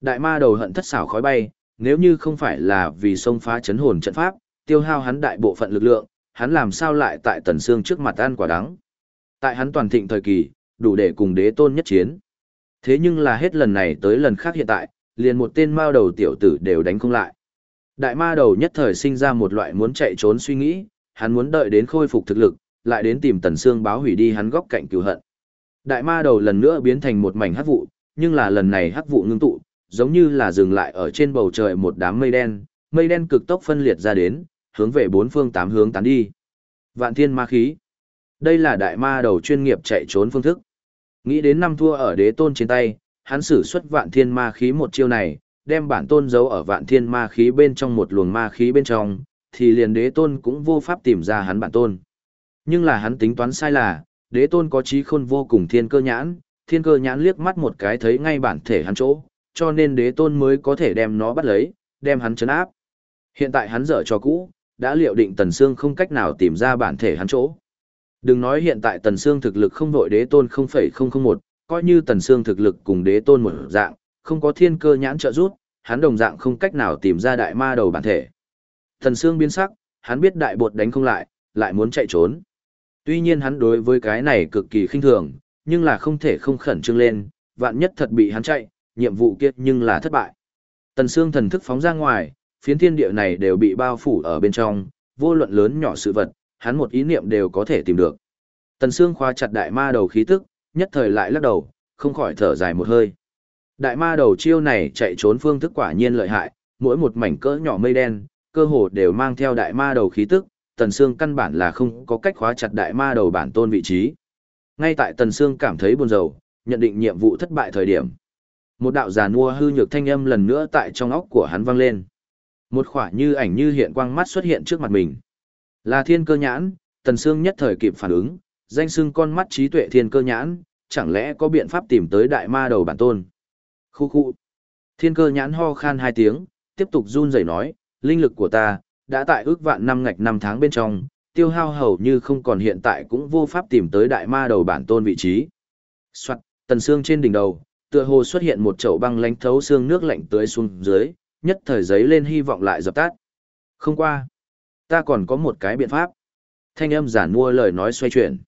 Đại ma đầu hận thất xảo khói bay, nếu như không phải là vì xông phá chấn hồn trận pháp, tiêu hao hắn đại bộ phận lực lượng, hắn làm sao lại tại Tần xương trước mặt ăn quả đắng. Tại hắn toàn thịnh thời kỳ, đủ để cùng đế tôn nhất chiến. Thế nhưng là hết lần này tới lần khác hiện tại, liền một tên mao đầu tiểu tử đều đánh không lại. Đại ma đầu nhất thời sinh ra một loại muốn chạy trốn suy nghĩ, hắn muốn đợi đến khôi phục thực lực, lại đến tìm Tần xương báo hủy đi hắn góc cạnh cứu hận. Đại ma đầu lần nữa biến thành một mảnh hắc vụ, nhưng là lần này hắc vụ ngưng tụ, giống như là dừng lại ở trên bầu trời một đám mây đen, mây đen cực tốc phân liệt ra đến, hướng về bốn phương tám hướng tán đi. Vạn thiên ma khí. Đây là đại ma đầu chuyên nghiệp chạy trốn phương thức. Nghĩ đến năm thua ở đế tôn trên tay, hắn sử xuất vạn thiên ma khí một chiêu này, đem bản tôn giấu ở vạn thiên ma khí bên trong một luồng ma khí bên trong, thì liền đế tôn cũng vô pháp tìm ra hắn bản tôn. Nhưng là hắn tính toán sai là, đế tôn có trí khôn vô cùng thiên cơ nhãn, thiên cơ nhãn liếc mắt một cái thấy ngay bản thể hắn chỗ, cho nên đế tôn mới có thể đem nó bắt lấy, đem hắn chấn áp. Hiện tại hắn dở cho cũ, đã liệu định Tần Sương không cách nào tìm ra bản thể hắn chỗ. Đừng nói hiện tại Tần Sương thực lực không đội đế tôn 0,001, coi như Tần Sương thực lực cùng đế tôn một dạng, không có thiên cơ nhãn trợ rút, hắn đồng dạng không cách nào tìm ra đại ma đầu bản thể. Tần Sương biến sắc, hắn biết đại bột đánh không lại, lại muốn chạy trốn. Tuy nhiên hắn đối với cái này cực kỳ khinh thường, nhưng là không thể không khẩn trương lên, vạn nhất thật bị hắn chạy, nhiệm vụ kia nhưng là thất bại. Tần Sương thần thức phóng ra ngoài, phiến thiên địa này đều bị bao phủ ở bên trong, vô luận lớn nhỏ sự vật, hắn một ý niệm đều có thể tìm được. Tần Sương khóa chặt đại ma đầu khí tức, nhất thời lại lắc đầu, không khỏi thở dài một hơi. Đại ma đầu chiêu này chạy trốn phương thức quả nhiên lợi hại, mỗi một mảnh cỡ nhỏ mây đen, cơ hồ đều mang theo đại ma đầu khí tức, Tần Sương căn bản là không có cách khóa chặt đại ma đầu bản tôn vị trí. Ngay tại Tần Sương cảm thấy buồn rầu, nhận định nhiệm vụ thất bại thời điểm. Một đạo giàn mua hư nhược thanh âm lần nữa tại trong óc của hắn vang lên. Một khỏa như ảnh như hiện quang mắt xuất hiện trước mặt mình. Là thiên cơ nhãn, Tần xương nhất thời kịp phản ứng, danh xưng con mắt trí tuệ thiên cơ nhãn, chẳng lẽ có biện pháp tìm tới đại ma đầu bản tôn. Khu khu. Thiên cơ nhãn ho khan hai tiếng, tiếp tục run rẩy nói, linh lực của ta, đã tại ước vạn năm ngạch năm tháng bên trong, tiêu hao hầu như không còn hiện tại cũng vô pháp tìm tới đại ma đầu bản tôn vị trí. Soạt, tần xương trên đỉnh đầu, tựa hồ xuất hiện một chậu băng lánh thấu xương nước lạnh tưới xuống dưới, nhất thời giấy lên hy vọng lại dập tắt. Không qua. Ta còn có một cái biện pháp. Thanh âm giản mua lời nói xoay chuyển.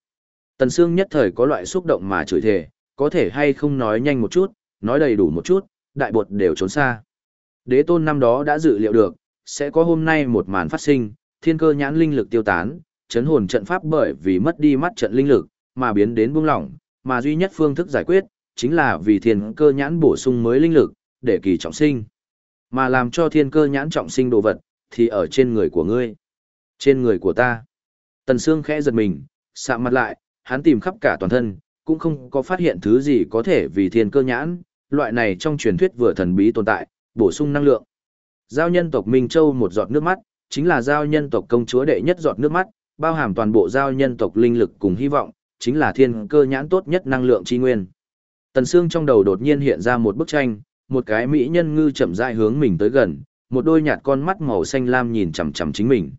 Tần xương nhất thời có loại xúc động mà chửi thề, có thể hay không nói nhanh một chút, nói đầy đủ một chút, đại bột đều trốn xa. Đế tôn năm đó đã dự liệu được, sẽ có hôm nay một màn phát sinh, thiên cơ nhãn linh lực tiêu tán, chấn hồn trận pháp bởi vì mất đi mắt trận linh lực, mà biến đến buông lỏng, mà duy nhất phương thức giải quyết, chính là vì thiên cơ nhãn bổ sung mới linh lực, để kỳ trọng sinh. Mà làm cho thiên cơ nhãn trọng sinh đồ vật, thì ở trên người của ngươi. Trên người của ta. Tần Sương khẽ giật mình, sạm mặt lại, hắn tìm khắp cả toàn thân, cũng không có phát hiện thứ gì có thể vì thiên cơ nhãn, loại này trong truyền thuyết vừa thần bí tồn tại, bổ sung năng lượng. Giao nhân tộc Minh Châu một giọt nước mắt, chính là giao nhân tộc công chúa đệ nhất giọt nước mắt, bao hàm toàn bộ giao nhân tộc linh lực cùng hy vọng, chính là thiên cơ nhãn tốt nhất năng lượng chi nguyên. Tần Sương trong đầu đột nhiên hiện ra một bức tranh, một cái mỹ nhân ngư chậm rãi hướng mình tới gần, một đôi nhạt con mắt màu xanh lam nhìn chằm chằm chính mình.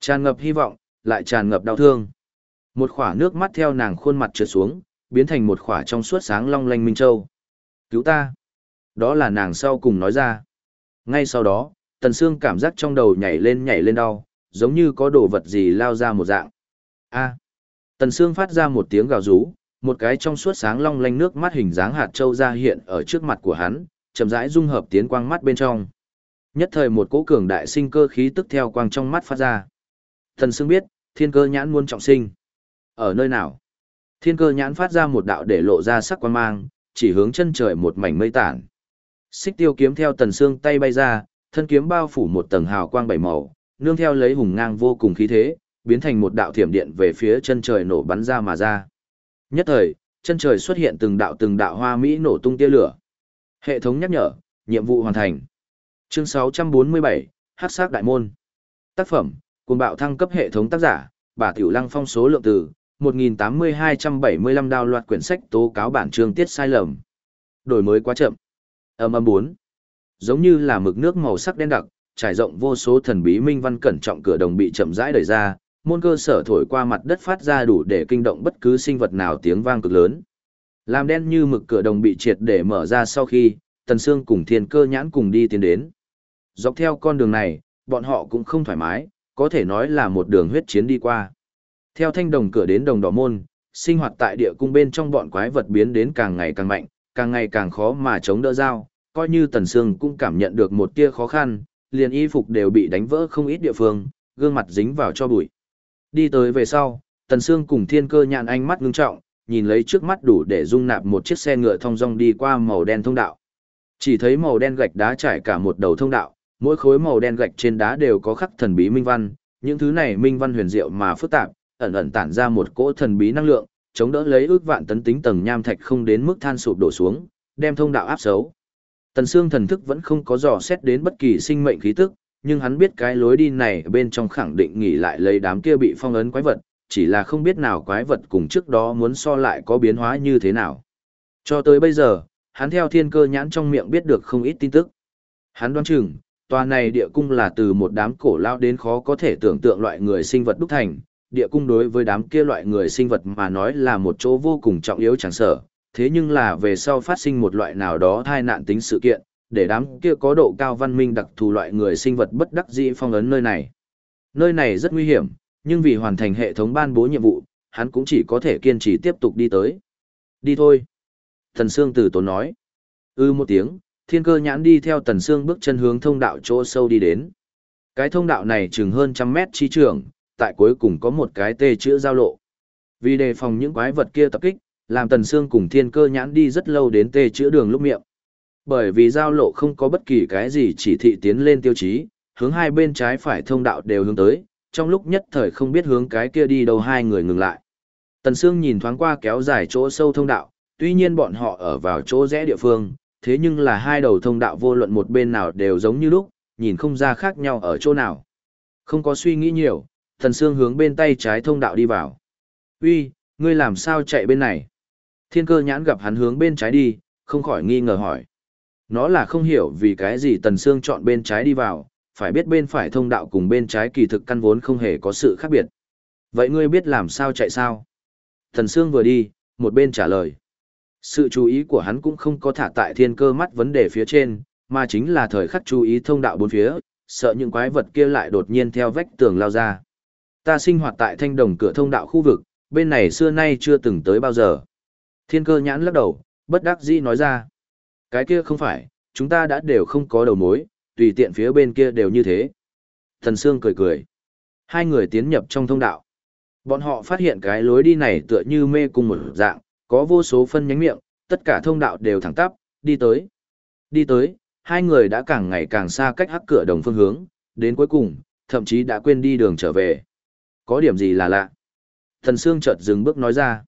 Tràn ngập hy vọng, lại tràn ngập đau thương. Một khỏa nước mắt theo nàng khuôn mặt trượt xuống, biến thành một khỏa trong suốt sáng long lanh minh châu. Cứu ta! Đó là nàng sau cùng nói ra. Ngay sau đó, Tần Sương cảm giác trong đầu nhảy lên nhảy lên đau, giống như có đồ vật gì lao ra một dạng. A. Tần Sương phát ra một tiếng gào rú, một cái trong suốt sáng long lanh nước mắt hình dáng hạt châu ra hiện ở trước mặt của hắn, chậm rãi dung hợp tiến quang mắt bên trong. Nhất thời một cỗ cường đại sinh cơ khí tức theo quang trong mắt phát ra. thần Sương biết, thiên cơ nhãn muốn trọng sinh. Ở nơi nào? Thiên cơ nhãn phát ra một đạo để lộ ra sắc quan mang, chỉ hướng chân trời một mảnh mây tản. Xích tiêu kiếm theo tần xương tay bay ra, thân kiếm bao phủ một tầng hào quang bảy màu, nương theo lấy hùng ngang vô cùng khí thế, biến thành một đạo thiểm điện về phía chân trời nổ bắn ra mà ra. Nhất thời, chân trời xuất hiện từng đạo từng đạo hoa mỹ nổ tung tia lửa. Hệ thống nhắc nhở, nhiệm vụ hoàn thành. Chương 647, Hắc sắc đại môn. Tác phẩm, cuồng bạo thăng cấp hệ thống tác giả, bà Tiểu Lăng phong số lượng từ 1.8275 đào loạt quyển sách tố cáo bản chương tiết sai lầm. Đổi mới quá chậm. Âm âm 4. Giống như là mực nước màu sắc đen đặc, trải rộng vô số thần bí minh văn cẩn trọng cửa đồng bị chậm rãi đẩy ra, môn cơ sở thổi qua mặt đất phát ra đủ để kinh động bất cứ sinh vật nào tiếng vang cực lớn. Làm đen như mực cửa đồng bị triệt để mở ra sau khi, Tần Sương cùng thiên cơ nhãn cùng đi tiến đến. Dọc theo con đường này, bọn họ cũng không thoải mái, có thể nói là một đường huyết chiến đi qua. Theo thanh đồng cửa đến đồng đỏ môn, sinh hoạt tại địa cung bên trong bọn quái vật biến đến càng ngày càng mạnh, càng ngày càng khó mà chống đỡ dao, coi như Tần Sương cũng cảm nhận được một tia khó khăn, liền y phục đều bị đánh vỡ không ít địa phương, gương mặt dính vào cho bụi. Đi tới về sau, Tần Sương cùng thiên cơ nhạn ánh mắt ngưng trọng, nhìn lấy trước mắt đủ để dung nạp một chiếc xe ngựa thông dong đi qua màu đen thông đạo. Chỉ thấy màu đen gạch đá trải cả một đầu thông đạo, mỗi khối màu đen gạch trên đá đều có khắc thần bí minh văn, những thứ này minh văn huyền diệu mà phức tạp, ẩn ẩn tản ra một cỗ thần bí năng lượng, chống đỡ lấy ước vạn tấn tính tầng nham thạch không đến mức than sụp đổ xuống, đem thông đạo áp xấu. Tần Sương thần thức vẫn không có dò xét đến bất kỳ sinh mệnh khí tức, nhưng hắn biết cái lối đi này bên trong khẳng định nghỉ lại lấy đám kia bị phong ấn quái vật, chỉ là không biết nào quái vật cùng trước đó muốn so lại có biến hóa như thế nào. Cho tới bây giờ, hắn theo thiên cơ nhãn trong miệng biết được không ít tin tức. Hắn đoán chừng, tòa này địa cung là từ một đám cổ lao đến khó có thể tưởng tượng loại người sinh vật đúc thành. Địa cung đối với đám kia loại người sinh vật mà nói là một chỗ vô cùng trọng yếu chẳng sở, thế nhưng là về sau phát sinh một loại nào đó thai nạn tính sự kiện, để đám kia có độ cao văn minh đặc thù loại người sinh vật bất đắc dĩ phong ấn nơi này. Nơi này rất nguy hiểm, nhưng vì hoàn thành hệ thống ban bố nhiệm vụ, hắn cũng chỉ có thể kiên trì tiếp tục đi tới. Đi thôi. Thần Sương tử tốn nói. Ư một tiếng, thiên cơ nhãn đi theo Tần Sương bước chân hướng thông đạo chỗ sâu đi đến. Cái thông đạo này chừng hơn trăm mét chi trường, tại cuối cùng có một cái tê chữa giao lộ. Vì đề phòng những quái vật kia tập kích, làm Tần Sương cùng thiên cơ nhãn đi rất lâu đến tê chữa đường lúc miệng. Bởi vì giao lộ không có bất kỳ cái gì chỉ thị tiến lên tiêu chí, hướng hai bên trái phải thông đạo đều hướng tới, trong lúc nhất thời không biết hướng cái kia đi đâu hai người ngừng lại. Tần Sương nhìn thoáng qua kéo dài chỗ sâu thông đạo, tuy nhiên bọn họ ở vào chỗ rẽ địa phương, thế nhưng là hai đầu thông đạo vô luận một bên nào đều giống như lúc, nhìn không ra khác nhau ở chỗ nào. Không có suy nghĩ nhiều, Tần Sương hướng bên tay trái thông đạo đi vào. Uy, ngươi làm sao chạy bên này? Thiên cơ nhãn gặp hắn hướng bên trái đi, không khỏi nghi ngờ hỏi. Nó là không hiểu vì cái gì Tần Sương chọn bên trái đi vào, phải biết bên phải thông đạo cùng bên trái kỳ thực căn vốn không hề có sự khác biệt. Vậy ngươi biết làm sao chạy sao? Thần Sương vừa đi, một bên trả lời. Sự chú ý của hắn cũng không có thả tại thiên cơ mắt vấn đề phía trên, mà chính là thời khắc chú ý thông đạo bốn phía, sợ những quái vật kia lại đột nhiên theo vách tường lao ra. Ta sinh hoạt tại thanh đồng cửa thông đạo khu vực, bên này xưa nay chưa từng tới bao giờ. Thiên cơ nhãn lắc đầu, bất đắc dĩ nói ra. Cái kia không phải, chúng ta đã đều không có đầu mối, tùy tiện phía bên kia đều như thế. Thần Sương cười cười. Hai người tiến nhập trong thông đạo. Bọn họ phát hiện cái lối đi này tựa như mê cung một dạng, có vô số phân nhánh miệng, tất cả thông đạo đều thẳng tắp, đi tới. Đi tới, hai người đã càng ngày càng xa cách hắc cửa đồng phương hướng, đến cuối cùng, thậm chí đã quên đi đường trở về. Có điểm gì là lạ? Thần Sương chợt dừng bước nói ra.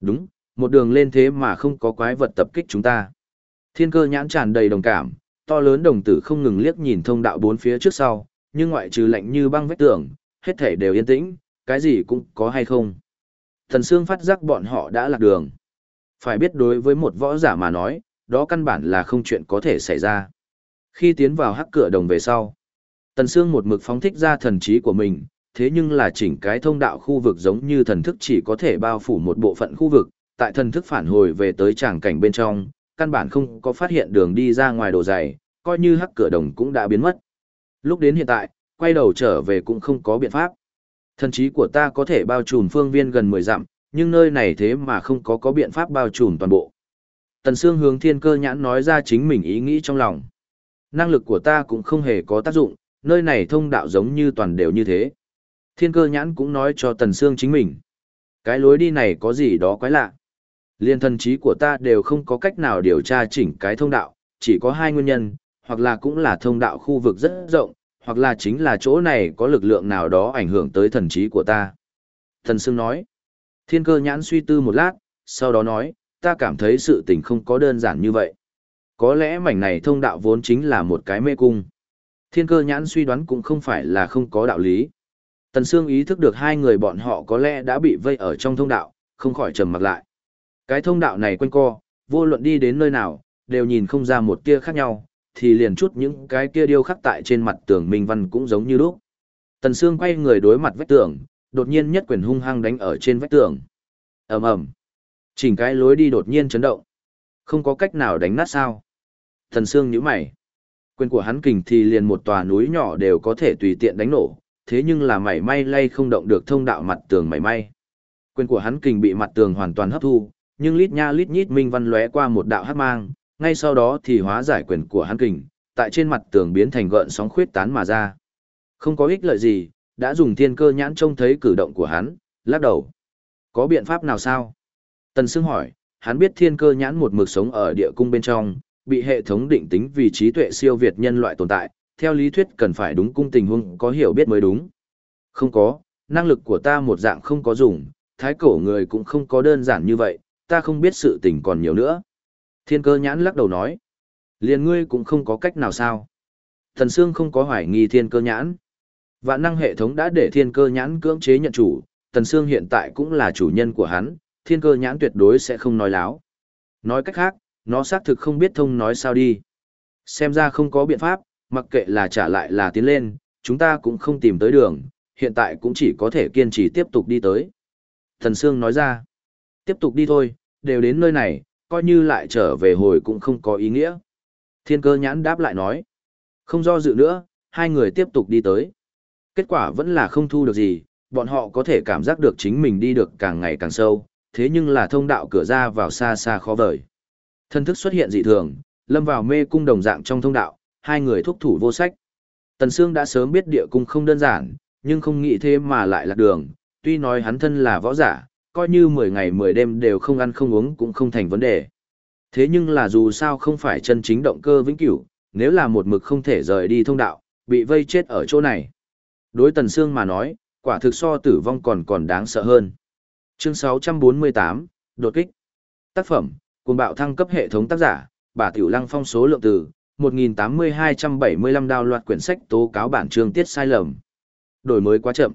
Đúng, một đường lên thế mà không có quái vật tập kích chúng ta. Thiên cơ nhãn tràn đầy đồng cảm, to lớn đồng tử không ngừng liếc nhìn thông đạo bốn phía trước sau, nhưng ngoại trừ lạnh như băng vách tường, hết thể đều yên tĩnh, cái gì cũng có hay không. Thần Sương phát giác bọn họ đã lạc đường. Phải biết đối với một võ giả mà nói, đó căn bản là không chuyện có thể xảy ra. Khi tiến vào hắc cửa đồng về sau, Tần Sương một mực phóng thích ra thần trí của mình, thế nhưng là chỉnh cái thông đạo khu vực giống như thần thức chỉ có thể bao phủ một bộ phận khu vực, tại thần thức phản hồi về tới tràng cảnh bên trong, căn bản không có phát hiện đường đi ra ngoài đồ dày, coi như hắc cửa đồng cũng đã biến mất. Lúc đến hiện tại, quay đầu trở về cũng không có biện pháp. Thần trí của ta có thể bao trùm phương viên gần 10 dặm, nhưng nơi này thế mà không có có biện pháp bao trùm toàn bộ. Tần Sương hướng thiên cơ nhãn nói ra chính mình ý nghĩ trong lòng. Năng lực của ta cũng không hề có tác dụng, nơi này thông đạo giống như toàn đều như thế. Thiên cơ nhãn cũng nói cho Tần Sương chính mình. Cái lối đi này có gì đó quái lạ. Liên thần trí của ta đều không có cách nào điều tra chỉnh cái thông đạo, chỉ có hai nguyên nhân, hoặc là cũng là thông đạo khu vực rất rộng, hoặc là chính là chỗ này có lực lượng nào đó ảnh hưởng tới thần trí của ta. Thần Sương nói, thiên cơ nhãn suy tư một lát, sau đó nói, ta cảm thấy sự tình không có đơn giản như vậy. Có lẽ mảnh này thông đạo vốn chính là một cái mê cung. Thiên cơ nhãn suy đoán cũng không phải là không có đạo lý. Tần Sương ý thức được hai người bọn họ có lẽ đã bị vây ở trong thông đạo, không khỏi trầm mặt lại. Cái thông đạo này quanh co, vô luận đi đến nơi nào, đều nhìn không ra một tia khác nhau, thì liền chút những cái kia điêu khắc tại trên mặt tường minh văn cũng giống như lúc. Tần Sương quay người đối mặt vách tường, đột nhiên nhất quyền hung hăng đánh ở trên vách tường. ầm ầm, chỉnh cái lối đi đột nhiên chấn động, không có cách nào đánh nát sao? Thần Sương nhíu mày. Quyền của hắn kình thì liền một tòa núi nhỏ đều có thể tùy tiện đánh nổ, thế nhưng là mảy may lay không động được thông đạo mặt tường mảy may. Quyền của hắn kình bị mặt tường hoàn toàn hấp thu, nhưng lít nha lít nhít minh văn lóe qua một đạo hát mang, ngay sau đó thì hóa giải quyền của hắn kình, tại trên mặt tường biến thành gợn sóng khuyết tán mà ra. Không có ích lợi gì, đã dùng thiên cơ nhãn trông thấy cử động của hắn, lắc đầu. Có biện pháp nào sao? Tần Sương hỏi, hắn biết thiên cơ nhãn một mực sống ở địa cung bên trong, bị hệ thống định tính vì trí tuệ siêu việt nhân loại tồn tại, theo lý thuyết cần phải đúng cung tình huống có hiểu biết mới đúng. Không có, năng lực của ta một dạng không có dùng, thái cổ người cũng không có đơn giản như vậy, ta không biết sự tình còn nhiều nữa. Thiên cơ nhãn lắc đầu nói, liền ngươi cũng không có cách nào sao. Thần Sương không có hoài nghi thiên cơ nhãn. Vạn năng hệ thống đã để thiên cơ nhãn cưỡng chế nhận chủ, Tần Sương hiện tại cũng là chủ nhân của hắn, thiên cơ nhãn tuyệt đối sẽ không nói láo. Nói cách khác, nó xác thực không biết thông nói sao đi. Xem ra không có biện pháp, mặc kệ là trả lại là tiến lên, chúng ta cũng không tìm tới đường, hiện tại cũng chỉ có thể kiên trì tiếp tục đi tới. Thần Sương nói ra, tiếp tục đi thôi, đều đến nơi này, coi như lại trở về hồi cũng không có ý nghĩa. Thiên cơ nhãn đáp lại nói, không do dự nữa, hai người tiếp tục đi tới. Kết quả vẫn là không thu được gì, bọn họ có thể cảm giác được chính mình đi được càng ngày càng sâu, thế nhưng là thông đạo cửa ra vào xa xa khó vời. Thân thức xuất hiện dị thường, lâm vào mê cung đồng dạng trong thông đạo, hai người thúc thủ vô sách. Tần Sương đã sớm biết địa cung không đơn giản, nhưng không nghĩ thế mà lại lạc đường, tuy nói hắn thân là võ giả, coi như 10 ngày 10 đêm đều không ăn không uống cũng không thành vấn đề. Thế nhưng là dù sao không phải chân chính động cơ vĩnh cửu, nếu là một mực không thể rời đi thông đạo, bị vây chết ở chỗ này. Đối Tần Sương mà nói, quả thực so tử vong còn còn đáng sợ hơn. Chương 648, đột kích. Tác phẩm, cùng bạo thăng cấp hệ thống tác giả, bà Tiểu Lăng phong số lượng từ, 1.8275 đào loạt quyển sách tố cáo bản chương tiết sai lầm. Đổi mới quá chậm.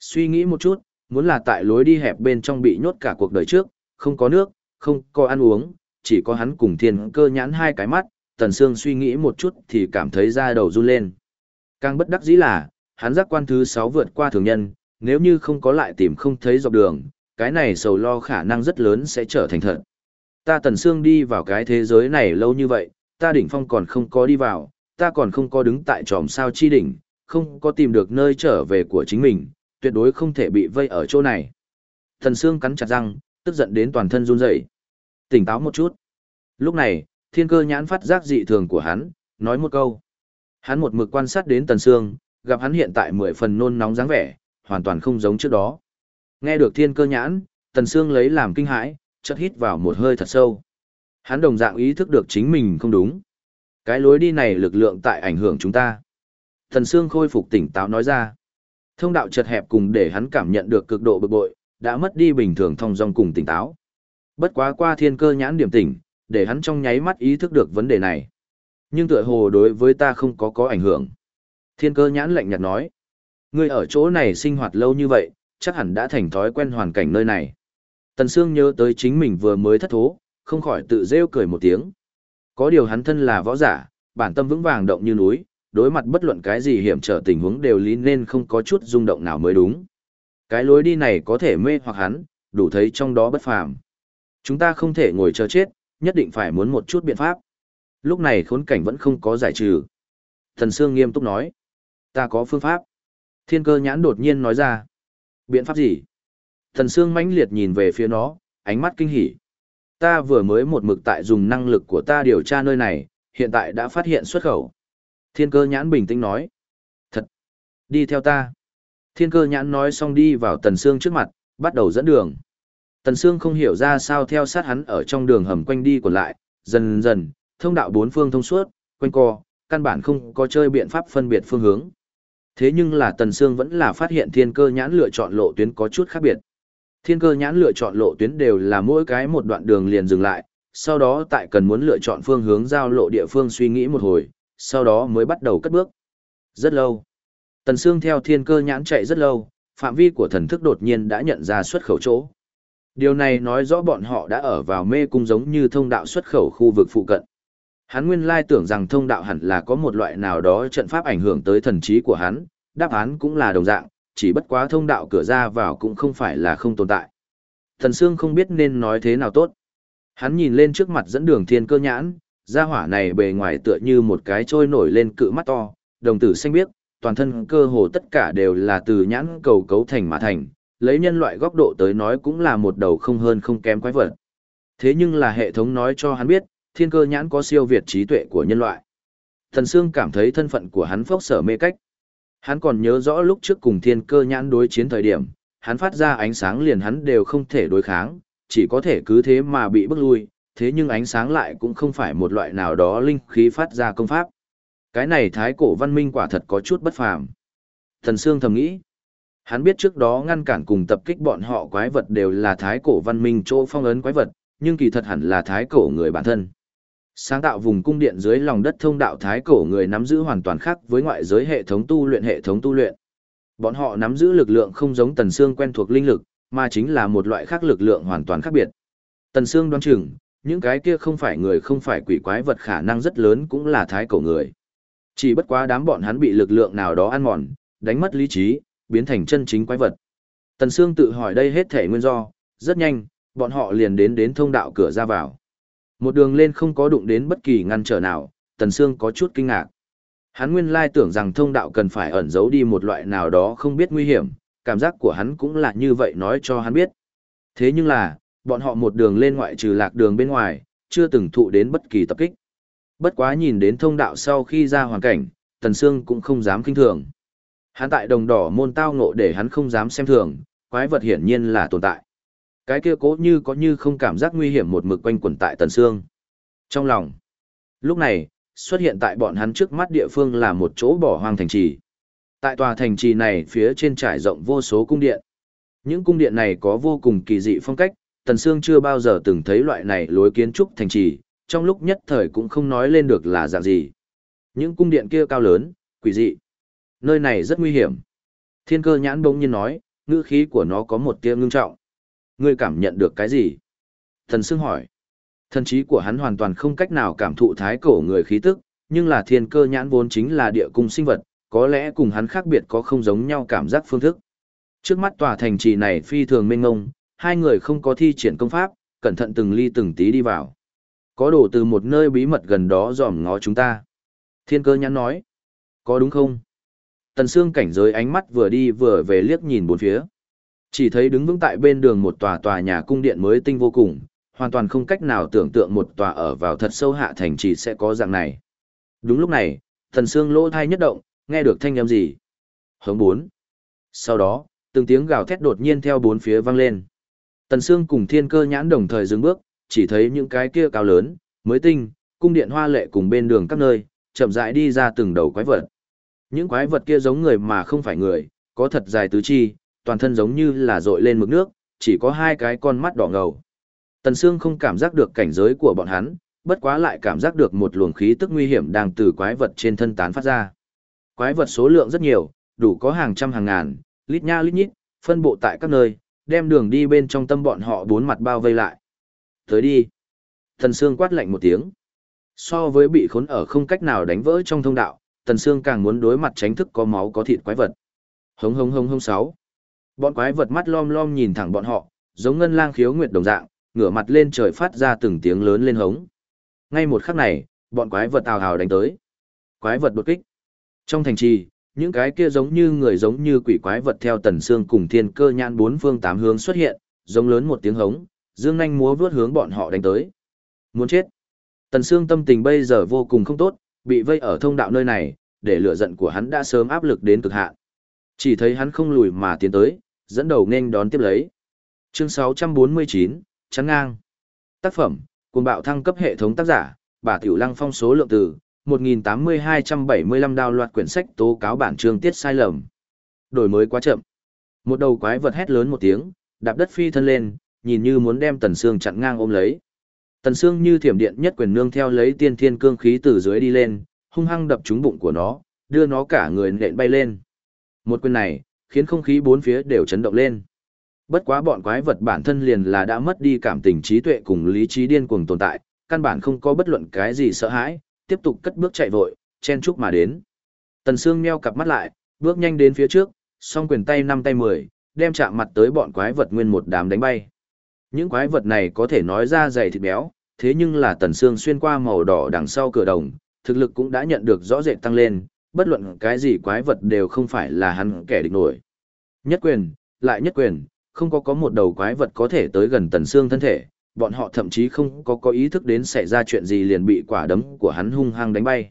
Suy nghĩ một chút, muốn là tại lối đi hẹp bên trong bị nhốt cả cuộc đời trước, không có nước, không có ăn uống, chỉ có hắn cùng thiên cơ nhãn hai cái mắt, Tần Sương suy nghĩ một chút thì cảm thấy da đầu run lên. Càng bất đắc dĩ là, hắn giác quan thứ 6 vượt qua thường nhân, nếu như không có lại tìm không thấy dọc đường, cái này sầu lo khả năng rất lớn sẽ trở thành thật. Ta Tần Sương đi vào cái thế giới này lâu như vậy, ta đỉnh phong còn không có đi vào, ta còn không có đứng tại tròm sao chi đỉnh, không có tìm được nơi trở về của chính mình, tuyệt đối không thể bị vây ở chỗ này. Thần Sương cắn chặt răng, tức giận đến toàn thân run rẩy. Tỉnh táo một chút. Lúc này, thiên cơ nhãn phát giác dị thường của hắn, nói một câu. Hắn một mực quan sát đến Tần Sương, gặp hắn hiện tại mười phần nôn nóng dáng vẻ, hoàn toàn không giống trước đó. Nghe được thiên cơ nhãn, Tần Sương lấy làm kinh hãi, chợt hít vào một hơi thật sâu. Hắn đồng dạng ý thức được chính mình không đúng. Cái lối đi này lực lượng tại ảnh hưởng chúng ta. Tần Sương khôi phục tỉnh táo nói ra. Thông đạo chật hẹp cùng để hắn cảm nhận được cực độ bực bội, đã mất đi bình thường thông dong cùng tỉnh táo. Bất quá qua thiên cơ nhãn điểm tỉnh, để hắn trong nháy mắt ý thức được vấn đề này. Nhưng tựa hồ đối với ta không có có ảnh hưởng. Thiên cơ nhãn lạnh nhạt nói. Ngươi ở chỗ này sinh hoạt lâu như vậy, chắc hẳn đã thành thói quen hoàn cảnh nơi này. Tần Sương nhớ tới chính mình vừa mới thất thố, không khỏi tự rêu cười một tiếng. Có điều hắn thân là võ giả, bản tâm vững vàng động như núi, đối mặt bất luận cái gì hiểm trở tình huống đều lý nên không có chút rung động nào mới đúng. Cái lối đi này có thể mê hoặc hắn, đủ thấy trong đó bất phàm. Chúng ta không thể ngồi chờ chết, nhất định phải muốn một chút biện pháp. Lúc này khốn cảnh vẫn không có giải trừ. Thần Sương nghiêm túc nói. Ta có phương pháp. Thiên cơ nhãn đột nhiên nói ra. Biện pháp gì? Thần Sương mãnh liệt nhìn về phía nó, ánh mắt kinh hỉ. Ta vừa mới một mực tại dùng năng lực của ta điều tra nơi này, hiện tại đã phát hiện xuất khẩu. Thiên cơ nhãn bình tĩnh nói. Thật. Đi theo ta. Thiên cơ nhãn nói xong đi vào Tần Sương trước mặt, bắt đầu dẫn đường. Tần Sương không hiểu ra sao theo sát hắn ở trong đường hầm quanh đi còn lại, dần dần, thông đạo bốn phương thông suốt, quanh co, căn bản không có chơi biện pháp phân biệt phương hướng. Thế nhưng là Tần Sương vẫn là phát hiện thiên cơ nhãn lựa chọn lộ tuyến có chút khác biệt. Thiên cơ nhãn lựa chọn lộ tuyến đều là mỗi cái một đoạn đường liền dừng lại, sau đó tại cần muốn lựa chọn phương hướng giao lộ địa phương suy nghĩ một hồi, sau đó mới bắt đầu cất bước. Rất lâu. Tần Sương theo thiên cơ nhãn chạy rất lâu, phạm vi của thần thức đột nhiên đã nhận ra xuất khẩu chỗ. Điều này nói rõ bọn họ đã ở vào mê cung giống như thông đạo xuất khẩu khu vực phụ cận. Hắn nguyên lai tưởng rằng thông đạo hẳn là có một loại nào đó trận pháp ảnh hưởng tới thần trí của hắn, đáp án cũng là đồng dạng, chỉ bất quá thông đạo cửa ra vào cũng không phải là không tồn tại. Thần Sương không biết nên nói thế nào tốt. Hắn nhìn lên trước mặt dẫn đường thiên cơ nhãn, gia hỏa này bề ngoài tựa như một cái trôi nổi lên cự mắt to, đồng tử xanh biếc, toàn thân cơ hồ tất cả đều là từ nhãn cầu cấu thành mà thành, lấy nhân loại góc độ tới nói cũng là một đầu không hơn không kém quái vật. Thế nhưng là hệ thống nói cho hắn biết, thiên cơ nhãn có siêu việt trí tuệ của nhân loại. Thần Sương cảm thấy thân phận của hắn phốc sở mê cách. Hắn còn nhớ rõ lúc trước cùng thiên cơ nhãn đối chiến thời điểm, hắn phát ra ánh sáng liền hắn đều không thể đối kháng, chỉ có thể cứ thế mà bị bức lui, thế nhưng ánh sáng lại cũng không phải một loại nào đó linh khí phát ra công pháp. Cái này thái cổ văn minh quả thật có chút bất phàm. Thần Sương thầm nghĩ, hắn biết trước đó ngăn cản cùng tập kích bọn họ quái vật đều là thái cổ văn minh chỗ phong ấn quái vật, nhưng kỳ thật hẳn là thái cổ người bản thân. Sáng tạo vùng cung điện dưới lòng đất thông đạo thái cổ người nắm giữ hoàn toàn khác với ngoại giới hệ thống tu luyện hệ thống tu luyện. Bọn họ nắm giữ lực lượng không giống Tần Sương quen thuộc linh lực, mà chính là một loại khác lực lượng hoàn toàn khác biệt. Tần Sương đoán chừng, những cái kia không phải người không phải quỷ quái vật khả năng rất lớn cũng là thái cổ người. Chỉ bất quá đám bọn hắn bị lực lượng nào đó ăn mòn, đánh mất lý trí, biến thành chân chính quái vật. Tần Sương tự hỏi đây hết thể nguyên do, rất nhanh, bọn họ liền đến đến thông đạo cửa ra vào. Một đường lên không có đụng đến bất kỳ ngăn trở nào, Tần Sương có chút kinh ngạc. Hắn nguyên lai tưởng rằng thông đạo cần phải ẩn giấu đi một loại nào đó không biết nguy hiểm, cảm giác của hắn cũng là như vậy nói cho hắn biết. Thế nhưng là, bọn họ một đường lên ngoại trừ lạc đường bên ngoài, chưa từng thụ đến bất kỳ tập kích. Bất quá nhìn đến thông đạo sau khi ra hoàn cảnh, Tần Sương cũng không dám kinh thường. Hắn tại đồng đỏ môn tao ngộ để hắn không dám xem thường, quái vật hiển nhiên là tồn tại. Cái kia cố như có như không cảm giác nguy hiểm một mực quanh quẩn tại Tần Sương. Trong lòng, lúc này, xuất hiện tại bọn hắn trước mắt địa phương là một chỗ bỏ hoang thành trì. Tại tòa thành trì này phía trên trải rộng vô số cung điện. Những cung điện này có vô cùng kỳ dị phong cách, Tần Sương chưa bao giờ từng thấy loại này lối kiến trúc thành trì, trong lúc nhất thời cũng không nói lên được là dạng gì. Những cung điện kia cao lớn, quỷ dị. Nơi này rất nguy hiểm. Thiên cơ nhãn bỗng nhiên nói, ngữ khí của nó có một tia ngưng trọng. Ngươi cảm nhận được cái gì? Thần Sương hỏi. Thần trí của hắn hoàn toàn không cách nào cảm thụ thái cổ người khí tức, nhưng là thiên cơ nhãn vốn chính là địa cung sinh vật, có lẽ cùng hắn khác biệt có không giống nhau cảm giác phương thức. Trước mắt tòa thành trì này phi thường mênh ngông, hai người không có thi triển công pháp, cẩn thận từng ly từng tí đi vào. Có đổ từ một nơi bí mật gần đó dòm ngó chúng ta. Thiên cơ nhắn nói. Có đúng không? Tần Sương cảnh giới ánh mắt vừa đi vừa về liếc nhìn bốn phía. Chỉ thấy đứng vững tại bên đường một tòa tòa nhà cung điện mới tinh vô cùng, hoàn toàn không cách nào tưởng tượng một tòa ở vào thật sâu hạ thành chỉ sẽ có dạng này. Đúng lúc này, Tần Sương lỗ thai nhất động, nghe được thanh âm gì? Hướng bốn. Sau đó, từng tiếng gào thét đột nhiên theo bốn phía vang lên. Tần Sương cùng Thiên Cơ Nhãn đồng thời dừng bước, chỉ thấy những cái kia cao lớn, mới tinh, cung điện hoa lệ cùng bên đường các nơi, chậm rãi đi ra từng đầu quái vật. Những quái vật kia giống người mà không phải người, có thật dài tứ chi, toàn thân giống như là dội lên mực nước, chỉ có hai cái con mắt đỏ ngầu. Tần Sương không cảm giác được cảnh giới của bọn hắn, bất quá lại cảm giác được một luồng khí tức nguy hiểm đang từ quái vật trên thân tán phát ra. Quái vật số lượng rất nhiều, đủ có hàng trăm hàng ngàn, lít nha lít nhít, phân bộ tại các nơi, đem đường đi bên trong tâm bọn họ bốn mặt bao vây lại. Tới đi. Thần Sương quát lạnh một tiếng. So với bị khốn ở không cách nào đánh vỡ trong thông đạo, Tần Sương càng muốn đối mặt tránh thức có máu có thịt quái vật. Hống hống hống hống sáu. Bọn quái vật mắt lom lom nhìn thẳng bọn họ, giống ngân lang khiếu nguyệt đồng dạng, ngửa mặt lên trời phát ra từng tiếng lớn lên hống. Ngay một khắc này, bọn quái vật ào ào đánh tới. Quái vật đột kích. Trong thành trì, những cái kia giống như người giống như quỷ quái vật theo tần xương cùng thiên cơ nhãn bốn phương tám hướng xuất hiện, giống lớn một tiếng hống, dương nhanh múa vướt hướng bọn họ đánh tới. Muốn chết. Tần xương tâm tình bây giờ vô cùng không tốt, bị vây ở thông đạo nơi này, để lửa giận của hắn đã sớm áp lực đến cực hạn. Chỉ thấy hắn không lùi mà tiến tới, dẫn đầu nên đón tiếp lấy. Chương 649, chắn ngang. Tác phẩm, cuồng bạo thăng cấp hệ thống tác giả, bà Tiểu Lăng phong số lượng từ, 1.8275 đào loạt quyển sách tố cáo bản chương tiết sai lầm. Đổi mới quá chậm. Một đầu quái vật hét lớn một tiếng, đạp đất phi thân lên, nhìn như muốn đem Tần Sương chặn ngang ôm lấy. Tần Sương như thiểm điện nhất quyền nương theo lấy tiên thiên cương khí từ dưới đi lên, hung hăng đập trúng bụng của nó, đưa nó cả người nện bay lên. Một quyền này, khiến không khí bốn phía đều chấn động lên. Bất quá bọn quái vật bản thân liền là đã mất đi cảm tình trí tuệ cùng lý trí điên cuồng tồn tại, căn bản không có bất luận cái gì sợ hãi, tiếp tục cất bước chạy vội, chen chúc mà đến. Tần Sương meo cặp mắt lại, bước nhanh đến phía trước, song quyền tay năm tay mười, đem chạm mặt tới bọn quái vật nguyên một đám đánh bay. Những quái vật này có thể nói ra dày thịt béo, thế nhưng là Tần Sương xuyên qua màu đỏ đằng sau cửa đồng, thực lực cũng đã nhận được rõ rệt tăng lên, bất luận cái gì quái vật đều không phải là hắn kẻ địch nổi. Nhất quyền, lại nhất quyền, không có có một đầu quái vật có thể tới gần Tần Sương thân thể, bọn họ thậm chí không có có ý thức đến xảy ra chuyện gì liền bị quả đấm của hắn hung hăng đánh bay.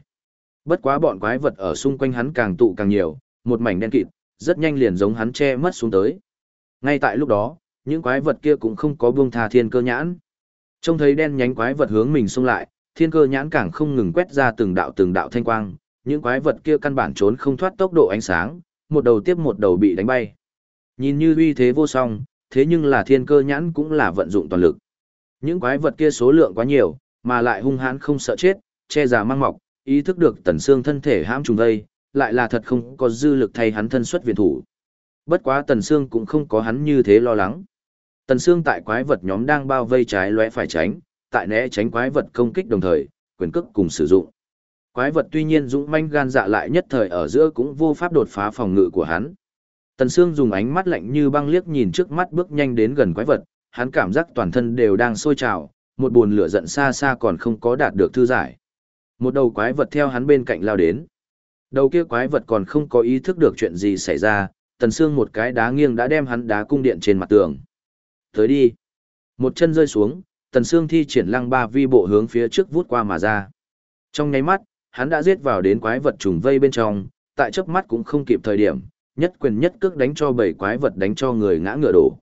Bất quá bọn quái vật ở xung quanh hắn càng tụ càng nhiều, một mảnh đen kịt, rất nhanh liền giống hắn che mất xuống tới. Ngay tại lúc đó, những quái vật kia cũng không có buông tha thiên cơ nhãn. Trông thấy đen nhánh quái vật hướng mình xông lại, thiên cơ nhãn càng không ngừng quét ra từng đạo từng đạo thanh quang, những quái vật kia căn bản trốn không thoát tốc độ ánh sáng, một đầu tiếp một đầu bị đánh bay. Nhìn như uy thế vô song, thế nhưng là thiên cơ nhãn cũng là vận dụng toàn lực. Những quái vật kia số lượng quá nhiều, mà lại hung hãn không sợ chết, che giả mang mọc, ý thức được tần xương thân thể hãm trùng đây, lại là thật không có dư lực thay hắn thân xuất viện thủ. Bất quá tần xương cũng không có hắn như thế lo lắng. Tần xương tại quái vật nhóm đang bao vây trái lóe phải tránh, tại né tránh quái vật công kích đồng thời, quyền cước cùng sử dụng. Quái vật tuy nhiên dũng manh gan dạ lại nhất thời ở giữa cũng vô pháp đột phá phòng ngự của hắn. Tần Sương dùng ánh mắt lạnh như băng liếc nhìn trước mắt bước nhanh đến gần quái vật, hắn cảm giác toàn thân đều đang sôi trào, một buồn lửa giận xa xa còn không có đạt được thư giải. Một đầu quái vật theo hắn bên cạnh lao đến. Đầu kia quái vật còn không có ý thức được chuyện gì xảy ra, Tần xương một cái đá nghiêng đã đem hắn đá cung điện trên mặt tường. Tới đi. Một chân rơi xuống, Tần xương thi triển lăng ba vi bộ hướng phía trước vút qua mà ra. Trong nháy mắt, hắn đã giết vào đến quái vật trùng vây bên trong, tại chớp mắt cũng không kịp thời điểm, nhất quyền nhất cước đánh cho bảy quái vật đánh cho người ngã ngựa đổ.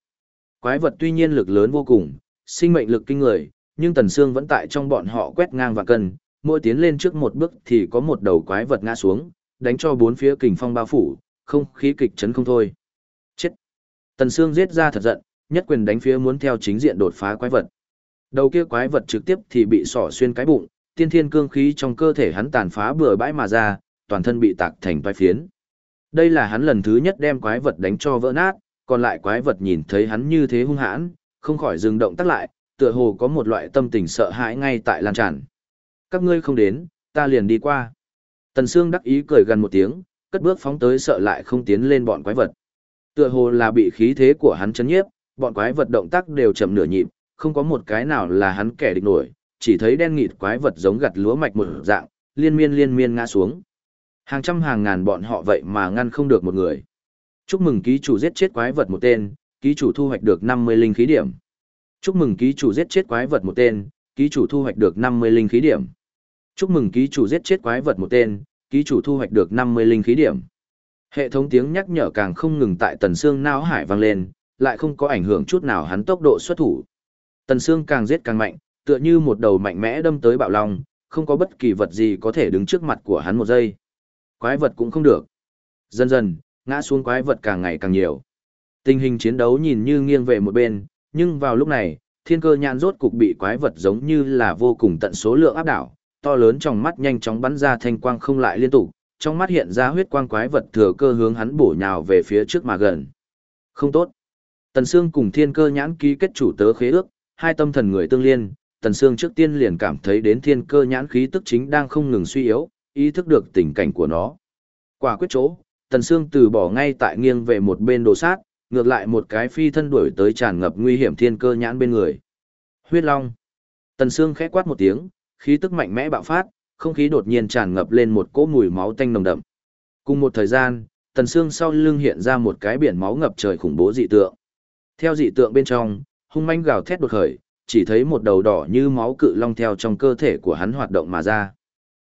Quái vật tuy nhiên lực lớn vô cùng, sinh mệnh lực kinh người, nhưng Tần Sương vẫn tại trong bọn họ quét ngang và cân, mỗi tiến lên trước một bước thì có một đầu quái vật ngã xuống, đánh cho bốn phía kình phong bao phủ, không khí kịch chấn không thôi. Chết! Tần Sương giết ra thật giận, nhất quyền đánh phía muốn theo chính diện đột phá quái vật. Đầu kia quái vật trực tiếp thì bị sỏ xuyên cái bụng, tiên thiên cương khí trong cơ thể hắn tàn phá bừa bãi mà ra, toàn thân bị tạc thành toái phiến. Đây là hắn lần thứ nhất đem quái vật đánh cho vỡ nát, còn lại quái vật nhìn thấy hắn như thế hung hãn, không khỏi dừng động tác lại, tựa hồ có một loại tâm tình sợ hãi ngay tại lan tràn. Các ngươi không đến, ta liền đi qua. Tần Sương đắc ý cười gần một tiếng, cất bước phóng tới sợ lại không tiến lên bọn quái vật. Tựa hồ là bị khí thế của hắn chấn nhiếp, bọn quái vật động tác đều chậm nửa nhịp, không có một cái nào là hắn kẻ địch nổi, chỉ thấy đen nghịt quái vật giống gặt lúa mạch một dạng, liên miên liên miên ngã xuống. Hàng trăm hàng ngàn bọn họ vậy mà ngăn không được một người. Chúc mừng ký chủ giết chết quái vật một tên, ký chủ thu hoạch được 50 linh khí điểm. Chúc mừng ký chủ giết chết quái vật một tên, ký chủ thu hoạch được 50 linh khí điểm. Chúc mừng ký chủ giết chết quái vật một tên, ký chủ thu hoạch được 50 linh khí điểm. Hệ thống tiếng nhắc nhở càng không ngừng tại tần xương não hải vang lên, lại không có ảnh hưởng chút nào hắn tốc độ xuất thủ. Tần xương càng giết càng mạnh, tựa như một đầu mạnh mẽ đâm tới bạo long, không có bất kỳ vật gì có thể đứng trước mặt của hắn một giây. Quái vật cũng không được. Dần dần, ngã xuống quái vật càng ngày càng nhiều. Tình hình chiến đấu nhìn như nghiêng về một bên, nhưng vào lúc này, thiên cơ nhãn rốt cục bị quái vật giống như là vô cùng tận số lượng áp đảo, to lớn trong mắt nhanh chóng bắn ra thanh quang không lại liên tục, trong mắt hiện ra huyết quang quái vật thừa cơ hướng hắn bổ nhào về phía trước mà gần. Không tốt. Tần Sương cùng thiên cơ nhãn ký kết chủ tớ khế ước, hai tâm thần người tương liên, Tần Sương trước tiên liền cảm thấy đến thiên cơ nhãn khí tức chính đang không ngừng suy yếu, ý thức được tình cảnh của nó. Quả quyết chỗ, Tần Sương từ bỏ ngay tại nghiêng về một bên đồ sát, ngược lại một cái phi thân đuổi tới tràn ngập nguy hiểm thiên cơ nhãn bên người. Huyết Long. Tần Sương khẽ quát một tiếng, khí tức mạnh mẽ bạo phát, không khí đột nhiên tràn ngập lên một cỗ mùi máu tanh nồng đậm. Cùng một thời gian, Tần Sương sau lưng hiện ra một cái biển máu ngập trời khủng bố dị tượng. Theo dị tượng bên trong, hung manh gào thét đột khởi, chỉ thấy một đầu đỏ như máu cự long theo trong cơ thể của hắn hoạt động mà ra.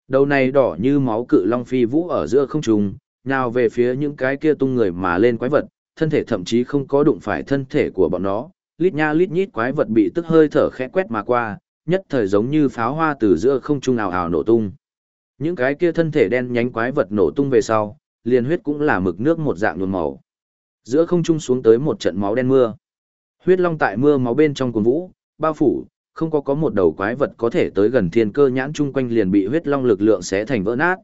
Đầu này đỏ như máu cự long phi vũ ở giữa không trung, nào về phía những cái kia tung người mà lên quái vật, thân thể thậm chí không có đụng phải thân thể của bọn nó, lít nha lít nhít quái vật bị tức hơi thở khẽ quét mà qua, nhất thời giống như pháo hoa từ giữa không trung ào ào nổ tung. Những cái kia thân thể đen nhánh quái vật nổ tung về sau, liền huyết cũng là mực nước một dạng nhuộm màu. Giữa không trung xuống tới một trận máu đen mưa. Huyết long tại mưa máu bên trong cuồng vũ, bao phủ, không có có một đầu quái vật có thể tới gần thiên cơ nhãn chung quanh liền bị huyết long lực lượng xé thành vỡ nát.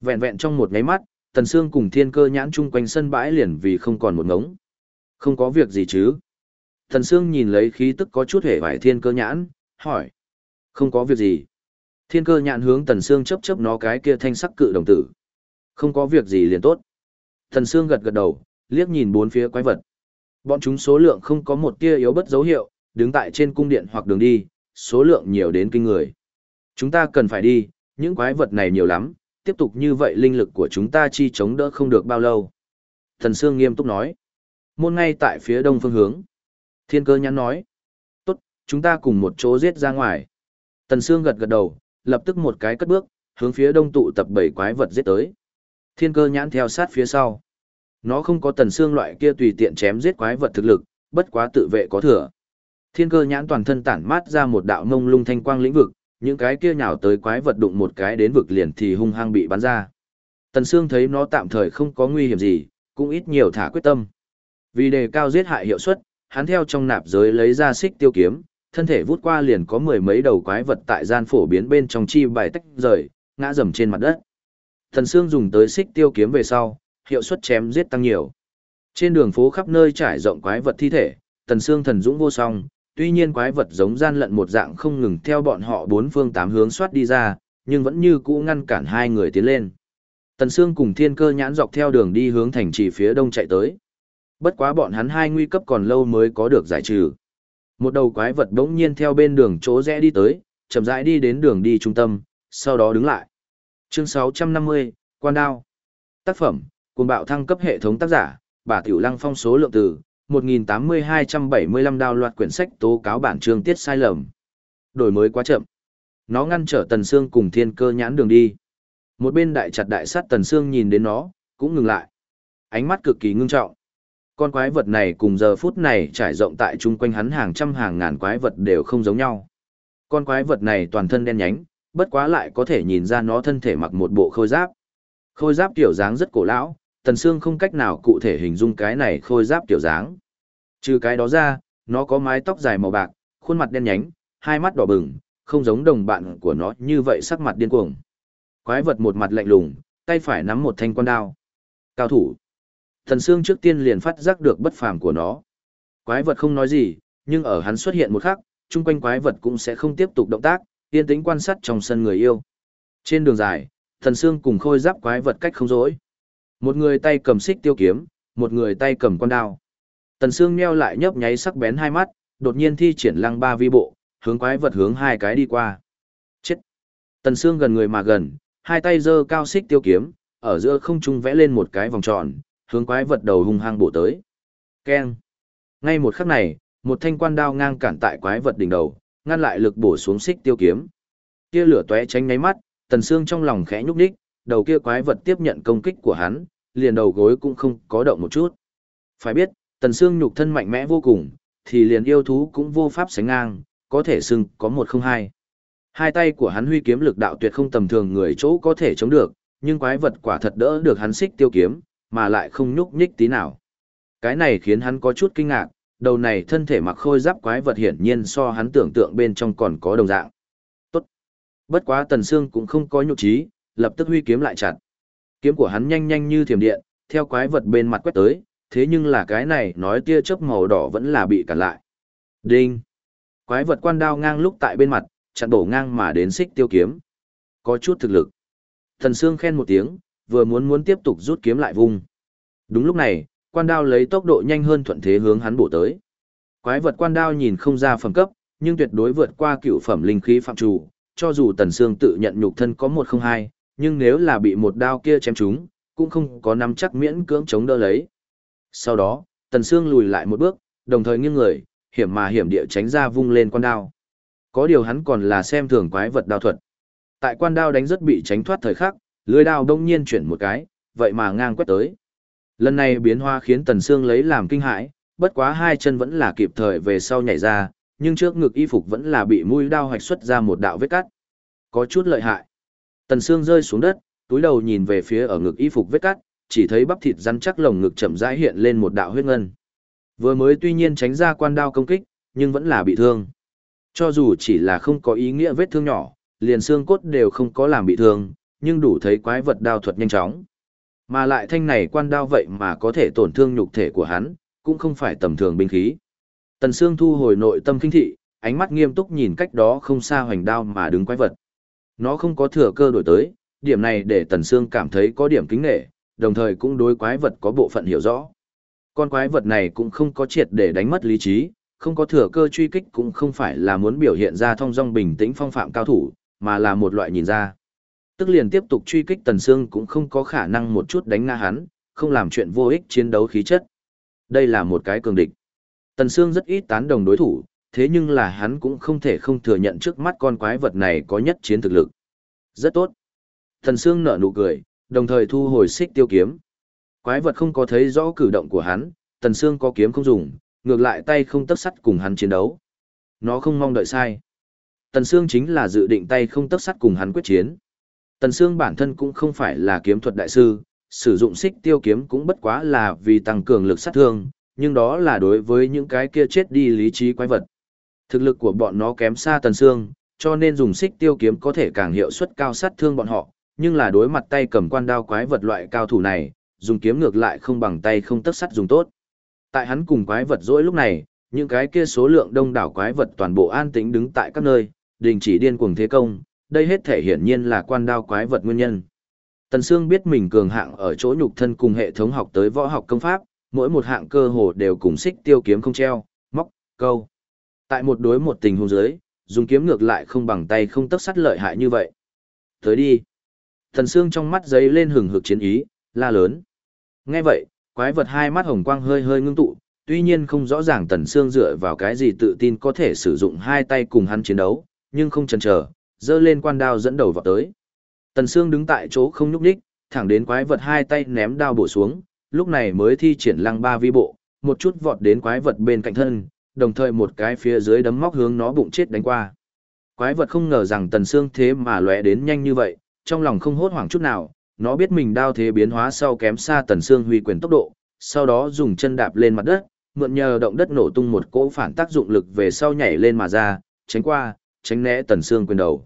Vẹn vẹn trong một nháy mắt, Tần Sương cùng thiên cơ nhãn chung quanh sân bãi liền vì không còn một ngống. Không có việc gì chứ? Tần Sương nhìn lấy khí tức có chút hề vải thiên cơ nhãn, hỏi. Không có việc gì. Thiên cơ nhãn hướng Tần Sương chấp chấp nó cái kia thanh sắc cự đồng tử. Không có việc gì liền tốt. Tần Sương gật gật đầu, liếc nhìn bốn phía quái vật. Bọn chúng số lượng không có một tia yếu bất dấu hiệu, đứng tại trên cung điện hoặc đường đi, số lượng nhiều đến kinh người. Chúng ta cần phải đi, những quái vật này nhiều lắm, tiếp tục như vậy linh lực của chúng ta chi chống đỡ không được bao lâu. Thần Sương nghiêm túc nói. Môn ngay tại phía đông phương hướng. Thiên cơ nhắn nói. Tốt, chúng ta cùng một chỗ giết ra ngoài. Tần Sương gật gật đầu, lập tức một cái cất bước, hướng phía đông tụ tập bảy quái vật giết tới. Thiên cơ nhãn theo sát phía sau. Nó không có tần xương loại kia tùy tiện chém giết quái vật thực lực, bất quá tự vệ có thừa. Thiên cơ nhãn toàn thân tản mát ra một đạo ngông lung thanh quang lĩnh vực, những cái kia nhào tới quái vật đụng một cái đến vực liền thì hung hăng bị bắn ra. Tần Sương thấy nó tạm thời không có nguy hiểm gì, cũng ít nhiều thả quyết tâm. Vì đề cao giết hại hiệu suất, hắn theo trong nạp giới lấy ra xích tiêu kiếm, thân thể vút qua liền có mười mấy đầu quái vật tại gian phổ biến bên trong chi bài tách rời, ngã rầm trên mặt đất. Tần Sương dùng tới xích tiêu kiếm về sau, hiệu suất chém giết tăng nhiều. Trên đường phố khắp nơi trải rộng quái vật thi thể, Tần Sương thần dũng vô song, tuy nhiên quái vật giống gian lận một dạng không ngừng theo bọn họ bốn phương tám hướng xoát đi ra, nhưng vẫn như cũ ngăn cản hai người tiến lên. Tần Sương cùng Thiên Cơ nhãn dọc theo đường đi hướng thành trì phía đông chạy tới. Bất quá bọn hắn hai nguy cấp còn lâu mới có được giải trừ. Một đầu quái vật đống nhiên theo bên đường chỗ rẽ đi tới, chậm rãi đi đến đường đi trung tâm, sau đó đứng lại. Chương 650, Quan Đao. Tác phẩm, cùng bạo thăng cấp hệ thống tác giả, bà Tiểu Lăng phong số lượng từ, 1.8275 đào loạt quyển sách tố cáo bản chương tiết sai lầm. Đổi mới quá chậm. Nó ngăn trở Tần Sương cùng thiên cơ nhãn đường đi. Một bên đại chặt đại sát Tần Sương nhìn đến nó, cũng ngừng lại. Ánh mắt cực kỳ ngưng trọng. Con quái vật này cùng giờ phút này trải rộng tại chung quanh hắn hàng trăm hàng ngàn quái vật đều không giống nhau. Con quái vật này toàn thân đen nhánh, bất quá lại có thể nhìn ra nó thân thể mặc một bộ khôi giáp. Khôi giáp kiểu dáng rất cổ lão, Tần Sương không cách nào cụ thể hình dung cái này khôi giáp kiểu dáng. Trừ cái đó ra, nó có mái tóc dài màu bạc, khuôn mặt đen nhánh, hai mắt đỏ bừng, không giống đồng bạn của nó như vậy sắc mặt điên cuồng. Quái vật một mặt lạnh lùng, tay phải nắm một thanh quan đao. Cao thủ. Tần Sương trước tiên liền phát giác được bất phàm của nó. Quái vật không nói gì, nhưng ở hắn xuất hiện một khắc, chung quanh quái vật cũng sẽ không tiếp tục động tác, yên tĩnh quan sát trong sân người yêu. Trên đường dài, Thần Sương cùng khôi giáp quái vật cách không dối. Một người tay cầm xích tiêu kiếm, một người tay cầm con đao. Tần Sương nheo lại nhấp nháy sắc bén hai mắt, đột nhiên thi triển lăng ba vi bộ, hướng quái vật hướng hai cái đi qua. Chết! Tần Sương gần người mà gần, hai tay giơ cao xích tiêu kiếm, ở giữa không trung vẽ lên một cái vòng tròn, hướng quái vật đầu hung hăng bổ tới. Keng! Ngay một khắc này, một thanh quan đao ngang cản tại quái vật đỉnh đầu, ngăn lại lực bổ xuống xích tiêu kiếm. Tia lửa tóe tránh nháy mắt, Tần Sương trong lòng khẽ nhúc nhích, đầu kia quái vật tiếp nhận công kích của hắn, liền đầu gối cũng không có động một chút. Phải biết, Tần xương nhục thân mạnh mẽ vô cùng, thì liền yêu thú cũng vô pháp sánh ngang, có thể xưng có một không hai. Hai tay của hắn huy kiếm lực đạo tuyệt không tầm thường người chỗ có thể chống được, nhưng quái vật quả thật đỡ được hắn xích tiêu kiếm, mà lại không nhúc nhích tí nào. Cái này khiến hắn có chút kinh ngạc, đầu này thân thể mặc khôi giáp quái vật hiển nhiên so hắn tưởng tượng bên trong còn có đồng dạng. Tốt. Bất quá Tần Sương cũng không có nhục trí, lập tức huy kiếm lại chặt. Kiếm của hắn nhanh nhanh như thiểm điện, theo quái vật bên mặt quét tới, thế nhưng là cái này nói tia chớp màu đỏ vẫn là bị cản lại. Đinh! Quái vật quan đao ngang lúc tại bên mặt, chặn bổ ngang mà đến xích tiêu kiếm. Có chút thực lực. Thần Sương khen một tiếng, vừa muốn muốn tiếp tục rút kiếm lại vung. Đúng lúc này, quan đao lấy tốc độ nhanh hơn thuận thế hướng hắn bổ tới. Quái vật quan đao nhìn không ra phẩm cấp, nhưng tuyệt đối vượt qua cựu phẩm linh khí phạm chủ, cho dù Tần Sương tự nhận nhục thân có một không hai, nhưng nếu là bị một đao kia chém trúng, cũng không có nắm chắc miễn cưỡng chống đỡ lấy. Sau đó, Tần Sương lùi lại một bước, đồng thời nghiêng người, hiểm mà hiểm địa tránh ra vung lên quan đao. Có điều hắn còn là xem thường quái vật đao thuật. Tại quan đao đánh rất bị tránh thoát thời khắc, lưỡi đao đông nhiên chuyển một cái, vậy mà ngang quét tới. Lần này biến hoa khiến Tần Sương lấy làm kinh hãi, bất quá hai chân vẫn là kịp thời về sau nhảy ra, nhưng trước ngực y phục vẫn là bị mũi đao hoạch xuất ra một đạo vết cắt. Có chút lợi hại. Tần Sương rơi xuống đất, túi đầu nhìn về phía ở ngực y phục vết cắt, chỉ thấy bắp thịt rắn chắc lồng ngực chậm rãi hiện lên một đạo huyết ngân. Vừa mới tuy nhiên tránh ra quan đao công kích, nhưng vẫn là bị thương. Cho dù chỉ là không có ý nghĩa vết thương nhỏ, liền xương cốt đều không có làm bị thương, nhưng đủ thấy quái vật đao thuật nhanh chóng. Mà lại thanh này quan đao vậy mà có thể tổn thương nhục thể của hắn, cũng không phải tầm thường binh khí. Tần Sương thu hồi nội tâm kinh thị, ánh mắt nghiêm túc nhìn cách đó không xa hoành đao mà đứng quái vật. Nó không có thừa cơ đổi tới, điểm này để Tần Sương cảm thấy có điểm kính nể, đồng thời cũng đối quái vật có bộ phận hiểu rõ. Con quái vật này cũng không có triệt để đánh mất lý trí, không có thừa cơ truy kích cũng không phải là muốn biểu hiện ra thông dong bình tĩnh phong phạm cao thủ, mà là một loại nhìn ra. Tức liền tiếp tục truy kích Tần Sương cũng không có khả năng một chút đánh ngã hắn, không làm chuyện vô ích chiến đấu khí chất. Đây là một cái cường địch. Tần Sương rất ít tán đồng đối thủ, thế nhưng là hắn cũng không thể không thừa nhận trước mắt con quái vật này có nhất chiến thực lực. Rất tốt. thần Sương nở nụ cười, đồng thời thu hồi xích tiêu kiếm. Quái vật không có thấy rõ cử động của hắn, Tần Sương có kiếm không dùng, ngược lại tay không tấp sắt cùng hắn chiến đấu. Nó không mong đợi sai. Tần Sương chính là dự định tay không tấp sắt cùng hắn quyết chiến. Tần Sương bản thân cũng không phải là kiếm thuật đại sư, sử dụng xích tiêu kiếm cũng bất quá là vì tăng cường lực sát thương, nhưng đó là đối với những cái kia chết đi lý trí quái vật. Thực lực của bọn nó kém xa Tần Sương, cho nên dùng xích tiêu kiếm có thể càng hiệu suất cao sát thương bọn họ, nhưng là đối mặt tay cầm quan đao quái vật loại cao thủ này, dùng kiếm ngược lại không bằng tay không tấc sắt dùng tốt. Tại hắn cùng quái vật dỗi lúc này, những cái kia số lượng đông đảo quái vật toàn bộ an tĩnh đứng tại các nơi, đình chỉ điên cuồng thế công, đây hết thể hiển nhiên là quan đao quái vật nguyên nhân. Tần Sương biết mình cường hạng ở chỗ nhục thân cùng hệ thống học tới võ học công pháp, mỗi một hạng cơ hồ đều cùng xích tiêu kiếm không treo, móc, câu. Tại một đối một tình huống dưới, dùng kiếm ngược lại không bằng tay không tấc sắt lợi hại như vậy. Tới đi. thần Sương trong mắt giấy lên hừng hực chiến ý, la lớn. Nghe vậy, quái vật hai mắt hồng quang hơi hơi ngưng tụ, tuy nhiên không rõ ràng Tần Sương dựa vào cái gì tự tin có thể sử dụng hai tay cùng hắn chiến đấu, nhưng không chần chờ, giơ lên quan đao dẫn đầu vào tới. Tần Sương đứng tại chỗ không nhúc nhích, thẳng đến quái vật hai tay ném đao bổ xuống, lúc này mới thi triển lăng ba vi bộ, một chút vọt đến quái vật bên cạnh thân, đồng thời một cái phía dưới đấm móc hướng nó bụng chết đánh qua. Quái vật không ngờ rằng Tần xương thế mà lóe đến nhanh như vậy, trong lòng không hốt hoảng chút nào, nó biết mình đao thế biến hóa sau kém xa Tần xương huy quyền tốc độ, sau đó dùng chân đạp lên mặt đất, mượn nhờ động đất nổ tung một cỗ phản tác dụng lực về sau nhảy lên mà ra, tránh qua, tránh né Tần xương quyền đầu.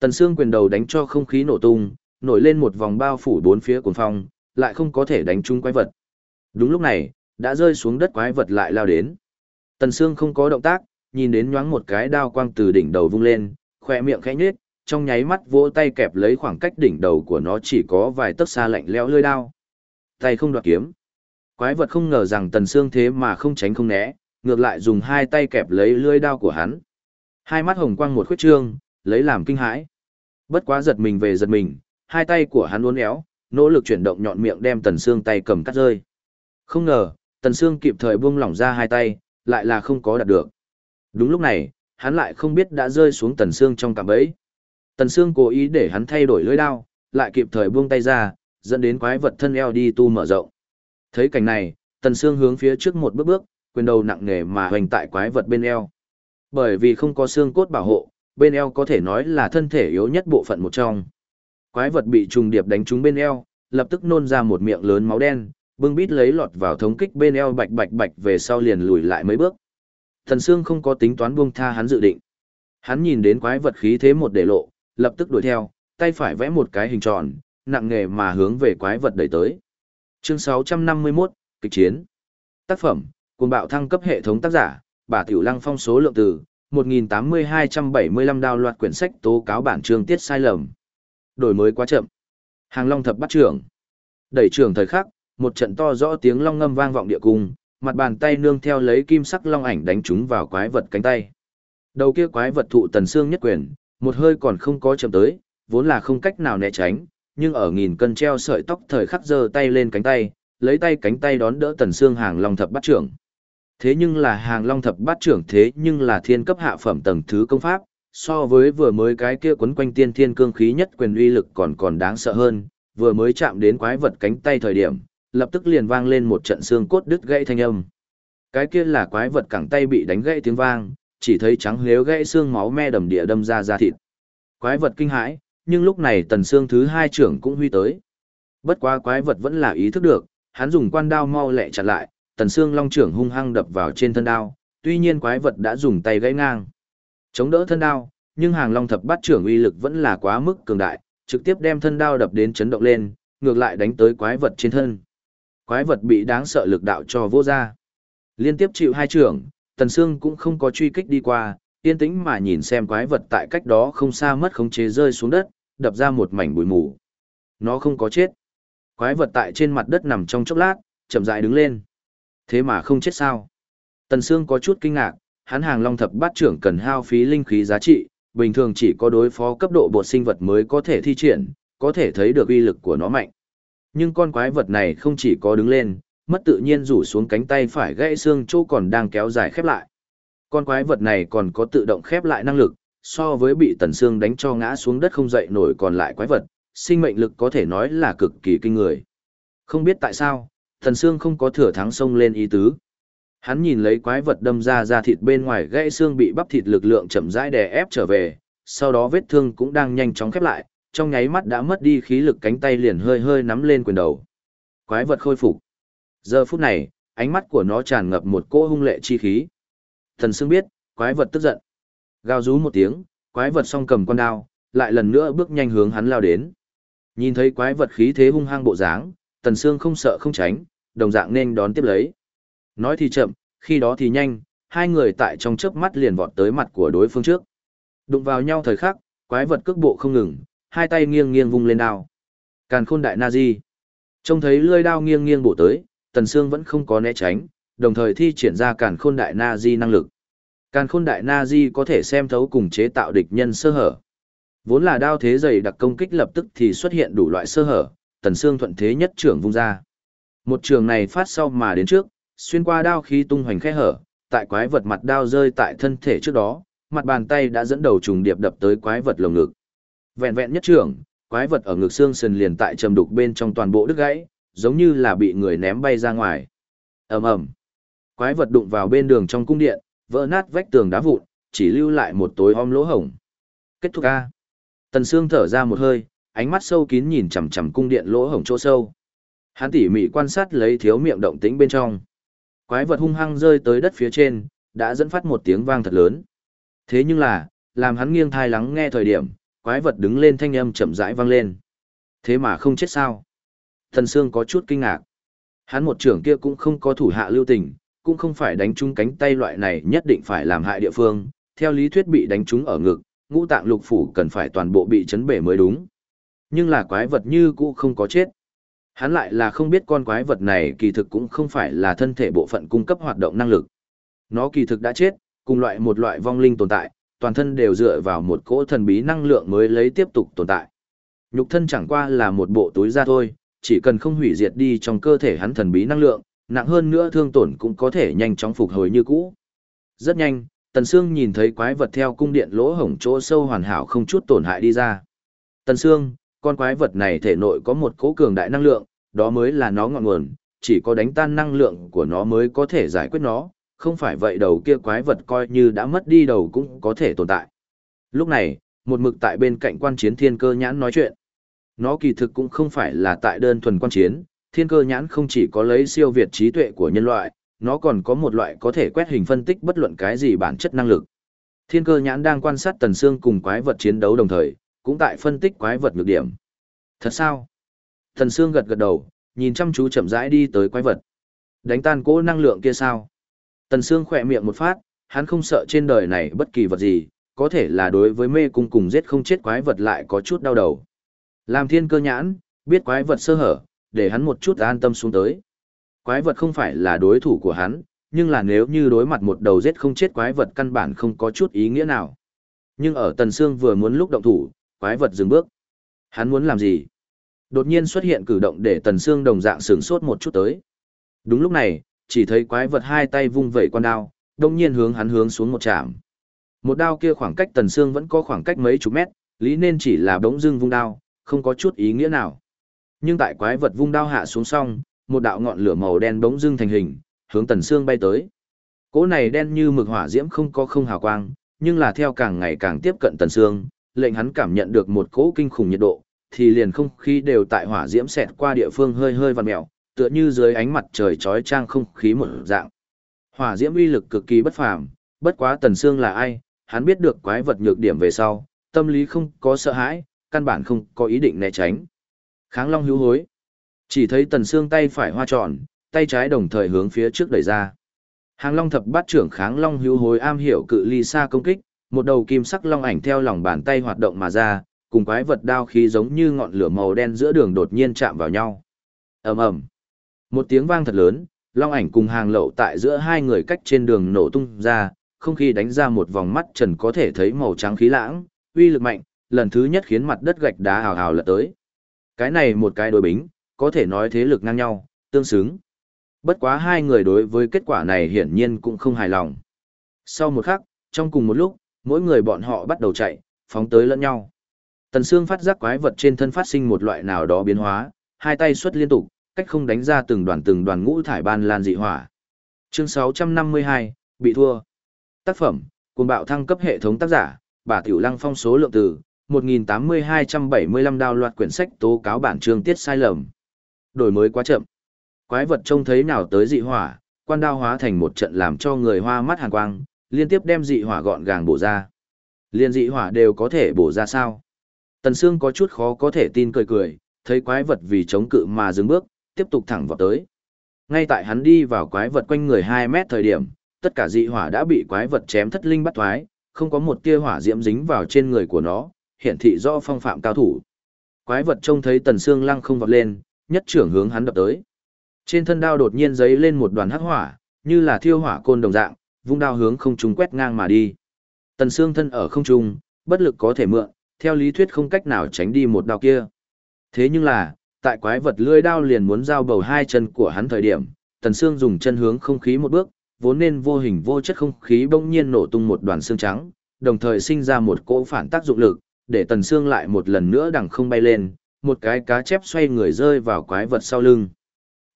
Tần xương quyền đầu đánh cho không khí nổ tung, nổi lên một vòng bao phủ bốn phía cuồng phong, lại không có thể đánh trúng quái vật. Đúng lúc này, đã rơi xuống đất quái vật lại lao đến. Tần Sương không có động tác, nhìn đến nhoáng một cái đao quang từ đỉnh đầu vung lên, khỏe miệng khẽ nhếch, trong nháy mắt vỗ tay kẹp lấy khoảng cách đỉnh đầu của nó chỉ có vài tấc xa lạnh lẽo lưỡi đao. Tay không đoạt kiếm. Quái vật không ngờ rằng Tần Sương thế mà không tránh không né, ngược lại dùng hai tay kẹp lấy lưỡi đao của hắn. Hai mắt hồng quang một khuyết trương, lấy làm kinh hãi. Bất quá giật mình về giật mình, hai tay của hắn uốn éo, nỗ lực chuyển động nhọn miệng đem Tần Sương tay cầm cắt rơi. Không ngờ, Tần Sương kịp thời buông lỏng ra hai tay, lại là không có đạt được. Đúng lúc này, hắn lại không biết đã rơi xuống Tần xương trong cạm bẫy. Tần xương cố ý để hắn thay đổi lưỡi đao, lại kịp thời buông tay ra, dẫn đến quái vật thân eo đi tu mở rộng. Thấy cảnh này, Tần xương hướng phía trước một bước bước, quyền đầu nặng nề mà hoành tại quái vật bên eo. Bởi vì không có xương cốt bảo hộ, bên eo có thể nói là thân thể yếu nhất bộ phận một trong. Quái vật bị trùng điệp đánh trúng bên eo, lập tức nôn ra một miệng lớn máu đen, bưng bít lấy lọt vào thống kích bên eo bạch bạch bạch về sau liền lùi lại mấy bước. Thần Sương không có tính toán buông tha hắn dự định. Hắn nhìn đến quái vật khí thế một để lộ, lập tức đuổi theo, tay phải vẽ một cái hình tròn, nặng nghề mà hướng về quái vật đẩy tới. Chương 651, kịch chiến. Tác phẩm, cuồng bạo thăng cấp hệ thống tác giả, bà Tiểu Lăng phong số lượng từ 1.8275 đào loạt quyển sách tố cáo bản chương tiết sai lầm. Đổi mới quá chậm. Hàng Long thập bắt trưởng. Đẩy trưởng thời khắc, một trận to rõ tiếng long ngâm vang vọng địa cung, mặt bàn tay nương theo lấy kim sắc long ảnh đánh trúng vào quái vật cánh tay. Đầu kia quái vật thụ tần xương nhất quyền, một hơi còn không có chậm tới, vốn là không cách nào né tránh, nhưng ở nghìn cân treo sợi tóc thời khắc giơ tay lên cánh tay, lấy tay cánh tay đón đỡ tần xương hàng long thập bát trưởng. Thế nhưng là hàng long thập bát trưởng thế nhưng là thiên cấp hạ phẩm tầng thứ công pháp, so với vừa mới cái kia quấn quanh tiên thiên cương khí nhất quyền uy lực còn còn đáng sợ hơn, vừa mới chạm đến quái vật cánh tay thời điểm, lập tức liền vang lên một trận xương cốt đứt gãy thanh âm. Cái kia là quái vật cẳng tay bị đánh gãy tiếng vang, chỉ thấy trắng lếu gãy xương máu me đầm địa đâm ra ra thịt. Quái vật kinh hãi, nhưng lúc này tần xương thứ hai trưởng cũng huy tới. Bất quá quái vật vẫn là ý thức được, hắn dùng quan đao mau lẹ chặn lại, tần xương long trưởng hung hăng đập vào trên thân đao, tuy nhiên quái vật đã dùng tay gãy ngang. Chống đỡ thân đao, nhưng hàng long thập bát trưởng uy lực vẫn là quá mức cường đại, trực tiếp đem thân đao đập đến chấn động lên, ngược lại đánh tới quái vật trên thân. Quái vật bị đáng sợ lực đạo cho vô ra. Liên tiếp chịu hai trưởng, tần xương cũng không có truy kích đi qua, yên tĩnh mà nhìn xem quái vật tại cách đó không xa mất khống chế rơi xuống đất, đập ra một mảnh bụi mù. Nó không có chết. Quái vật tại trên mặt đất nằm trong chốc lát, chậm rãi đứng lên. Thế mà không chết sao? Tần Sương có chút kinh ngạc, hắn hàng long thập bát trưởng cần hao phí linh khí giá trị, bình thường chỉ có đối phó cấp độ bột sinh vật mới có thể thi triển, có thể thấy được uy lực của nó mạnh. Nhưng con quái vật này không chỉ có đứng lên, mất tự nhiên rủ xuống cánh tay phải gãy xương chỗ còn đang kéo dài khép lại. Con quái vật này còn có tự động khép lại năng lực, so với bị tần xương đánh cho ngã xuống đất không dậy nổi còn lại quái vật, sinh mệnh lực có thể nói là cực kỳ kinh người. Không biết tại sao, tần xương không có thừa thắng sông lên ý tứ. Hắn nhìn lấy quái vật đâm ra ra thịt bên ngoài gãy xương bị bắp thịt lực lượng chậm rãi đè ép trở về, sau đó vết thương cũng đang nhanh chóng khép lại, trong nháy mắt đã mất đi khí lực cánh tay liền hơi hơi nắm lên quyền đầu. Quái vật khôi phục. Giờ phút này, ánh mắt của nó tràn ngập một cỗ hung lệ chi khí. Thần Sương biết, quái vật tức giận. Gào rú một tiếng, quái vật song cầm con đao, lại lần nữa bước nhanh hướng hắn lao đến. Nhìn thấy quái vật khí thế hung hăng bộ dáng, Tần Sương không sợ không tránh, đồng dạng nên đón tiếp lấy. Nói thì chậm, khi đó thì nhanh, hai người tại trong chớp mắt liền vọt tới mặt của đối phương trước. Đụng vào nhau thời khắc, quái vật cước bộ không ngừng, hai tay nghiêng nghiêng vung lên đao. Càn khôn đại nazi. Trông thấy lưỡi đao nghiêng nghiêng bổ tới, Tần Sương vẫn không có né tránh, đồng thời thi triển ra càn khôn đại nazi năng lực. Càn khôn đại nazi có thể xem thấu cùng chế tạo địch nhân sơ hở. Vốn là đao thế dày đặc công kích lập tức thì xuất hiện đủ loại sơ hở, Tần Sương thuận thế nhất trưởng vung ra. Một trường này phát sau mà đến trước, xuyên qua đao khí tung hoành khe hở, tại quái vật mặt đao rơi tại thân thể trước đó, mặt bàn tay đã dẫn đầu trùng điệp đập tới quái vật lồng ngực. Vẹn vẹn nhất trưởng, quái vật ở ngực xương sườn liền tại trầm đục bên trong toàn bộ đứt gãy, giống như là bị người ném bay ra ngoài. Ầm ầm. Quái vật đụng vào bên đường trong cung điện, vỡ nát vách tường đá vụn, chỉ lưu lại một tối om lỗ hổng. Kết thúc a. Tần Sương thở ra một hơi, ánh mắt sâu kín nhìn chằm chằm cung điện lỗ hổng chỗ sâu. Hắn tỉ mỉ quan sát lấy thiếu miệng động tĩnh bên trong. Quái vật hung hăng rơi tới đất phía trên, đã dẫn phát một tiếng vang thật lớn. Thế nhưng là, làm hắn nghiêng thai lắng nghe thời điểm, quái vật đứng lên thanh âm chậm rãi vang lên. Thế mà không chết sao? Thần Sương có chút kinh ngạc. Hắn một trưởng kia cũng không có thủ hạ lưu tình, cũng không phải đánh trúng cánh tay loại này nhất định phải làm hại địa phương, theo lý thuyết bị đánh trúng ở ngực, ngũ tạng lục phủ cần phải toàn bộ bị chấn bể mới đúng. Nhưng là quái vật như cũ không có chết. Hắn lại là không biết con quái vật này kỳ thực cũng không phải là thân thể bộ phận cung cấp hoạt động năng lực. Nó kỳ thực đã chết, cùng loại một loại vong linh tồn tại, toàn thân đều dựa vào một cỗ thần bí năng lượng mới lấy tiếp tục tồn tại. Nhục thân chẳng qua là một bộ túi da thôi, chỉ cần không hủy diệt đi trong cơ thể hắn thần bí năng lượng, nặng hơn nữa thương tổn cũng có thể nhanh chóng phục hồi như cũ. Rất nhanh, Tần Sương nhìn thấy quái vật theo cung điện lỗ hổng chỗ sâu hoàn hảo không chút tổn hại đi ra. Tần Sương, con quái vật này thể nội có một cỗ cường đại năng lượng, đó mới là nó ngọn nguồn, chỉ có đánh tan năng lượng của nó mới có thể giải quyết nó, không phải vậy đầu kia quái vật coi như đã mất đi đầu cũng có thể tồn tại. Lúc này, một mực tại bên cạnh quan chiến thiên cơ nhãn nói chuyện. Nó kỳ thực cũng không phải là tại đơn thuần quan chiến, thiên cơ nhãn không chỉ có lấy siêu việt trí tuệ của nhân loại, nó còn có một loại có thể quét hình phân tích bất luận cái gì bản chất năng lực. Thiên cơ nhãn đang quan sát tần xương cùng quái vật chiến đấu đồng thời, cũng tại phân tích quái vật nhược điểm. Thật sao? Tần xương gật gật đầu, nhìn chăm chú chậm rãi đi tới quái vật. Đánh tan cỗ năng lượng kia sao? Tần Sương khỏe miệng một phát, hắn không sợ trên đời này bất kỳ vật gì, có thể là đối với mê cung cùng giết không chết quái vật lại có chút đau đầu. Làm thiên cơ nhãn, biết quái vật sơ hở, để hắn một chút an tâm xuống tới. Quái vật không phải là đối thủ của hắn, nhưng là nếu như đối mặt một đầu giết không chết quái vật căn bản không có chút ý nghĩa nào. Nhưng ở Tần Sương vừa muốn lúc động thủ, quái vật dừng bước. Hắn muốn làm gì? Đột nhiên xuất hiện cử động để Tần Sương đồng dạng sửng sốt một chút tới. Đúng lúc này, chỉ thấy quái vật hai tay vung vẩy con đao, đồng nhiên hướng hắn hướng xuống một chạm. Một đao kia khoảng cách Tần Sương vẫn có khoảng cách mấy chục mét, lý nên chỉ là bỗng dưng vung đao, không có chút ý nghĩa nào. Nhưng tại quái vật vung đao hạ xuống xong, một đạo ngọn lửa màu đen bỗng dưng thành hình, hướng Tần Sương bay tới. Cỗ này đen như mực hỏa diễm không có không hào quang, nhưng là theo càng ngày càng tiếp cận Tần Sương, lệnh hắn cảm nhận được một cỗ kinh khủng nhiệt độ, thì liền không khí đều tại hỏa diễm xẹt qua địa phương hơi hơi vặn mèo, tựa như dưới ánh mặt trời chói chang không khí một dạng. Hỏa diễm uy lực cực kỳ bất phàm, bất quá Tần Sương là ai, hắn biết được quái vật nhược điểm về sau, tâm lý không có sợ hãi, căn bản không có ý định né tránh. Kháng Long hữu hối. Chỉ thấy Tần Sương tay phải hoa tròn, tay trái đồng thời hướng phía trước đẩy ra. Hàng Long thập bát trưởng Kháng Long hữu hối am hiểu cự ly xa công kích, một đầu kim sắc long ảnh theo lòng bàn tay hoạt động mà ra, cùng quái vật đao khí giống như ngọn lửa màu đen giữa đường đột nhiên chạm vào nhau. Ầm ầm. Một tiếng vang thật lớn, long ảnh cùng hàng lậu tại giữa hai người cách trên đường nổ tung ra, không khí đánh ra một vòng mắt trần có thể thấy màu trắng khí lãng, uy lực mạnh, lần thứ nhất khiến mặt đất gạch đá hào hào lật tới. Cái này một cái đối bính, có thể nói thế lực ngang nhau, tương xứng. Bất quá hai người đối với kết quả này hiển nhiên cũng không hài lòng. Sau một khắc, trong cùng một lúc, mỗi người bọn họ bắt đầu chạy, phóng tới lẫn nhau. Tần Sương phát giác quái vật trên thân phát sinh một loại nào đó biến hóa, hai tay xuất liên tục, cách không đánh ra từng đoàn từng đoàn ngũ thải ban lan dị hỏa. Chương 652, bị thua. Tác phẩm, cùng bạo thăng cấp hệ thống tác giả, bà Tiểu Lăng phong số lượng từ 1.8275 đào loạt quyển sách tố cáo bản chương tiết sai lầm. Đổi mới quá chậm. Quái vật trông thấy nào tới dị hỏa, quan đao hóa thành một trận làm cho người hoa mắt hàn quang, liên tiếp đem dị hỏa gọn gàng bổ ra. Liên dị hỏa đều có thể bổ ra sao? Tần Sương có chút khó có thể tin cười cười, thấy quái vật vì chống cự mà dừng bước, tiếp tục thẳng vào tới. Ngay tại hắn đi vào quái vật quanh người 2 mét thời điểm, tất cả dị hỏa đã bị quái vật chém thất linh bắt thoái, không có một tia hỏa diễm dính vào trên người của nó, hiển thị rõ phong phạm cao thủ. Quái vật trông thấy Tần Sương lăng không vọt lên, nhất trưởng hướng hắn đập tới. Trên thân đao đột nhiên giấy lên một đoàn hắc hỏa, như là thiêu hỏa côn đồng dạng, vung đao hướng không trung quét ngang mà đi. Tần Sương thân ở không trung, bất lực có thể mượn, theo lý thuyết không cách nào tránh đi một đao kia. Thế nhưng là, tại quái vật lưỡi đao liền muốn giao bầu hai chân của hắn thời điểm, Tần Sương dùng chân hướng không khí một bước, vốn nên vô hình vô chất không khí bỗng nhiên nổ tung một đoàn xương trắng, đồng thời sinh ra một cỗ phản tác dụng lực, để Tần Sương lại một lần nữa đằng không bay lên, một cái cá chép xoay người rơi vào quái vật sau lưng.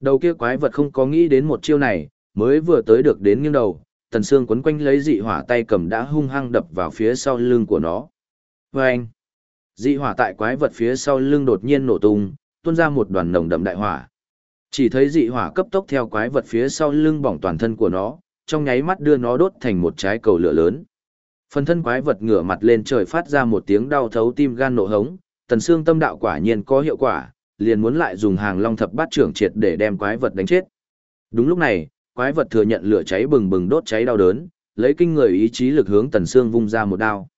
Đầu kia quái vật không có nghĩ đến một chiêu này, mới vừa tới được đến nghiêng đầu, Tần Sương quấn quanh lấy dị hỏa tay cầm đã hung hăng đập vào phía sau lưng của nó. Vâng! anh, dị hỏa tại quái vật phía sau lưng đột nhiên nổ tung, tuôn ra một đoàn nồng đậm đại hỏa. Chỉ thấy dị hỏa cấp tốc theo quái vật phía sau lưng bỏng toàn thân của nó, trong nháy mắt đưa nó đốt thành một trái cầu lửa lớn. Phần thân quái vật ngửa mặt lên trời phát ra một tiếng đau thấu tim gan nổ hống, tần xương tâm đạo quả nhiên có hiệu quả, liền muốn lại dùng hàng long thập bát trưởng triệt để đem quái vật đánh chết. Đúng lúc này, quái vật thừa nhận lửa cháy bừng bừng đốt cháy đau đớn, lấy kinh người ý chí lực hướng tần xương vung ra một đao.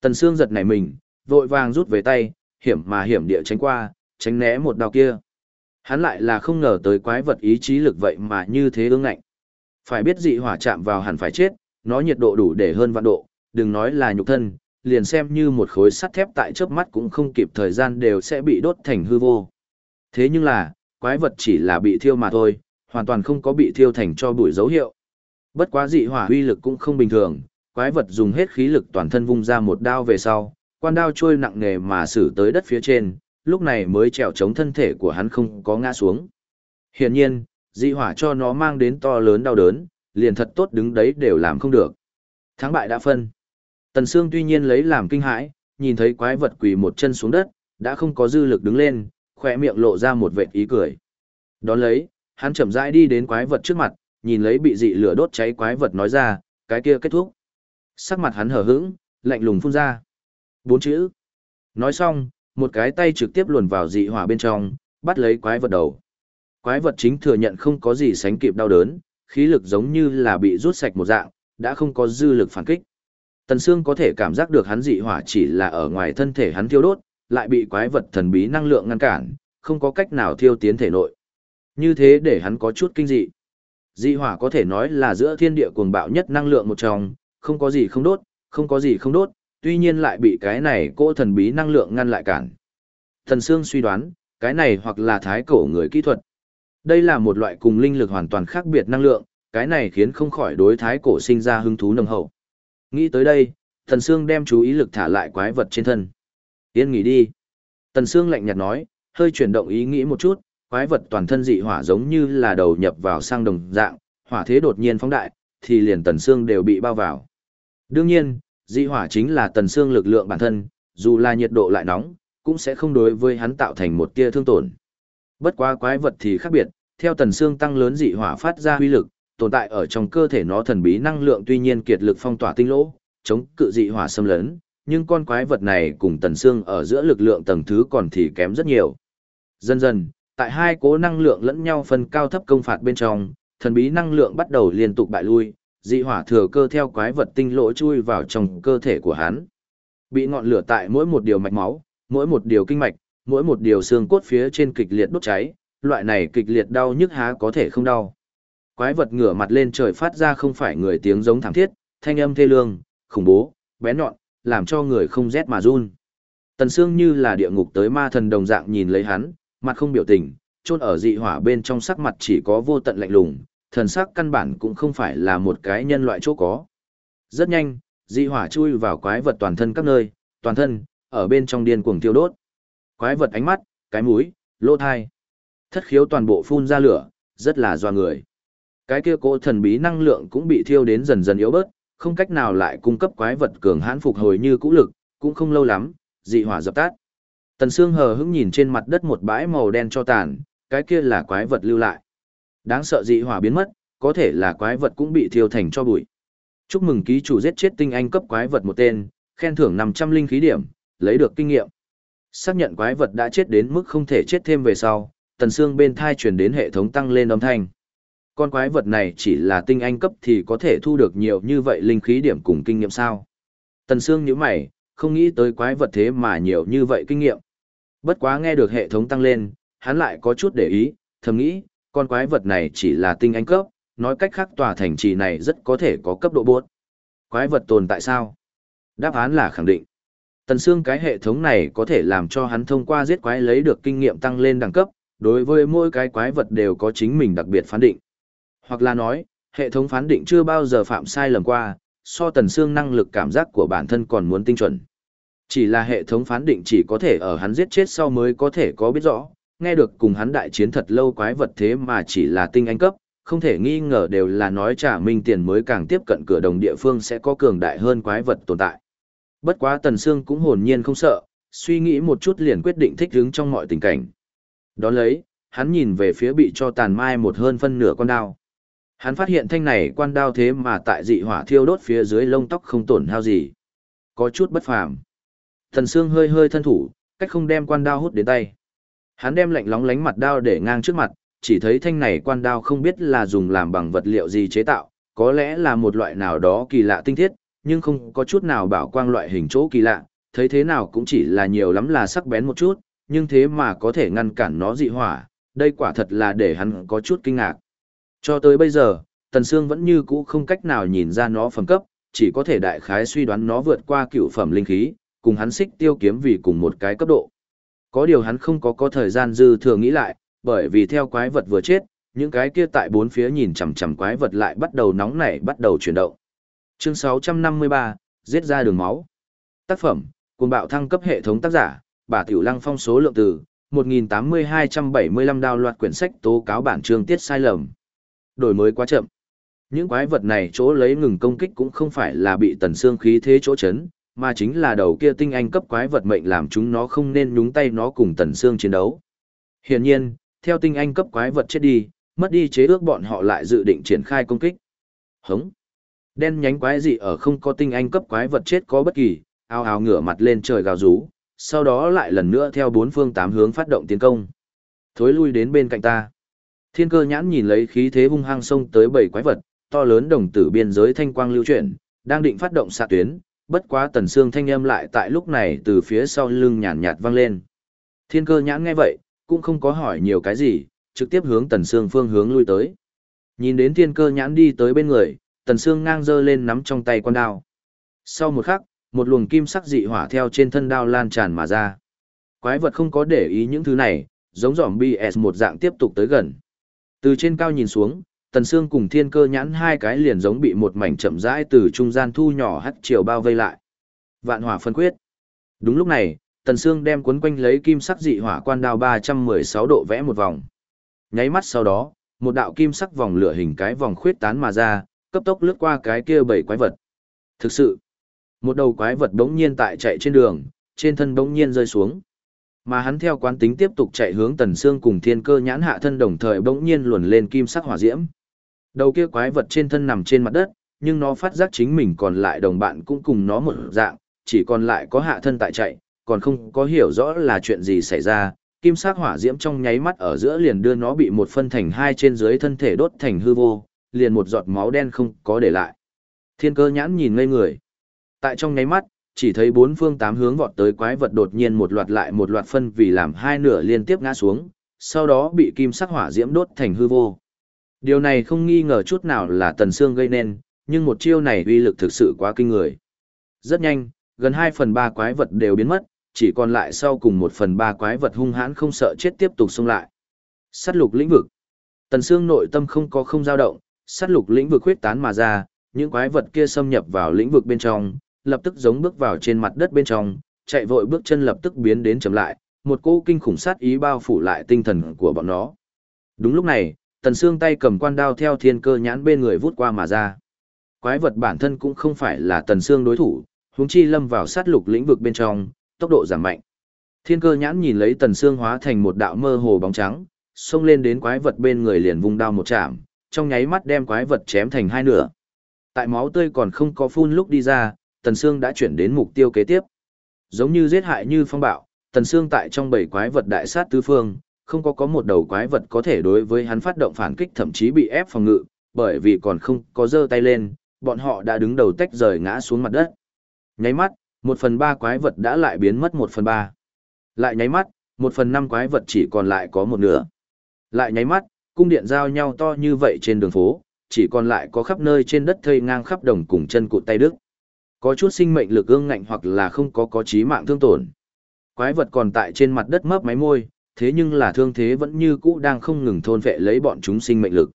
Tần xương giật nảy mình, vội vàng rút về tay, hiểm mà hiểm địa tránh qua, tránh né một đao kia. Hắn lại là không ngờ tới quái vật ý chí lực vậy mà như thế ương ngạnh. Phải biết dị hỏa chạm vào hẳn phải chết, nó nhiệt độ đủ để hơn vạn độ, đừng nói là nhục thân, liền xem như một khối sắt thép tại chớp mắt cũng không kịp thời gian đều sẽ bị đốt thành hư vô. Thế nhưng là, quái vật chỉ là bị thiêu mà thôi, hoàn toàn không có bị thiêu thành cho bụi dấu hiệu. Bất quá dị hỏa uy lực cũng không bình thường, quái vật dùng hết khí lực toàn thân vung ra một đao về sau, quan đao trôi nặng nề mà xử tới đất phía trên, lúc này mới trèo chống thân thể của hắn không có ngã xuống. Hiển nhiên, dị hỏa cho nó mang đến to lớn đau đớn, liền thật tốt đứng đấy đều làm không được. Thắng bại đã phân. Tần Sương tuy nhiên lấy làm kinh hãi, nhìn thấy quái vật quỳ một chân xuống đất, đã không có dư lực đứng lên, khỏe miệng lộ ra một vệt ý cười. Đón lấy, hắn chậm rãi đi đến quái vật trước mặt, nhìn lấy bị dị lửa đốt cháy quái vật nói ra, cái kia kết thúc. Sắc mặt hắn hở hững, lạnh lùng phun ra. Bốn chữ. Nói xong, một cái tay trực tiếp luồn vào dị hỏa bên trong, bắt lấy quái vật đầu. Quái vật chính thừa nhận không có gì sánh kịp đau đớn, khí lực giống như là bị rút sạch một dạng, đã không có dư lực phản kích. Tần Sương có thể cảm giác được hắn dị hỏa chỉ là ở ngoài thân thể hắn thiêu đốt, lại bị quái vật thần bí năng lượng ngăn cản, không có cách nào thiêu tiến thể nội. Như thế để hắn có chút kinh dị. Dị hỏa có thể nói là giữa thiên địa cuồng bạo nhất năng lượng một trong, không có gì không đốt, không có gì không đốt, tuy nhiên lại bị cái này cỗ thần bí năng lượng ngăn lại cản. Thần Sương suy đoán, cái này hoặc là thái cổ người kỹ thuật. Đây là một loại cùng linh lực hoàn toàn khác biệt năng lượng, cái này khiến không khỏi đối thái cổ sinh ra hứng thú nồng hậu. Nghĩ tới đây, Thần Sương đem chú ý lực thả lại quái vật trên thân. Yên nghỉ đi. Tần Sương lạnh nhạt nói, hơi chuyển động ý nghĩ một chút, quái vật toàn thân dị hỏa giống như là đầu nhập vào sang đồng dạng, hỏa thế đột nhiên phóng đại, thì liền Tần Sương đều bị bao vào. Đương nhiên, dị hỏa chính là Tần xương lực lượng bản thân, dù là nhiệt độ lại nóng, cũng sẽ không đối với hắn tạo thành một tia thương tổn. Bất quá quái vật thì khác biệt, theo Tần xương tăng lớn dị hỏa phát ra huy lực, tồn tại ở trong cơ thể nó thần bí năng lượng tuy nhiên kiệt lực phong tỏa tinh lỗ, chống cự dị hỏa xâm lấn, nhưng con quái vật này cùng tần xương ở giữa lực lượng tầng thứ còn thì kém rất nhiều. Dần dần, tại hai cố năng lượng lẫn nhau phân cao thấp công phạt bên trong, thần bí năng lượng bắt đầu liên tục bại lui, dị hỏa thừa cơ theo quái vật tinh lỗ chui vào trong cơ thể của hắn. Bị ngọn lửa tại mỗi một điều mạch máu, mỗi một điều kinh mạch, mỗi một điều xương cốt phía trên kịch liệt đốt cháy, loại này kịch liệt đau nhức há có thể không đau. Quái vật ngửa mặt lên trời phát ra không phải người tiếng giống thảm thiết, thanh âm thê lương, khủng bố, bén nhọn, làm cho người không rét mà run. Tần Sương như là địa ngục tới ma thần đồng dạng nhìn lấy hắn, mặt không biểu tình, chôn ở dị hỏa bên trong sắc mặt chỉ có vô tận lạnh lùng, thần sắc căn bản cũng không phải là một cái nhân loại chỗ có. Rất nhanh, dị hỏa chui vào quái vật toàn thân các nơi, toàn thân, ở bên trong điên cuồng tiêu đốt. Quái vật ánh mắt, cái mũi, lỗ thai, thất khiếu toàn bộ phun ra lửa, rất là doa người. Cái kia cỗ thần bí năng lượng cũng bị thiêu đến dần dần yếu bớt, không cách nào lại cung cấp quái vật cường hãn phục hồi như cũ lực, cũng không lâu lắm, dị hỏa dập tắt. Tần Sương hờ hững nhìn trên mặt đất một bãi màu đen cho tàn, cái kia là quái vật lưu lại. Đáng sợ dị hỏa biến mất, có thể là quái vật cũng bị thiêu thành cho bụi. Chúc mừng ký chủ giết chết tinh anh cấp quái vật một tên, khen thưởng 500 linh khí điểm, lấy được kinh nghiệm. Xác nhận quái vật đã chết đến mức không thể chết thêm về sau, tần xương bên thai truyền đến hệ thống tăng lên âm thanh. Con quái vật này chỉ là tinh anh cấp thì có thể thu được nhiều như vậy linh khí điểm cùng kinh nghiệm sao. Tần xương nhíu mày, không nghĩ tới quái vật thế mà nhiều như vậy kinh nghiệm. Bất quá nghe được hệ thống tăng lên, hắn lại có chút để ý, thầm nghĩ, con quái vật này chỉ là tinh anh cấp, nói cách khác tòa thành trì này rất có thể có cấp độ bốt. Quái vật tồn tại sao? Đáp án là khẳng định. Tần xương cái hệ thống này có thể làm cho hắn thông qua giết quái lấy được kinh nghiệm tăng lên đẳng cấp, đối với mỗi cái quái vật đều có chính mình đặc biệt phán định. Hoặc là nói, hệ thống phán định chưa bao giờ phạm sai lầm qua, so tần xương năng lực cảm giác của bản thân còn muốn tinh chuẩn. Chỉ là hệ thống phán định chỉ có thể ở hắn giết chết sau mới có thể có biết rõ, nghe được cùng hắn đại chiến thật lâu quái vật thế mà chỉ là tinh anh cấp, không thể nghi ngờ đều là nói trả minh tiền mới càng tiếp cận cửa đồng địa phương sẽ có cường đại hơn quái vật tồn tại. Bất quá Tần Sương cũng hồn nhiên không sợ, suy nghĩ một chút liền quyết định thích ứng trong mọi tình cảnh. Đón lấy, hắn nhìn về phía bị cho tàn mai một hơn phân nửa con đao. Hắn phát hiện thanh này quan đao thế mà tại dị hỏa thiêu đốt phía dưới lông tóc không tổn hao gì. Có chút bất phàm. Tần Sương hơi hơi thân thủ, cách không đem quan đao hút đến tay. Hắn đem lạnh lóng lánh mặt đao để ngang trước mặt, chỉ thấy thanh này quan đao không biết là dùng làm bằng vật liệu gì chế tạo, có lẽ là một loại nào đó kỳ lạ tinh thiết, nhưng không có chút nào bảo quang loại hình chỗ kỳ lạ, thấy thế nào cũng chỉ là nhiều lắm là sắc bén một chút, nhưng thế mà có thể ngăn cản nó dị hỏa, đây quả thật là để hắn có chút kinh ngạc. Cho tới bây giờ, Tần Sương vẫn như cũ không cách nào nhìn ra nó phẩm cấp, chỉ có thể đại khái suy đoán nó vượt qua cựu phẩm linh khí, cùng hắn xích tiêu kiếm vì cùng một cái cấp độ. Có điều hắn không có có thời gian dư thừa nghĩ lại, bởi vì theo quái vật vừa chết, những cái kia tại bốn phía nhìn chằm chằm quái vật lại bắt đầu nóng nảy bắt đầu chuyển động. Chương 653, giết ra đường máu. Tác phẩm, cuồng bạo thăng cấp hệ thống tác giả, bà Tiểu Lăng phong số lượng từ, 1.8275 đào loạt quyển sách tố cáo bản chương tiết sai lầm. Đổi mới quá chậm. Những quái vật này chỗ lấy ngừng công kích cũng không phải là bị tần xương khí thế chỗ chấn, mà chính là đầu kia tinh anh cấp quái vật mệnh làm chúng nó không nên nhúng tay nó cùng tần xương chiến đấu. Hiển nhiên, theo tinh anh cấp quái vật chết đi, mất đi chế ước bọn họ lại dự định triển khai công kích. Hống. Đen nhánh quái dị ở không có tinh anh cấp quái vật chết có bất kỳ, ao ao ngửa mặt lên trời gào rú, sau đó lại lần nữa theo bốn phương tám hướng phát động tiến công. Thối lui đến bên cạnh ta. Thiên cơ nhãn nhìn lấy khí thế hung hăng xông tới bảy quái vật, to lớn đồng tử biên giới thanh quang lưu chuyển, đang định phát động xạ tuyến, bất quá tần xương thanh âm lại tại lúc này từ phía sau lưng nhàn nhạt vang lên. Thiên cơ nhãn nghe vậy, cũng không có hỏi nhiều cái gì, trực tiếp hướng tần xương phương hướng lui tới. Nhìn đến thiên cơ nhãn đi tới bên người, tần xương ngang dơ lên nắm trong tay con đao. Sau một khắc, một luồng kim sắc dị hỏa theo trên thân đao lan tràn mà ra. Quái vật không có để ý những thứ này, giống giỏm BS một dạng tiếp tục tới gần. Từ trên cao nhìn xuống, tần Sương cùng thiên cơ nhãn hai cái liền giống bị một mảnh chậm rãi từ trung gian thu nhỏ hắt chiều bao vây lại. Vạn hỏa phân quyết. Đúng lúc này, tần Sương đem cuốn quanh lấy kim sắc dị hỏa quan đao 316 độ vẽ một vòng. Nháy mắt sau đó, một đạo kim sắc vòng lửa hình cái vòng khuyết tán mà ra, cấp tốc lướt qua cái kia bảy quái vật. Thực sự, một đầu quái vật đống nhiên tại chạy trên đường, trên thân đống nhiên rơi xuống. Mà hắn theo quán tính tiếp tục chạy hướng tần Sương cùng thiên cơ nhãn hạ thân đồng thời bỗng nhiên luồn lên kim sắc hỏa diễm. Đầu kia quái vật trên thân nằm trên mặt đất, nhưng nó phát giác chính mình còn lại đồng bạn cũng cùng nó một dạng, chỉ còn lại có hạ thân tại chạy, còn không có hiểu rõ là chuyện gì xảy ra. Kim sắc hỏa diễm trong nháy mắt ở giữa liền đưa nó bị một phân thành hai trên dưới thân thể đốt thành hư vô, liền một giọt máu đen không có để lại. Thiên cơ nhãn nhìn ngây người. Tại trong nháy mắt, chỉ thấy bốn phương tám hướng vọt tới quái vật đột nhiên một loạt lại một loạt phân vì làm hai nửa liên tiếp ngã xuống, sau đó bị kim sắc hỏa diễm đốt thành hư vô. Điều này không nghi ngờ chút nào là Tần Sương gây nên, nhưng một chiêu này uy lực thực sự quá kinh người. Rất nhanh, gần 2 phần 3 quái vật đều biến mất, chỉ còn lại sau cùng 1 phần 3 quái vật hung hãn không sợ chết tiếp tục xông lại. Sát lục lĩnh vực. Tần Sương nội tâm không có không dao động, sát lục lĩnh vực huyết tán mà ra, những quái vật kia xâm nhập vào lĩnh vực bên trong, lập tức giống bước vào trên mặt đất bên trong, chạy vội bước chân lập tức biến đến chậm lại, một cỗ kinh khủng sát ý bao phủ lại tinh thần của bọn nó. Đúng lúc này, Tần Sương tay cầm quan đao theo thiên cơ nhãn bên người vút qua mà ra. Quái vật bản thân cũng không phải là Tần Sương đối thủ, huống chi lâm vào sát lục lĩnh vực bên trong, tốc độ giảm mạnh. Thiên cơ nhãn nhìn lấy Tần Sương hóa thành một đạo mơ hồ bóng trắng, xông lên đến quái vật bên người liền vung đao một chạm, trong nháy mắt đem quái vật chém thành hai nửa. Tại máu tươi còn không có phun lúc đi ra, Tần Sương đã chuyển đến mục tiêu kế tiếp. Giống như giết hại như phong bạo, Tần Sương tại trong bảy quái vật đại sát tứ phương, không có có một đầu quái vật có thể đối với hắn phát động phản kích thậm chí bị ép phòng ngự, bởi vì còn không có giơ tay lên, bọn họ đã đứng đầu tách rời ngã xuống mặt đất. Nháy mắt, một phần ba quái vật đã lại biến mất một phần ba. Lại nháy mắt, một phần năm quái vật chỉ còn lại có một nửa. Lại nháy mắt, cung điện giao nhau to như vậy trên đường phố, chỉ còn lại có khắp nơi trên đất thây ngang khắp đồng cùng chân cụt tay đức. Có chút sinh mệnh lực ương ngạnh hoặc là không có có chí mạng thương tổn. Quái vật còn tại trên mặt đất mấp máy môi, thế nhưng là thương thế vẫn như cũ đang không ngừng thôn vệ lấy bọn chúng sinh mệnh lực.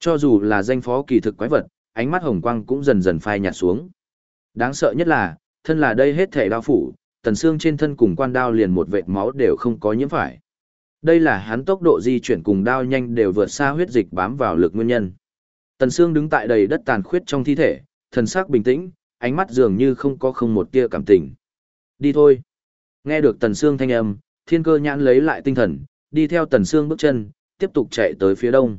Cho dù là danh phó kỳ thực quái vật, ánh mắt hồng quang cũng dần dần phai nhạt xuống. Đáng sợ nhất là, thân là đây hết thể đao phủ, tần xương trên thân cùng quan đao liền một vệt máu đều không có nhiễm phải. Đây là hắn tốc độ di chuyển cùng đao nhanh đều vượt xa huyết dịch bám vào lực nguyên nhân. Tần xương đứng tại đầy đất tàn khuyết trong thi thể, thần sắc bình tĩnh, ánh mắt dường như không có không một tia cảm tình. Đi thôi. Nghe được tần xương thanh âm, thiên cơ nhãn lấy lại tinh thần, đi theo tần xương bước chân, tiếp tục chạy tới phía đông.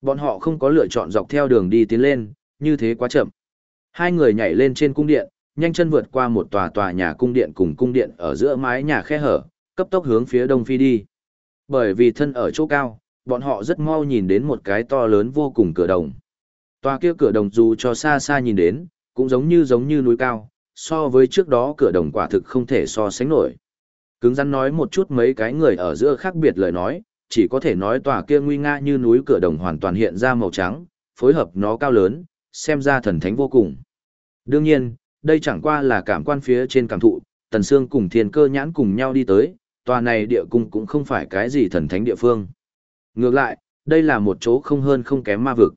Bọn họ không có lựa chọn dọc theo đường đi tiến lên, như thế quá chậm. Hai người nhảy lên trên cung điện, nhanh chân vượt qua một tòa tòa nhà cung điện cùng cung điện ở giữa mái nhà khe hở, cấp tốc hướng phía đông phi đi. Bởi vì thân ở chỗ cao, bọn họ rất mau nhìn đến một cái to lớn vô cùng cửa đồng. Tòa kia cửa đồng dù cho xa xa nhìn đến, cũng giống như giống như núi cao, so với trước đó cửa đồng quả thực không thể so sánh nổi. Cứng rắn nói một chút mấy cái người ở giữa khác biệt lời nói, chỉ có thể nói tòa kia nguy nga như núi cửa đồng hoàn toàn hiện ra màu trắng, phối hợp nó cao lớn, xem ra thần thánh vô cùng. Đương nhiên, đây chẳng qua là cảm quan phía trên cảm thụ, Tần Sương cùng Thiên Cơ Nhãn cùng nhau đi tới, tòa này địa cung cũng không phải cái gì thần thánh địa phương. Ngược lại, đây là một chỗ không hơn không kém ma vực.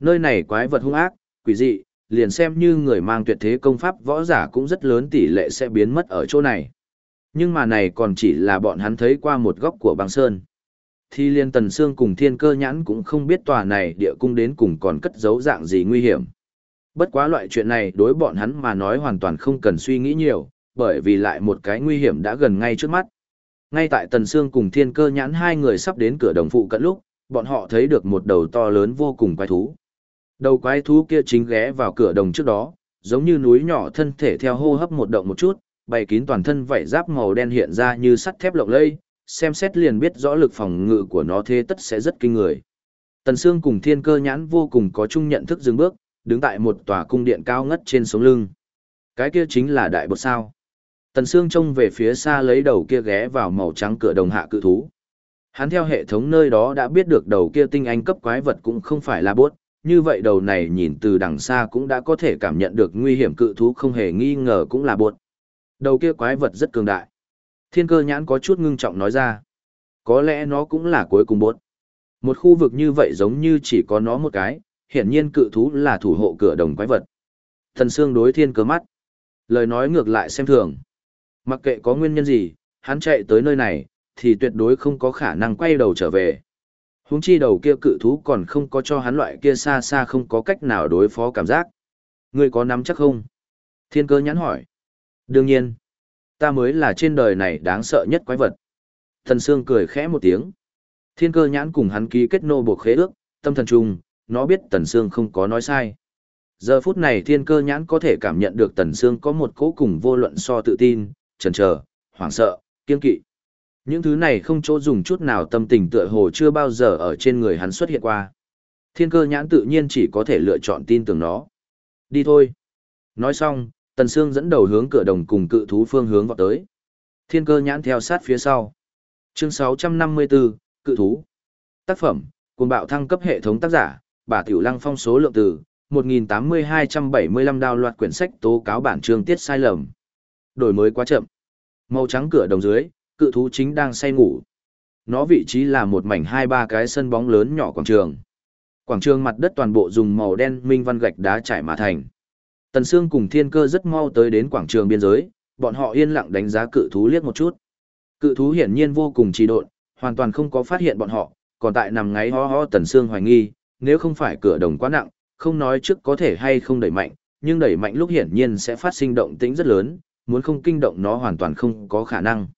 Nơi này quái vật hung ác, quỷ dị, liền xem như người mang tuyệt thế công pháp võ giả cũng rất lớn tỷ lệ sẽ biến mất ở chỗ này. Nhưng mà này còn chỉ là bọn hắn thấy qua một góc của băng sơn. Thì liên tần xương cùng thiên cơ nhãn cũng không biết tòa này địa cung đến cùng còn cất giấu dạng gì nguy hiểm. Bất quá loại chuyện này đối bọn hắn mà nói hoàn toàn không cần suy nghĩ nhiều, bởi vì lại một cái nguy hiểm đã gần ngay trước mắt. Ngay tại tần xương cùng thiên cơ nhãn hai người sắp đến cửa đồng phụ cận lúc, bọn họ thấy được một đầu to lớn vô cùng quái thú. Đầu quái thú kia chính ghé vào cửa đồng trước đó, giống như núi nhỏ thân thể theo hô hấp một động một chút, bày kín toàn thân vảy giáp màu đen hiện ra như sắt thép lộng lây, xem xét liền biết rõ lực phòng ngự của nó thế tất sẽ rất kinh người. Tần Sương cùng Thiên Cơ Nhãn vô cùng có chung nhận thức dừng bước, đứng tại một tòa cung điện cao ngất trên sống lưng. Cái kia chính là đại bột sao. Tần Sương trông về phía xa lấy đầu kia ghé vào màu trắng cửa đồng hạ cự thú. Hắn theo hệ thống nơi đó đã biết được đầu kia tinh anh cấp quái vật cũng không phải là bốt, như vậy đầu này nhìn từ đằng xa cũng đã có thể cảm nhận được nguy hiểm cự thú không hề nghi ngờ cũng là bột. Đầu kia quái vật rất cường đại. Thiên cơ nhãn có chút ngưng trọng nói ra. Có lẽ nó cũng là cuối cùng bốt. Một khu vực như vậy giống như chỉ có nó một cái, hiển nhiên cự thú là thủ hộ cửa đồng quái vật. Thần xương đối thiên cơ mắt. Lời nói ngược lại xem thường. Mặc kệ có nguyên nhân gì, hắn chạy tới nơi này, thì tuyệt đối không có khả năng quay đầu trở về. Húng chi đầu kia cự thú còn không có cho hắn loại kia xa xa không có cách nào đối phó cảm giác. Ngươi có nắm chắc không? Thiên cơ nhắn hỏi. Đương nhiên, ta mới là trên đời này đáng sợ nhất quái vật. Thần Sương cười khẽ một tiếng. Thiên cơ nhãn cùng hắn ký kết nô buộc khế ước, tâm thần chung nó biết Tần Sương không có nói sai. Giờ phút này thiên cơ nhãn có thể cảm nhận được Tần Sương có một cố cùng vô luận so tự tin, chần chờ, hoảng sợ, kiên kỵ. Những thứ này không chỗ dùng chút nào tâm tình tựa hồ chưa bao giờ ở trên người hắn xuất hiện qua. Thiên cơ nhãn tự nhiên chỉ có thể lựa chọn tin tưởng nó. Đi thôi. Nói xong, Tần Sương dẫn đầu hướng cửa đồng cùng cự thú phương hướng vào tới. Thiên cơ nhãn theo sát phía sau. Chương 654, cự thú. Tác phẩm, cùng bạo thăng cấp hệ thống tác giả, bà Tiểu Lăng phong số lượng từ, 1.8275 đào loạt quyển sách tố cáo bản chương tiết sai lầm. Đổi mới quá chậm. Màu trắng cửa đồng dưới, cự thú chính đang say ngủ. Nó vị trí là một mảnh hai ba cái sân bóng lớn nhỏ quảng trường. Quảng trường mặt đất toàn bộ dùng màu đen minh văn gạch đá trải mà thành. Tần Sương cùng Thiên Cơ rất mau tới đến quảng trường biên giới, bọn họ yên lặng đánh giá cự thú liếc một chút. Cự thú hiển nhiên vô cùng trì độn, hoàn toàn không có phát hiện bọn họ, còn tại nằm ngáy ho ho Tần Sương hoài nghi, nếu không phải cửa đồng quá nặng, không nói trước có thể hay không đẩy mạnh, nhưng đẩy mạnh lúc hiển nhiên sẽ phát sinh động tĩnh rất lớn, muốn không kinh động nó hoàn toàn không có khả năng.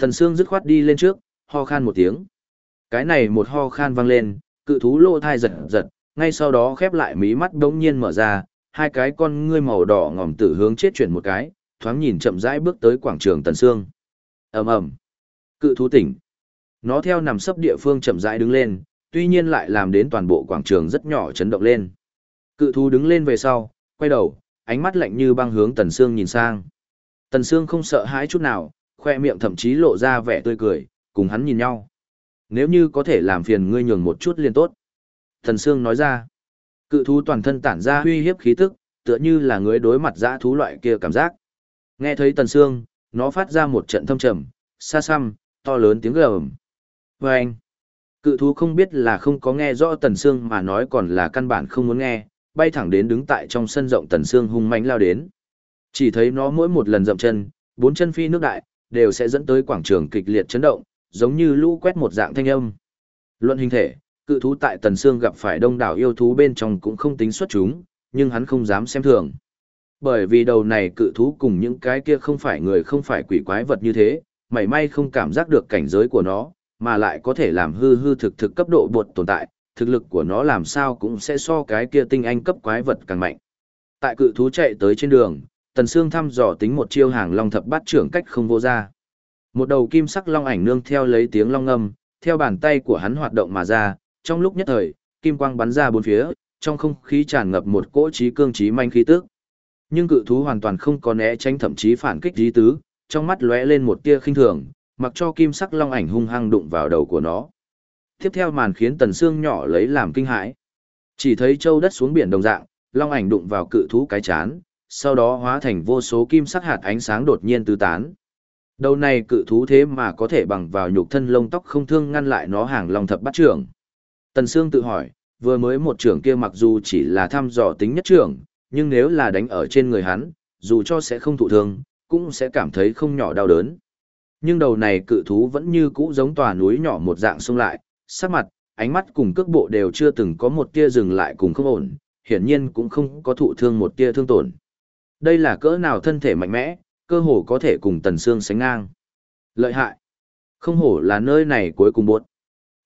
Tần Sương dứt khoát đi lên trước, ho khan một tiếng. Cái này một ho khan vang lên, cự thú lô thai giật giật, ngay sau đó khép lại mí mắt đống nhiên mở ra, hai cái con ngươi màu đỏ ngòm tử hướng chết chuyển một cái, thoáng nhìn chậm rãi bước tới quảng trường Tần Sương. ầm ầm, cự thú tỉnh. Nó theo nằm sấp địa phương chậm rãi đứng lên, tuy nhiên lại làm đến toàn bộ quảng trường rất nhỏ chấn động lên. Cự thú đứng lên về sau, quay đầu, ánh mắt lạnh như băng hướng Tần Sương nhìn sang. Tần Sương không sợ hãi chút nào, khoe miệng thậm chí lộ ra vẻ tươi cười, cùng hắn nhìn nhau. Nếu như có thể làm phiền ngươi nhường một chút liền tốt. Tần Sương nói ra, cự thú toàn thân tản ra uy hiếp khí tức, tựa như là người đối mặt dã thú loại kia cảm giác. Nghe thấy Tần Sương, nó phát ra một trận thâm trầm, xa xăm, to lớn tiếng gầm. Và anh, cự thú không biết là không có nghe rõ Tần Sương mà nói còn là căn bản không muốn nghe, bay thẳng đến đứng tại trong sân rộng Tần Sương hung mãnh lao đến. Chỉ thấy nó mỗi một lần dậm chân, bốn chân phi nước đại, đều sẽ dẫn tới quảng trường kịch liệt chấn động, giống như lũ quét một dạng thanh âm. Luận hình thể, cự thú tại Tần Sương gặp phải đông đảo yêu thú bên trong cũng không tính xuất chúng, nhưng hắn không dám xem thường. Bởi vì đầu này cự thú cùng những cái kia không phải người không phải quỷ quái vật như thế, mảy may không cảm giác được cảnh giới của nó, mà lại có thể làm hư hư thực thực cấp độ bột tồn tại, thực lực của nó làm sao cũng sẽ so cái kia tinh anh cấp quái vật càng mạnh. Tại cự thú chạy tới trên đường, Tần Sương thăm dò tính một chiêu hàng long thập bát trưởng cách không vô ra. Một đầu kim sắc long ảnh nương theo lấy tiếng long âm, theo bàn tay của hắn hoạt động mà ra, trong lúc nhất thời, kim quang bắn ra bốn phía, trong không khí tràn ngập một cỗ trí cương trí manh khí tức. Nhưng cự thú hoàn toàn không có né tránh thậm chí phản kích dí tứ, trong mắt lóe lên một tia khinh thường, mặc cho kim sắc long ảnh hung hăng đụng vào đầu của nó. Tiếp theo màn khiến tần xương nhỏ lấy làm kinh hãi. Chỉ thấy châu đất xuống biển đồng dạng, long ảnh đụng vào cự thú cái chán, sau đó hóa thành vô số kim sắc hạt ánh sáng đột nhiên tứ tán. Đầu này cự thú thế mà có thể bằng vào nhục thân lông tóc không thương ngăn lại nó hàng long thập bắt trưởng. Tần Sương tự hỏi, vừa mới một trưởng kia mặc dù chỉ là thăm dò tính nhất trưởng, nhưng nếu là đánh ở trên người hắn, dù cho sẽ không thụ thương, cũng sẽ cảm thấy không nhỏ đau đớn. Nhưng đầu này cự thú vẫn như cũ giống tòa núi nhỏ một dạng xông lại, sắc mặt, ánh mắt cùng cước bộ đều chưa từng có một tia dừng lại cùng không ổn, hiển nhiên cũng không có thụ thương một tia thương tổn. Đây là cỡ nào thân thể mạnh mẽ, cơ hồ có thể cùng Tần Sương sánh ngang. Lợi hại. Không hổ là nơi này cuối cùng buộc.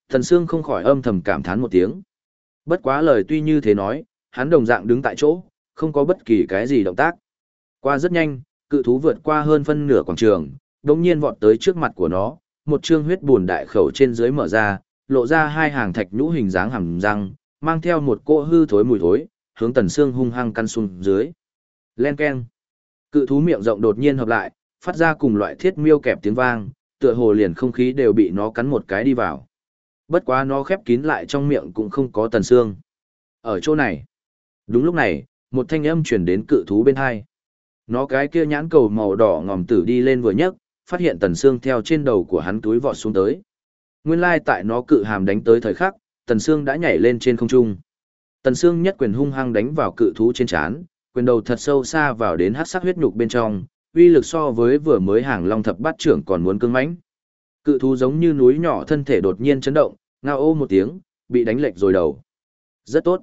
Thần Sương không khỏi âm thầm cảm thán một tiếng. Bất quá lời tuy như thế nói, hắn đồng dạng đứng tại chỗ, không có bất kỳ cái gì động tác. Qua rất nhanh, cự thú vượt qua hơn phân nửa quảng trường, đồng nhiên vọt tới trước mặt của nó, một trương huyết buồn đại khẩu trên dưới mở ra, lộ ra hai hàng thạch nhũ hình dáng hàm răng, mang theo một cỗ hư thối mùi thối, hướng tần xương hung hăng căn xuống dưới. Len keng. Cự thú miệng rộng đột nhiên hợp lại, phát ra cùng loại thiết miêu kẹp tiếng vang, tựa hồ liền không khí đều bị nó cắn một cái đi vào. Bất quá nó khép kín lại trong miệng cũng không có tần xương. Ở chỗ này. Đúng lúc này, một thanh âm truyền đến cự thú bên hai. Nó cái kia nhãn cầu màu đỏ ngòm tử đi lên vừa nhấc, phát hiện tần xương theo trên đầu của hắn túi vọt xuống tới. Nguyên lai tại nó cự hàm đánh tới thời khắc, tần xương đã nhảy lên trên không trung. Tần xương nhất quyền hung hăng đánh vào cự thú trên chán, quyền đầu thật sâu xa vào đến hắc sắc huyết nhục bên trong, uy lực so với vừa mới hàng long thập bát trưởng còn muốn cứng mãnh. Cự thú giống như núi nhỏ thân thể đột nhiên chấn động, ngao ô một tiếng, bị đánh lệch rồi đầu. Rất tốt.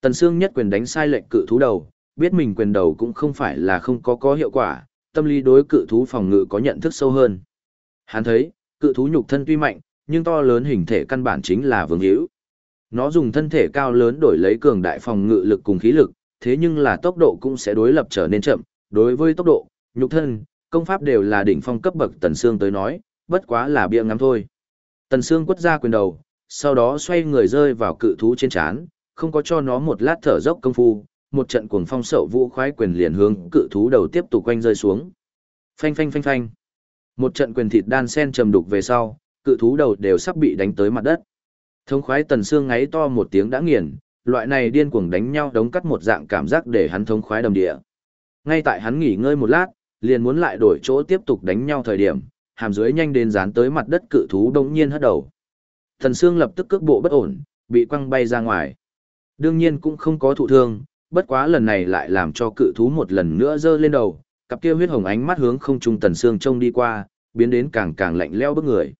Tần Sương nhất quyền đánh sai lệnh cự thú đầu, biết mình quyền đầu cũng không phải là không có có hiệu quả, tâm lý đối cự thú phòng ngự có nhận thức sâu hơn. Hắn thấy, cự thú nhục thân tuy mạnh, nhưng to lớn hình thể căn bản chính là vương hữu. Nó dùng thân thể cao lớn đổi lấy cường đại phòng ngự lực cùng khí lực, thế nhưng là tốc độ cũng sẽ đối lập trở nên chậm, đối với tốc độ, nhục thân, công pháp đều là đỉnh phong cấp bậc Tần Sương tới nói, bất quá là bia ngắm thôi. Tần Sương quất ra quyền đầu, sau đó xoay người rơi vào cự thú trên chán, không có cho nó một lát thở dốc công phu, một trận cuồng phong sậu vũ khoái quyền liền hướng cự thú đầu tiếp tục quanh rơi xuống. Phanh phanh phanh phanh. Một trận quyền thịt đan sen trầm đục về sau, cự thú đầu đều sắp bị đánh tới mặt đất. Thông khoái tần xương ngáy to một tiếng đã nghiền, Loại này điên cuồng đánh nhau đống cắt một dạng cảm giác để hắn thống khoái đầm địa. Ngay tại hắn nghỉ ngơi một lát, liền muốn lại đổi chỗ tiếp tục đánh nhau thời điểm, hàm dưới nhanh đến dán tới mặt đất cự thú đông nhiên hất đầu. Thần Sương lập tức cước bộ bất ổn, bị quăng bay ra ngoài. Đương nhiên cũng không có thụ thương, bất quá lần này lại làm cho cự thú một lần nữa giơ lên đầu, cặp kia huyết hồng ánh mắt hướng không trung Tần Sương trông đi qua, biến đến càng càng lạnh lẽo bức người.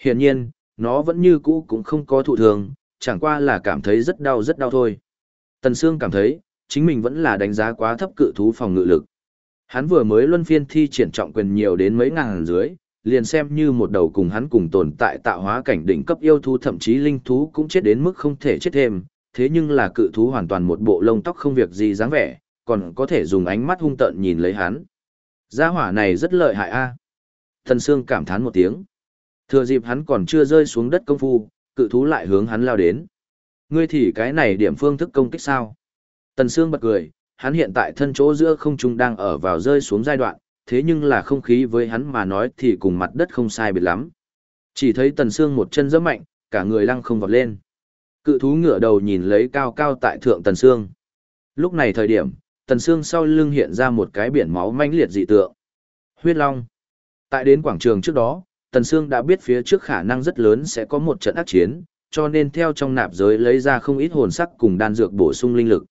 Hiển nhiên, nó vẫn như cũ cũng không có thụ thương, chẳng qua là cảm thấy rất đau rất đau thôi. Tần Sương cảm thấy, chính mình vẫn là đánh giá quá thấp cự thú phòng ngự lực. Hắn vừa mới luân phiên thi triển trọng quyền nhiều đến mấy ngàn dưới, liền xem như một đầu cùng hắn cùng tồn tại tạo hóa cảnh đỉnh cấp yêu thú thậm chí linh thú cũng chết đến mức không thể chết thêm, thế nhưng là cự thú hoàn toàn một bộ lông tóc không việc gì dáng vẻ, còn có thể dùng ánh mắt hung tợn nhìn lấy hắn. Gia hỏa này rất lợi hại a. Thần Sương cảm thán một tiếng. Thừa dịp hắn còn chưa rơi xuống đất công phu, cự thú lại hướng hắn lao đến. Ngươi thì cái này điểm phương thức công kích sao? Tần Sương bật cười, hắn hiện tại thân chỗ giữa không trung đang ở vào rơi xuống giai đoạn, thế nhưng là không khí với hắn mà nói thì cùng mặt đất không sai biệt lắm. Chỉ thấy Tần Sương một chân giẫm mạnh, cả người lăng không vọt lên. Cự thú ngửa đầu nhìn lấy cao cao tại thượng Tần Sương. Lúc này thời điểm, Tần Sương sau lưng hiện ra một cái biển máu manh liệt dị tượng. Huyết Long. Tại đến quảng trường trước đó, Tần Sương đã biết phía trước khả năng rất lớn sẽ có một trận ác chiến, cho nên theo trong nạp giới lấy ra không ít hồn sắc cùng đan dược bổ sung linh lực.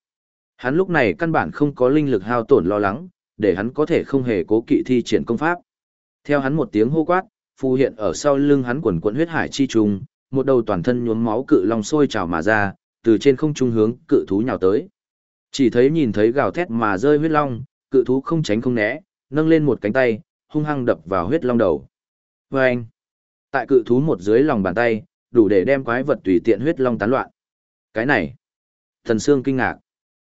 Hắn lúc này căn bản không có linh lực hao tổn lo lắng, để hắn có thể không hề cố kỵ thi triển công pháp. Theo hắn một tiếng hô quát, phù hiện ở sau lưng hắn quần quần huyết hải chi trùng, một đầu toàn thân nhuốm máu cự long sôi trào mà ra, từ trên không trung hướng cự thú nhào tới. Chỉ thấy nhìn thấy gào thét mà rơi huyết long, cự thú không tránh không né, nâng lên một cánh tay, hung hăng đập vào huyết long đầu. Và anh, tại cự thú một dưới lòng bàn tay, đủ để đem quái vật tùy tiện huyết long tán loạn. Cái này, thần xương kinh ngạc.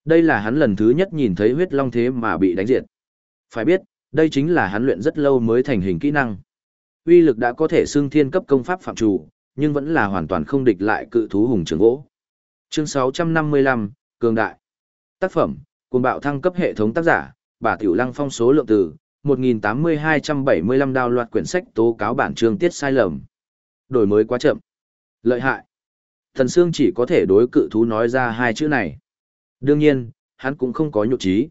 Đây là hắn lần thứ nhất nhìn thấy huyết long thế mà bị đánh diệt. Phải biết, đây chính là hắn luyện rất lâu mới thành hình kỹ năng. Uy lực đã có thể xưng thiên cấp công pháp phạm chủ, nhưng vẫn là hoàn toàn không địch lại cự thú hùng trường gỗ. Chương 655, Cường Đại Tác phẩm, cùng bạo thăng cấp hệ thống tác giả, bà Tiểu Lăng phong số lượng từ, 1.8275 đào loạt quyển sách tố cáo bản chương tiết sai lầm. Đổi mới quá chậm. Lợi hại. Thần Sương chỉ có thể đối cự thú nói ra hai chữ này. Đương nhiên, hắn cũng không có nhục trí.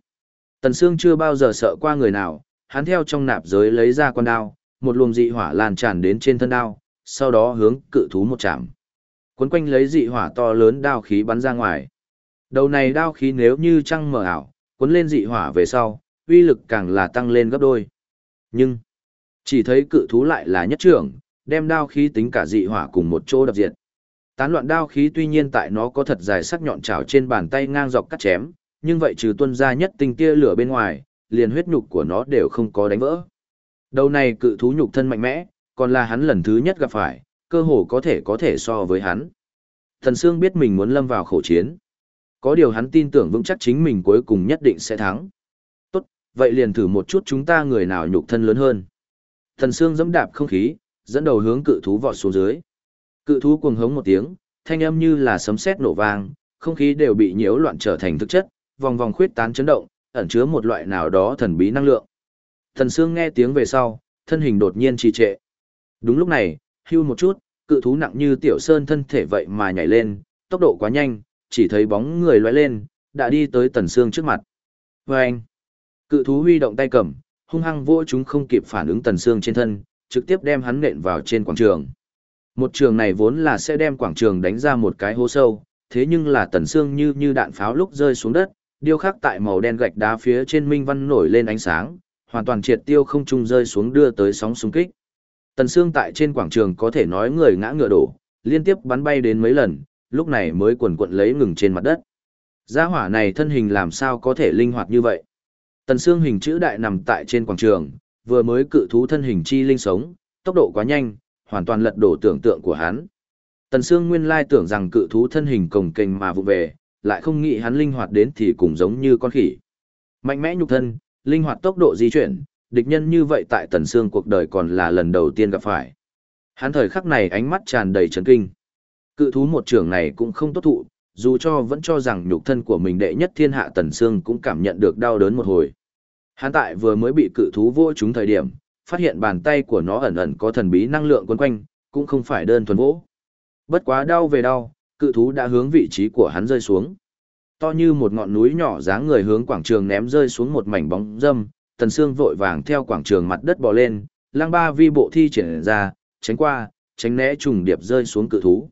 Tần Sương chưa bao giờ sợ qua người nào, hắn theo trong nạp giới lấy ra con đao, một luồng dị hỏa lan tràn đến trên thân đao, sau đó hướng cự thú một chạm. Quấn quanh lấy dị hỏa to lớn đao khí bắn ra ngoài. Đầu này đao khí nếu như trăng mở ảo, cuốn lên dị hỏa về sau, uy lực càng là tăng lên gấp đôi. Nhưng, chỉ thấy cự thú lại là nhất trưởng, đem đao khí tính cả dị hỏa cùng một chỗ đập diệt. Tán loạn đao khí tuy nhiên tại nó có thật dài sắc nhọn trảo trên bàn tay ngang dọc cắt chém, nhưng vậy trừ tuân ra nhất tinh tia lửa bên ngoài, liền huyết nhục của nó đều không có đánh vỡ. Đầu này cự thú nhục thân mạnh mẽ, còn là hắn lần thứ nhất gặp phải, cơ hồ có thể có thể so với hắn. Thần Sương biết mình muốn lâm vào khổ chiến. Có điều hắn tin tưởng vững chắc chính mình cuối cùng nhất định sẽ thắng. Tốt, vậy liền thử một chút chúng ta người nào nhục thân lớn hơn. Thần Sương dẫm đạp không khí, dẫn đầu hướng cự thú vọt xuống dưới. Cự thú cuồng hống một tiếng, thanh âm như là sấm sét nổ vang, không khí đều bị nhiễu loạn trở thành thực chất, vòng vòng khuyết tán chấn động, ẩn chứa một loại nào đó thần bí năng lượng. Thần Sương nghe tiếng về sau, thân hình đột nhiên trì trệ. Đúng lúc này, hưu một chút, cự thú nặng như tiểu sơn thân thể vậy mà nhảy lên, tốc độ quá nhanh, chỉ thấy bóng người lóe lên, đã đi tới Tần Sương trước mặt. Vâng! Cự thú huy động tay cầm, hung hăng vỗ chúng không kịp phản ứng Tần Sương trên thân, trực tiếp đem hắn nện vào trên quảng trường. Một trường này vốn là sẽ đem quảng trường đánh ra một cái hố sâu, thế nhưng là Tần xương như như đạn pháo lúc rơi xuống đất, điêu khắc tại màu đen gạch đá phía trên minh văn nổi lên ánh sáng, hoàn toàn triệt tiêu không trung rơi xuống đưa tới sóng xung kích. Tần xương tại trên quảng trường có thể nói người ngã ngựa đổ, liên tiếp bắn bay đến mấy lần, lúc này mới quần cuộn lấy ngừng trên mặt đất. Gia hỏa này thân hình làm sao có thể linh hoạt như vậy? Tần xương hình chữ đại nằm tại trên quảng trường, vừa mới cự thú thân hình chi linh sống, tốc độ quá nhanh, hoàn toàn lật đổ tưởng tượng của hắn. Tần Sương nguyên lai tưởng rằng cự thú thân hình cồng kềnh mà vụ về, lại không nghĩ hắn linh hoạt đến thì cũng giống như con khỉ. Mạnh mẽ nhục thân, linh hoạt tốc độ di chuyển, địch nhân như vậy tại Tần Sương cuộc đời còn là lần đầu tiên gặp phải. Hắn thời khắc này ánh mắt tràn đầy chấn kinh. Cự thú một trưởng này cũng không tốt thụ, dù cho vẫn cho rằng nhục thân của mình đệ nhất thiên hạ Tần Sương cũng cảm nhận được đau đớn một hồi. Hắn tại vừa mới bị cự thú vô chúng thời điểm, phát hiện bàn tay của nó ẩn ẩn có thần bí năng lượng quấn quanh, cũng không phải đơn thuần vỗ. Bất quá đau về đau, cự thú đã hướng vị trí của hắn rơi xuống. To như một ngọn núi nhỏ dáng người hướng quảng trường ném rơi xuống một mảnh bóng dâm, Tần Sương vội vàng theo quảng trường mặt đất bò lên, lang ba vi bộ thi triển ra, tránh qua, tránh né trùng điệp rơi xuống cự thú.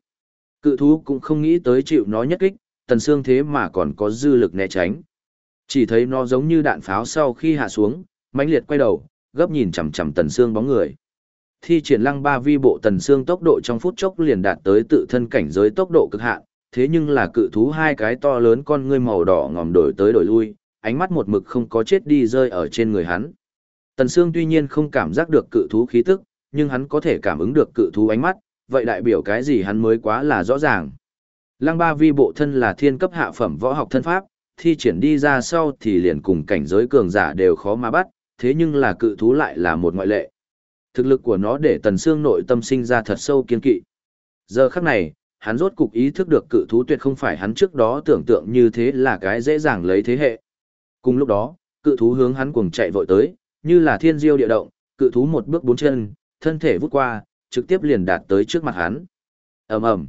Cự thú cũng không nghĩ tới chịu nó nhất kích, Tần Sương thế mà còn có dư lực né tránh. Chỉ thấy nó giống như đạn pháo sau khi hạ xuống, mãnh liệt quay đầu, gấp nhìn chằm chằm Tần xương bóng người. Thi triển lăng ba vi bộ Tần Sương tốc độ trong phút chốc liền đạt tới tự thân cảnh giới tốc độ cực hạn, thế nhưng là cự thú hai cái to lớn con ngươi màu đỏ ngòm đổi tới đổi lui, ánh mắt một mực không có chết đi rơi ở trên người hắn. Tần Sương tuy nhiên không cảm giác được cự thú khí tức, nhưng hắn có thể cảm ứng được cự thú ánh mắt, vậy đại biểu cái gì hắn mới quá là rõ ràng. Lăng ba vi bộ thân là thiên cấp hạ phẩm võ học thân pháp, thi triển đi ra sau thì liền cùng cảnh giới cường giả đều khó mà bắt, thế nhưng là cự thú lại là một ngoại lệ. Thực lực của nó để tần xương nội tâm sinh ra thật sâu kiên kỵ. Giờ khắc này, hắn rốt cục ý thức được cự thú tuyệt không phải hắn trước đó tưởng tượng như thế là cái dễ dàng lấy thế hệ. Cùng lúc đó, cự thú hướng hắn cuồng chạy vội tới, như là thiên diêu địa động, cự thú một bước bốn chân, thân thể vút qua, trực tiếp liền đạt tới trước mặt hắn. ầm ầm,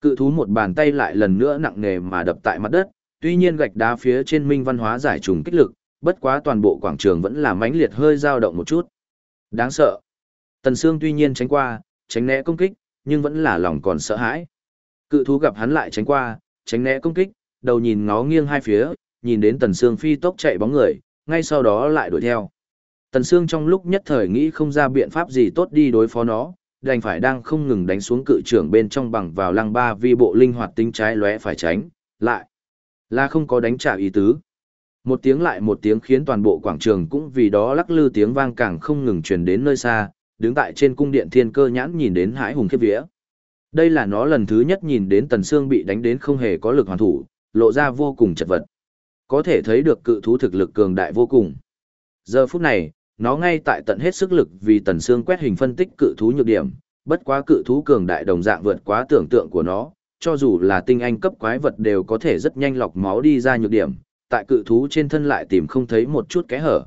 cự thú một bàn tay lại lần nữa nặng nề mà đập tại mặt đất. Tuy nhiên gạch đá phía trên minh văn hóa giải trùng kích lực, bất quá toàn bộ quảng trường vẫn là mãnh liệt hơi dao động một chút. Đáng sợ. Tần Sương tuy nhiên tránh qua, tránh né công kích, nhưng vẫn là lòng còn sợ hãi. Cự thú gặp hắn lại tránh qua, tránh né công kích, đầu nhìn ngó nghiêng hai phía, nhìn đến Tần Sương phi tốc chạy bóng người, ngay sau đó lại đuổi theo. Tần Sương trong lúc nhất thời nghĩ không ra biện pháp gì tốt đi đối phó nó, đành phải đang không ngừng đánh xuống cự trưởng bên trong bằng vào lăng ba vi bộ linh hoạt tính trái lóe phải tránh, lại là không có đánh trả ý tứ. Một tiếng lại một tiếng khiến toàn bộ quảng trường cũng vì đó lắc lư tiếng vang càng không ngừng truyền đến nơi xa, đứng tại trên cung điện thiên cơ nhãn nhìn đến hãi hùng khiếp vía. Đây là nó lần thứ nhất nhìn đến Tần Sương bị đánh đến không hề có lực hoàn thủ, lộ ra vô cùng chật vật. Có thể thấy được cự thú thực lực cường đại vô cùng. Giờ phút này, nó ngay tại tận hết sức lực vì Tần Sương quét hình phân tích cự thú nhược điểm, bất quá cự thú cường đại đồng dạng vượt quá tưởng tượng của nó, cho dù là tinh anh cấp quái vật đều có thể rất nhanh lọc máu đi ra nhược điểm, tại cự thú trên thân lại tìm không thấy một chút kẽ hở.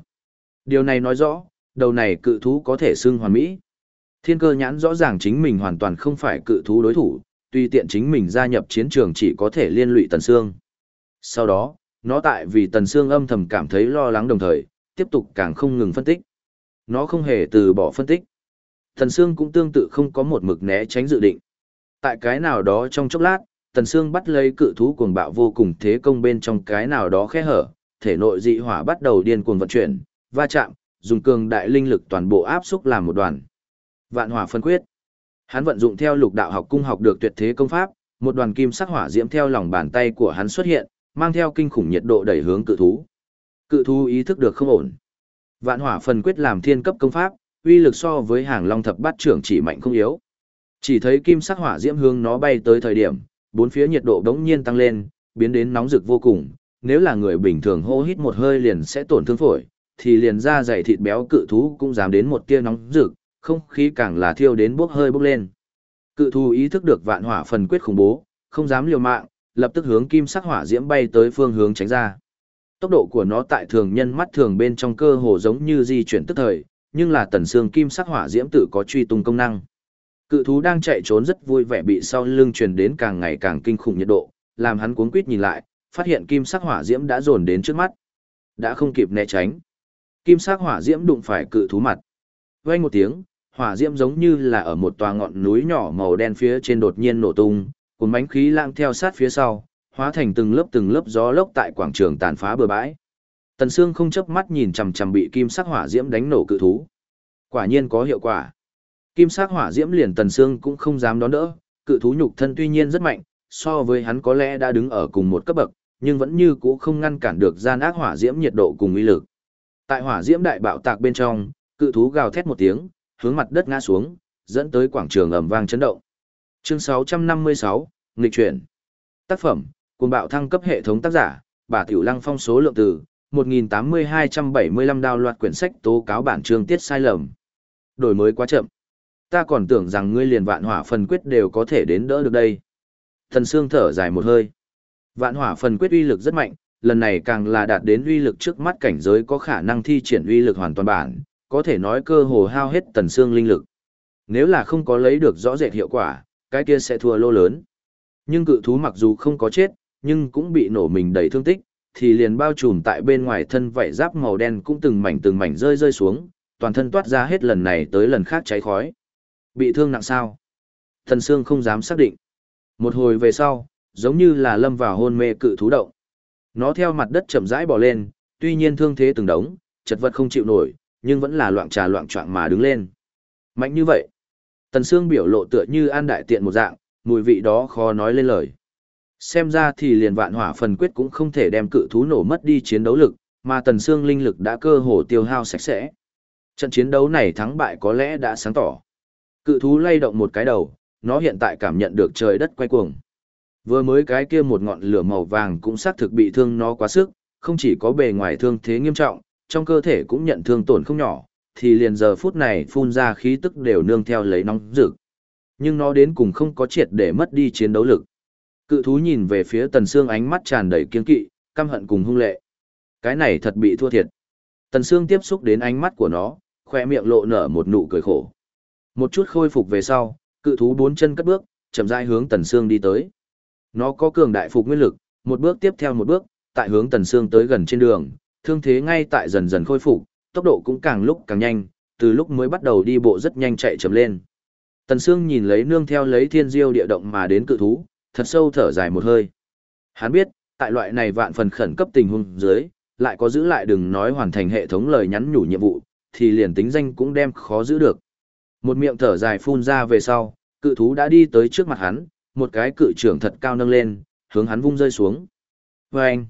Điều này nói rõ, đầu này cự thú có thể xưng hoàn mỹ. Thiên cơ nhãn rõ ràng chính mình hoàn toàn không phải cự thú đối thủ, tuy tiện chính mình gia nhập chiến trường chỉ có thể liên lụy Tần Sương. Sau đó, nó tại vì Tần Sương âm thầm cảm thấy lo lắng đồng thời, tiếp tục càng không ngừng phân tích. Nó không hề từ bỏ phân tích. Tần Sương cũng tương tự không có một mực né tránh dự định. Tại cái nào đó trong chốc lát, Tần Sương bắt lấy cự thú cuồng bạo vô cùng thế công bên trong cái nào đó khe hở, thể nội dị hỏa bắt đầu điên cuồng vận chuyển, va chạm, dùng cường đại linh lực toàn bộ áp xúc làm một đoàn. Vạn hỏa phân quyết. Hắn vận dụng theo lục đạo học cung học được tuyệt thế công pháp, một đoàn kim sắc hỏa diễm theo lòng bàn tay của hắn xuất hiện, mang theo kinh khủng nhiệt độ đẩy hướng cự thú. Cự thú ý thức được không ổn. Vạn hỏa phân quyết làm thiên cấp công pháp, uy lực so với hàng long thập bát trưởng chỉ mạnh không yếu. Chỉ thấy kim sắc hỏa diễm hướng nó bay tới thời điểm, bốn phía nhiệt độ đống nhiên tăng lên, biến đến nóng rực vô cùng. Nếu là người bình thường hô hít một hơi liền sẽ tổn thương phổi, thì liền ra dày thịt béo cự thú cũng dám đến một tia nóng rực, không khí càng là thiêu đến bốc hơi bốc lên. Cự thú ý thức được vạn hỏa phần quyết khủng bố, không dám liều mạng, lập tức hướng kim sắc hỏa diễm bay tới phương hướng tránh ra. Tốc độ của nó tại thường nhân mắt thường bên trong cơ hồ giống như di chuyển tức thời, nhưng là tần xương kim sắc hỏa diễm tự có truy tung công năng. Cự thú đang chạy trốn rất vui vẻ bị sau lưng truyền đến càng ngày càng kinh khủng nhiệt độ, làm hắn cuống quýt nhìn lại, phát hiện kim sắc hỏa diễm đã dồn đến trước mắt. Đã không kịp né tránh. Kim sắc hỏa diễm đụng phải cự thú mặt. Vang một tiếng, hỏa diễm giống như là ở một tòa ngọn núi nhỏ màu đen phía trên đột nhiên nổ tung, cuốn bánh khí lang theo sát phía sau, hóa thành từng lớp từng lớp gió lốc tại quảng trường tàn phá bừa bãi. Tần Sương không chớp mắt nhìn chằm chằm bị kim sắc hỏa diễm đánh nổ cự thú. Quả nhiên có hiệu quả. Kim sắc hỏa diễm liền Tần Sương cũng không dám đón đỡ, cự thú nhục thân tuy nhiên rất mạnh, so với hắn có lẽ đã đứng ở cùng một cấp bậc, nhưng vẫn như cũ không ngăn cản được gian ác hỏa diễm nhiệt độ cùng uy lực. Tại hỏa diễm đại bạo tạc bên trong, cự thú gào thét một tiếng, hướng mặt đất ngã xuống, dẫn tới quảng trường ầm vang chấn động. Chương 656, nghịch chuyển. Tác phẩm: Cuồng bạo thăng cấp hệ thống tác giả: Bà Tiểu Lăng phong số lượng từ 1.8275 đào loạt quyển sách tố cáo bản chương tiết sai lầm. Đổi mới quá chậm. Ta còn tưởng rằng ngươi liền vạn hỏa phần quyết đều có thể đến đỡ được đây. Thần Sương thở dài một hơi. Vạn hỏa phần quyết uy lực rất mạnh, lần này càng là đạt đến uy lực trước mắt cảnh giới có khả năng thi triển uy lực hoàn toàn bản, có thể nói cơ hồ hao hết tần Sương linh lực. Nếu là không có lấy được rõ rệt hiệu quả, cái kia sẽ thua lô lớn. Nhưng cự thú mặc dù không có chết, nhưng cũng bị nổ mình đầy thương tích, thì liền bao trùm tại bên ngoài thân vảy giáp màu đen cũng từng mảnh từng mảnh rơi rơi xuống, toàn thân toát ra hết lần này tới lần khác cháy khói. Bị thương nặng sao? Thần Sương không dám xác định. Một hồi về sau, giống như là lâm vào hôn mê cự thú động. Nó theo mặt đất chậm rãi bò lên, tuy nhiên thương thế từng đống, chật vật không chịu nổi, nhưng vẫn là loạn trà loạn choạng mà đứng lên. Mạnh như vậy. Tần Sương biểu lộ tựa như an đại tiện một dạng, mùi vị đó khó nói lên lời. Xem ra thì liền vạn hỏa phần quyết cũng không thể đem cự thú nổ mất đi chiến đấu lực, mà Tần Sương linh lực đã cơ hồ tiêu hao sạch sẽ. Trận chiến đấu này thắng bại có lẽ đã sáng tỏ. Cự thú lay động một cái đầu, nó hiện tại cảm nhận được trời đất quay cuồng. Vừa mới cái kia một ngọn lửa màu vàng cũng xác thực bị thương nó quá sức, không chỉ có bề ngoài thương thế nghiêm trọng, trong cơ thể cũng nhận thương tổn không nhỏ, thì liền giờ phút này phun ra khí tức đều nương theo lấy nóng rực. Nhưng nó đến cùng không có triệt để mất đi chiến đấu lực. Cự thú nhìn về phía Tần Sương ánh mắt tràn đầy kiên kỵ, căm hận cùng hung lệ. Cái này thật bị thua thiệt. Tần Sương tiếp xúc đến ánh mắt của nó, khoe miệng lộ nở một nụ cười khổ. Một chút khôi phục về sau, cự thú bốn chân cất bước, chậm rãi hướng Tần Sương đi tới. Nó có cường đại phục nguyên lực, một bước tiếp theo một bước, tại hướng Tần Sương tới gần trên đường, thương thế ngay tại dần dần khôi phục, tốc độ cũng càng lúc càng nhanh, từ lúc mới bắt đầu đi bộ rất nhanh chạy chậm lên. Tần Sương nhìn lấy nương theo lấy thiên diêu địa động mà đến cự thú, thật sâu thở dài một hơi. Hắn biết, tại loại này vạn phần khẩn cấp tình huống dưới, lại có giữ lại đừng nói hoàn thành hệ thống lời nhắn nhủ nhiệm vụ, thì liền tính danh cũng đem khó giữ được. Một miệng thở dài phun ra về sau, cự thú đã đi tới trước mặt hắn, một cái cự trưởng thật cao nâng lên, hướng hắn vung rơi xuống. Và anh,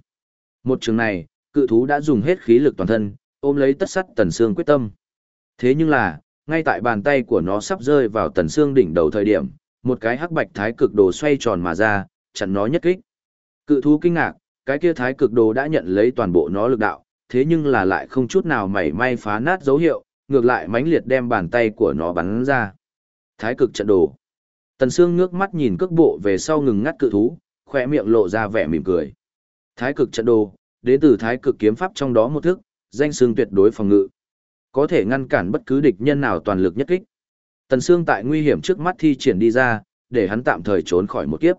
một trường này, cự thú đã dùng hết khí lực toàn thân, ôm lấy tất sắt tần xương quyết tâm. Thế nhưng là, ngay tại bàn tay của nó sắp rơi vào tần xương đỉnh đầu thời điểm, một cái hắc bạch thái cực đồ xoay tròn mà ra, chặn nó nhất kích. Cự thú kinh ngạc, cái kia thái cực đồ đã nhận lấy toàn bộ nó lực đạo, thế nhưng là lại không chút nào mảy may phá nát dấu hiệu, ngược lại mãnh liệt đem bàn tay của nó bắn ra. Thái cực trận đồ. Tần Sương ngước mắt nhìn cước bộ về sau ngừng ngắt cự thú, khỏe miệng lộ ra vẻ mỉm cười. Thái cực trận đồ, đến từ thái cực kiếm pháp trong đó một thức, danh xương tuyệt đối phòng ngự. Có thể ngăn cản bất cứ địch nhân nào toàn lực nhất kích. Tần Sương tại nguy hiểm trước mắt thi triển đi ra, để hắn tạm thời trốn khỏi một kiếp.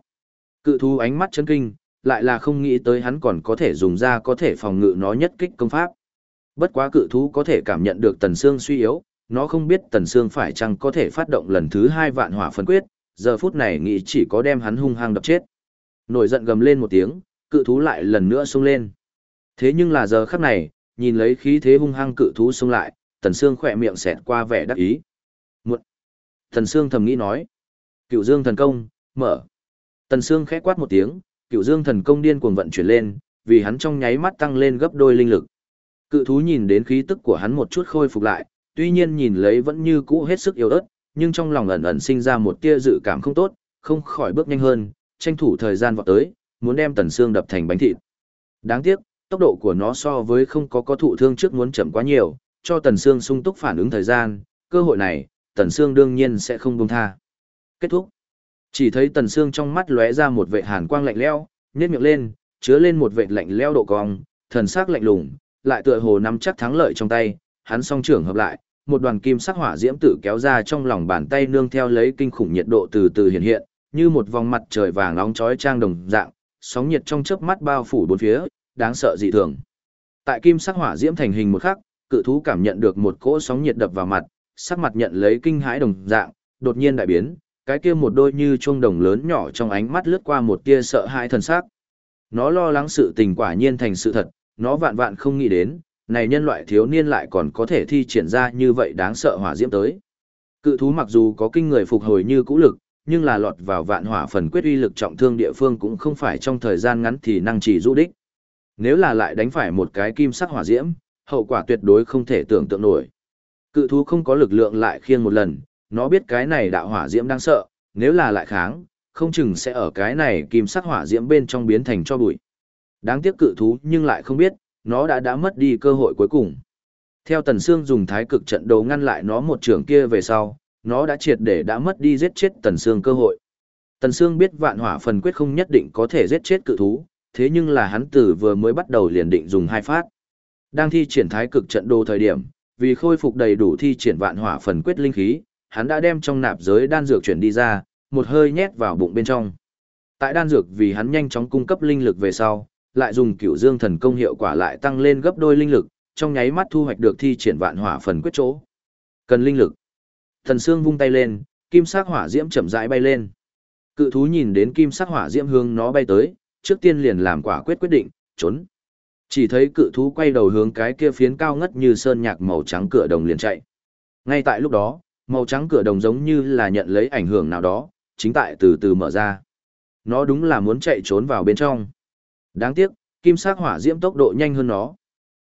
Cự thú ánh mắt chấn kinh, lại là không nghĩ tới hắn còn có thể dùng ra có thể phòng ngự nó nhất kích công pháp. Bất quá cự thú có thể cảm nhận được Tần Sương suy yếu, nó không biết Tần Sương phải chăng có thể phát động lần thứ hai vạn hỏa phân quyết, giờ phút này nghĩ chỉ có đem hắn hung hăng đập chết. Nổi giận gầm lên một tiếng, cự thú lại lần nữa xông lên. Thế nhưng là giờ khắc này, nhìn lấy khí thế hung hăng cự thú xông lại, Tần Sương khỏe miệng xẹt qua vẻ đắc ý. Muộn. Tần Sương thầm nghĩ nói. Cựu Dương thần công, mở. Tần Sương khẽ quát một tiếng, Cựu Dương thần công điên cuồng vận chuyển lên, vì hắn trong nháy mắt tăng lên gấp đôi linh lực. Cự thú nhìn đến khí tức của hắn một chút khôi phục lại, tuy nhiên nhìn lấy vẫn như cũ hết sức yếu ớt, nhưng trong lòng ẩn ẩn sinh ra một tia dự cảm không tốt, không khỏi bước nhanh hơn, tranh thủ thời gian vọt tới, muốn đem Tần Sương đập thành bánh thịt. Đáng tiếc, tốc độ của nó so với không có có thụ thương trước muốn chậm quá nhiều, cho Tần Sương sung túc phản ứng thời gian, cơ hội này, Tần Sương đương nhiên sẽ không buông tha. Kết thúc. Chỉ thấy Tần Sương trong mắt lóe ra một vệ hàn quang lạnh lẽo, nhếch miệng lên, chứa lên một vệ lạnh lẽo độ cong, thần sắc lạnh lùng, lại tựa hồ nắm chắc thắng lợi trong tay, hắn song trưởng hợp lại, một đoàn kim sắc hỏa diễm tự kéo ra trong lòng bàn tay nương theo lấy kinh khủng nhiệt độ từ từ hiện hiện, như một vòng mặt trời vàng nóng chói trang đồng dạng, sóng nhiệt trong chớp mắt bao phủ bốn phía, đáng sợ dị thường. Tại kim sắc hỏa diễm thành hình một khắc, cự thú cảm nhận được một cỗ sóng nhiệt đập vào mặt, sắc mặt nhận lấy kinh hãi đồng dạng, đột nhiên đại biến, cái kia một đôi như chuông đồng lớn nhỏ trong ánh mắt lướt qua một tia sợ hãi thần sắc. Nó lo lắng sự tình quả nhiên thành sự thật, nó vạn vạn không nghĩ đến, này nhân loại thiếu niên lại còn có thể thi triển ra như vậy đáng sợ hỏa diễm tới. Cự thú mặc dù có kinh người phục hồi như cũ lực, nhưng là lọt vào vạn hỏa phần quyết uy lực trọng thương địa phương cũng không phải trong thời gian ngắn thì năng chỉ du đích. Nếu là lại đánh phải một cái kim sắc hỏa diễm, hậu quả tuyệt đối không thể tưởng tượng nổi. Cự thú không có lực lượng lại khiêng một lần, nó biết cái này đạo hỏa diễm đang sợ, nếu là lại kháng, không chừng sẽ ở cái này kim sắc hỏa diễm bên trong biến thành cho bụi. Đáng tiếc cự thú nhưng lại không biết, nó đã đã mất đi cơ hội cuối cùng. Theo Tần Sương dùng thái cực trận đấu ngăn lại nó một trường kia về sau, nó đã triệt để đã mất đi giết chết Tần Sương cơ hội. Tần Sương biết vạn hỏa phần quyết không nhất định có thể giết chết cự thú, thế nhưng là hắn tử vừa mới bắt đầu liền định dùng hai phát. Đang thi triển thái cực trận đồ thời điểm, vì khôi phục đầy đủ thi triển vạn hỏa phần quyết linh khí, hắn đã đem trong nạp giới đan dược chuyển đi ra, một hơi nhét vào bụng bên trong. Tại đan dược vì hắn nhanh chóng cung cấp linh lực về sau, lại dùng cửu dương thần công hiệu quả lại tăng lên gấp đôi linh lực, trong nháy mắt thu hoạch được thi triển vạn hỏa phần quyết chỗ. Cần linh lực. Thần Sương vung tay lên, kim sắc hỏa diễm chậm rãi bay lên. Cự thú nhìn đến kim sắc hỏa diễm hướng nó bay tới, trước tiên liền làm quả quyết quyết định, trốn. Chỉ thấy cự thú quay đầu hướng cái kia phiến cao ngất như sơn nhạc màu trắng cửa đồng liền chạy. Ngay tại lúc đó, màu trắng cửa đồng giống như là nhận lấy ảnh hưởng nào đó, chính tại từ từ mở ra. Nó đúng là muốn chạy trốn vào bên trong. Đáng tiếc, kim sắc hỏa diễm tốc độ nhanh hơn nó.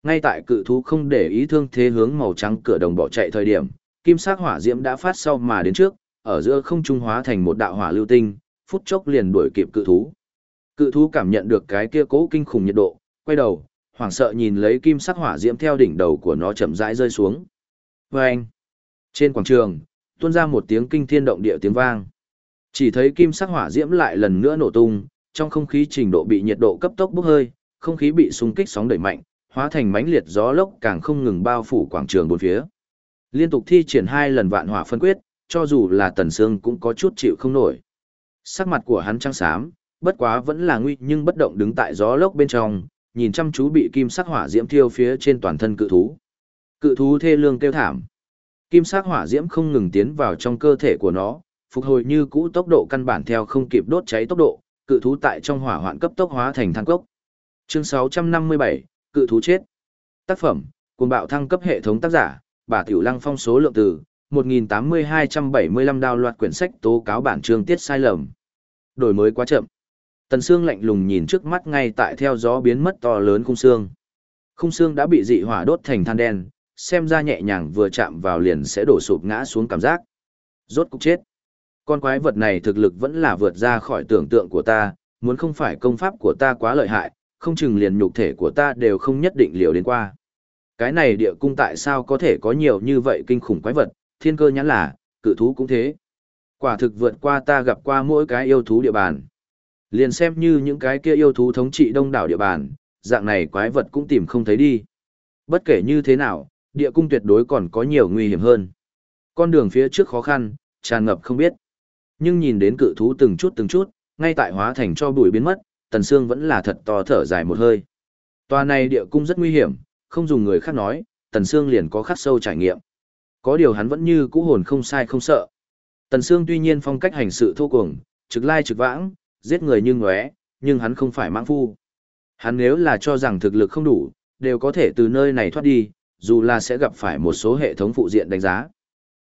Ngay tại cự thú không để ý thương thế hướng màu trắng cửa đồng bỏ chạy thời điểm, kim sắc hỏa diễm đã phát sau mà đến trước, ở giữa không trung hóa thành một đạo hỏa lưu tinh, phút chốc liền đuổi kịp cự thú. Cự thú cảm nhận được cái kia cố kinh khủng nhiệt độ, quay đầu, hoảng sợ nhìn lấy kim sắc hỏa diễm theo đỉnh đầu của nó chậm rãi rơi xuống. Vâng! Trên quảng trường, tuôn ra một tiếng kinh thiên động địa tiếng vang. Chỉ thấy kim sắc hỏa diễm lại lần nữa nổ tung, trong không khí trình độ bị nhiệt độ cấp tốc bốc hơi, không khí bị xung kích sóng đẩy mạnh, hóa thành mãnh liệt gió lốc càng không ngừng bao phủ quảng trường bốn phía. Liên tục thi triển hai lần vạn hỏa phân quyết, cho dù là Tần Sương cũng có chút chịu không nổi. Sắc mặt của hắn trắng xám, bất quá vẫn là nguy nhưng bất động đứng tại gió lốc bên trong, nhìn chăm chú bị kim sắc hỏa diễm thiêu phía trên toàn thân cự thú. Cự thú thê lương kêu thảm. Kim sắc hỏa diễm không ngừng tiến vào trong cơ thể của nó, phục hồi như cũ tốc độ căn bản theo không kịp đốt cháy tốc độ, cự thú tại trong hỏa hoạn cấp tốc hóa thành than cốc. Chương 657, cự thú chết. Tác phẩm, cuồng bạo thăng cấp hệ thống tác giả, bà Tiểu Lăng phong số lượng từ 1.8275 đào loạt quyển sách tố cáo bản chương tiết sai lầm. Đổi mới quá chậm. Tần Sương lạnh lùng nhìn trước mắt ngay tại theo gió biến mất to lớn khung xương. Khung xương đã bị dị hỏa đốt thành than đen, xem ra nhẹ nhàng vừa chạm vào liền sẽ đổ sụp ngã xuống cảm giác. Rốt cục chết. Con quái vật này thực lực vẫn là vượt ra khỏi tưởng tượng của ta, muốn không phải công pháp của ta quá lợi hại, không chừng liền nhục thể của ta đều không nhất định liều đến qua. Cái này địa cung tại sao có thể có nhiều như vậy kinh khủng quái vật, thiên cơ nhãn là, cự thú cũng thế. Quả thực vượt qua ta gặp qua mỗi cái yêu thú địa bàn. Liền xem như những cái kia yêu thú thống trị đông đảo địa bàn, dạng này quái vật cũng tìm không thấy đi. Bất kể như thế nào, địa cung tuyệt đối còn có nhiều nguy hiểm hơn. Con đường phía trước khó khăn, tràn ngập không biết. Nhưng nhìn đến cự thú từng chút từng chút, ngay tại hóa thành cho bụi biến mất, Tần Sương vẫn là thật to thở dài một hơi. Tòa này địa cung rất nguy hiểm, không dùng người khác nói, Tần Sương liền có khắc sâu trải nghiệm. Có điều hắn vẫn như cũ hồn không sai không sợ. Tần Sương tuy nhiên phong cách hành sự thô cuồng, trực lai trực vãng, giết người như ngóe, nhưng hắn không phải mãng phu. Hắn nếu là cho rằng thực lực không đủ, đều có thể từ nơi này thoát đi, dù là sẽ gặp phải một số hệ thống phụ diện đánh giá.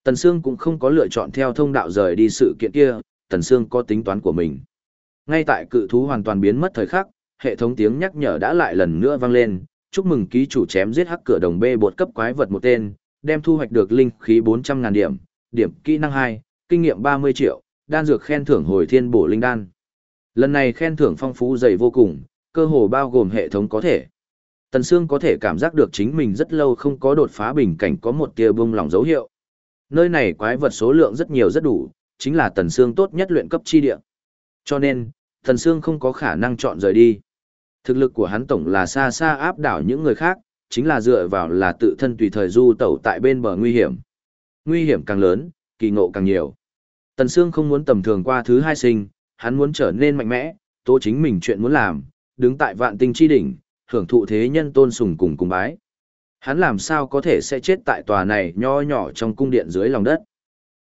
Tần Sương cũng không có lựa chọn theo thông đạo rời đi sự kiện kia, Tần Sương có tính toán của mình. Ngay tại cự thú hoàn toàn biến mất thời khắc, hệ thống tiếng nhắc nhở đã lại lần nữa vang lên, chúc mừng ký chủ chém giết hắc cửa đồng bê bột cấp quái vật một tên, đem thu hoạch được linh khí 400.000 điểm, điểm kỹ năng 2, kinh nghiệm 30 triệu, đan dược khen thưởng hồi thiên bổ linh đan. Lần này khen thưởng phong phú dày vô cùng, cơ hồ bao gồm hệ thống có thể. Tần Sương có thể cảm giác được chính mình rất lâu không có đột phá bình cảnh có một tia bông lòng dấu hiệu. Nơi này quái vật số lượng rất nhiều rất đủ, chính là Tần Sương tốt nhất luyện cấp chi địa. Cho nên, Tần Sương không có khả năng chọn rời đi. Thực lực của hắn tổng là xa xa áp đảo những người khác, chính là dựa vào là tự thân tùy thời du tẩu tại bên bờ nguy hiểm. Nguy hiểm càng lớn, kỳ ngộ càng nhiều. Tần Sương không muốn tầm thường qua thứ hai sinh, hắn muốn trở nên mạnh mẽ, tố chính mình chuyện muốn làm, đứng tại vạn tinh chi đỉnh, hưởng thụ thế nhân tôn sùng cùng cùng bái. Hắn làm sao có thể sẽ chết tại tòa này nho nhỏ trong cung điện dưới lòng đất.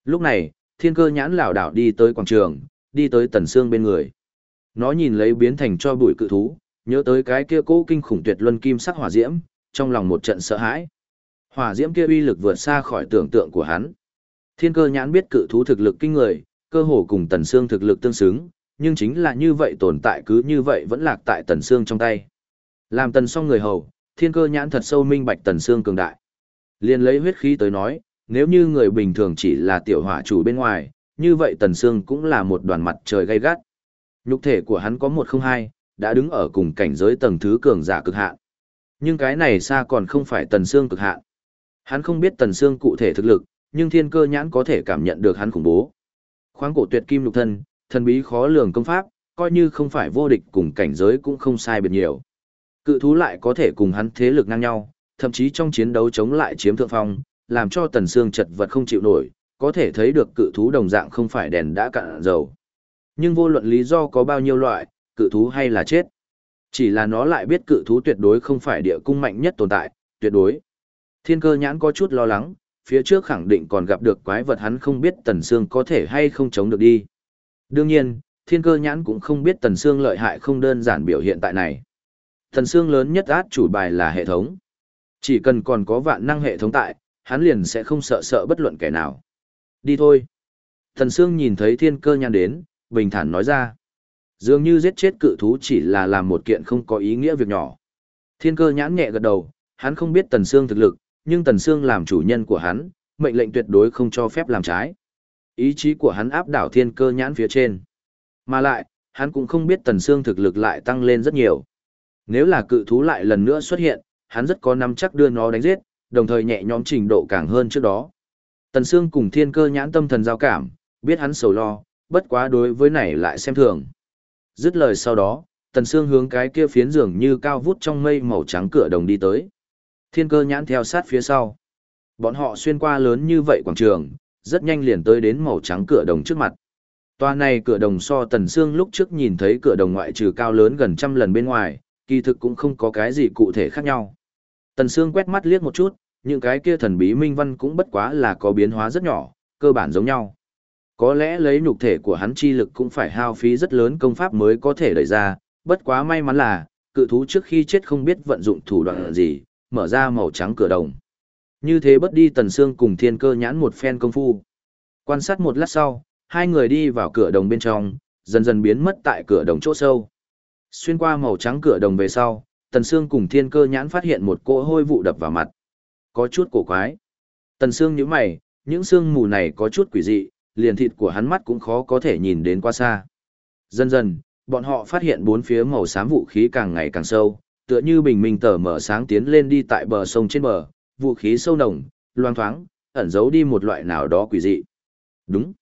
Lúc này, thiên cơ nhãn lảo đảo đi tới quảng trường, đi tới tần xương bên người. Nó nhìn lấy biến thành cho bụi cự thú, nhớ tới cái kia cố kinh khủng tuyệt luân kim sắc hỏa diễm, trong lòng một trận sợ hãi. Hỏa diễm kia uy lực vượt xa khỏi tưởng tượng của hắn. Thiên cơ nhãn biết cự thú thực lực kinh người, cơ hồ cùng tần xương thực lực tương xứng, nhưng chính là như vậy tồn tại cứ như vậy vẫn lạc tại tần xương trong tay. Làm tần song người hầu, thiên cơ nhãn thật sâu minh bạch tần xương cường đại. Liên lấy huyết khí tới nói, nếu như người bình thường chỉ là tiểu hỏa chủ bên ngoài, như vậy tần xương cũng là một đoàn mặt trời gay gắt. Nhục thể của hắn có một không hai, đã đứng ở cùng cảnh giới tầng thứ cường giả cực hạn. Nhưng cái này xa còn không phải tần xương cực hạn. Hắn không biết tần xương cụ thể thực lực, nhưng thiên cơ nhãn có thể cảm nhận được hắn khủng bố. Khoáng cổ tuyệt kim lục thân, thần bí khó lường công pháp, coi như không phải vô địch cùng cảnh giới cũng không sai biệt nhiều. Cự thú lại có thể cùng hắn thế lực ngang nhau, thậm chí trong chiến đấu chống lại chiếm thượng phong, làm cho Tần Sương chật vật không chịu nổi, có thể thấy được cự thú đồng dạng không phải đèn đã cạn dầu. Nhưng vô luận lý do có bao nhiêu loại, cự thú hay là chết. Chỉ là nó lại biết cự thú tuyệt đối không phải địa cung mạnh nhất tồn tại, tuyệt đối. Thiên cơ nhãn có chút lo lắng, phía trước khẳng định còn gặp được quái vật hắn không biết Tần Sương có thể hay không chống được đi. Đương nhiên, thiên cơ nhãn cũng không biết Tần Sương lợi hại không đơn giản biểu hiện tại này. Thần Sương lớn nhất át chủ bài là hệ thống. Chỉ cần còn có vạn năng hệ thống tại, hắn liền sẽ không sợ sợ bất luận kẻ nào. Đi thôi. Thần Sương nhìn thấy thiên cơ nhan đến, bình thản nói ra. Dường như giết chết cự thú chỉ là làm một kiện không có ý nghĩa việc nhỏ. Thiên cơ nhãn nhẹ gật đầu, hắn không biết Tần Sương thực lực, nhưng Tần Sương làm chủ nhân của hắn, mệnh lệnh tuyệt đối không cho phép làm trái. Ý chí của hắn áp đảo thiên cơ nhãn phía trên. Mà lại, hắn cũng không biết Tần Sương thực lực lại tăng lên rất nhiều. Nếu là cự thú lại lần nữa xuất hiện, hắn rất có nắm chắc đưa nó đánh giết, đồng thời nhẹ nhõm trình độ càng hơn trước đó. Tần Sương cùng thiên cơ nhãn tâm thần giao cảm, biết hắn sầu lo, bất quá đối với này lại xem thường. Dứt lời sau đó, Tần Sương hướng cái kia phiến giường như cao vút trong mây màu trắng cửa đồng đi tới. Thiên cơ nhãn theo sát phía sau. Bọn họ xuyên qua lớn như vậy quảng trường, rất nhanh liền tới đến màu trắng cửa đồng trước mặt. Toa này cửa đồng so Tần Sương lúc trước nhìn thấy cửa đồng ngoại trừ cao lớn gần trăm lần bên ngoài, kỳ thực cũng không có cái gì cụ thể khác nhau. Tần Sương quét mắt liếc một chút, những cái kia thần bí minh văn cũng bất quá là có biến hóa rất nhỏ, cơ bản giống nhau. Có lẽ lấy nhục thể của hắn chi lực cũng phải hao phí rất lớn công pháp mới có thể đẩy ra, bất quá may mắn là, cự thú trước khi chết không biết vận dụng thủ đoạn gì, mở ra màu trắng cửa đồng. Như thế bất đi tần xương cùng thiên cơ nhãn một phen công phu. Quan sát một lát sau, hai người đi vào cửa đồng bên trong, dần dần biến mất tại cửa đồng chỗ sâu. Xuyên qua màu trắng cửa đồng về sau, tần Sương cùng thiên cơ nhãn phát hiện một cỗ hôi vụ đập vào mặt. Có chút cổ quái. Tần Sương nhíu mày, những xương mù này có chút quỷ dị, liền thịt của hắn mắt cũng khó có thể nhìn đến qua xa. Dần dần, bọn họ phát hiện bốn phía màu xám vũ khí càng ngày càng sâu, tựa như bình minh tờ mở sáng tiến lên đi tại bờ sông trên bờ, vũ khí sâu nồng, loang thoáng, ẩn giấu đi một loại nào đó quỷ dị. Đúng.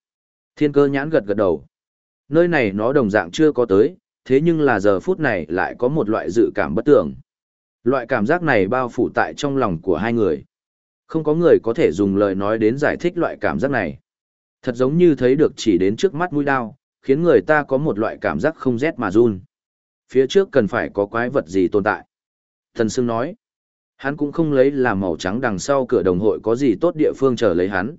Thiên cơ nhãn gật gật đầu. Nơi này nó đồng dạng chưa có tới, thế nhưng là giờ phút này lại có một loại dự cảm bất tưởng. Loại cảm giác này bao phủ tại trong lòng của hai người. Không có người có thể dùng lời nói đến giải thích loại cảm giác này. Thật giống như thấy được chỉ đến trước mắt mũi đao, khiến người ta có một loại cảm giác không rét mà run. Phía trước cần phải có quái vật gì tồn tại. Thần Sương nói, hắn cũng không lấy làm màu trắng đằng sau cửa đồng hội có gì tốt địa phương chờ lấy hắn.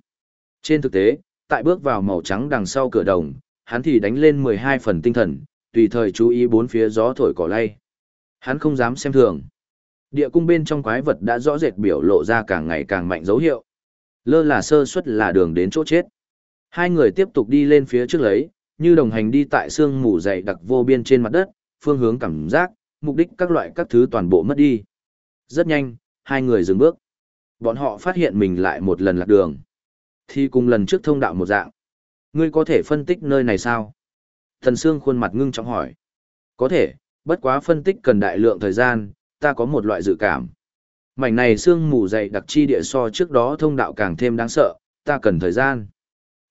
Trên thực tế, tại bước vào màu trắng đằng sau cửa đồng, hắn thì đánh lên 12 phần tinh thần, tùy thời chú ý bốn phía gió thổi cỏ lay. Hắn không dám xem thường. Địa cung bên trong quái vật đã rõ rệt biểu lộ ra càng ngày càng mạnh dấu hiệu. Lơ là sơ suất là đường đến chỗ chết. Hai người tiếp tục đi lên phía trước lấy, như đồng hành đi tại sương mù dày đặc vô biên trên mặt đất, phương hướng cảm giác, mục đích các loại các thứ toàn bộ mất đi. Rất nhanh, hai người dừng bước. Bọn họ phát hiện mình lại một lần lạc đường. Thì cùng lần trước thông đạo một dạng. Ngươi có thể phân tích nơi này sao? Thần Sương khuôn mặt ngưng trọng hỏi. Có thể, bất quá phân tích cần đại lượng thời gian, ta có một loại dự cảm. Mảnh này sương mù dày đặc chi địa so trước đó thông đạo càng thêm đáng sợ, ta cần thời gian.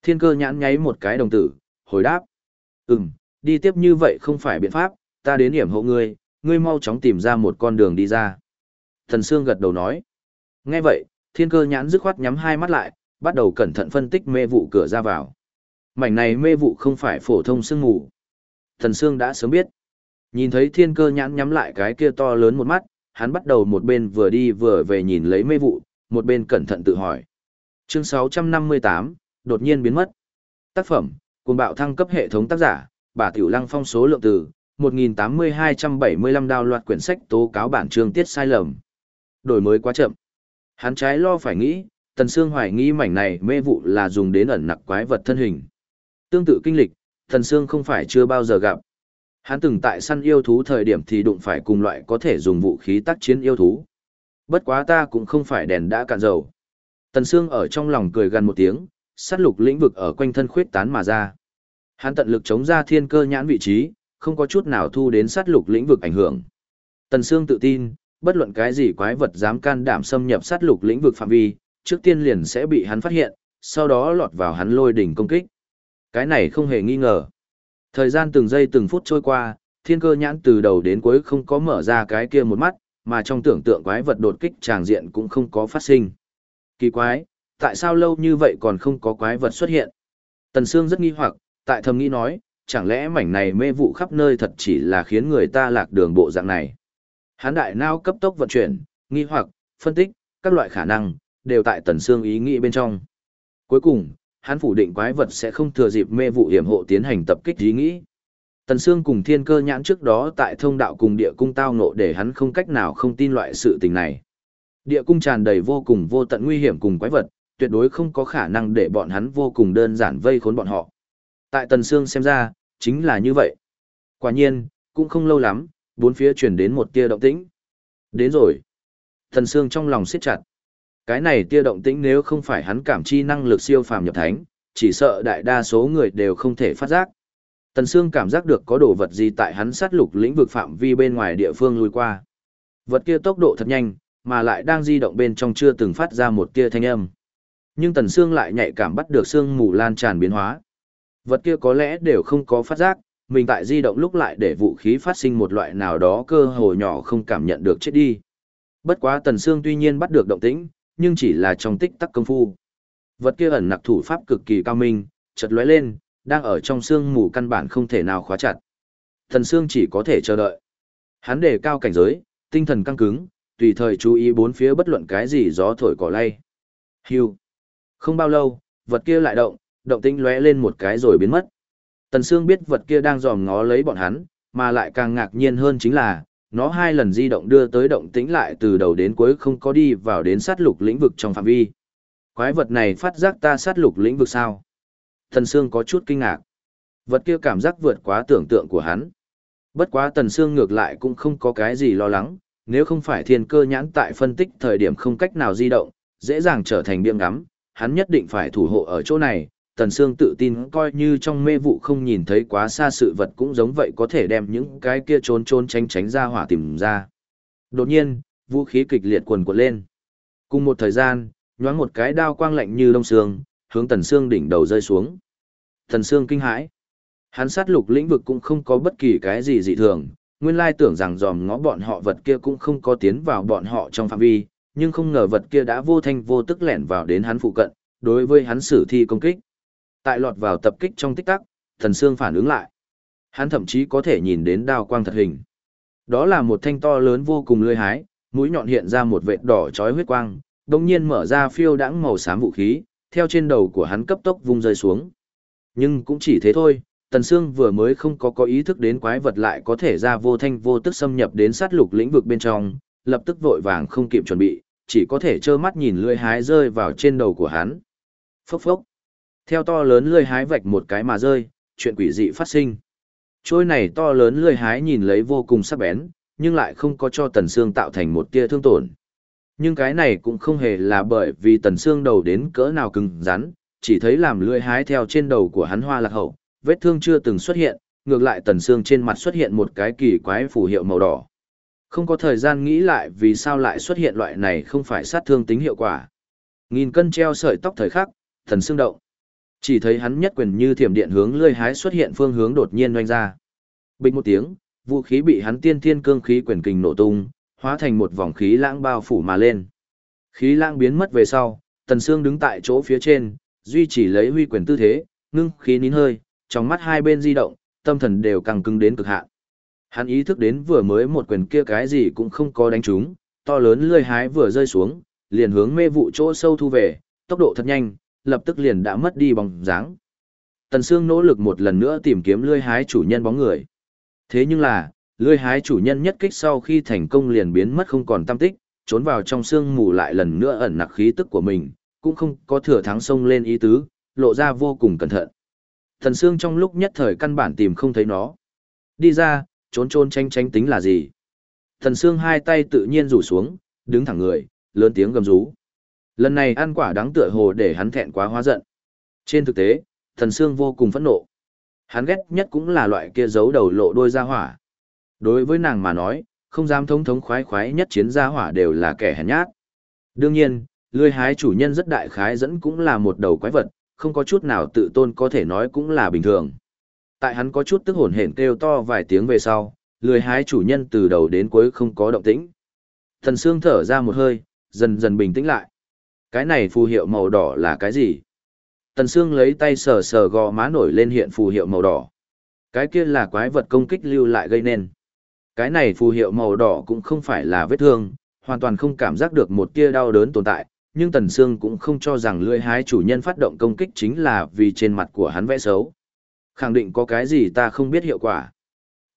Thiên cơ nhãn nháy một cái đồng tử, hồi đáp. Ừm, đi tiếp như vậy không phải biện pháp, ta đến hiểm hộ ngươi, ngươi mau chóng tìm ra một con đường đi ra. Thần Sương gật đầu nói. Nghe vậy, thiên cơ nhãn dứt khoát nhắm hai mắt lại, bắt đầu cẩn thận phân tích mê vụ cửa ra vào. Mảnh này mê vụ không phải phổ thông sương mù. Thần Sương đã sớm biết. Nhìn thấy thiên cơ nhãn nhắm lại cái kia to lớn một mắt, hắn bắt đầu một bên vừa đi vừa về nhìn lấy mê vụ, một bên cẩn thận tự hỏi. Chương 658, đột nhiên biến mất. Tác phẩm, cùng bạo thăng cấp hệ thống tác giả, bà Tiểu Lăng phong số lượng từ, 1.8275 đào loạt quyển sách tố cáo bản chương tiết sai lầm. Đổi mới quá chậm. Hắn trái lo phải nghĩ, Tần Sương hoài nghi mảnh này mê vụ là dùng đến ẩn nặc quái vật thân hình. Tương tự kinh lịch, thần Sương không phải chưa bao giờ gặp. Hắn từng tại săn yêu thú thời điểm thì đụng phải cùng loại có thể dùng vũ khí tác chiến yêu thú. Bất quá ta cũng không phải đèn đã cạn dầu. Tần Sương ở trong lòng cười gần một tiếng, sát lục lĩnh vực ở quanh thân khuyết tán mà ra. Hắn tận lực chống ra thiên cơ nhãn vị trí, không có chút nào thu đến sát lục lĩnh vực ảnh hưởng. Tần Sương tự tin, bất luận cái gì quái vật dám can đảm xâm nhập sát lục lĩnh vực phạm vi, trước tiên liền sẽ bị hắn phát hiện, sau đó lọt vào hắn lôi đỉnh công kích. Cái này không hề nghi ngờ. Thời gian từng giây từng phút trôi qua, thiên cơ nhãn từ đầu đến cuối không có mở ra cái kia một mắt, mà trong tưởng tượng quái vật đột kích tràng diện cũng không có phát sinh. Kỳ quái, tại sao lâu như vậy còn không có quái vật xuất hiện? Tần Sương rất nghi hoặc, tại thầm nghĩ nói, chẳng lẽ mảnh này mê vụ khắp nơi thật chỉ là khiến người ta lạc đường bộ dạng này. Hán đại nao cấp tốc vận chuyển, nghi hoặc, phân tích, các loại khả năng, đều tại tần xương ý nghĩ bên trong. Cuối cùng, hắn phủ định quái vật sẽ không thừa dịp mê vụ hiểm hộ tiến hành tập kích ý nghĩ. Tần Sương cùng thiên cơ nhãn trước đó tại thông đạo cùng địa cung tao ngộ để hắn không cách nào không tin loại sự tình này. Địa cung tràn đầy vô cùng vô tận nguy hiểm cùng quái vật, tuyệt đối không có khả năng để bọn hắn vô cùng đơn giản vây khốn bọn họ. Tại Tần Sương xem ra, chính là như vậy. Quả nhiên, cũng không lâu lắm, bốn phía truyền đến một tia động tĩnh. Đến rồi. Tần Sương trong lòng siết chặt. Cái này tia động tĩnh nếu không phải hắn cảm chi năng lực siêu phàm nhập thánh, chỉ sợ đại đa số người đều không thể phát giác. Tần Sương cảm giác được có đồ vật gì tại hắn sát lục lĩnh vực phạm vi bên ngoài địa phương lui qua. Vật kia tốc độ thật nhanh, mà lại đang di động bên trong chưa từng phát ra một tia thanh âm. Nhưng Tần Sương lại nhạy cảm bắt được sương mù lan tràn biến hóa. Vật kia có lẽ đều không có phát giác, mình tại di động lúc lại để vũ khí phát sinh một loại nào đó cơ hồ nhỏ không cảm nhận được chết đi. Bất quá Tần Sương tuy nhiên bắt được động tĩnh, nhưng chỉ là trong tích tắc công phu. Vật kia ẩn nặc thủ pháp cực kỳ cao minh, chợt lóe lên, đang ở trong xương mù căn bản không thể nào khóa chặt. Thần xương chỉ có thể chờ đợi. Hắn đề cao cảnh giới, tinh thần căng cứng, tùy thời chú ý bốn phía bất luận cái gì gió thổi cỏ lay. Hưu. Không bao lâu, vật kia lại động, động tinh lóe lên một cái rồi biến mất. Tần Sương biết vật kia đang dòm ngó lấy bọn hắn, mà lại càng ngạc nhiên hơn chính là, nó hai lần di động đưa tới động tĩnh lại từ đầu đến cuối không có đi vào đến sát lục lĩnh vực trong phạm vi. Quái vật này phát giác ta sát lục lĩnh vực sao? Thần Sương có chút kinh ngạc. Vật kia cảm giác vượt quá tưởng tượng của hắn. Bất quá Tần Sương ngược lại cũng không có cái gì lo lắng, nếu không phải thiên cơ nhãn tại phân tích thời điểm không cách nào di động, dễ dàng trở thành biêm ngắm, hắn nhất định phải thủ hộ ở chỗ này. Tần Sương tự tin coi như trong mê vụ không nhìn thấy quá xa sự vật cũng giống vậy có thể đem những cái kia trốn trốn tránh tránh ra hỏa tìm ra. Đột nhiên, vũ khí kịch liệt quần quật lên. Cùng một thời gian, nhoáng một cái đao quang lạnh như đông sương, hướng Tần Sương đỉnh đầu rơi xuống. Tần Sương kinh hãi. Hắn sát lục lĩnh vực cũng không có bất kỳ cái gì dị thường, nguyên lai tưởng rằng dòm ngó bọn họ vật kia cũng không có tiến vào bọn họ trong phạm vi, nhưng không ngờ vật kia đã vô thanh vô tức lẻn vào đến hắn phụ cận, đối với hắn sử thi công kích. Tại lọt vào tập kích trong tích tắc, Thần xương phản ứng lại. Hắn thậm chí có thể nhìn đến đao quang thật hình. Đó là một thanh to lớn vô cùng lưỡi hái, mũi nhọn hiện ra một vệt đỏ chói huyết quang, đồng nhiên mở ra phiêu đãng màu xám vũ khí, theo trên đầu của hắn cấp tốc vung rơi xuống. Nhưng cũng chỉ thế thôi, Tần Sương vừa mới không có có ý thức đến quái vật lại có thể ra vô thanh vô tức xâm nhập đến sát lục lĩnh vực bên trong, lập tức vội vàng không kịp chuẩn bị, chỉ có thể trơ mắt nhìn lưỡi hái rơi vào trên đầu của hắn. Phốc phốc. Theo to lớn lưỡi hái vạch một cái mà rơi, chuyện quỷ dị phát sinh. Trôi này to lớn lưỡi hái nhìn lấy vô cùng sắc bén, nhưng lại không có cho Tần Sương tạo thành một tia thương tổn. Nhưng cái này cũng không hề là bởi vì tần xương đầu đến cỡ nào cứng rắn, chỉ thấy làm lưỡi hái theo trên đầu của hắn hoa lạc hậu, vết thương chưa từng xuất hiện, ngược lại tần xương trên mặt xuất hiện một cái kỳ quái phù hiệu màu đỏ. Không có thời gian nghĩ lại vì sao lại xuất hiện loại này không phải sát thương tính hiệu quả. Nghìn cân treo sợi tóc thời khắc, tần xương động. Chỉ thấy hắn nhất quyền như thiểm điện hướng lươi hái xuất hiện phương hướng đột nhiên oanh ra. Bình một tiếng, vũ khí bị hắn tiên thiên cương khí quyền kình nổ tung, hóa thành một vòng khí lãng bao phủ mà lên. Khí lãng biến mất về sau, Tần Sương đứng tại chỗ phía trên, duy trì lấy huy quyền tư thế, ngưng khí nín hơi, trong mắt hai bên di động, tâm thần đều càng cứng đến cực hạn. Hắn ý thức đến vừa mới một quyền kia cái gì cũng không có đánh trúng, to lớn lươi hái vừa rơi xuống, liền hướng mê vụ chỗ sâu thu về, tốc độ thật nhanh, lập tức liền đã mất đi bóng dáng. Tần Sương nỗ lực một lần nữa tìm kiếm lươi hái chủ nhân bóng người. Thế nhưng là, Lươi hái chủ nhân nhất kích sau khi thành công liền biến mất không còn tâm tích, trốn vào trong sương mù lại lần nữa ẩn nặc khí tức của mình, cũng không có thừa thắng sông lên ý tứ, lộ ra vô cùng cẩn thận. Thần xương trong lúc nhất thời căn bản tìm không thấy nó. Đi ra, trốn trốn tranh tranh tính là gì? Thần xương hai tay tự nhiên rủ xuống, đứng thẳng người, lớn tiếng gầm rú. Lần này ăn quả đáng tựa hồ để hắn thẹn quá hóa giận. Trên thực tế, thần xương vô cùng phẫn nộ. Hắn ghét nhất cũng là loại kia giấu đầu lộ đôi ra hỏa. Đối với nàng mà nói, không dám thống thống khoái khoái nhất chiến gia hỏa đều là kẻ hèn nhát. Đương nhiên, lươi hái chủ nhân rất đại khái dẫn cũng là một đầu quái vật, không có chút nào tự tôn có thể nói cũng là bình thường. Tại hắn có chút tức hổn hển kêu to vài tiếng về sau, lười hái chủ nhân từ đầu đến cuối không có động tĩnh. Thần Sương thở ra một hơi, dần dần bình tĩnh lại. Cái này phù hiệu màu đỏ là cái gì? Tần Sương lấy tay sờ sờ gò má nổi lên hiện phù hiệu màu đỏ. Cái kia là quái vật công kích lưu lại gây nên. Cái này phù hiệu màu đỏ cũng không phải là vết thương, hoàn toàn không cảm giác được một tia đau đớn tồn tại, nhưng Tần Sương cũng không cho rằng lưỡi hái chủ nhân phát động công kích chính là vì trên mặt của hắn vẽ xấu. Khẳng định có cái gì ta không biết hiệu quả.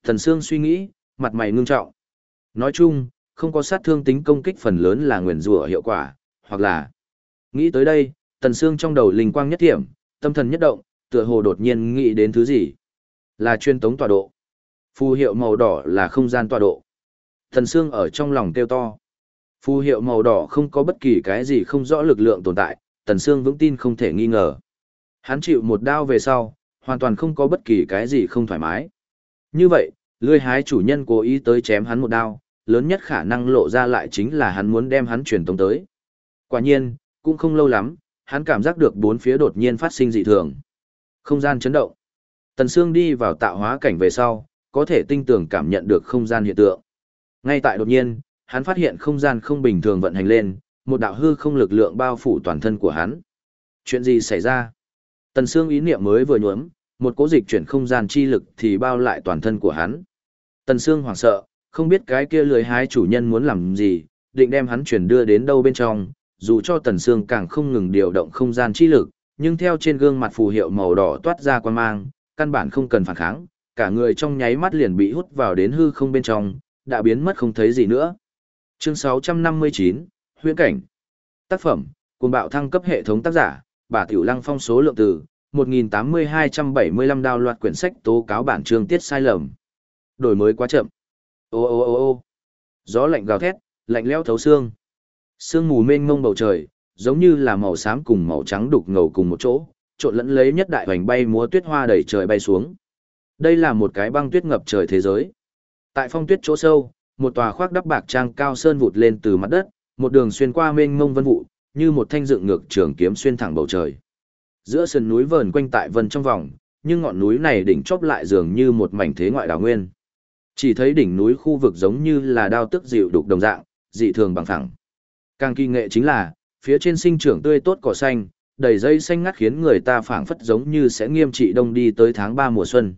Tần Sương suy nghĩ, mặt mày ngưng trọng. Nói chung, không có sát thương tính công kích phần lớn là nguyền rủa hiệu quả, hoặc là... Nghĩ tới đây, Tần Sương trong đầu linh quang nhất thiểm, tâm thần nhất động, tựa hồ đột nhiên nghĩ đến thứ gì. Là chuyên tống tọa độ. Phù hiệu màu đỏ là không gian tọa độ. Tần Sương ở trong lòng kêu to. Phù hiệu màu đỏ không có bất kỳ cái gì không rõ lực lượng tồn tại, Tần Sương vững tin không thể nghi ngờ. Hắn chịu một đao về sau, hoàn toàn không có bất kỳ cái gì không thoải mái. Như vậy, lươi hái chủ nhân cố ý tới chém hắn một đao, lớn nhất khả năng lộ ra lại chính là hắn muốn đem hắn truyền tống tới. Quả nhiên, cũng không lâu lắm, hắn cảm giác được bốn phía đột nhiên phát sinh dị thường. Không gian chấn động. Tần Sương đi vào tạo hóa cảnh về sau, có thể tinh tường cảm nhận được không gian hiện tượng. Ngay tại đột nhiên, hắn phát hiện không gian không bình thường vận hành lên, một đạo hư không lực lượng bao phủ toàn thân của hắn. Chuyện gì xảy ra? Tần Sương ý niệm mới vừa nhuốm, một cố dịch chuyển không gian chi lực thì bao lại toàn thân của hắn. Tần Sương hoảng sợ, không biết cái kia lười hái chủ nhân muốn làm gì, định đem hắn chuyển đưa đến đâu bên trong, dù cho Tần Sương càng không ngừng điều động không gian chi lực, nhưng theo trên gương mặt phù hiệu màu đỏ toát ra quan mang, căn bản không cần phản kháng, cả người trong nháy mắt liền bị hút vào đến hư không bên trong, đã biến mất không thấy gì nữa. Chương 659, Huyễn cảnh. Tác phẩm: Cuồng bạo thăng cấp hệ thống tác giả: Bà Tiểu Lăng phong số lượng từ 1.8275 đào loạt quyển sách tố cáo bản chương tiết sai lầm. Đổi mới quá chậm. Ô ô ô ô Gió lạnh gào thét, lạnh lẽo thấu xương. Sương mù mênh mông bầu trời, giống như là màu xám cùng màu trắng đục ngầu cùng một chỗ, trộn lẫn lấy nhất đại hoành bay múa tuyết hoa đầy trời bay xuống. Đây là một cái băng tuyết ngập trời thế giới. Tại phong tuyết chỗ sâu, một tòa khoác đắp bạc trang cao sơn vụt lên từ mặt đất, một đường xuyên qua mênh mông vân vụ, như một thanh dựng ngược trường kiếm xuyên thẳng bầu trời. Giữa sườn núi vờn quanh tại vân trong vòng, nhưng ngọn núi này đỉnh chóp lại dường như một mảnh thế ngoại đảo nguyên. Chỉ thấy đỉnh núi khu vực giống như là đao tức dịu đục đồng dạng, dị thường bằng phẳng. Càng kỳ nghệ chính là, phía trên sinh trưởng tươi tốt cỏ xanh, đầy dây xanh ngắt khiến người ta phảng phất giống như sẽ nghiêm trị đông đi tới tháng 3 mùa xuân.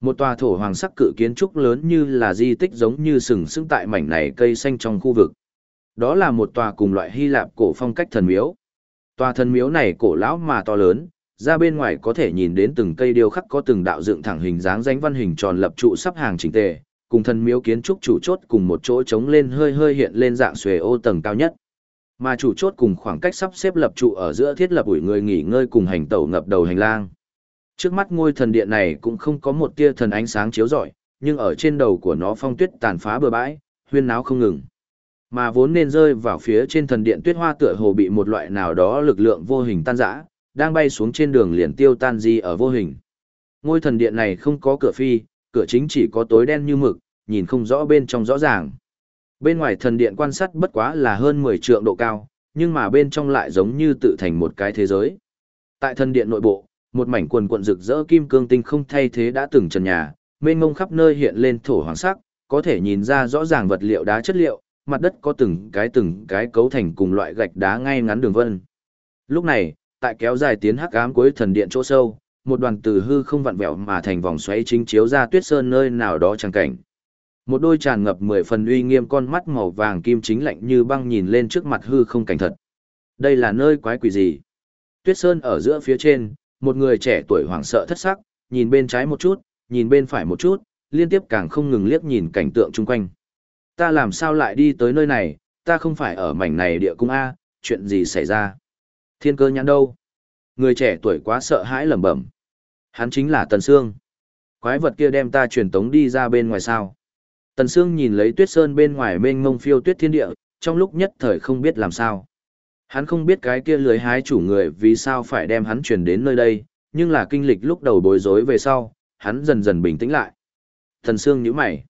Một tòa thổ hoàng sắc cự kiến trúc lớn như là di tích giống như sừng sững tại mảnh này cây xanh trong khu vực. Đó là một tòa cùng loại Hy Lạp cổ phong cách thần miếu. Tòa thần miếu này cổ lão mà to lớn, ra bên ngoài có thể nhìn đến từng cây điêu khắc có từng đạo dựng thẳng hình dáng danh văn hình tròn lập trụ sắp hàng chỉnh tề, cùng thần miếu kiến trúc chủ chốt cùng một chỗ trống lên hơi hơi hiện lên dạng xuề ô tầng cao nhất. Mà chủ chốt cùng khoảng cách sắp xếp lập trụ ở giữa thiết lập ủi người nghỉ ngơi cùng hành tẩu ngập đầu hành lang. Trước mắt ngôi thần điện này cũng không có một tia thần ánh sáng chiếu rọi, nhưng ở trên đầu của nó phong tuyết tàn phá bừa bãi, huyên náo không ngừng. Mà vốn nên rơi vào phía trên thần điện tuyết hoa tựa hồ bị một loại nào đó lực lượng vô hình tan rã, đang bay xuống trên đường liền tiêu tan di ở vô hình. Ngôi thần điện này không có cửa phi, cửa chính chỉ có tối đen như mực, nhìn không rõ bên trong rõ ràng. Bên ngoài thần điện quan sát bất quá là hơn 10 trượng độ cao, nhưng mà bên trong lại giống như tự thành một cái thế giới. Tại thần điện nội bộ, một mảnh quần quận rực rỡ kim cương tinh không thay thế đã từng trần nhà, mênh mông khắp nơi hiện lên thổ hoàng sắc, có thể nhìn ra rõ ràng vật liệu đá chất liệu, mặt đất có từng cái từng cái cấu thành cùng loại gạch đá ngay ngắn đường vân. Lúc này, tại kéo dài tiến hắc ám cuối thần điện chỗ sâu, một đoàn từ hư không vặn vẹo mà thành vòng xoáy chính chiếu ra tuyết sơn nơi nào đó chẳng cảnh. Một đôi tràn ngập mười phần uy nghiêm con mắt màu vàng kim chính lạnh như băng nhìn lên trước mặt hư không cảnh thật. Đây là nơi quái quỷ gì? Tuyết sơn ở giữa phía trên, một người trẻ tuổi hoảng sợ thất sắc, nhìn bên trái một chút, nhìn bên phải một chút, liên tiếp càng không ngừng liếc nhìn cảnh tượng chung quanh. Ta làm sao lại đi tới nơi này, ta không phải ở mảnh này địa cung A, chuyện gì xảy ra? Thiên cơ nhãn đâu? Người trẻ tuổi quá sợ hãi lẩm bẩm. Hắn chính là Tần Sương. Quái vật kia đem ta truyền tống đi ra bên ngoài sao? Tần Sương nhìn lấy tuyết sơn bên ngoài mênh mông phiêu tuyết thiên địa, trong lúc nhất thời không biết làm sao. Hắn không biết cái kia lưới hái chủ người vì sao phải đem hắn chuyển đến nơi đây, nhưng là kinh lịch lúc đầu bối rối về sau, hắn dần dần bình tĩnh lại. Tần Sương nhíu mày.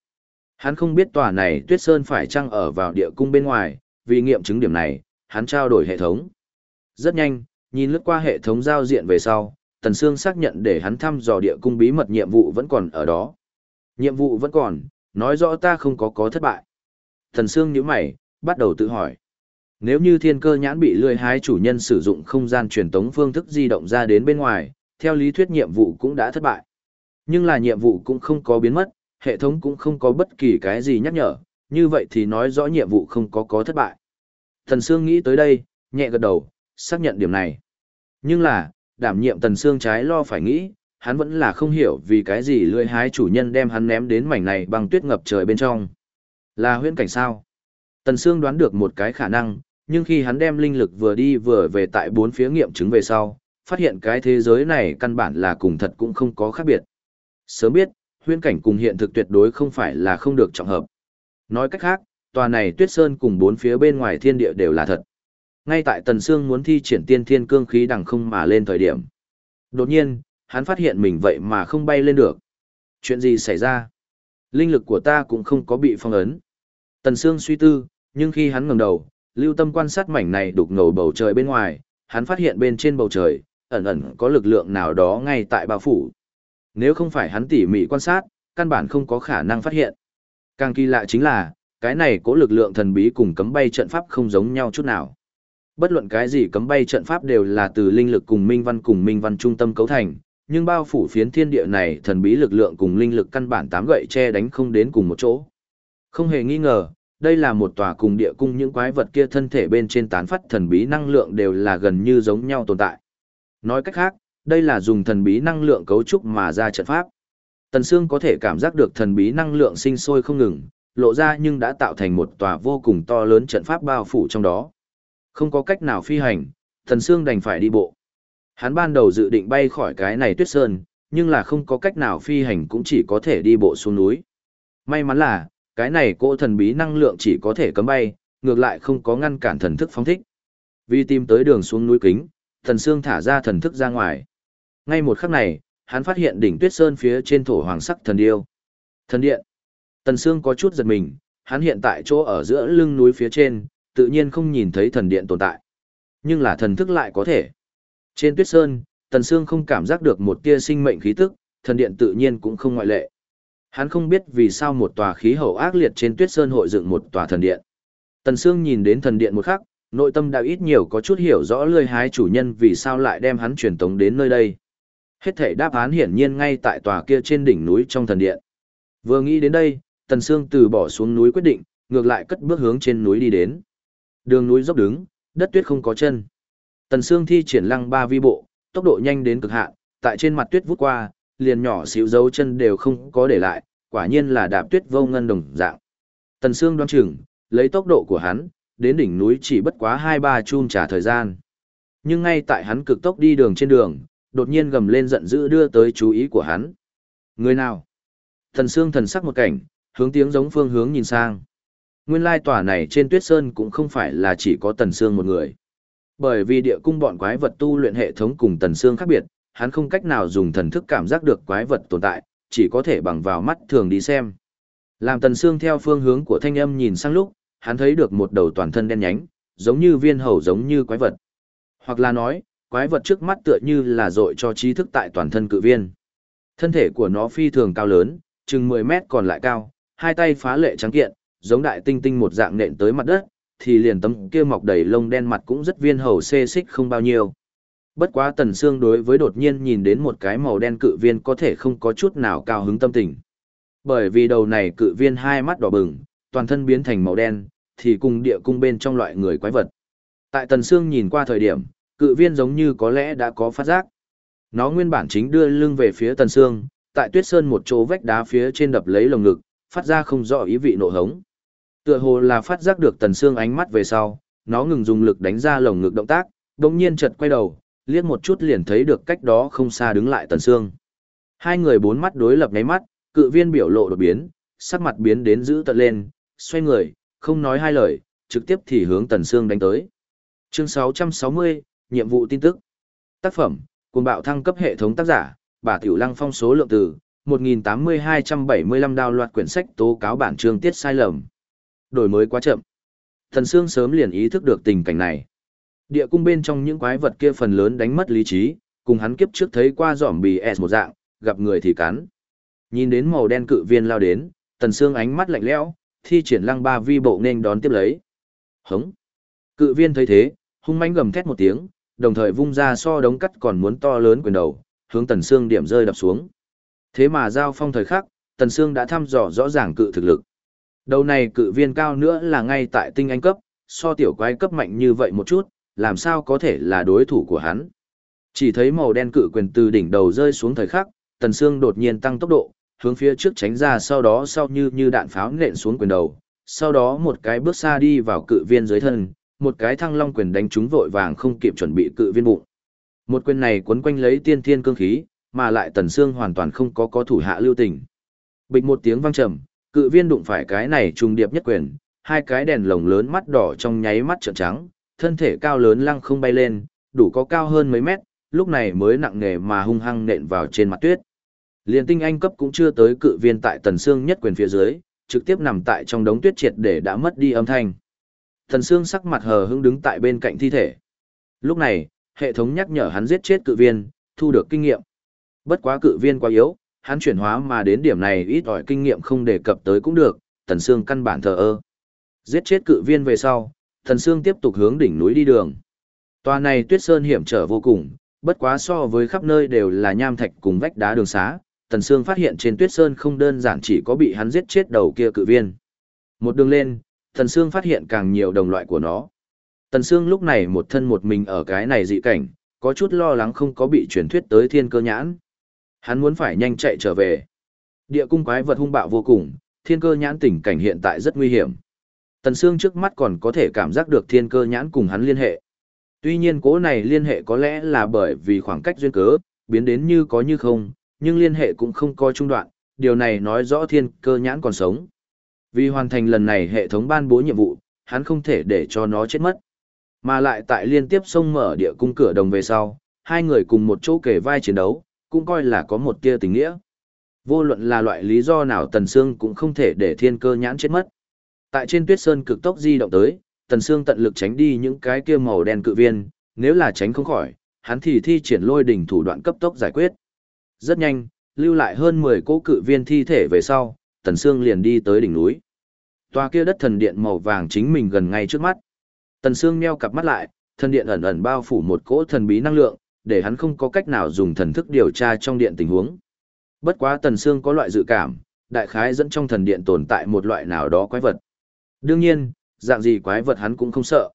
Hắn không biết tòa này tuyết sơn phải chăng ở vào địa cung bên ngoài, vì nghiệm chứng điểm này, hắn trao đổi hệ thống. Rất nhanh, nhìn lướt qua hệ thống giao diện về sau, Tần Sương xác nhận để hắn thăm dò địa cung bí mật nhiệm vụ vẫn còn ở đó. Nhiệm vụ vẫn còn, nói rõ ta không có có thất bại. Thần Sương nhíu mày, bắt đầu tự hỏi. Nếu như thiên cơ nhãn bị lười hái chủ nhân sử dụng không gian truyền tống phương thức di động ra đến bên ngoài, theo lý thuyết nhiệm vụ cũng đã thất bại. Nhưng là nhiệm vụ cũng không có biến mất, hệ thống cũng không có bất kỳ cái gì nhắc nhở, như vậy thì nói rõ nhiệm vụ không có có thất bại. Thần Sương nghĩ tới đây, nhẹ gật đầu, xác nhận điểm này. Nhưng là, đảm nhiệm Tần Sương trái lo phải nghĩ, hắn vẫn là không hiểu vì cái gì lưỡi hái chủ nhân đem hắn ném đến mảnh này bằng tuyết ngập trời bên trong. Là huyễn cảnh sao? Tần Sương đoán được một cái khả năng, nhưng khi hắn đem linh lực vừa đi vừa về tại bốn phía nghiệm chứng về sau, phát hiện cái thế giới này căn bản là cùng thật cũng không có khác biệt. Sớm biết, huyễn cảnh cùng hiện thực tuyệt đối không phải là không được trọng hợp. Nói cách khác, tòa này tuyết sơn cùng bốn phía bên ngoài thiên địa đều là thật. Ngay tại Tần Sương muốn thi triển tiên thiên cương khí đằng không mà lên thời điểm. Đột nhiên, hắn phát hiện mình vậy mà không bay lên được. Chuyện gì xảy ra? Linh lực của ta cũng không có bị phong ấn. Tần Sương suy tư, nhưng khi hắn ngẩng đầu, lưu tâm quan sát mảnh này đục ngầu bầu trời bên ngoài, hắn phát hiện bên trên bầu trời, ẩn ẩn có lực lượng nào đó ngay tại bao phủ. Nếu không phải hắn tỉ mỉ quan sát, căn bản không có khả năng phát hiện. Càng kỳ lạ chính là, cái này có lực lượng thần bí cùng cấm bay trận pháp không giống nhau chút nào. Bất luận cái gì cấm bay trận pháp đều là từ linh lực cùng minh văn cùng minh văn trung tâm cấu thành, nhưng bao phủ phiến thiên địa này thần bí lực lượng cùng linh lực căn bản tám gậy che đánh không đến cùng một chỗ. Không hề nghi ngờ, đây là một tòa cùng địa cung những quái vật kia thân thể bên trên tán phát thần bí năng lượng đều là gần như giống nhau tồn tại. Nói cách khác, đây là dùng thần bí năng lượng cấu trúc mà ra trận pháp. Tần Sương có thể cảm giác được thần bí năng lượng sinh sôi không ngừng, lộ ra nhưng đã tạo thành một tòa vô cùng to lớn trận pháp bao phủ trong đó. Không có cách nào phi hành, Tần Sương đành phải đi bộ. Hắn ban đầu dự định bay khỏi cái này tuyết sơn, nhưng là không có cách nào phi hành cũng chỉ có thể đi bộ xuống núi. May mắn là, cái này cỗ thần bí năng lượng chỉ có thể cấm bay, ngược lại không có ngăn cản thần thức phóng thích. Vì tìm tới đường xuống núi kính, thần xương thả ra thần thức ra ngoài. Ngay một khắc này, hắn phát hiện đỉnh tuyết sơn phía trên thổ hoàng sắc thần điêu. Thần điện. Tần Sương có chút giật mình, hắn hiện tại chỗ ở giữa lưng núi phía trên, tự nhiên không nhìn thấy thần điện tồn tại. Nhưng là thần thức lại có thể. Trên tuyết sơn, Tần Sương không cảm giác được một tia sinh mệnh khí tức, thần điện tự nhiên cũng không ngoại lệ. Hắn không biết vì sao một tòa khí hậu ác liệt trên tuyết sơn hội dựng một tòa thần điện. Tần Sương nhìn đến thần điện một khắc, nội tâm đã ít nhiều có chút hiểu rõ lười hái chủ nhân vì sao lại đem hắn truyền tống đến nơi đây. Hết thể đáp án hiển nhiên ngay tại tòa kia trên đỉnh núi trong thần điện. Vừa nghĩ đến đây, Tần Sương từ bỏ xuống núi quyết định, ngược lại cất bước hướng trên núi đi đến. Đường núi dốc đứng, đất tuyết không có chân. Tần Sương thi triển lăng ba vi bộ, tốc độ nhanh đến cực hạn, tại trên mặt tuyết vút qua, liền nhỏ xíu dấu chân đều không có để lại, quả nhiên là đạp tuyết vô ngân đồng dạng. Tần Sương đoán chừng, lấy tốc độ của hắn, đến đỉnh núi chỉ bất quá 2-3 chum trả thời gian. Nhưng ngay tại hắn cực tốc đi đường trên đường, đột nhiên gầm lên giận dữ đưa tới chú ý của hắn. Người nào? Tần Sương thần sắc một cảnh, hướng tiếng giống phương hướng nhìn sang. Nguyên lai tòa này trên tuyết sơn cũng không phải là chỉ có Tần Sương một người. Bởi vì địa cung bọn quái vật tu luyện hệ thống cùng Tần xương khác biệt, hắn không cách nào dùng thần thức cảm giác được quái vật tồn tại, chỉ có thể bằng vào mắt thường đi xem. Làm Tần xương theo phương hướng của thanh âm nhìn sang lúc, hắn thấy được một đầu toàn thân đen nhánh, giống như viên hầu giống như quái vật. Hoặc là nói, quái vật trước mắt tựa như là dội cho trí thức tại toàn thân cự viên. Thân thể của nó phi thường cao lớn, chừng 10 mét còn lại cao, hai tay phá lệ trắng kiện, giống đại tinh tinh một dạng nện tới mặt đất, thì liền tấm kia mọc đầy lông đen mặt cũng rất viên hầu xê xích không bao nhiêu. Bất quá Tần Sương đối với đột nhiên nhìn đến một cái màu đen cự viên có thể không có chút nào cao hứng tâm tình. Bởi vì đầu này cự viên hai mắt đỏ bừng, toàn thân biến thành màu đen, thì cùng địa cung bên trong loại người quái vật. Tại Tần Sương nhìn qua thời điểm, cự viên giống như có lẽ đã có phát giác. Nó nguyên bản chính đưa lưng về phía Tần Sương, tại Tuyết Sơn một chỗ vách đá phía trên đập lấy lồng ngực, phát ra không rõ ý vị nộ hống. Tựa hồ là phát giác được Tần Sương ánh mắt về sau, nó ngừng dùng lực đánh ra lồng ngực động tác, đồng nhiên chợt quay đầu, liếc một chút liền thấy được cách đó không xa đứng lại Tần Sương. Hai người bốn mắt đối lập ngáy mắt, cự viên biểu lộ đột biến, sắc mặt biến đến dữ tận lên, xoay người, không nói hai lời, trực tiếp thì hướng Tần Sương đánh tới. Chương 660, nhiệm vụ tin tức. Tác phẩm, cuồng bạo thăng cấp hệ thống tác giả, bà Tiểu Lăng phong số lượng từ, 1.8275 đào loạt quyển sách tố cáo bản chương tiết sai lầm. Đổi mới quá chậm. Thần Sương sớm liền ý thức được tình cảnh này. Địa cung bên trong những quái vật kia phần lớn đánh mất lý trí, cùng hắn kiếp trước thấy qua giỏm bì S một dạng, gặp người thì cắn. Nhìn đến màu đen cự viên lao đến, tần xương ánh mắt lạnh lẽo, thi triển lăng ba vi bộ nên đón tiếp lấy. Hống! Cự viên thấy thế, hung mãnh gầm thét một tiếng, đồng thời vung ra so đống cắt còn muốn to lớn quyền đầu, hướng tần xương điểm rơi đập xuống. Thế mà giao phong thời khắc, Tần Sương đã thăm dò rõ ràng cự thực lực. Đầu này cự viên cao nữa là ngay tại tinh anh cấp, so tiểu quái cấp mạnh như vậy một chút, làm sao có thể là đối thủ của hắn. Chỉ thấy màu đen cự quyền từ đỉnh đầu rơi xuống thời khắc, Tần Sương đột nhiên tăng tốc độ, hướng phía trước tránh ra sau đó sau như như đạn pháo nện xuống quyền đầu, sau đó một cái bước xa đi vào cự viên dưới thân, một cái thăng long quyền đánh trúng vội vàng không kịp chuẩn bị cự viên bụng. Một quyền này quấn quanh lấy tiên thiên cương khí, mà lại Tần Sương hoàn toàn không có có thủ hạ lưu tình. Bịch một tiếng vang trầm, cự viên đụng phải cái này trùng điệp nhất quyền, hai cái đèn lồng lớn mắt đỏ trong nháy mắt trợn trắng, thân thể cao lớn lăng không bay lên, đủ có cao hơn mấy mét, lúc này mới nặng nề mà hung hăng nện vào trên mặt tuyết. Liên tinh anh cấp cũng chưa tới cự viên tại tần xương nhất quyền phía dưới, trực tiếp nằm tại trong đống tuyết triệt để đã mất đi âm thanh. Tần xương sắc mặt hờ hững đứng tại bên cạnh thi thể. Lúc này, hệ thống nhắc nhở hắn giết chết cự viên, thu được kinh nghiệm. Bất quá cự viên quá yếu, hắn chuyển hóa mà đến điểm này ít ỏi kinh nghiệm không đề cập tới cũng được, Tần Sương căn bản thờ ơ. Giết chết cự viên về sau, Tần Sương tiếp tục hướng đỉnh núi đi đường. Tòa này tuyết sơn hiểm trở vô cùng, bất quá so với khắp nơi đều là nham thạch cùng vách đá đường xá, Tần Sương phát hiện trên tuyết sơn không đơn giản chỉ có bị hắn giết chết đầu kia cự viên. Một đường lên, Tần Sương phát hiện càng nhiều đồng loại của nó. Tần Sương lúc này một thân một mình ở cái này dị cảnh, có chút lo lắng không có bị truyền thuyết tới thiên cơ nhãn. Hắn muốn phải nhanh chạy trở về. Địa cung quái vật hung bạo vô cùng, thiên cơ nhãn tình cảnh hiện tại rất nguy hiểm. Tần Sương trước mắt còn có thể cảm giác được thiên cơ nhãn cùng hắn liên hệ. Tuy nhiên cố này liên hệ có lẽ là bởi vì khoảng cách duyên cớ, biến đến như có như không, nhưng liên hệ cũng không có trung đoạn, điều này nói rõ thiên cơ nhãn còn sống. Vì hoàn thành lần này hệ thống ban bố nhiệm vụ, hắn không thể để cho nó chết mất. Mà lại tại liên tiếp xông mở địa cung cửa đồng về sau, hai người cùng một chỗ kể vai chiến đấu, cũng coi là có một tia tình nghĩa. Vô luận là loại lý do nào Tần Sương cũng không thể để thiên cơ nhãn chết mất. Tại trên tuyết sơn cực tốc di động tới, Tần Sương tận lực tránh đi những cái kia màu đen cự viên, nếu là tránh không khỏi, hắn thì thi triển lôi đỉnh thủ đoạn cấp tốc giải quyết. Rất nhanh, lưu lại hơn 10 cỗ cự viên thi thể về sau, Tần Sương liền đi tới đỉnh núi. Tòa kia đất thần điện màu vàng chính mình gần ngay trước mắt. Tần Sương meo cặp mắt lại, thần điện ẩn ẩn bao phủ một cỗ thần bí năng lượng, để hắn không có cách nào dùng thần thức điều tra trong điện tình huống. Bất quá Tần Sương có loại dự cảm, đại khái dẫn trong thần điện tồn tại một loại nào đó quái vật. Đương nhiên, dạng gì quái vật hắn cũng không sợ.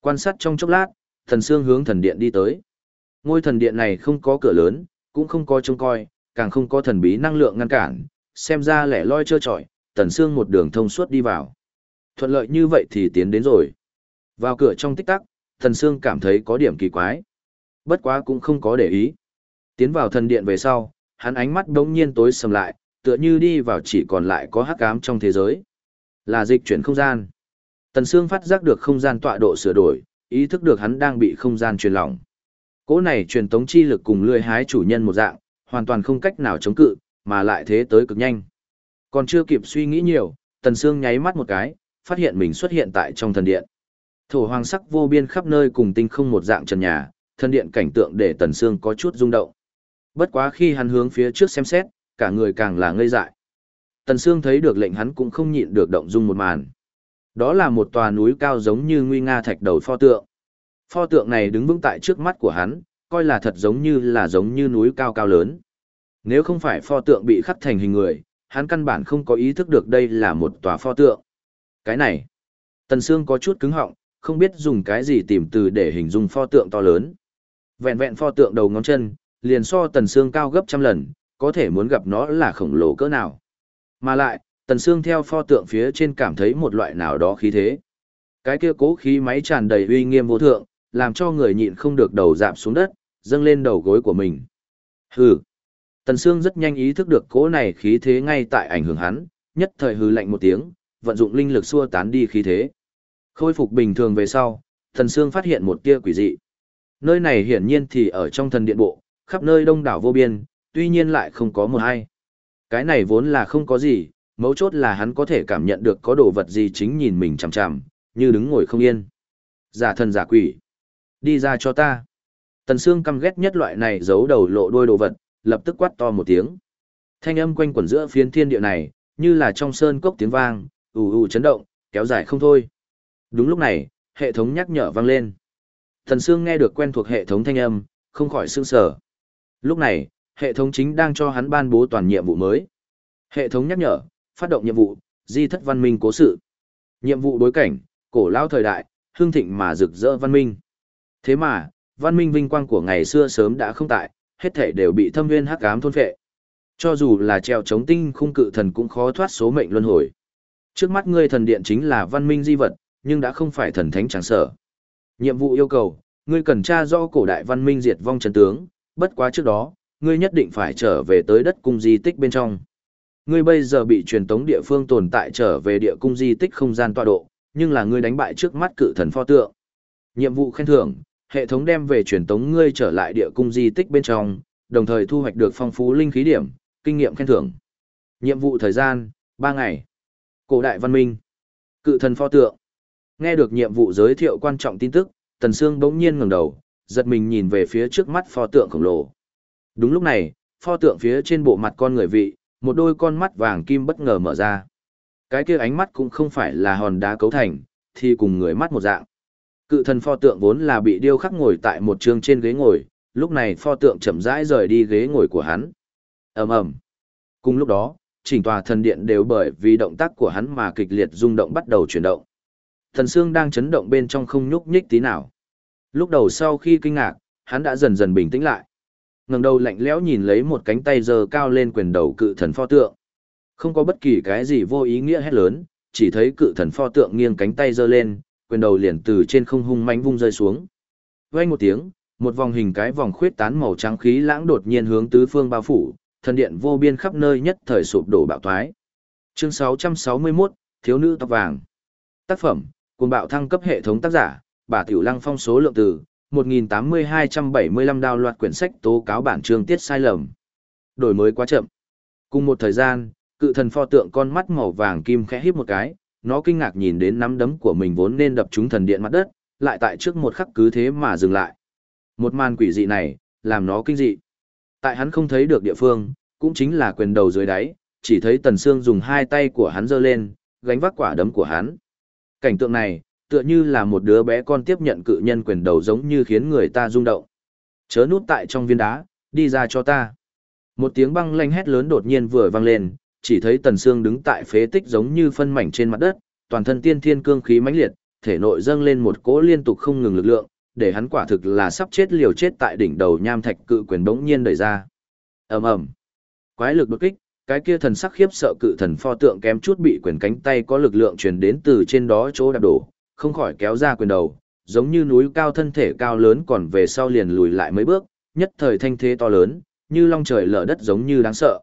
Quan sát trong chốc lát, Tần Sương hướng thần điện đi tới. Ngôi thần điện này không có cửa lớn, cũng không có trông coi, càng không có thần bí năng lượng ngăn cản, xem ra lẻ loi trơ trọi, Tần Sương một đường thông suốt đi vào. Thuận lợi như vậy thì tiến đến rồi. Vào cửa trong tích tắc, Tần Sương cảm thấy có điểm kỳ quái. Bất quá cũng không có để ý. Tiến vào thần điện về sau, hắn ánh mắt đống nhiên tối sầm lại, tựa như đi vào chỉ còn lại có hắc ám trong thế giới. Là dịch chuyển không gian. Tần Sương phát giác được không gian tọa độ sửa đổi, ý thức được hắn đang bị không gian truyền lỏng. Cỗ này truyền tống chi lực cùng lươi hái chủ nhân một dạng, hoàn toàn không cách nào chống cự, mà lại thế tới cực nhanh. Còn chưa kịp suy nghĩ nhiều, Tần Sương nháy mắt một cái, phát hiện mình xuất hiện tại trong thần điện. Thổ hoàng sắc vô biên khắp nơi cùng tinh không một dạng trần nhà, thần điện cảnh tượng để Tần Sương có chút rung động. Bất quá khi hắn hướng phía trước xem xét, cả người càng là ngây dại. Tần Sương thấy được lệnh hắn cũng không nhịn được động dung một màn. Đó là một tòa núi cao giống như nguy nga thạch đầu pho tượng. Pho tượng này đứng vững tại trước mắt của hắn, coi là thật giống như là giống như núi cao cao lớn. Nếu không phải pho tượng bị khắc thành hình người, hắn căn bản không có ý thức được đây là một tòa pho tượng. Cái này, Tần Sương có chút cứng họng, không biết dùng cái gì tìm từ để hình dung pho tượng to lớn. Vẹn vẹn pho tượng đầu ngón chân, liền so tần xương cao gấp trăm lần, có thể muốn gặp nó là khổng lồ cỡ nào. Mà lại, tần xương theo pho tượng phía trên cảm thấy một loại nào đó khí thế. Cái kia cố khí máy tràn đầy uy nghiêm vô thượng, làm cho người nhịn không được đầu dạp xuống đất, dâng lên đầu gối của mình. Hừ. Tần Sương rất nhanh ý thức được cố này khí thế ngay tại ảnh hưởng hắn, nhất thời hừ lạnh một tiếng, vận dụng linh lực xua tán đi khí thế. Khôi phục bình thường về sau, Tần Sương phát hiện một tia quỷ dị. Nơi này hiển nhiên thì ở trong thần điện bộ, khắp nơi đông đảo vô biên, tuy nhiên lại không có một ai. Cái này vốn là không có gì, mấu chốt là hắn có thể cảm nhận được có đồ vật gì chính nhìn mình chằm chằm, như đứng ngồi không yên. Giả thần giả quỷ. Đi ra cho ta. Tần Sương căm ghét nhất loại này giấu đầu lộ đuôi đồ vật, lập tức quát to một tiếng. Thanh âm quanh quẩn giữa phiến thiên địa này, như là trong sơn cốc tiếng vang, ù ù chấn động, kéo dài không thôi. Đúng lúc này, hệ thống nhắc nhở vang lên. Thần Sương nghe được quen thuộc hệ thống thanh âm, không khỏi sương sở. Lúc này, Hệ thống chính đang cho hắn ban bố toàn nhiệm vụ mới. Hệ thống nhắc nhở, phát động nhiệm vụ, di thất văn minh cố sự. Nhiệm vụ đối cảnh, cổ lao thời đại, hương thịnh mà rực rỡ văn minh. Thế mà, văn minh vinh quang của ngày xưa sớm đã không tại, hết thể đều bị thâm nguyên hắc ám thôn phệ. Cho dù là treo chống tinh khung cự thần cũng khó thoát số mệnh luân hồi. Trước mắt ngươi thần điện chính là văn minh di vật, nhưng đã không phải thần thánh chẳng sở. Nhiệm vụ yêu cầu, ngươi cần tra do cổ đại văn minh diệt vong chân tướng, bất quá trước đó, ngươi nhất định phải trở về tới đất cung di tích bên trong. Ngươi bây giờ bị truyền tống địa phương tồn tại trở về địa cung di tích không gian tọa độ, nhưng là ngươi đánh bại trước mắt cự thần pho tượng. Nhiệm vụ khen thưởng, hệ thống đem về truyền tống ngươi trở lại địa cung di tích bên trong, đồng thời thu hoạch được phong phú linh khí điểm, kinh nghiệm khen thưởng. Nhiệm vụ thời gian, 3 ngày. Cổ đại văn minh. Cự thần pho tượng. Nghe được nhiệm vụ giới thiệu quan trọng tin tức, Tần Sương bỗng nhiên ngẩng đầu, giật mình nhìn về phía trước mắt pho tượng khổng lồ. Đúng lúc này, pho tượng phía trên bộ mặt con người vị, một đôi con mắt vàng kim bất ngờ mở ra. Cái kia ánh mắt cũng không phải là hòn đá cấu thành, thì cùng người mắt một dạng. Cự thần pho tượng vốn là bị điêu khắc ngồi tại một trường trên ghế ngồi, lúc này pho tượng chậm rãi rời đi ghế ngồi của hắn. ầm ầm. Cùng lúc đó, chỉnh tòa thần điện đều bởi vì động tác của hắn mà kịch liệt rung động bắt đầu chuyển động. Thần xương đang chấn động bên trong không nhúc nhích tí nào. Lúc đầu sau khi kinh ngạc, hắn đã dần dần bình tĩnh lại. ngẩng đầu lạnh lẽo nhìn lấy một cánh tay giơ cao lên quyền đầu cự thần pho tượng. Không có bất kỳ cái gì vô ý nghĩa hết lớn, chỉ thấy cự thần pho tượng nghiêng cánh tay giơ lên, quyền đầu liền từ trên không hung mãnh vung rơi xuống. Vang một tiếng, một vòng hình cái vòng khuyết tán màu trắng khí lãng đột nhiên hướng tứ phương bao phủ, thần điện vô biên khắp nơi nhất thời sụp đổ bạo thoái. Chương 661, thiếu nữ tóc vàng. Tác phẩm, cuồng bạo thăng cấp hệ thống tác giả, bà Tiểu Lăng phong số lượng từ 1.8275 đào loạt quyển sách tố cáo bản chương tiết sai lầm. Đổi mới quá chậm. Cùng một thời gian, cự thần pho tượng con mắt màu vàng kim khẽ híp một cái, nó kinh ngạc nhìn đến nắm đấm của mình vốn nên đập trúng thần điện mặt đất, lại tại trước một khắc cứ thế mà dừng lại. Một màn quỷ dị này, làm nó kinh dị. Tại hắn không thấy được địa phương, cũng chính là quyền đầu dưới đáy, chỉ thấy Tần Sương dùng hai tay của hắn giơ lên, gánh vác quả đấm của hắn. Cảnh tượng này, tựa như là một đứa bé con tiếp nhận cự nhân quyền đầu giống như khiến người ta rung động. Chớ nút tại trong viên đá, đi ra cho ta. Một tiếng băng lanh hét lớn đột nhiên vừa vang lên, chỉ thấy Tần Sương đứng tại phế tích giống như phân mảnh trên mặt đất, toàn thân tiên thiên cương khí mãnh liệt, thể nội dâng lên một cỗ liên tục không ngừng lực lượng, để hắn quả thực là sắp chết liều chết tại đỉnh đầu nham thạch cự quyền bỗng nhiên đẩy ra. Ầm ầm. Quái lực đột kích, cái kia thần sắc khiếp sợ cự thần pho tượng kém chút bị quyền cánh tay có lực lượng truyền đến từ trên đó chỗ đạp đổ, không khỏi kéo ra quyền đầu, giống như núi cao thân thể cao lớn còn về sau liền lùi lại mấy bước, nhất thời thanh thế to lớn, như long trời lở đất giống như đáng sợ.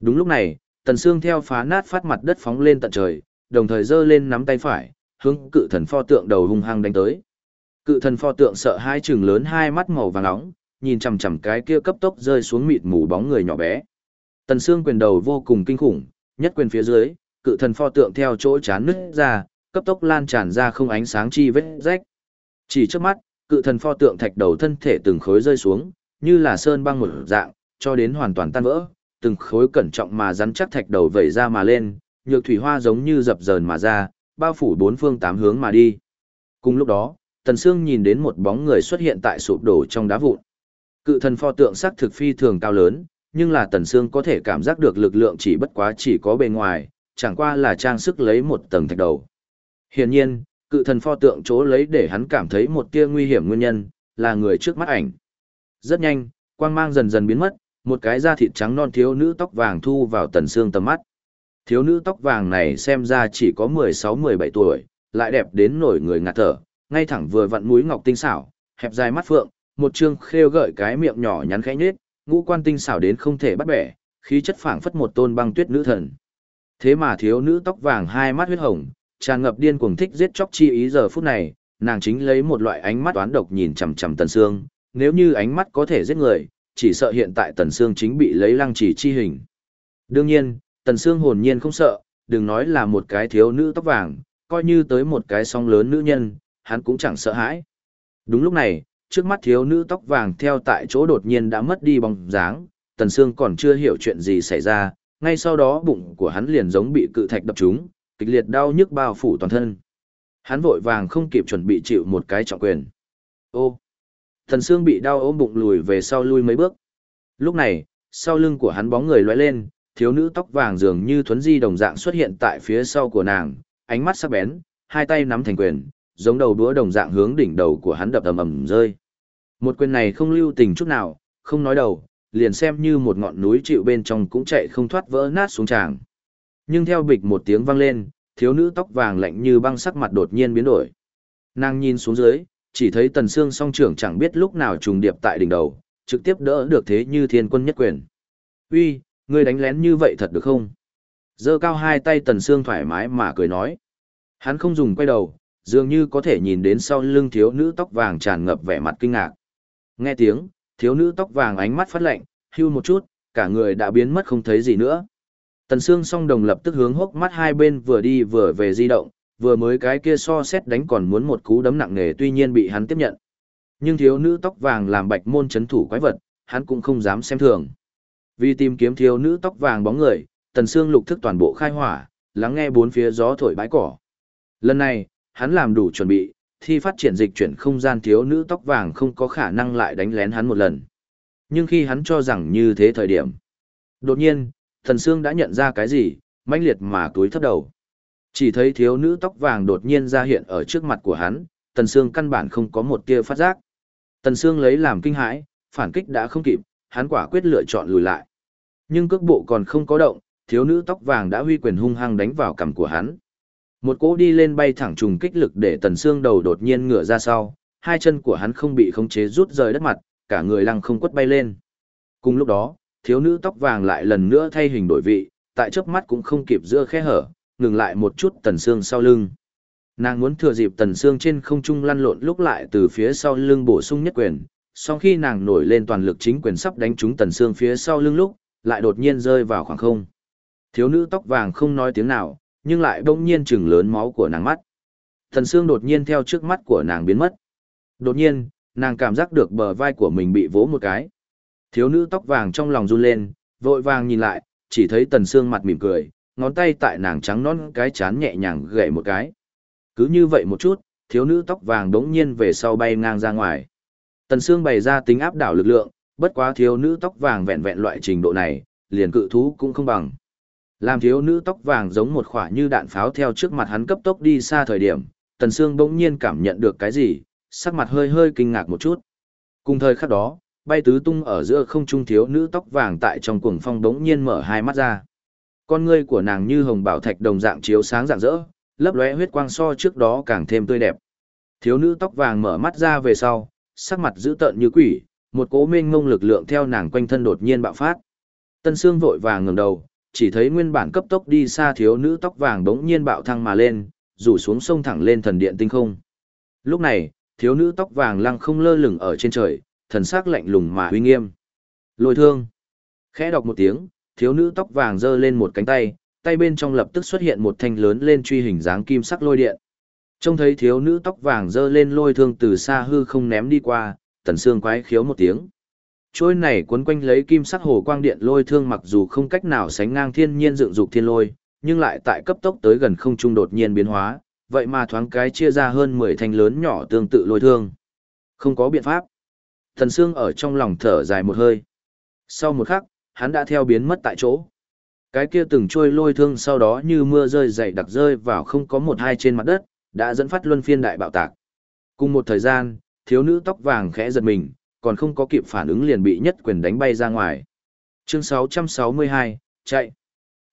Đúng lúc này, Tần xương theo phá nát phát mặt đất phóng lên tận trời, đồng thời giơ lên nắm tay phải, hướng cự thần pho tượng đầu hung hăng đánh tới. Cự thần pho tượng sợ hai trừng lớn hai mắt màu vàng nóng, nhìn chằm chằm cái kia cấp tốc rơi xuống mịt mù bóng người nhỏ bé. Tần Sương quyền đầu vô cùng kinh khủng, nhất quyền phía dưới, cự thần pho tượng theo chỗ chán nứt ra, cấp tốc lan tràn ra không ánh sáng chi vết rách. Chỉ trước mắt, cự thần pho tượng thạch đầu thân thể từng khối rơi xuống, như là sơn băng một dạng, cho đến hoàn toàn tan vỡ, từng khối cẩn trọng mà rắn chắc thạch đầu vẩy ra mà lên, nhược thủy hoa giống như dập dờn mà ra, bao phủ bốn phương tám hướng mà đi. Cùng lúc đó, Tần Sương nhìn đến một bóng người xuất hiện tại sụp đổ trong đá vụn. Cự thần pho tượng sắc thực phi thường cao lớn, nhưng là Tần Sương có thể cảm giác được lực lượng chỉ bất quá chỉ có bề ngoài, chẳng qua là trang sức lấy một tầng thạch đầu. Hiển nhiên, cự thần pho tượng chỗ lấy để hắn cảm thấy một tia nguy hiểm nguyên nhân, là người trước mắt ảnh. Rất nhanh, quang mang dần dần biến mất, một cái da thịt trắng non thiếu nữ tóc vàng thu vào Tần Sương tầm mắt. Thiếu nữ tóc vàng này xem ra chỉ có 16-17 tuổi, lại đẹp đến nổi người ngạt thở, ngay thẳng vừa vặn mũi ngọc tinh xảo, hẹp dài mắt phượng, một trương khêu gợi cái miệng nhỏ nhắn khẽ nhếch, ngũ quan tinh xảo đến không thể bắt bẻ, khí chất phảng phất một tôn băng tuyết nữ thần. Thế mà thiếu nữ tóc vàng hai mắt huyết hồng, tràn ngập điên cuồng thích giết chóc chi ý giờ phút này, nàng chính lấy một loại ánh mắt toán độc nhìn chằm chằm Tần Sương, nếu như ánh mắt có thể giết người, chỉ sợ hiện tại Tần Sương chính bị lấy lăng chỉ chi hình. Đương nhiên, Tần Sương hồn nhiên không sợ, đừng nói là một cái thiếu nữ tóc vàng, coi như tới một cái song lớn nữ nhân, hắn cũng chẳng sợ hãi. Đúng lúc này, trước mắt thiếu nữ tóc vàng theo tại chỗ đột nhiên đã mất đi bóng dáng, Tần Sương còn chưa hiểu chuyện gì xảy ra, ngay sau đó bụng của hắn liền giống bị cự thạch đập trúng, kịch liệt đau nhức bao phủ toàn thân. Hắn vội vàng không kịp chuẩn bị chịu một cái trọng quyền. Ô! Tần Sương bị đau ôm bụng lùi về sau lui mấy bước. Lúc này, sau lưng của hắn bóng người lóe lên, thiếu nữ tóc vàng dường như thuấn di đồng dạng xuất hiện tại phía sau của nàng, ánh mắt sắc bén, hai tay nắm thành quyền, giống đầu đũa đồng dạng hướng đỉnh đầu của hắn đập ầm ầm rơi. Một quyền này không lưu tình chút nào, không nói đầu, liền xem như một ngọn núi chịu bên trong cũng chạy không thoát vỡ nát xuống tràng. Nhưng theo bịch một tiếng vang lên, thiếu nữ tóc vàng lạnh như băng sắc mặt đột nhiên biến đổi. Nàng nhìn xuống dưới, chỉ thấy tần xương song trưởng chẳng biết lúc nào trùng điệp tại đỉnh đầu, trực tiếp đỡ được thế như thiên quân nhất quyền. Uy, ngươi đánh lén như vậy thật được không? Giơ cao hai tay tần xương thoải mái mà cười nói. Hắn không dùng quay đầu, dường như có thể nhìn đến sau lưng thiếu nữ tóc vàng tràn ngập vẻ mặt kinh ngạc. Nghe tiếng, thiếu nữ tóc vàng ánh mắt phát lạnh, hưu một chút, cả người đã biến mất không thấy gì nữa. Tần Sương song đồng lập tức hướng hốc mắt hai bên vừa đi vừa về di động, vừa mới cái kia so xét đánh còn muốn một cú đấm nặng nề tuy nhiên bị hắn tiếp nhận. Nhưng thiếu nữ tóc vàng làm bạch môn chấn thủ quái vật, hắn cũng không dám xem thường. Vì tìm kiếm thiếu nữ tóc vàng bóng người, Tần Sương lục thức toàn bộ khai hỏa, lắng nghe bốn phía gió thổi bãi cỏ. Lần này, hắn làm đủ chuẩn bị, thi phát triển dịch chuyển không gian thiếu nữ tóc vàng không có khả năng lại đánh lén hắn một lần. Nhưng khi hắn cho rằng như thế thời điểm, đột nhiên, Thần Sương đã nhận ra cái gì, mãnh liệt mà túi thấp đầu. Chỉ thấy thiếu nữ tóc vàng đột nhiên ra hiện ở trước mặt của hắn, Tần Sương căn bản không có một tia phát giác. Tần Sương lấy làm kinh hãi, phản kích đã không kịp, hắn quả quyết lựa chọn lùi lại. Nhưng cước bộ còn không có động, thiếu nữ tóc vàng đã huy quyền hung hăng đánh vào cằm của hắn. Một cỗ đi lên bay thẳng trùng kích lực để Tần xương đầu đột nhiên ngửa ra sau, hai chân của hắn không bị khống chế rút rời đất mặt, cả người lăng không quất bay lên. Cùng lúc đó, thiếu nữ tóc vàng lại lần nữa thay hình đổi vị, tại chớp mắt cũng không kịp giữa khe hở, ngừng lại một chút tần xương sau lưng. Nàng muốn thừa dịp tần xương trên không trung lăn lộn lúc lại từ phía sau lưng bổ sung nhất quyền, sau khi nàng nổi lên toàn lực chính quyền sắp đánh trúng tần xương phía sau lưng lúc, lại đột nhiên rơi vào khoảng không. Thiếu nữ tóc vàng không nói tiếng nào, nhưng lại bỗng nhiên chừng lớn máu của nàng mắt. thần xương đột nhiên theo trước mắt của nàng biến mất. Đột nhiên, nàng cảm giác được bờ vai của mình bị vỗ một cái. Thiếu nữ tóc vàng trong lòng run lên, vội vàng nhìn lại, chỉ thấy tần xương mặt mỉm cười, ngón tay tại nàng trắng non cái chán nhẹ nhàng gậy một cái. Cứ như vậy một chút, thiếu nữ tóc vàng đống nhiên về sau bay ngang ra ngoài. Tần xương bày ra tính áp đảo lực lượng, bất quá thiếu nữ tóc vàng vẹn vẹn loại trình độ này, liền cự thú cũng không bằng. Làm thiếu nữ tóc vàng giống một khỏa như đạn pháo theo trước mặt hắn cấp tốc đi xa thời điểm, Tần Sương bỗng nhiên cảm nhận được cái gì, sắc mặt hơi hơi kinh ngạc một chút. Cùng thời khắc đó, bay tứ tung ở giữa không trung thiếu nữ tóc vàng tại trong cuồng phong đống nhiên mở hai mắt ra. Con ngươi của nàng như hồng bảo thạch đồng dạng chiếu sáng rạng rỡ, lấp lóe huyết quang so trước đó càng thêm tươi đẹp. Thiếu nữ tóc vàng mở mắt ra về sau, sắc mặt dữ tợn như quỷ, một cỗ mênh ngông lực lượng theo nàng quanh thân đột nhiên bạo phát. Tân Sương vội vàng ngẩng đầu, chỉ thấy nguyên bản cấp tốc đi xa thiếu nữ tóc vàng đống nhiên bạo thăng mà lên, rủ xuống sông thẳng lên thần điện tinh không. Lúc này, thiếu nữ tóc vàng lăng không lơ lửng ở trên trời, thần sắc lạnh lùng mà uy nghiêm. Lôi thương. Khẽ đọc một tiếng, thiếu nữ tóc vàng giơ lên một cánh tay, tay bên trong lập tức xuất hiện một thanh lớn lên truy hình dáng kim sắc lôi điện. Trông thấy thiếu nữ tóc vàng giơ lên lôi thương từ xa hư không ném đi qua, tần xương quái khiếu một tiếng. Trôi này cuốn quanh lấy kim sắc hồ quang điện lôi thương mặc dù không cách nào sánh ngang thiên nhiên dựng dục thiên lôi, nhưng lại tại cấp tốc tới gần không trung đột nhiên biến hóa, vậy mà thoáng cái chia ra hơn 10 thanh lớn nhỏ tương tự lôi thương. Không có biện pháp. Thần Sương ở trong lòng thở dài một hơi. Sau một khắc, hắn đã theo biến mất tại chỗ. Cái kia từng trôi lôi thương sau đó như mưa rơi dày đặc rơi vào không có một hai trên mặt đất, đã dẫn phát luân phiên đại bạo tạc. Cùng một thời gian, thiếu nữ tóc vàng khẽ giật mình, còn không có kịp phản ứng liền bị nhất quyền đánh bay ra ngoài. Chương 662, chạy.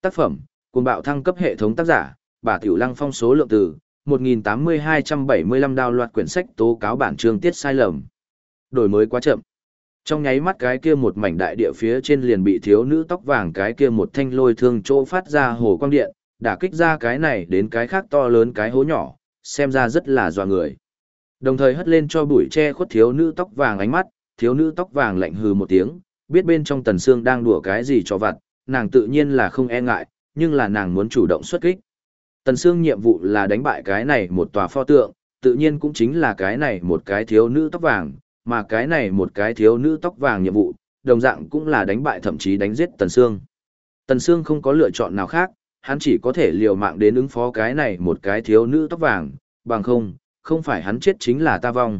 Tác phẩm, cuồng bạo thăng cấp hệ thống tác giả, bà Tiểu Lăng phong số lượng từ, 1.8275 đào loạt quyển sách tố cáo bản chương tiết sai lầm. Đổi mới quá chậm. Trong nháy mắt cái kia một mảnh đại địa phía trên liền bị thiếu nữ tóc vàng cái kia một thanh lôi thương chỗ phát ra hồ quang điện, đả kích ra cái này đến cái khác to lớn cái hố nhỏ, xem ra rất là dọa người. Đồng thời hất lên cho bụi che khuất thiếu nữ tóc vàng ánh mắt, thiếu nữ tóc vàng lạnh hừ một tiếng, biết bên trong tần xương đang đùa cái gì cho vặt, nàng tự nhiên là không e ngại, nhưng là nàng muốn chủ động xuất kích. Tần xương nhiệm vụ là đánh bại cái này một tòa pho tượng, tự nhiên cũng chính là cái này một cái thiếu nữ tóc vàng, mà cái này một cái thiếu nữ tóc vàng nhiệm vụ, đồng dạng cũng là đánh bại thậm chí đánh giết Tần Sương. Tần Sương không có lựa chọn nào khác, hắn chỉ có thể liều mạng đến ứng phó cái này một cái thiếu nữ tóc vàng, bằng không, không phải hắn chết chính là ta vong.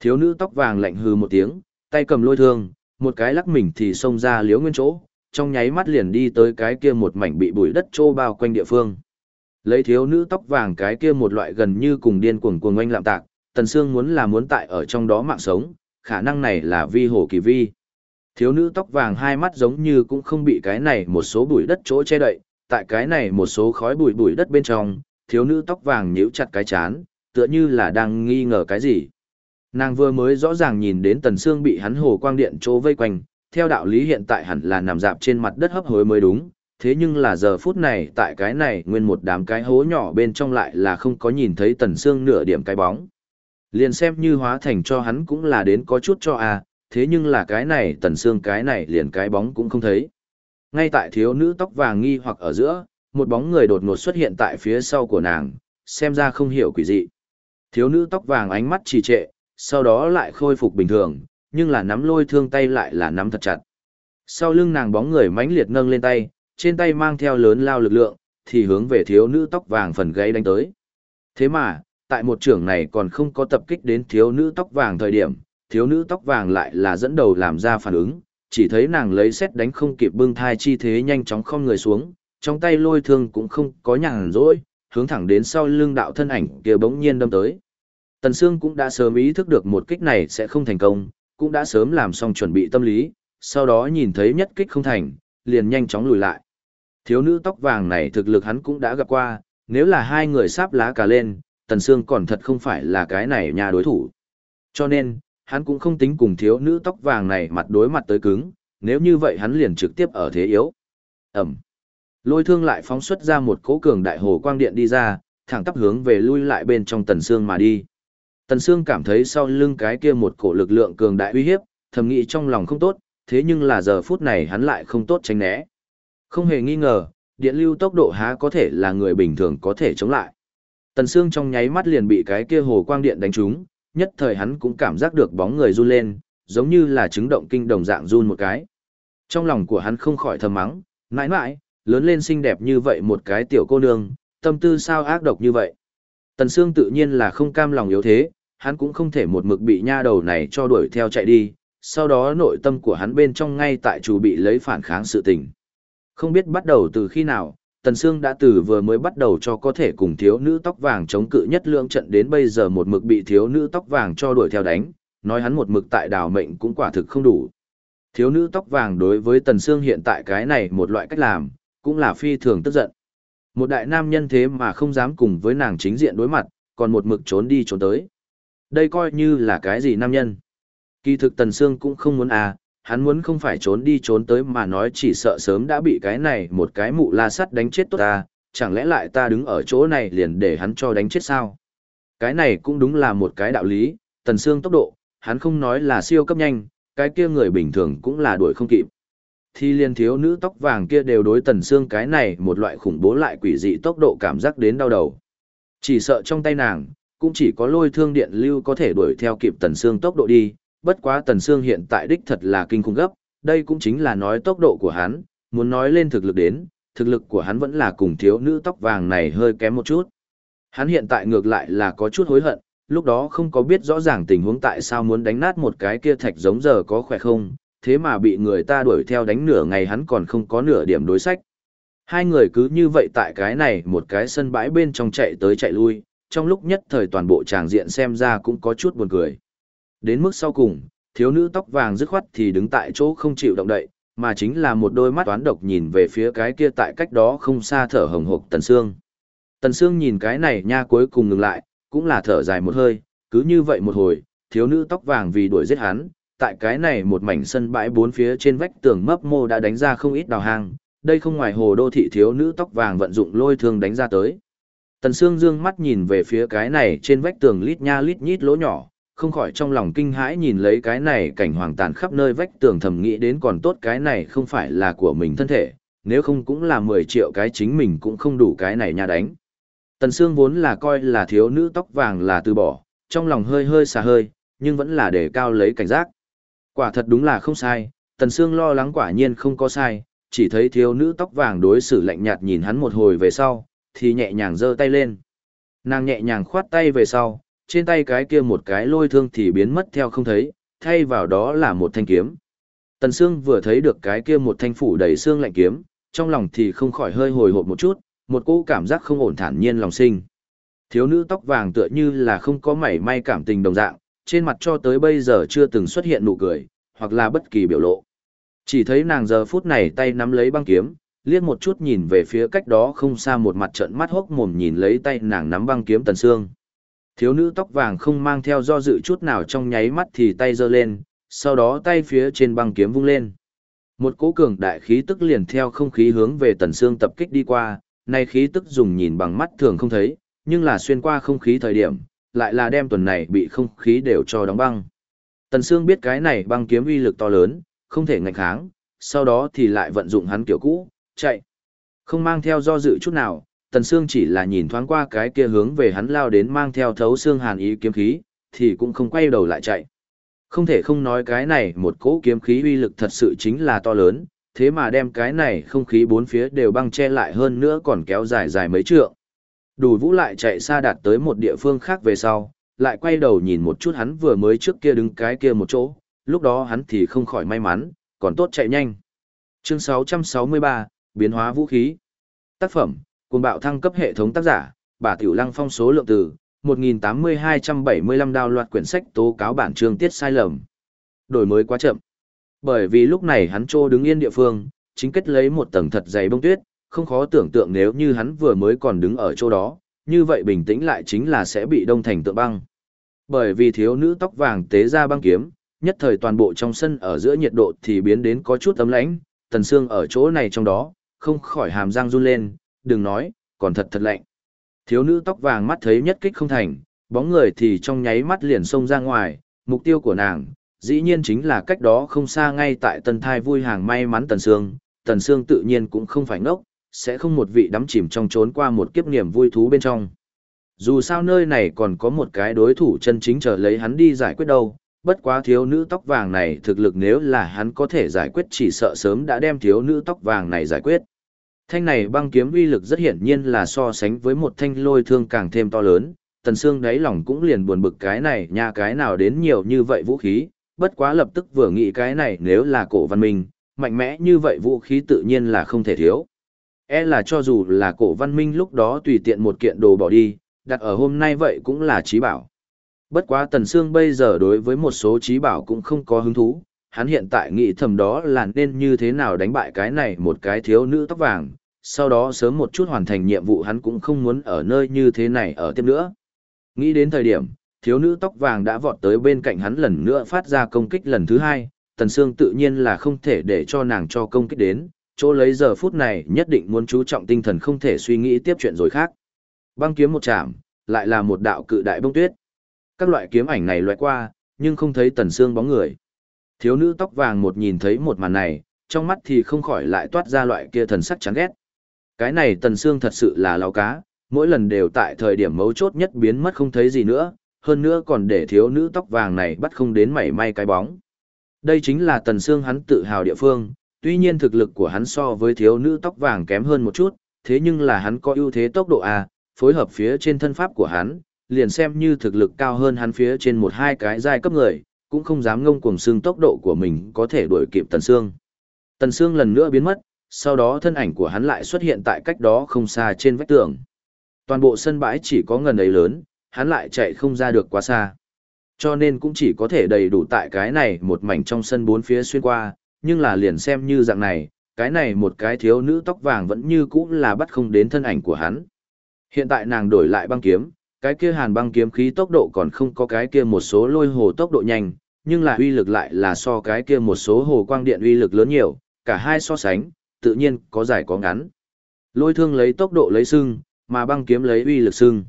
Thiếu nữ tóc vàng lạnh hừ một tiếng, tay cầm lôi thương, một cái lắc mình thì xông ra liếu nguyên chỗ, trong nháy mắt liền đi tới cái kia một mảnh bị bụi đất trô bao quanh địa phương. Lấy thiếu nữ tóc vàng cái kia một loại gần như cùng điên cuồng cuồng oanh lạm tạc, Tần Sương muốn là muốn tại ở trong đó mạng sống, khả năng này là vi hồ kỳ vi. Thiếu nữ tóc vàng hai mắt giống như cũng không bị cái này một số bụi đất chỗ che đậy, tại cái này một số khói bụi bụi đất bên trong, thiếu nữ tóc vàng nhíu chặt cái chán, tựa như là đang nghi ngờ cái gì. Nàng vừa mới rõ ràng nhìn đến Tần Sương bị hắn hồ quang điện chỗ vây quanh, theo đạo lý hiện tại hẳn là nằm dạp trên mặt đất hấp hối mới đúng, thế nhưng là giờ phút này tại cái này nguyên một đám cái hố nhỏ bên trong lại là không có nhìn thấy Tần Sương nửa điểm cái bóng. Liền xem như hóa thành cho hắn cũng là đến có chút cho à, thế nhưng là cái này Tần Sương cái này liền cái bóng cũng không thấy. Ngay tại thiếu nữ tóc vàng nghi hoặc ở giữa, một bóng người đột ngột xuất hiện tại phía sau của nàng, xem ra không hiểu quỷ dị. Thiếu nữ tóc vàng ánh mắt trì trệ, sau đó lại khôi phục bình thường, nhưng là nắm lôi thương tay lại là nắm thật chặt. Sau lưng nàng bóng người mãnh liệt nâng lên tay, trên tay mang theo lớn lao lực lượng, thì hướng về thiếu nữ tóc vàng phần gáy đánh tới. Thế mà, tại một trưởng này còn không có tập kích đến thiếu nữ tóc vàng thời điểm, thiếu nữ tóc vàng lại là dẫn đầu làm ra phản ứng, chỉ thấy nàng lấy xét đánh không kịp bưng thai chi thế nhanh chóng không người xuống, trong tay lôi thương cũng không có nhàn rỗi, hướng thẳng đến sau lưng đạo thân ảnh kia bỗng nhiên đâm tới. Tần Sương cũng đã sớm ý thức được một kích này sẽ không thành công, cũng đã sớm làm xong chuẩn bị tâm lý, sau đó nhìn thấy nhất kích không thành, liền nhanh chóng lùi lại. Thiếu nữ tóc vàng này thực lực hắn cũng đã gặp qua, nếu là hai người sáp lá cả lên, Tần Sương còn thật không phải là cái này nhà đối thủ. Cho nên, hắn cũng không tính cùng thiếu nữ tóc vàng này mặt đối mặt tới cứng, nếu như vậy hắn liền trực tiếp ở thế yếu. Ẩm. Lôi thương lại phóng xuất ra một cỗ cường đại hồ quang điện đi ra, thẳng tắp hướng về lui lại bên trong Tần Sương mà đi. Tần Sương cảm thấy sau lưng cái kia một cổ lực lượng cường đại uy hiếp, thầm nghĩ trong lòng không tốt, thế nhưng là giờ phút này hắn lại không tốt tránh né. Không hề nghi ngờ, điện lưu tốc độ há có thể là người bình thường có thể chống lại. Tần Sương trong nháy mắt liền bị cái kia hồ quang điện đánh trúng, nhất thời hắn cũng cảm giác được bóng người run lên, giống như là chứng động kinh đồng dạng run một cái. Trong lòng của hắn không khỏi thầm mắng, mãi mãi, lớn lên xinh đẹp như vậy một cái tiểu cô nương, tâm tư sao ác độc như vậy. Tần Sương tự nhiên là không cam lòng yếu thế, hắn cũng không thể một mực bị nha đầu này cho đuổi theo chạy đi, sau đó nội tâm của hắn bên trong ngay tại chủ bị lấy phản kháng sự tình. Không biết bắt đầu từ khi nào, Tần Sương đã từ vừa mới bắt đầu cho có thể cùng thiếu nữ tóc vàng chống cự nhất lượng trận đến bây giờ một mực bị thiếu nữ tóc vàng cho đuổi theo đánh, nói hắn một mực tại đào mệnh cũng quả thực không đủ. Thiếu nữ tóc vàng đối với Tần Sương hiện tại cái này một loại cách làm, cũng là phi thường tức giận. Một đại nam nhân thế mà không dám cùng với nàng chính diện đối mặt, còn một mực trốn đi trốn tới. Đây coi như là cái gì nam nhân. Kỳ thực Tần Sương cũng không muốn à, hắn muốn không phải trốn đi trốn tới mà nói chỉ sợ sớm đã bị cái này một cái mụ la sắt đánh chết tốt ta, chẳng lẽ lại ta đứng ở chỗ này liền để hắn cho đánh chết sao? Cái này cũng đúng là một cái đạo lý, Tần Sương tốc độ, hắn không nói là siêu cấp nhanh, cái kia người bình thường cũng là đuổi không kịp thì liên thiếu nữ tóc vàng kia đều đối tần xương cái này một loại khủng bố lại quỷ dị tốc độ cảm giác đến đau đầu. Chỉ sợ trong tay nàng, cũng chỉ có lôi thương điện lưu có thể đuổi theo kịp tần xương tốc độ đi, bất quá tần xương hiện tại đích thật là kinh khủng gấp, đây cũng chính là nói tốc độ của hắn, muốn nói lên thực lực đến, thực lực của hắn vẫn là cùng thiếu nữ tóc vàng này hơi kém một chút. Hắn hiện tại ngược lại là có chút hối hận, lúc đó không có biết rõ ràng tình huống tại sao muốn đánh nát một cái kia thạch giống giờ có khỏe không, thế mà bị người ta đuổi theo đánh nửa ngày hắn còn không có nửa điểm đối sách. Hai người cứ như vậy tại cái này một cái sân bãi bên trong chạy tới chạy lui, trong lúc nhất thời toàn bộ tràng diện xem ra cũng có chút buồn cười. Đến mức sau cùng, thiếu nữ tóc vàng dứt khoát thì đứng tại chỗ không chịu động đậy, mà chính là một đôi mắt toán độc nhìn về phía cái kia tại cách đó không xa thở hồng hộc Tần Sương. Tần Sương nhìn cái này nha cuối cùng ngừng lại, cũng là thở dài một hơi, cứ như vậy một hồi, thiếu nữ tóc vàng vì đuổi giết hắn, tại cái này một mảnh sân bãi bốn phía trên vách tường mấp mô đã đánh ra không ít đào hang, đây không ngoài hồ đô thị thiếu nữ tóc vàng vận dụng lôi thương đánh ra tới. Tần Sương dương mắt nhìn về phía cái này trên vách tường lít nha lít nhít lỗ nhỏ, không khỏi trong lòng kinh hãi nhìn lấy cái này cảnh hoàng tàn khắp nơi vách tường thầm nghĩ đến còn tốt cái này không phải là của mình thân thể, nếu không cũng là 10 triệu cái chính mình cũng không đủ cái này nha đánh. Tần Sương vốn là coi là thiếu nữ tóc vàng là từ bỏ, trong lòng hơi hơi xà hơi, nhưng vẫn là để cao lấy cảnh giác. Quả thật đúng là không sai, Tần Sương lo lắng quả nhiên không có sai, chỉ thấy thiếu nữ tóc vàng đối xử lạnh nhạt nhìn hắn một hồi về sau, thì nhẹ nhàng giơ tay lên. Nàng nhẹ nhàng khoát tay về sau, trên tay cái kia một cái lôi thương thì biến mất theo không thấy, thay vào đó là một thanh kiếm. Tần Sương vừa thấy được cái kia một thanh phủ đầy xương lạnh kiếm, trong lòng thì không khỏi hơi hồi hộp một chút, một cỗ cảm giác không ổn thản nhiên lòng sinh. Thiếu nữ tóc vàng tựa như là không có mảy may cảm tình đồng dạng, trên mặt cho tới bây giờ chưa từng xuất hiện nụ cười, hoặc là bất kỳ biểu lộ. Chỉ thấy nàng giờ phút này tay nắm lấy băng kiếm, liếc một chút nhìn về phía cách đó không xa một mặt trận mắt hốc mồm nhìn lấy tay nàng nắm băng kiếm tần xương. Thiếu nữ tóc vàng không mang theo do dự chút nào trong nháy mắt thì tay giơ lên, sau đó tay phía trên băng kiếm vung lên. Một cỗ cường đại khí tức liền theo không khí hướng về tần xương tập kích đi qua, này khí tức dùng nhìn bằng mắt thường không thấy, nhưng là xuyên qua không khí thời điểm, lại là đem tuần này bị không khí đều cho đóng băng. Tần Sương biết cái này băng kiếm uy lực to lớn, không thể ngạnh kháng, sau đó thì lại vận dụng hắn kiểu cũ, chạy. Không mang theo do dự chút nào, Tần Sương chỉ là nhìn thoáng qua cái kia hướng về hắn lao đến mang theo thấu xương hàn ý kiếm khí, thì cũng không quay đầu lại chạy. Không thể không nói cái này một cỗ kiếm khí uy lực thật sự chính là to lớn, thế mà đem cái này không khí bốn phía đều băng che lại hơn nữa còn kéo dài dài mấy trượng. Đủ vũ lại chạy xa đạt tới một địa phương khác về sau, lại quay đầu nhìn một chút hắn vừa mới trước kia đứng cái kia một chỗ, lúc đó hắn thì không khỏi may mắn, còn tốt chạy nhanh. Chương 663, Biến hóa vũ khí. Tác phẩm, cùng bạo thăng cấp hệ thống tác giả, bà Tiểu Lăng phong số lượng từ, 1.8275 đào loạt quyển sách tố cáo bản chương tiết sai lầm. Đổi mới quá chậm. Bởi vì lúc này hắn trô đứng yên địa phương, chính kết lấy một tầng thật dày bông tuyết, không khó tưởng tượng nếu như hắn vừa mới còn đứng ở chỗ đó, như vậy bình tĩnh lại chính là sẽ bị đông thành tượng băng. Bởi vì thiếu nữ tóc vàng tế ra băng kiếm, nhất thời toàn bộ trong sân ở giữa nhiệt độ thì biến đến có chút ấm lãnh, tần xương ở chỗ này trong đó, không khỏi hàm răng run lên, đừng nói, còn thật thật lạnh. Thiếu nữ tóc vàng mắt thấy nhất kích không thành, bóng người thì trong nháy mắt liền xông ra ngoài, mục tiêu của nàng, dĩ nhiên chính là cách đó không xa ngay tại tần thai vui hàng may mắn tần xương, tần xương tự nhiên cũng không phải ngốc, sẽ không một vị đắm chìm trong trốn qua một kiếp niềm vui thú bên trong. Dù sao nơi này còn có một cái đối thủ chân chính chờ lấy hắn đi giải quyết đâu, bất quá thiếu nữ tóc vàng này thực lực nếu là hắn có thể giải quyết chỉ sợ sớm đã đem thiếu nữ tóc vàng này giải quyết. Thanh này băng kiếm uy lực rất hiển nhiên là so sánh với một thanh lôi thương càng thêm to lớn, tần xương đáy lòng cũng liền buồn bực cái này nha cái nào đến nhiều như vậy vũ khí, bất quá lập tức vừa nghĩ cái này nếu là cổ văn minh, mạnh mẽ như vậy vũ khí tự nhiên là không thể thiếu. E là cho dù là cổ văn minh lúc đó tùy tiện một kiện đồ bỏ đi, đặt ở hôm nay vậy cũng là trí bảo. Bất quá Tần Sương bây giờ đối với một số trí bảo cũng không có hứng thú, hắn hiện tại nghĩ thầm đó là nên như thế nào đánh bại cái này một cái thiếu nữ tóc vàng, sau đó sớm một chút hoàn thành nhiệm vụ hắn cũng không muốn ở nơi như thế này ở tiếp nữa. Nghĩ đến thời điểm, thiếu nữ tóc vàng đã vọt tới bên cạnh hắn lần nữa phát ra công kích lần thứ hai, Tần Sương tự nhiên là không thể để cho nàng cho công kích đến, chỗ lấy giờ phút này nhất định muốn chú trọng tinh thần không thể suy nghĩ tiếp chuyện rồi khác. Băng kiếm một chạm, lại là một đạo cự đại bông tuyết. Các loại kiếm ảnh này loại qua, nhưng không thấy tần xương bóng người. Thiếu nữ tóc vàng một nhìn thấy một màn này, trong mắt thì không khỏi lại toát ra loại kia thần sắc chán ghét. Cái này tần xương thật sự là lao cá, mỗi lần đều tại thời điểm mấu chốt nhất biến mất không thấy gì nữa, hơn nữa còn để thiếu nữ tóc vàng này bắt không đến mảy may cái bóng. Đây chính là tần xương hắn tự hào địa phương, tuy nhiên thực lực của hắn so với thiếu nữ tóc vàng kém hơn một chút, thế nhưng là hắn có ưu thế tốc độ A, phối hợp phía trên thân pháp của hắn, liền xem như thực lực cao hơn hắn phía trên một hai cái giai cấp người, cũng không dám ngông cuồng xương tốc độ của mình có thể đuổi kịp Tần Sương. Tần Sương lần nữa biến mất, sau đó thân ảnh của hắn lại xuất hiện tại cách đó không xa trên vách tường. Toàn bộ sân bãi chỉ có ngần ấy lớn, hắn lại chạy không ra được quá xa. Cho nên cũng chỉ có thể đầy đủ tại cái này một mảnh trong sân bốn phía xuyên qua, nhưng là liền xem như dạng này, cái này một cái thiếu nữ tóc vàng vẫn như cũ là bắt không đến thân ảnh của hắn. Hiện tại nàng đổi lại băng kiếm, cái kia hàn băng kiếm khí tốc độ còn không có cái kia một số lôi hồ tốc độ nhanh, nhưng là uy lực lại là so cái kia một số hồ quang điện uy lực lớn nhiều, cả hai so sánh, tự nhiên có dài có ngắn. Lôi thương lấy tốc độ lấy sưng, mà băng kiếm lấy uy lực sưng.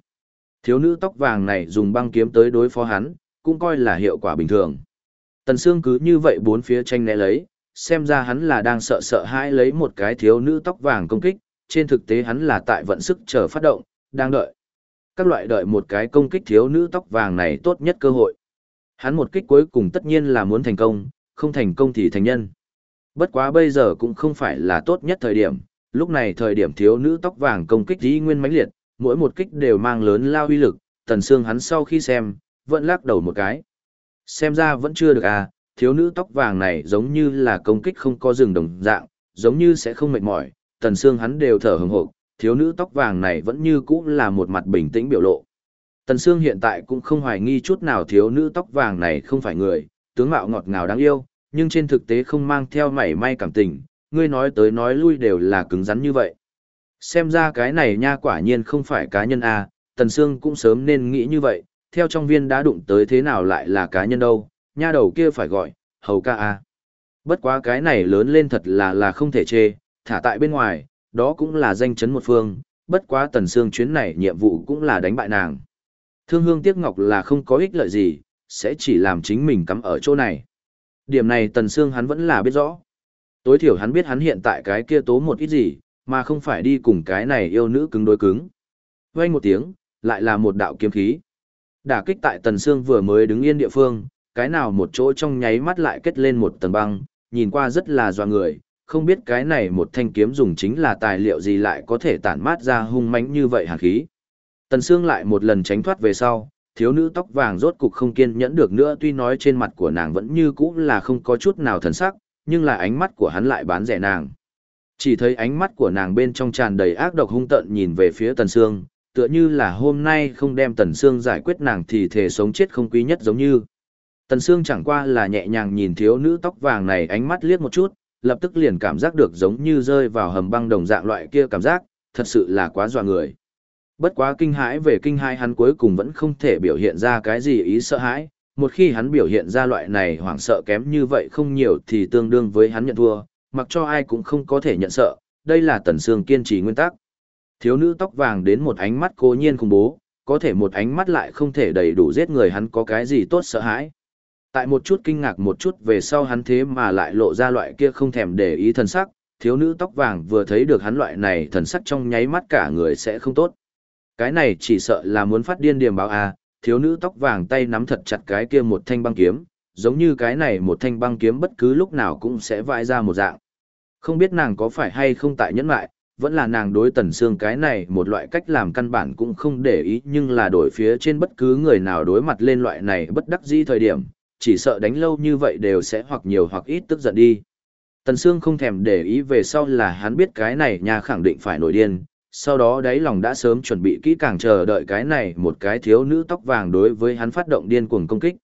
Thiếu nữ tóc vàng này dùng băng kiếm tới đối phó hắn, cũng coi là hiệu quả bình thường. Tần Sương cứ như vậy bốn phía tranh né lấy, xem ra hắn là đang sợ sợ hãi lấy một cái thiếu nữ tóc vàng công kích, trên thực tế hắn là tại vận sức chờ phát động, đang đợi. Các loại đợi một cái công kích thiếu nữ tóc vàng này tốt nhất cơ hội. Hắn một kích cuối cùng tất nhiên là muốn thành công, không thành công thì thành nhân. Bất quá bây giờ cũng không phải là tốt nhất thời điểm, lúc này thời điểm thiếu nữ tóc vàng công kích dĩ nguyên mãnh liệt, mỗi một kích đều mang lớn lao uy lực, tần xương hắn sau khi xem, vẫn lắc đầu một cái. Xem ra vẫn chưa được à, thiếu nữ tóc vàng này giống như là công kích không có rừng đồng dạng, giống như sẽ không mệt mỏi, tần xương hắn đều thở hừng hực, thiếu nữ tóc vàng này vẫn như cũ là một mặt bình tĩnh biểu lộ. Tần xương hiện tại cũng không hoài nghi chút nào thiếu nữ tóc vàng này không phải người, tướng mạo ngọt ngào đáng yêu, nhưng trên thực tế không mang theo mảy may cảm tình, ngươi nói tới nói lui đều là cứng rắn như vậy. Xem ra cái này nha quả nhiên không phải cá nhân A, Tần Sương cũng sớm nên nghĩ như vậy, theo trong viên đã đụng tới thế nào lại là cá nhân đâu, nha đầu kia phải gọi, hầu ca A. Bất quá cái này lớn lên thật là là không thể chê, thả tại bên ngoài, đó cũng là danh chấn một phương, bất quá Tần Sương chuyến này nhiệm vụ cũng là đánh bại nàng. Thương hương tiếc ngọc là không có ích lợi gì, sẽ chỉ làm chính mình cắm ở chỗ này. Điểm này Tần Sương hắn vẫn là biết rõ. Tối thiểu hắn biết hắn hiện tại cái kia tố một ít gì, mà không phải đi cùng cái này yêu nữ cứng đối cứng. Vang một tiếng, lại là một đạo kiếm khí. Đả kích tại Tần Sương vừa mới đứng yên địa phương, cái nào một chỗ trong nháy mắt lại kết lên một tầng băng, nhìn qua rất là doa người, không biết cái này một thanh kiếm dùng chính là tài liệu gì lại có thể tản mát ra hung mãnh như vậy hàn khí. Tần Sương lại một lần tránh thoát về sau, thiếu nữ tóc vàng rốt cục không kiên nhẫn được nữa tuy nói trên mặt của nàng vẫn như cũ là không có chút nào thần sắc, nhưng là ánh mắt của hắn lại bán rẻ nàng. Chỉ thấy ánh mắt của nàng bên trong tràn đầy ác độc hung tợn nhìn về phía Tần Sương, tựa như là hôm nay không đem Tần Sương giải quyết nàng thì thể sống chết không quý nhất giống như. Tần Sương chẳng qua là nhẹ nhàng nhìn thiếu nữ tóc vàng này ánh mắt liếc một chút, lập tức liền cảm giác được giống như rơi vào hầm băng đồng dạng loại kia cảm giác, thật sự là quá dọa người. Bất quá kinh hãi về kinh hãi hắn cuối cùng vẫn không thể biểu hiện ra cái gì ý sợ hãi, một khi hắn biểu hiện ra loại này hoảng sợ kém như vậy không nhiều thì tương đương với hắn nhận thua, mặc cho ai cũng không có thể nhận sợ, đây là Tần Sương kiên trì nguyên tắc. Thiếu nữ tóc vàng đến một ánh mắt cố nhiên khủng bố, có thể một ánh mắt lại không thể đầy đủ giết người hắn có cái gì tốt sợ hãi. Tại một chút kinh ngạc một chút về sau hắn thế mà lại lộ ra loại kia không thèm để ý thần sắc, thiếu nữ tóc vàng vừa thấy được hắn loại này thần sắc trong nháy mắt cả người sẽ không tốt. Cái này chỉ sợ là muốn phát điên điểm báo à, thiếu nữ tóc vàng tay nắm thật chặt cái kia một thanh băng kiếm, giống như cái này một thanh băng kiếm bất cứ lúc nào cũng sẽ vãi ra một dạng. Không biết nàng có phải hay không tại nhẫn lại, vẫn là nàng đối tần xương cái này một loại cách làm căn bản cũng không để ý nhưng là đổi phía trên bất cứ người nào đối mặt lên loại này bất đắc dĩ thời điểm, chỉ sợ đánh lâu như vậy đều sẽ hoặc nhiều hoặc ít tức giận đi. Tần Sương không thèm để ý về sau là hắn biết cái này nhà khẳng định phải nổi điên, sau đó đáy lòng đã sớm chuẩn bị kỹ càng chờ đợi cái này một cái thiếu nữ tóc vàng đối với hắn phát động điên cuồng công kích.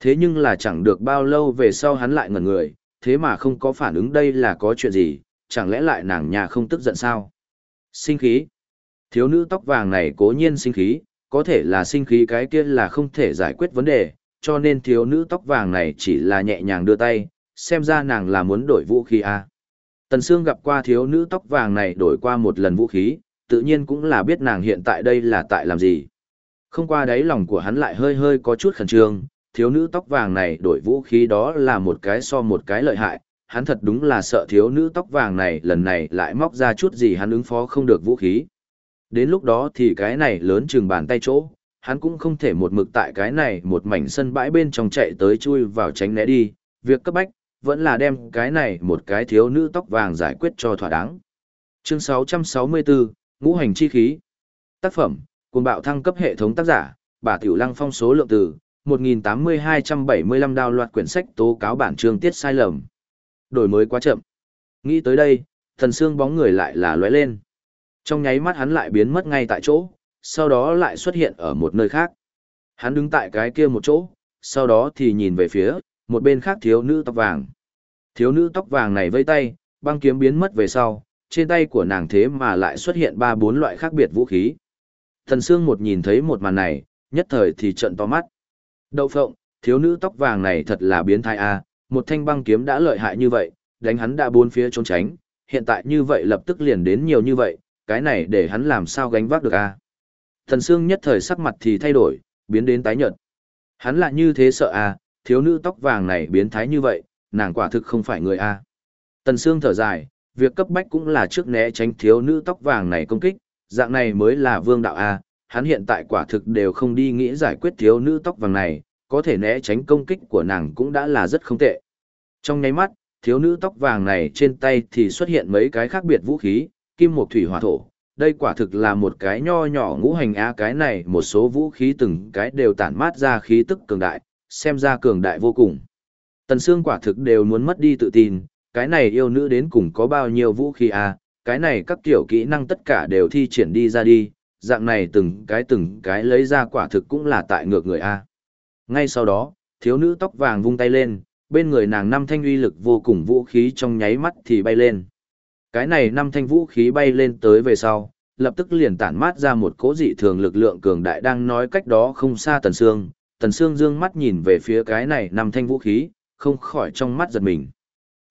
Thế nhưng là chẳng được bao lâu về sau hắn lại ngẩn người, thế mà không có phản ứng đây là có chuyện gì, chẳng lẽ lại nàng nhà không tức giận sao? Sinh khí. Thiếu nữ tóc vàng này cố nhiên sinh khí, có thể là sinh khí cái kia là không thể giải quyết vấn đề, cho nên thiếu nữ tóc vàng này chỉ là nhẹ nhàng đưa tay, xem ra nàng là muốn đổi vũ khí à. Tần Sương gặp qua thiếu nữ tóc vàng này đổi qua một lần vũ khí, tự nhiên cũng là biết nàng hiện tại đây là tại làm gì. Không qua đáy lòng của hắn lại hơi hơi có chút khẩn trương, thiếu nữ tóc vàng này đổi vũ khí đó là một cái so một cái lợi hại, hắn thật đúng là sợ thiếu nữ tóc vàng này lần này lại móc ra chút gì hắn ứng phó không được vũ khí. Đến lúc đó thì cái này lớn chừng bàn tay chỗ, hắn cũng không thể một mực tại cái này một mảnh sân bãi bên trong chạy tới chui vào tránh né đi, việc cấp bách, vẫn là đem cái này một cái thiếu nữ tóc vàng giải quyết cho thỏa đáng. Chương 664, Ngũ hành chi khí. Tác phẩm, cuồng bạo thăng cấp hệ thống tác giả, bà Tiểu Lăng phong số lượng từ, 1.8275 đào loạt quyển sách tố cáo bản chương tiết sai lầm. Đổi mới quá chậm. Nghĩ tới đây, thần xương bóng người lại là lóe lên. Trong nháy mắt hắn lại biến mất ngay tại chỗ, sau đó lại xuất hiện ở một nơi khác. Hắn đứng tại cái kia một chỗ, sau đó thì nhìn về phía, một bên khác thiếu nữ tóc vàng. Thiếu nữ tóc vàng này vây tay, băng kiếm biến mất về sau, trên tay của nàng thế mà lại xuất hiện ba bốn loại khác biệt vũ khí. Thần Sương một nhìn thấy một màn này, nhất thời thì trận to mắt. Đậu phộng, thiếu nữ tóc vàng này thật là biến thái a, một thanh băng kiếm đã lợi hại như vậy, đánh hắn đã bốn phía trốn tránh, hiện tại như vậy lập tức liền đến nhiều như vậy, cái này để hắn làm sao gánh vác được a. Thần Sương nhất thời sắc mặt thì thay đổi, biến đến tái nhợt. Hắn là như thế sợ a, thiếu nữ tóc vàng này biến thái như vậy, nàng quả thực không phải người a. Tần Sương thở dài, việc cấp bách cũng là trước né tránh thiếu nữ tóc vàng này công kích, dạng này mới là vương đạo a. Hắn hiện tại quả thực đều không đi nghĩ giải quyết thiếu nữ tóc vàng này, có thể né tránh công kích của nàng cũng đã là rất không tệ. Trong nháy mắt, thiếu nữ tóc vàng này trên tay thì xuất hiện mấy cái khác biệt vũ khí, kim một thủy hỏa thổ. Đây quả thực là một cái nho nhỏ ngũ hành á cái này một số vũ khí từng cái đều tản mát ra khí tức cường đại, xem ra cường đại vô cùng. Tần Sương quả thực đều muốn mất đi tự tin, cái này yêu nữ đến cùng có bao nhiêu vũ khí à, cái này các kiểu kỹ năng tất cả đều thi triển đi ra đi, dạng này từng cái từng cái lấy ra quả thực cũng là tại ngược người a. Ngay sau đó, thiếu nữ tóc vàng vung tay lên, bên người nàng năm thanh uy lực vô cùng vũ khí trong nháy mắt thì bay lên. Cái này năm thanh vũ khí bay lên tới về sau, lập tức liền tản mát ra một cỗ dị thường lực lượng cường đại đang nói cách đó không xa Tần Sương. Tần Sương dương mắt nhìn về phía cái này năm thanh vũ khí, không khỏi trong mắt giật mình.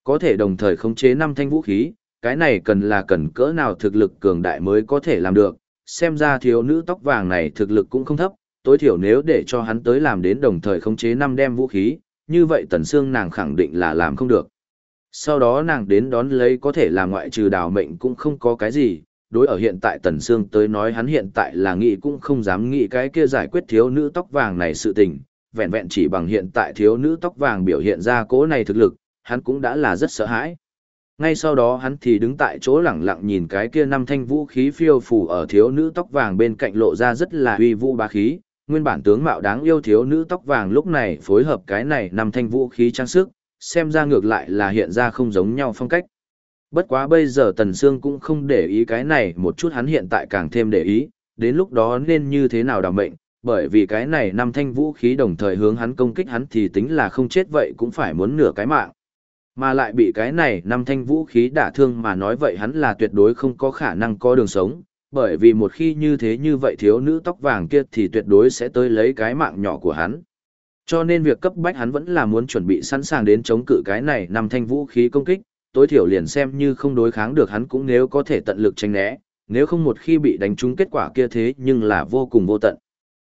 Có thể đồng thời khống chế năm thanh vũ khí, cái này cần là cần cỡ nào thực lực cường đại mới có thể làm được, xem ra thiếu nữ tóc vàng này thực lực cũng không thấp, tối thiểu nếu để cho hắn tới làm đến đồng thời khống chế năm đem vũ khí, như vậy tần sương nàng khẳng định là làm không được. Sau đó nàng đến đón lấy có thể là ngoại trừ đào mệnh cũng không có cái gì, đối ở hiện tại tần Sương tới nói hắn hiện tại là nghĩ cũng không dám nghĩ cái kia giải quyết thiếu nữ tóc vàng này sự tình, vẹn vẹn chỉ bằng hiện tại thiếu nữ tóc vàng biểu hiện ra cố này thực lực, hắn cũng đã là rất sợ hãi. Ngay sau đó hắn thì đứng tại chỗ lẳng lặng nhìn cái kia năm thanh vũ khí phiêu phù ở thiếu nữ tóc vàng bên cạnh lộ ra rất là uy vũ bá khí, nguyên bản tướng mạo đáng yêu thiếu nữ tóc vàng lúc này phối hợp cái này năm thanh vũ khí trang sức, xem ra ngược lại là hiện ra không giống nhau phong cách. Bất quá bây giờ Tần Sương cũng không để ý cái này một chút hắn hiện tại càng thêm để ý, đến lúc đó nên như thế nào đảm mệnh, bởi vì cái này năm thanh vũ khí đồng thời hướng hắn công kích hắn thì tính là không chết vậy cũng phải muốn nửa cái mạng. Mà lại bị cái này năm thanh vũ khí đả thương mà nói vậy hắn là tuyệt đối không có khả năng có đường sống, bởi vì một khi như thế như vậy thiếu nữ tóc vàng kia thì tuyệt đối sẽ tới lấy cái mạng nhỏ của hắn. Cho nên việc cấp bách hắn vẫn là muốn chuẩn bị sẵn sàng đến chống cự cái này năm thanh vũ khí công kích, tối thiểu liền xem như không đối kháng được hắn cũng nếu có thể tận lực tránh né, nếu không một khi bị đánh trúng kết quả kia thế nhưng là vô cùng vô tận.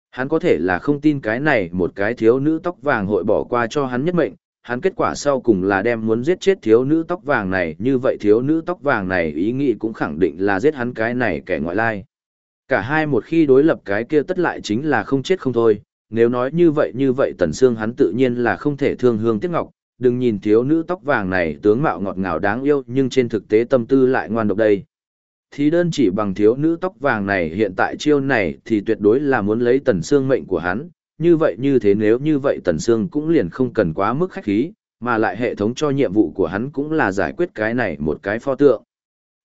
Hắn có thể là không tin cái này một cái thiếu nữ tóc vàng hội bỏ qua cho hắn nhất mệnh, hắn kết quả sau cùng là đem muốn giết chết thiếu nữ tóc vàng này, như vậy thiếu nữ tóc vàng này ý nghĩ cũng khẳng định là giết hắn cái này kẻ ngoại lai. Cả hai một khi đối lập cái kia tất lại chính là không chết không thôi, nếu nói như vậy như vậy tần xương hắn tự nhiên là không thể thương hương tiếc ngọc, đừng nhìn thiếu nữ tóc vàng này tướng mạo ngọt ngào đáng yêu nhưng trên thực tế tâm tư lại ngoan độc đây. Thì đơn chỉ bằng thiếu nữ tóc vàng này hiện tại chiêu này thì tuyệt đối là muốn lấy tần xương mệnh của hắn, như vậy như thế nếu như vậy Tần xương cũng liền không cần quá mức khách khí, mà lại hệ thống cho nhiệm vụ của hắn cũng là giải quyết cái này một cái pho tượng.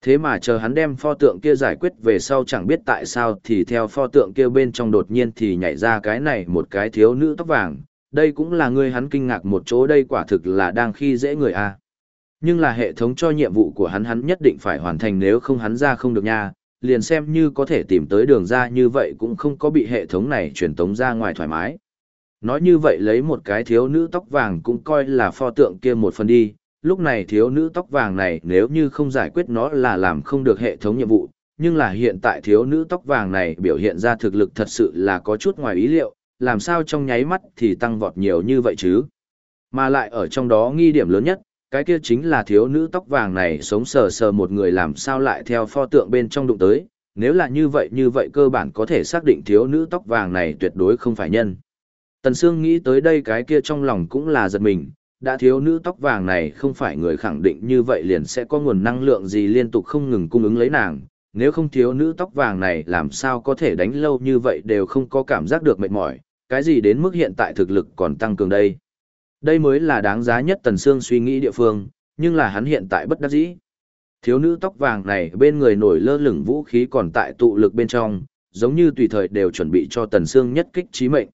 Thế mà chờ hắn đem pho tượng kia giải quyết về sau chẳng biết tại sao thì theo pho tượng kia bên trong đột nhiên thì nhảy ra cái này một cái thiếu nữ tóc vàng, đây cũng là người hắn kinh ngạc một chỗ đây quả thực là đang khi dễ người a. Nhưng là hệ thống cho nhiệm vụ của hắn hắn nhất định phải hoàn thành nếu không hắn ra không được nha, liền xem như có thể tìm tới đường ra như vậy cũng không có bị hệ thống này truyền tống ra ngoài thoải mái. Nói như vậy lấy một cái thiếu nữ tóc vàng cũng coi là pho tượng kia một phần đi, lúc này thiếu nữ tóc vàng này nếu như không giải quyết nó là làm không được hệ thống nhiệm vụ, nhưng là hiện tại thiếu nữ tóc vàng này biểu hiện ra thực lực thật sự là có chút ngoài ý liệu, làm sao trong nháy mắt thì tăng vọt nhiều như vậy chứ. Mà lại ở trong đó nghi điểm lớn nhất, cái kia chính là thiếu nữ tóc vàng này sống sờ sờ một người làm sao lại theo pho tượng bên trong đụng tới, nếu là như vậy như vậy cơ bản có thể xác định thiếu nữ tóc vàng này tuyệt đối không phải nhân. Tần Sương nghĩ tới đây cái kia trong lòng cũng là giật mình, đã thiếu nữ tóc vàng này không phải người khẳng định như vậy liền sẽ có nguồn năng lượng gì liên tục không ngừng cung ứng lấy nàng, nếu không thiếu nữ tóc vàng này làm sao có thể đánh lâu như vậy đều không có cảm giác được mệt mỏi, cái gì đến mức hiện tại thực lực còn tăng cường đây. Đây mới là đáng giá nhất Tần Sương suy nghĩ địa phương, nhưng là hắn hiện tại bất đắc dĩ. Thiếu nữ tóc vàng này bên người nổi lơ lửng vũ khí còn tại tụ lực bên trong, giống như tùy thời đều chuẩn bị cho Tần Sương nhất kích chí mệnh.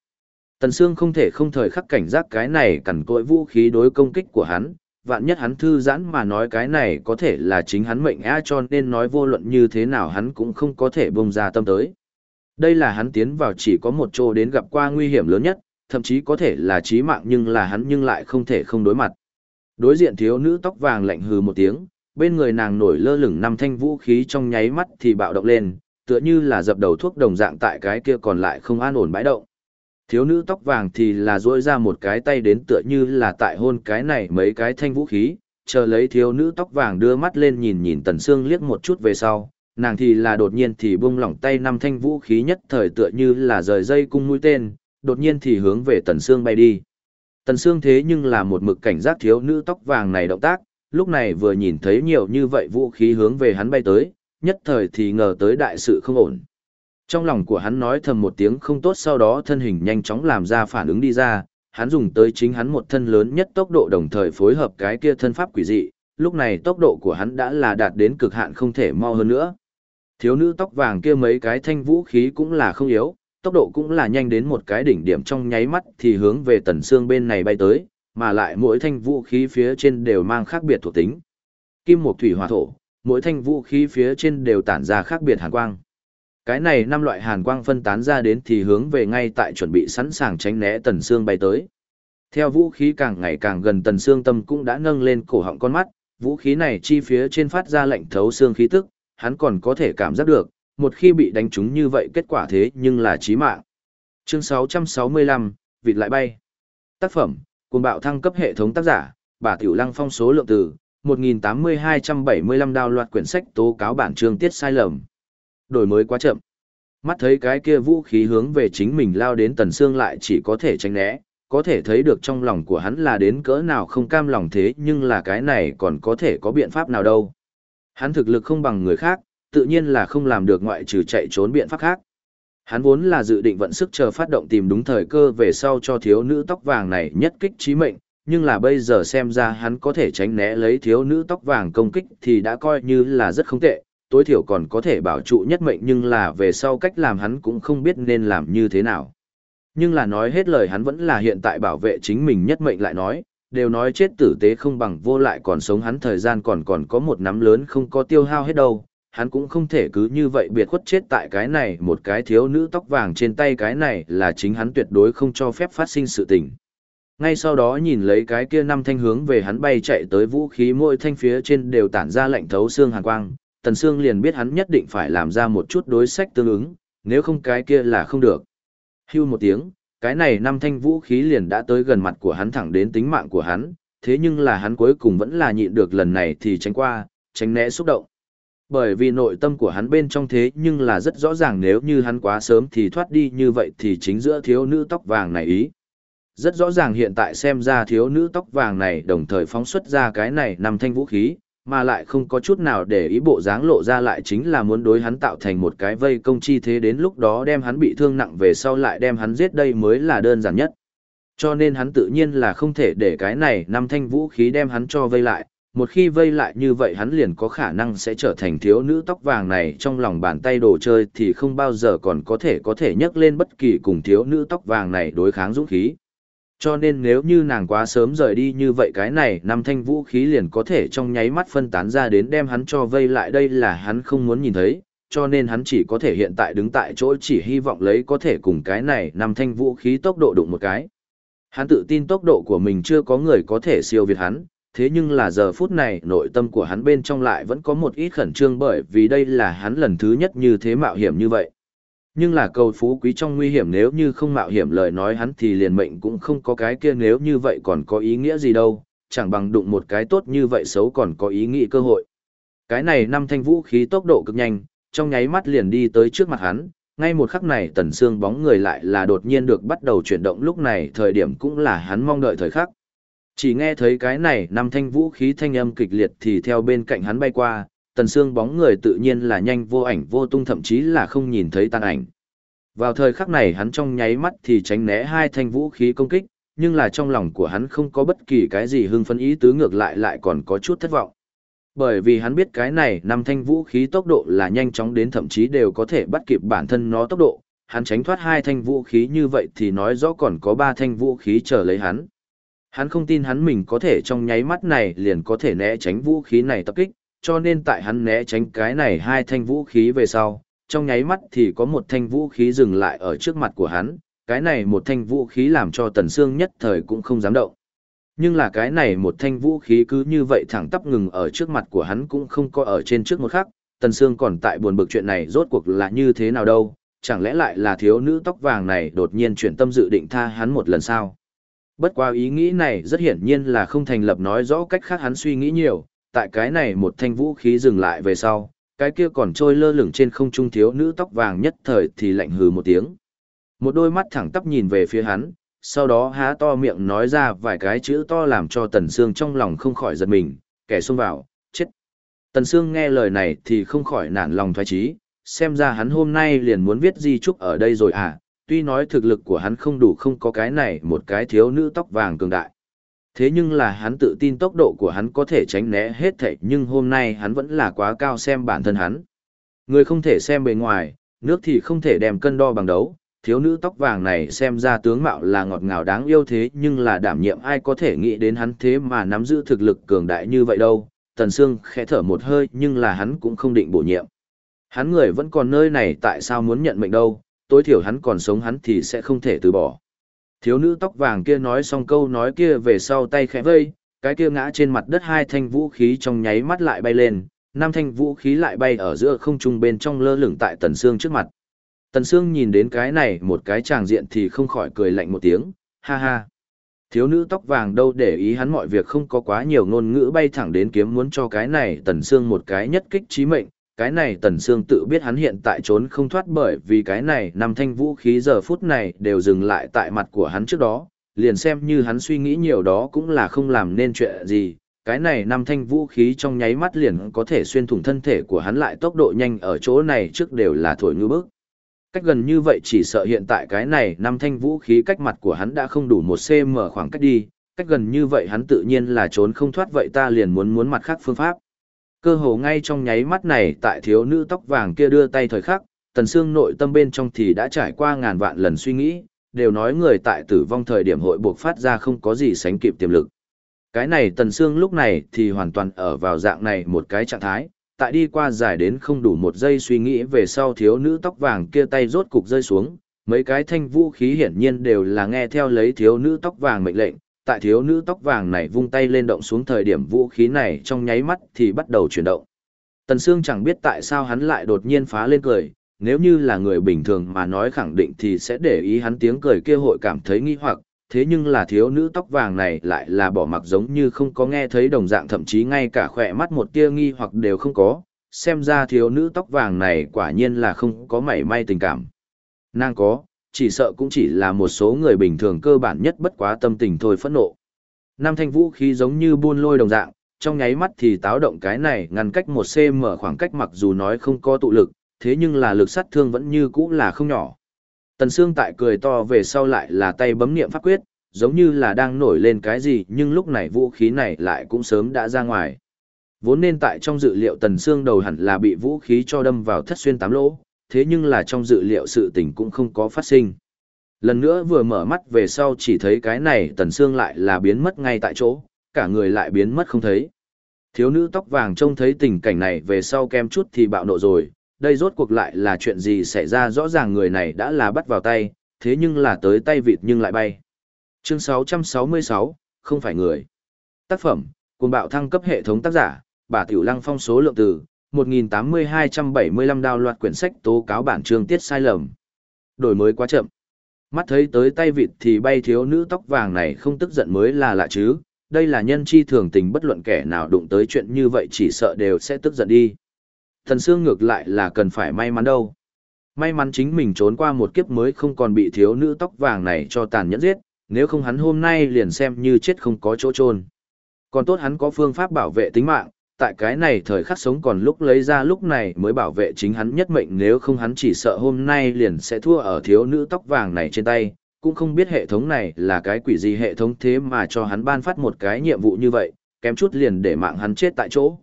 Tần Sương không thể không thời khắc cảnh giác cái này cẩn cỗi vũ khí đối công kích của hắn, vạn nhất hắn thư giãn mà nói cái này có thể là chính hắn mệnh á cho nên nói vô luận như thế nào hắn cũng không có thể bông ra tâm tới. Đây là hắn tiến vào chỉ có một chỗ đến gặp qua nguy hiểm lớn nhất, thậm chí có thể là chí mạng nhưng là hắn nhưng lại không thể không đối mặt. Đối diện thiếu nữ tóc vàng lạnh hừ một tiếng, bên người nàng nổi lơ lửng năm thanh vũ khí trong nháy mắt thì bạo động lên, tựa như là dập đầu thuốc đồng dạng tại cái kia còn lại không an ổn bãi động. Thiếu nữ tóc vàng thì là duỗi ra một cái tay đến tựa như là tại hôn cái này mấy cái thanh vũ khí, chờ lấy thiếu nữ tóc vàng đưa mắt lên nhìn nhìn Tần Sương liếc một chút về sau, nàng thì là đột nhiên thì buông lỏng tay năm thanh vũ khí nhất thời tựa như là rời dây cung mũi tên, đột nhiên thì hướng về Tần Sương bay đi. Tần Sương thế nhưng là một mực cảnh giác thiếu nữ tóc vàng này động tác, lúc này vừa nhìn thấy nhiều như vậy vũ khí hướng về hắn bay tới, nhất thời thì ngờ tới đại sự không ổn. Trong lòng của hắn nói thầm một tiếng không tốt sau đó thân hình nhanh chóng làm ra phản ứng đi ra, hắn dùng tới chính hắn một thân lớn nhất tốc độ đồng thời phối hợp cái kia thân pháp quỷ dị, lúc này tốc độ của hắn đã là đạt đến cực hạn không thể mau hơn nữa. Thiếu nữ tóc vàng kia mấy cái thanh vũ khí cũng là không yếu, tốc độ cũng là nhanh đến một cái đỉnh điểm trong nháy mắt thì hướng về tần xương bên này bay tới, mà lại mỗi thanh vũ khí phía trên đều mang khác biệt thuộc tính. Kim một thủy hỏa thổ, mỗi thanh vũ khí phía trên đều tản ra khác biệt hàn quang. Cái này năm loại hàn quang phân tán ra đến thì hướng về ngay tại chuẩn bị sẵn sàng tránh né tần xương bay tới. Theo vũ khí càng ngày càng gần tần xương tâm cũng đã nâng lên cổ họng con mắt, vũ khí này chi phía trên phát ra lệnh thấu xương khí tức, hắn còn có thể cảm giác được, một khi bị đánh trúng như vậy kết quả thế nhưng là chí mạng. Chương 665, vịt lại bay. Tác phẩm, cùng bạo thăng cấp hệ thống tác giả, bà Tiểu Lăng phong số lượng từ, 1.8275 đào loạt quyển sách tố cáo bản chương tiết sai lầm. Đổi mới quá chậm. Mắt thấy cái kia vũ khí hướng về chính mình lao đến tần xương lại chỉ có thể tránh né, có thể thấy được trong lòng của hắn là đến cỡ nào không cam lòng thế nhưng là cái này còn có thể có biện pháp nào đâu. Hắn thực lực không bằng người khác, tự nhiên là không làm được ngoại trừ chạy trốn biện pháp khác. Hắn vốn là dự định vận sức chờ phát động tìm đúng thời cơ về sau cho thiếu nữ tóc vàng này nhất kích trí mệnh, nhưng là bây giờ xem ra hắn có thể tránh né lấy thiếu nữ tóc vàng công kích thì đã coi như là rất không tệ, tối thiểu còn có thể bảo trụ nhất mệnh nhưng là về sau cách làm hắn cũng không biết nên làm như thế nào. Nhưng là nói hết lời hắn vẫn là hiện tại bảo vệ chính mình nhất mệnh lại nói, đều nói chết tử tế không bằng vô lại còn sống hắn thời gian còn còn có một nắm lớn không có tiêu hao hết đâu, hắn cũng không thể cứ như vậy biệt khuất chết tại cái này một cái thiếu nữ tóc vàng trên tay cái này là chính hắn tuyệt đối không cho phép phát sinh sự tình. Ngay sau đó nhìn lấy cái kia năm thanh hướng về hắn bay chạy tới vũ khí mỗi thanh phía trên đều tản ra lạnh thấu xương hàn quang, Tần Sương liền biết hắn nhất định phải làm ra một chút đối sách tương ứng, nếu không cái kia là không được. Hưu một tiếng, cái này năm thanh vũ khí liền đã tới gần mặt của hắn thẳng đến tính mạng của hắn, thế nhưng là hắn cuối cùng vẫn là nhịn được lần này thì tránh qua, tránh né xúc động. Bởi vì nội tâm của hắn bên trong thế nhưng là rất rõ ràng nếu như hắn quá sớm thì thoát đi như vậy thì chính giữa thiếu nữ tóc vàng này ý. Rất rõ ràng hiện tại xem ra thiếu nữ tóc vàng này đồng thời phóng xuất ra cái này năm thanh vũ khí, mà lại không có chút nào để ý bộ dáng lộ ra lại chính là muốn đối hắn tạo thành một cái vây công chi thế đến lúc đó đem hắn bị thương nặng về sau lại đem hắn giết đây mới là đơn giản nhất. Cho nên hắn tự nhiên là không thể để cái này năm thanh vũ khí đem hắn cho vây lại, một khi vây lại như vậy hắn liền có khả năng sẽ trở thành thiếu nữ tóc vàng này trong lòng bàn tay đồ chơi thì không bao giờ còn có thể có thể nhấc lên bất kỳ cùng thiếu nữ tóc vàng này đối kháng dũng khí. Cho nên nếu như nàng quá sớm rời đi như vậy cái này năm thanh vũ khí liền có thể trong nháy mắt phân tán ra đến đem hắn cho vây lại đây là hắn không muốn nhìn thấy, cho nên hắn chỉ có thể hiện tại đứng tại chỗ chỉ hy vọng lấy có thể cùng cái này năm thanh vũ khí tốc độ đụng một cái. Hắn tự tin tốc độ của mình chưa có người có thể siêu việt hắn, thế nhưng là giờ phút này nội tâm của hắn bên trong lại vẫn có một ít khẩn trương bởi vì đây là hắn lần thứ nhất như thế mạo hiểm như vậy. Nhưng là cầu phú quý trong nguy hiểm nếu như không mạo hiểm lời nói hắn thì liền mệnh cũng không có cái kia nếu như vậy còn có ý nghĩa gì đâu, chẳng bằng đụng một cái tốt như vậy xấu còn có ý nghĩa cơ hội. Cái này năm thanh vũ khí tốc độ cực nhanh, trong nháy mắt liền đi tới trước mặt hắn, ngay một khắc này tần xương bóng người lại là đột nhiên được bắt đầu chuyển động lúc này thời điểm cũng là hắn mong đợi thời khắc. Chỉ nghe thấy cái này năm thanh vũ khí thanh âm kịch liệt thì theo bên cạnh hắn bay qua, tần xương bóng người tự nhiên là nhanh vô ảnh vô tung thậm chí là không nhìn thấy tan ảnh. Vào thời khắc này hắn trong nháy mắt thì tránh né hai thanh vũ khí công kích, nhưng là trong lòng của hắn không có bất kỳ cái gì hưng phấn ý tứ ngược lại lại còn có chút thất vọng. Bởi vì hắn biết cái này năm thanh vũ khí tốc độ là nhanh chóng đến thậm chí đều có thể bắt kịp bản thân nó tốc độ, hắn tránh thoát hai thanh vũ khí như vậy thì nói rõ còn có ba thanh vũ khí chờ lấy hắn. Hắn không tin hắn mình có thể trong nháy mắt này liền có thể né tránh vũ khí này tập kích, cho nên tại hắn né tránh cái này hai thanh vũ khí về sau, trong nháy mắt thì có một thanh vũ khí dừng lại ở trước mặt của hắn, cái này một thanh vũ khí làm cho Tần Sương nhất thời cũng không dám động. Nhưng là cái này một thanh vũ khí cứ như vậy thẳng tắp ngừng ở trước mặt của hắn cũng không có ở trên trước một khắc, Tần Sương còn tại buồn bực chuyện này rốt cuộc là như thế nào đâu, chẳng lẽ lại là thiếu nữ tóc vàng này đột nhiên chuyển tâm dự định tha hắn một lần sao? Bất qua ý nghĩ này rất hiển nhiên là không thành lập nói rõ cách khác hắn suy nghĩ nhiều, tại cái này một thanh vũ khí dừng lại về sau, cái kia còn trôi lơ lửng trên không trung thiếu nữ tóc vàng nhất thời thì lạnh hừ một tiếng. Một đôi mắt thẳng tắp nhìn về phía hắn, sau đó há to miệng nói ra vài cái chữ to làm cho Tần Sương trong lòng không khỏi giật mình, kẻ xông vào, chết. Tần Sương nghe lời này thì không khỏi nản lòng thoái trí, xem ra hắn hôm nay liền muốn viết di trúc ở đây rồi à, tuy nói thực lực của hắn không đủ không có cái này một cái thiếu nữ tóc vàng cường đại. Thế nhưng là hắn tự tin tốc độ của hắn có thể tránh né hết thảy nhưng hôm nay hắn vẫn là quá cao xem bản thân hắn. Người không thể xem bề ngoài, nước thì không thể đem cân đo bằng đấu, thiếu nữ tóc vàng này xem ra tướng mạo là ngọt ngào đáng yêu thế nhưng là đảm nhiệm ai có thể nghĩ đến hắn thế mà nắm giữ thực lực cường đại như vậy đâu. Tần Sương khẽ thở một hơi nhưng là hắn cũng không định bổ nhiệm. Hắn người vẫn còn nơi này tại sao muốn nhận mệnh đâu, tối thiểu hắn còn sống hắn thì sẽ không thể từ bỏ. Thiếu nữ tóc vàng kia nói xong câu nói kia về sau tay khẽ vây, cái kia ngã trên mặt đất hai thanh vũ khí trong nháy mắt lại bay lên, năm thanh vũ khí lại bay ở giữa không trung bên trong lơ lửng tại Tần Sương trước mặt. Tần Sương nhìn đến cái này một cái tràng diện thì không khỏi cười lạnh một tiếng, ha ha. Thiếu nữ tóc vàng đâu để ý hắn mọi việc không có quá nhiều ngôn ngữ bay thẳng đến kiếm muốn cho cái này Tần Sương một cái nhất kích trí mệnh. Cái này Tần Sương tự biết hắn hiện tại trốn không thoát bởi vì cái này năm thanh vũ khí giờ phút này đều dừng lại tại mặt của hắn trước đó, liền xem như hắn suy nghĩ nhiều đó cũng là không làm nên chuyện gì, cái này năm thanh vũ khí trong nháy mắt liền có thể xuyên thủng thân thể của hắn lại tốc độ nhanh ở chỗ này trước đều là thổi ngư bức. Cách gần như vậy chỉ sợ hiện tại cái này năm thanh vũ khí cách mặt của hắn đã không đủ một cm khoảng cách đi, cách gần như vậy hắn tự nhiên là trốn không thoát vậy ta liền muốn muốn mặt khác phương pháp. Cơ hồ ngay trong nháy mắt này tại thiếu nữ tóc vàng kia đưa tay thời khắc, tần xương nội tâm bên trong thì đã trải qua ngàn vạn lần suy nghĩ, đều nói người tại tử vong thời điểm hội buộc phát ra không có gì sánh kịp tiềm lực. Cái này tần xương lúc này thì hoàn toàn ở vào dạng này một cái trạng thái, tại đi qua dài đến không đủ một giây suy nghĩ về sau thiếu nữ tóc vàng kia tay rốt cục rơi xuống, mấy cái thanh vũ khí hiển nhiên đều là nghe theo lấy thiếu nữ tóc vàng mệnh lệnh, tại thiếu nữ tóc vàng này vung tay lên động xuống thời điểm vũ khí này trong nháy mắt thì bắt đầu chuyển động. Tần Sương chẳng biết tại sao hắn lại đột nhiên phá lên cười, nếu như là người bình thường mà nói khẳng định thì sẽ để ý hắn tiếng cười kia hội cảm thấy nghi hoặc, thế nhưng là thiếu nữ tóc vàng này lại là bỏ mặc giống như không có nghe thấy đồng dạng thậm chí ngay cả khỏe mắt một tia nghi hoặc đều không có, xem ra thiếu nữ tóc vàng này quả nhiên là không có mảy may tình cảm. Nàng có, chỉ sợ cũng chỉ là một số người bình thường cơ bản nhất bất quá tâm tình thôi phẫn nộ. Nam thanh vũ khí giống như buôn lôi đồng dạng, trong nháy mắt thì táo động cái này ngăn cách một cm khoảng cách mặc dù nói không có tụ lực, thế nhưng là lực sát thương vẫn như cũ là không nhỏ. Tần Sương tại cười to về sau lại là tay bấm niệm pháp quyết, giống như là đang nổi lên cái gì nhưng lúc này vũ khí này lại cũng sớm đã ra ngoài. Vốn nên tại trong dự liệu Tần Sương đầu hẳn là bị vũ khí cho đâm vào thất xuyên tám lỗ, thế nhưng là trong dự liệu sự tình cũng không có phát sinh. Lần nữa vừa mở mắt về sau chỉ thấy cái này Tần xương lại là biến mất ngay tại chỗ, cả người lại biến mất không thấy. Thiếu nữ tóc vàng trông thấy tình cảnh này về sau kem chút thì bạo nộ rồi, đây rốt cuộc lại là chuyện gì xảy ra rõ ràng người này đã là bắt vào tay, thế nhưng là tới tay vịt nhưng lại bay. Chương 666, không phải người. Tác phẩm, cùng bạo thăng cấp hệ thống tác giả, bà Tiểu Lăng phong số lượng từ, 1.8275 đào loạt quyển sách tố cáo bản chương tiết sai lầm. Đổi mới quá chậm. Mắt thấy tới tay vịt thì bay thiếu nữ tóc vàng này không tức giận mới là lạ chứ, đây là nhân chi thường tình bất luận kẻ nào đụng tới chuyện như vậy chỉ sợ đều sẽ tức giận đi. Thần xương ngược lại là cần phải may mắn đâu. May mắn chính mình trốn qua một kiếp mới không còn bị thiếu nữ tóc vàng này cho tàn nhẫn giết, nếu không hắn hôm nay liền xem như chết không có chỗ trôn. Còn tốt hắn có phương pháp bảo vệ tính mạng, tại cái này thời khắc sống còn lúc lấy ra lúc này mới bảo vệ chính hắn nhất mệnh nếu không hắn chỉ sợ hôm nay liền sẽ thua ở thiếu nữ tóc vàng này trên tay, cũng không biết hệ thống này là cái quỷ gì hệ thống thế mà cho hắn ban phát một cái nhiệm vụ như vậy, kém chút liền để mạng hắn chết tại chỗ.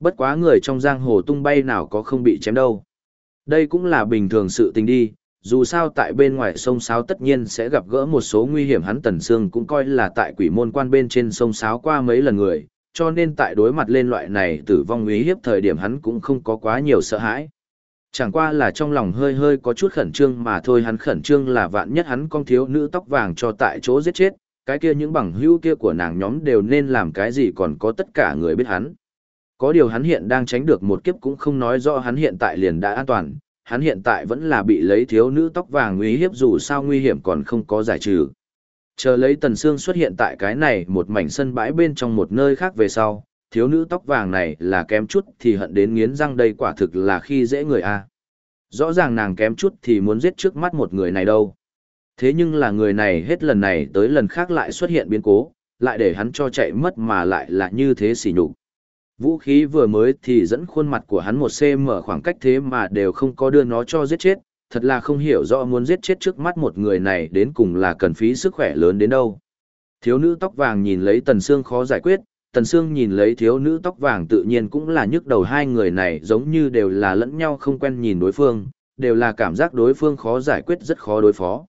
Bất quá người trong giang hồ tung bay nào có không bị chém đâu. Đây cũng là bình thường sự tình đi, dù sao tại bên ngoài sông Sáo tất nhiên sẽ gặp gỡ một số nguy hiểm hắn Tần Sương cũng coi là tại quỷ môn quan bên trên sông Sáo qua mấy lần người, cho nên tại đối mặt lên loại này tử vong nguy hiếp thời điểm hắn cũng không có quá nhiều sợ hãi. Chẳng qua là trong lòng hơi hơi có chút khẩn trương mà thôi hắn khẩn trương là vạn nhất hắn con thiếu nữ tóc vàng cho tại chỗ giết chết, cái kia những bằng hữu kia của nàng nhóm đều nên làm cái gì còn có tất cả người biết hắn. Có điều hắn hiện đang tránh được một kiếp cũng không nói rõ hắn hiện tại liền đã an toàn, hắn hiện tại vẫn là bị lấy thiếu nữ tóc vàng nguy hiếp dù sao nguy hiểm còn không có giải trừ. Chờ lấy tần xương xuất hiện tại cái này một mảnh sân bãi bên trong một nơi khác về sau, thiếu nữ tóc vàng này là kém chút thì hận đến nghiến răng đây quả thực là khi dễ người a. Rõ ràng nàng kém chút thì muốn giết trước mắt một người này đâu. Thế nhưng là người này hết lần này tới lần khác lại xuất hiện biến cố, lại để hắn cho chạy mất mà lại là như thế xỉ nhục. Vũ khí vừa mới thì dẫn khuôn mặt của hắn một cm khoảng cách thế mà đều không có đưa nó cho giết chết, thật là không hiểu rõ muốn giết chết trước mắt một người này đến cùng là cần phí sức khỏe lớn đến đâu. Thiếu nữ tóc vàng nhìn lấy Tần Sương khó giải quyết, Tần Sương nhìn lấy thiếu nữ tóc vàng tự nhiên cũng là nhức đầu hai người này giống như đều là lẫn nhau không quen nhìn đối phương, đều là cảm giác đối phương khó giải quyết rất khó đối phó.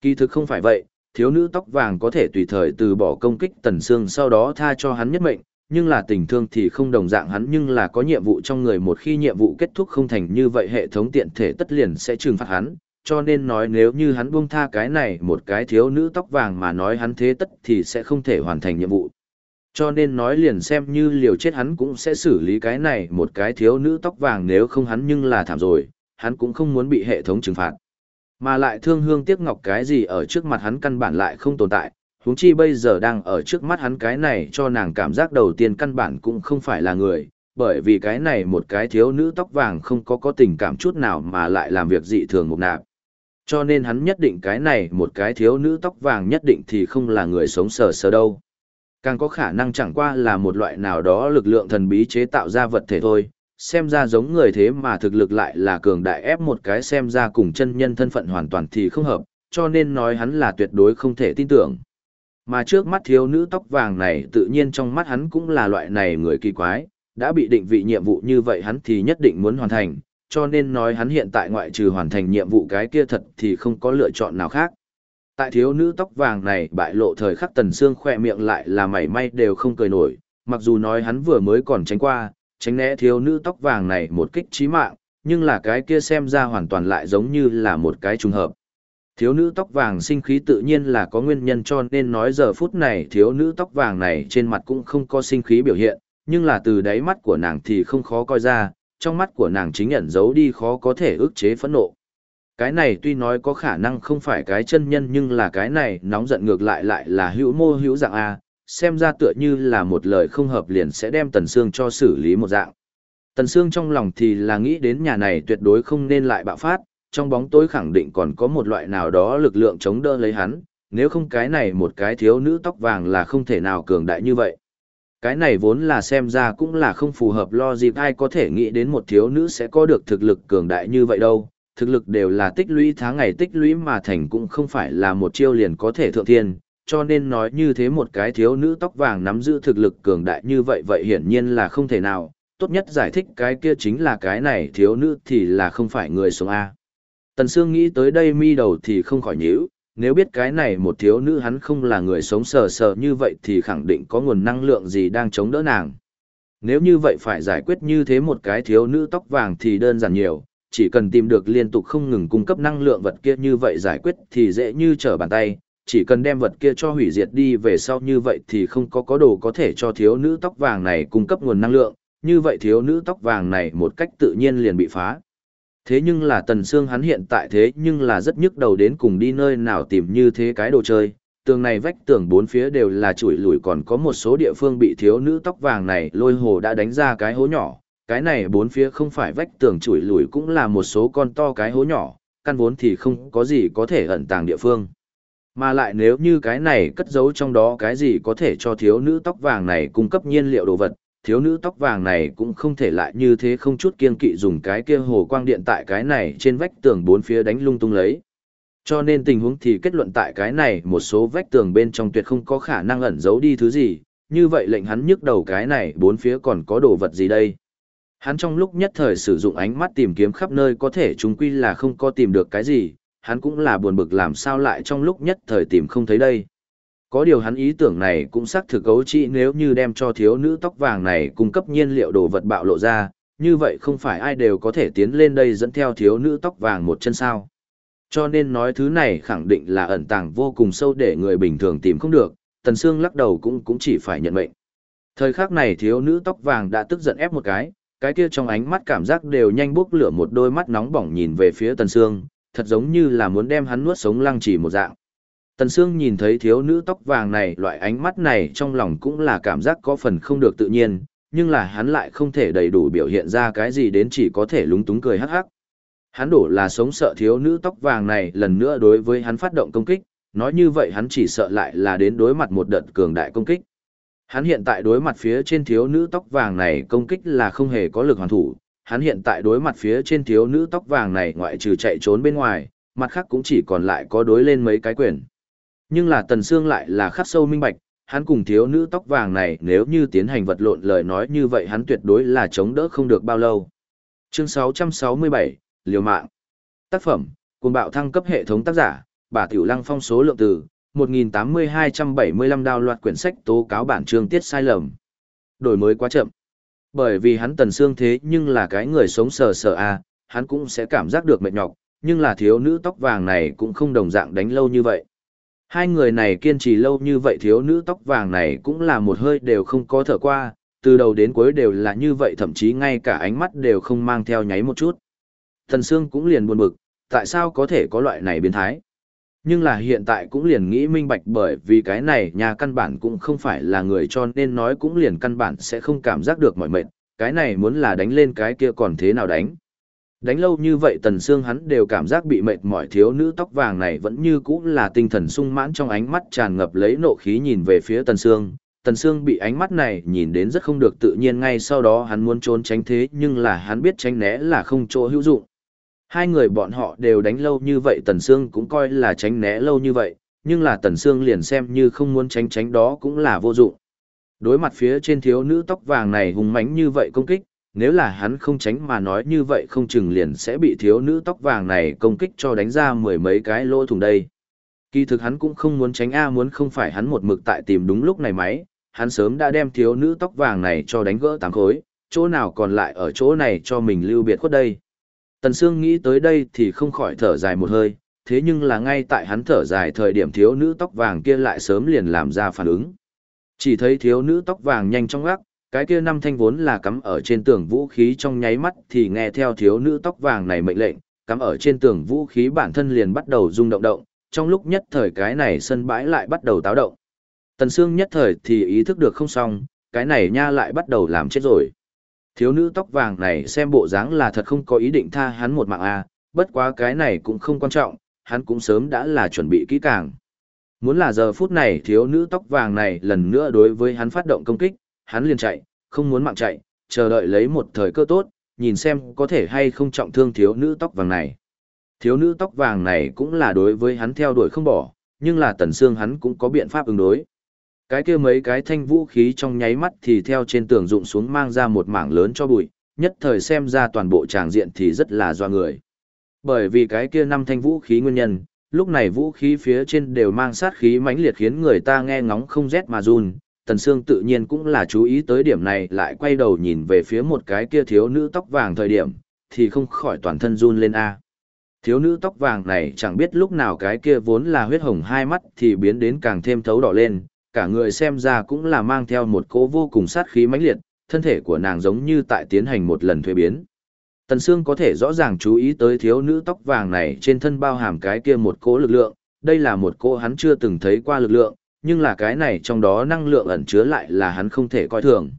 Kỳ thực không phải vậy, thiếu nữ tóc vàng có thể tùy thời từ bỏ công kích Tần Sương sau đó tha cho hắn nhất mệnh, nhưng là tình thương thì không đồng dạng hắn nhưng là có nhiệm vụ trong người một khi nhiệm vụ kết thúc không thành như vậy hệ thống tiện thể tất liền sẽ trừng phạt hắn, cho nên nói nếu như hắn buông tha cái này một cái thiếu nữ tóc vàng mà nói hắn thế tất thì sẽ không thể hoàn thành nhiệm vụ. Cho nên nói liền xem như liều chết hắn cũng sẽ xử lý cái này một cái thiếu nữ tóc vàng nếu không hắn nhưng là thảm rồi, hắn cũng không muốn bị hệ thống trừng phạt. Mà lại thương hương tiếc ngọc cái gì ở trước mặt hắn căn bản lại không tồn tại, huống chi bây giờ đang ở trước mắt hắn cái này cho nàng cảm giác đầu tiên căn bản cũng không phải là người, bởi vì cái này một cái thiếu nữ tóc vàng không có có tình cảm chút nào mà lại làm việc dị thường mục nạp. Cho nên hắn nhất định cái này một cái thiếu nữ tóc vàng nhất định thì không là người sống sờ sờ đâu. Càng có khả năng chẳng qua là một loại nào đó lực lượng thần bí chế tạo ra vật thể thôi, xem ra giống người thế mà thực lực lại là cường đại ép một cái xem ra cùng chân nhân thân phận hoàn toàn thì không hợp, cho nên nói hắn là tuyệt đối không thể tin tưởng. Mà trước mắt thiếu nữ tóc vàng này tự nhiên trong mắt hắn cũng là loại này người kỳ quái, đã bị định vị nhiệm vụ như vậy hắn thì nhất định muốn hoàn thành, cho nên nói hắn hiện tại ngoại trừ hoàn thành nhiệm vụ cái kia thật thì không có lựa chọn nào khác. Tại thiếu nữ tóc vàng này bại lộ thời khắc tần xương khỏe miệng lại là mảy may đều không cười nổi, mặc dù nói hắn vừa mới còn tránh qua, tránh né thiếu nữ tóc vàng này một kích chí mạng, nhưng là cái kia xem ra hoàn toàn lại giống như là một cái trùng hợp. Thiếu nữ tóc vàng sinh khí tự nhiên là có nguyên nhân cho nên nói giờ phút này thiếu nữ tóc vàng này trên mặt cũng không có sinh khí biểu hiện, nhưng là từ đáy mắt của nàng thì không khó coi ra, trong mắt của nàng chính ẩn giấu đi khó có thể ức chế phẫn nộ. Cái này tuy nói có khả năng không phải cái chân nhân nhưng là cái này nóng giận ngược lại lại là hữu mô hữu dạng A, xem ra tựa như là một lời không hợp liền sẽ đem Tần Sương cho xử lý một dạng. Tần Sương trong lòng thì là nghĩ đến nhà này tuyệt đối không nên lại bạo phát, trong bóng tối khẳng định còn có một loại nào đó lực lượng chống đỡ lấy hắn, nếu không cái này một cái thiếu nữ tóc vàng là không thể nào cường đại như vậy. Cái này vốn là xem ra cũng là không phù hợp lo dịp ai có thể nghĩ đến một thiếu nữ sẽ có được thực lực cường đại như vậy đâu. Thực lực đều là tích lũy tháng ngày tích lũy mà thành cũng không phải là một chiêu liền có thể thượng thiên, cho nên nói như thế một cái thiếu nữ tóc vàng nắm giữ thực lực cường đại như vậy vậy hiển nhiên là không thể nào, tốt nhất giải thích cái kia chính là cái này thiếu nữ thì là không phải người sống A. Tần Sương nghĩ tới đây mi đầu thì không khỏi nhíu, nếu biết cái này một thiếu nữ hắn không là người sống sờ sờ như vậy thì khẳng định có nguồn năng lượng gì đang chống đỡ nàng. Nếu như vậy phải giải quyết như thế một cái thiếu nữ tóc vàng thì đơn giản nhiều, chỉ cần tìm được liên tục không ngừng cung cấp năng lượng vật kia như vậy giải quyết thì dễ như trở bàn tay, chỉ cần đem vật kia cho hủy diệt đi về sau như vậy thì không có có đồ có thể cho thiếu nữ tóc vàng này cung cấp nguồn năng lượng, như vậy thiếu nữ tóc vàng này một cách tự nhiên liền bị phá. Thế nhưng là Tần Sương hắn hiện tại thế nhưng là rất nhức đầu đến cùng đi nơi nào tìm như thế cái đồ chơi. Tường này vách tường bốn phía đều là chuỗi lùi còn có một số địa phương bị thiếu nữ tóc vàng này lôi hồ đã đánh ra cái hố nhỏ. Cái này bốn phía không phải vách tường chuỗi lùi cũng là một số con to cái hố nhỏ, căn vốn thì không có gì có thể ẩn tàng địa phương. Mà lại nếu như cái này cất giấu trong đó cái gì có thể cho thiếu nữ tóc vàng này cung cấp nhiên liệu đồ vật, thiếu nữ tóc vàng này cũng không thể lại như thế không chút kiên kỵ dùng cái kia hồ quang điện tại cái này trên vách tường bốn phía đánh lung tung lấy. Cho nên tình huống thì kết luận tại cái này một số vách tường bên trong tuyệt không có khả năng ẩn giấu đi thứ gì, như vậy lệnh hắn nhức đầu cái này bốn phía còn có đồ vật gì đây. Hắn trong lúc nhất thời sử dụng ánh mắt tìm kiếm khắp nơi có thể chúng quy là không có tìm được cái gì, hắn cũng là buồn bực làm sao lại trong lúc nhất thời tìm không thấy đây. Có điều hắn ý tưởng này cũng xác thực cấu trị nếu như đem cho thiếu nữ tóc vàng này cung cấp nhiên liệu đồ vật bạo lộ ra, như vậy không phải ai đều có thể tiến lên đây dẫn theo thiếu nữ tóc vàng một chân sao. Cho nên nói thứ này khẳng định là ẩn tàng vô cùng sâu để người bình thường tìm không được, Tần Sương lắc đầu cũng cũng chỉ phải nhận mệnh. Thời khắc này thiếu nữ tóc vàng đã tức giận ép một cái, cái kia trong ánh mắt cảm giác đều nhanh bốc lửa một đôi mắt nóng bỏng nhìn về phía Tần Sương, thật giống như là muốn đem hắn nuốt sống lăng trì một dạng. Tần Sương nhìn thấy thiếu nữ tóc vàng này loại ánh mắt này trong lòng cũng là cảm giác có phần không được tự nhiên, nhưng là hắn lại không thể đầy đủ biểu hiện ra cái gì đến chỉ có thể lúng túng cười hắc hắc. Hắn đổ là sống sợ thiếu nữ tóc vàng này lần nữa đối với hắn phát động công kích, nói như vậy hắn chỉ sợ lại là đến đối mặt một đợt cường đại công kích. Hắn hiện tại đối mặt phía trên thiếu nữ tóc vàng này công kích là không hề có lực hoàn thủ, hắn hiện tại đối mặt phía trên thiếu nữ tóc vàng này ngoại trừ chạy trốn bên ngoài, mặt khác cũng chỉ còn lại có đối lên mấy cái quyền. Nhưng là Tần Sương lại là khắc sâu minh bạch, hắn cùng thiếu nữ tóc vàng này nếu như tiến hành vật lộn lời nói như vậy hắn tuyệt đối là chống đỡ không được bao lâu. Chương 667, Liều mạng. Tác phẩm, cùng bạo thăng cấp hệ thống tác giả, bà Tiểu Lăng phong số lượng từ 1.8275 đào loạt quyển sách tố cáo bản chương tiết sai lầm. Đổi mới quá chậm. Bởi vì hắn tần xương thế nhưng là cái người sống sờ sờ a, hắn cũng sẽ cảm giác được mệt nhọc, nhưng là thiếu nữ tóc vàng này cũng không đồng dạng đánh lâu như vậy. Hai người này kiên trì lâu như vậy thiếu nữ tóc vàng này cũng là một hơi đều không có thở qua, từ đầu đến cuối đều là như vậy thậm chí ngay cả ánh mắt đều không mang theo nháy một chút. Thần Sương cũng liền buồn bực, tại sao có thể có loại này biến thái? Nhưng là hiện tại cũng liền nghĩ minh bạch bởi vì cái này nhà căn bản cũng không phải là người cho nên nói cũng liền căn bản sẽ không cảm giác được mọi mệt, cái này muốn là đánh lên cái kia còn thế nào đánh. Đánh lâu như vậy tần xương hắn đều cảm giác bị mệt mỏi thiếu nữ tóc vàng này vẫn như cũ là tinh thần sung mãn trong ánh mắt tràn ngập lấy nộ khí nhìn về phía tần xương. Tần Sương bị ánh mắt này nhìn đến rất không được tự nhiên ngay sau đó hắn muốn trốn tránh thế nhưng là hắn biết tránh né là không chỗ hữu dụng. Hai người bọn họ đều đánh lâu như vậy Tần Sương cũng coi là tránh né lâu như vậy, nhưng là Tần Sương liền xem như không muốn tránh tránh đó cũng là vô dụng. Đối mặt phía trên thiếu nữ tóc vàng này hùng mãnh như vậy công kích, nếu là hắn không tránh mà nói như vậy không chừng liền sẽ bị thiếu nữ tóc vàng này công kích cho đánh ra mười mấy cái lỗ thủng đây. Kỳ thực hắn cũng không muốn tránh A muốn không phải hắn một mực tại tìm đúng lúc này máy, hắn sớm đã đem thiếu nữ tóc vàng này cho đánh gỡ tám khối, chỗ nào còn lại ở chỗ này cho mình lưu biệt khuất đây. Tần Sương nghĩ tới đây thì không khỏi thở dài một hơi, thế nhưng là ngay tại hắn thở dài thời điểm thiếu nữ tóc vàng kia lại sớm liền làm ra phản ứng. Chỉ thấy thiếu nữ tóc vàng nhanh trong gác, cái kia năm thanh vốn là cắm ở trên tường vũ khí trong nháy mắt thì nghe theo thiếu nữ tóc vàng này mệnh lệnh, cắm ở trên tường vũ khí bản thân liền bắt đầu rung động động, trong lúc nhất thời cái này sân bãi lại bắt đầu táo động. Tần Sương nhất thời thì ý thức được không xong, cái này nha lại bắt đầu làm chết rồi. Thiếu nữ tóc vàng này xem bộ dáng là thật không có ý định tha hắn một mạng a, à, bất quá cái này cũng không quan trọng, hắn cũng sớm đã là chuẩn bị kỹ càng. Muốn là giờ phút này thiếu nữ tóc vàng này lần nữa đối với hắn phát động công kích, hắn liền chạy, không muốn mạng chạy, chờ đợi lấy một thời cơ tốt, nhìn xem có thể hay không trọng thương thiếu nữ tóc vàng này. Thiếu nữ tóc vàng này cũng là đối với hắn theo đuổi không bỏ, nhưng là tần xương hắn cũng có biện pháp ứng đối. Cái kia mấy cái thanh vũ khí trong nháy mắt thì theo trên tường rụng xuống mang ra một mảng lớn cho bụi, nhất thời xem ra toàn bộ tràng diện thì rất là doa người. Bởi vì cái kia năm thanh vũ khí nguyên nhân, lúc này vũ khí phía trên đều mang sát khí mãnh liệt khiến người ta nghe ngóng không rét mà run. Tần Sương tự nhiên cũng là chú ý tới điểm này lại quay đầu nhìn về phía một cái kia thiếu nữ tóc vàng thời điểm, thì không khỏi toàn thân run lên A. Thiếu nữ tóc vàng này chẳng biết lúc nào cái kia vốn là huyết hồng hai mắt thì biến đến càng thêm thấu đỏ lên, cả người xem ra cũng là mang theo một cỗ vô cùng sát khí mãnh liệt, thân thể của nàng giống như tại tiến hành một lần thuế biến. Tần Sương có thể rõ ràng chú ý tới thiếu nữ tóc vàng này trên thân bao hàm cái kia một cỗ lực lượng, đây là một cỗ hắn chưa từng thấy qua lực lượng, nhưng là cái này trong đó năng lượng ẩn chứa lại là hắn không thể coi thường.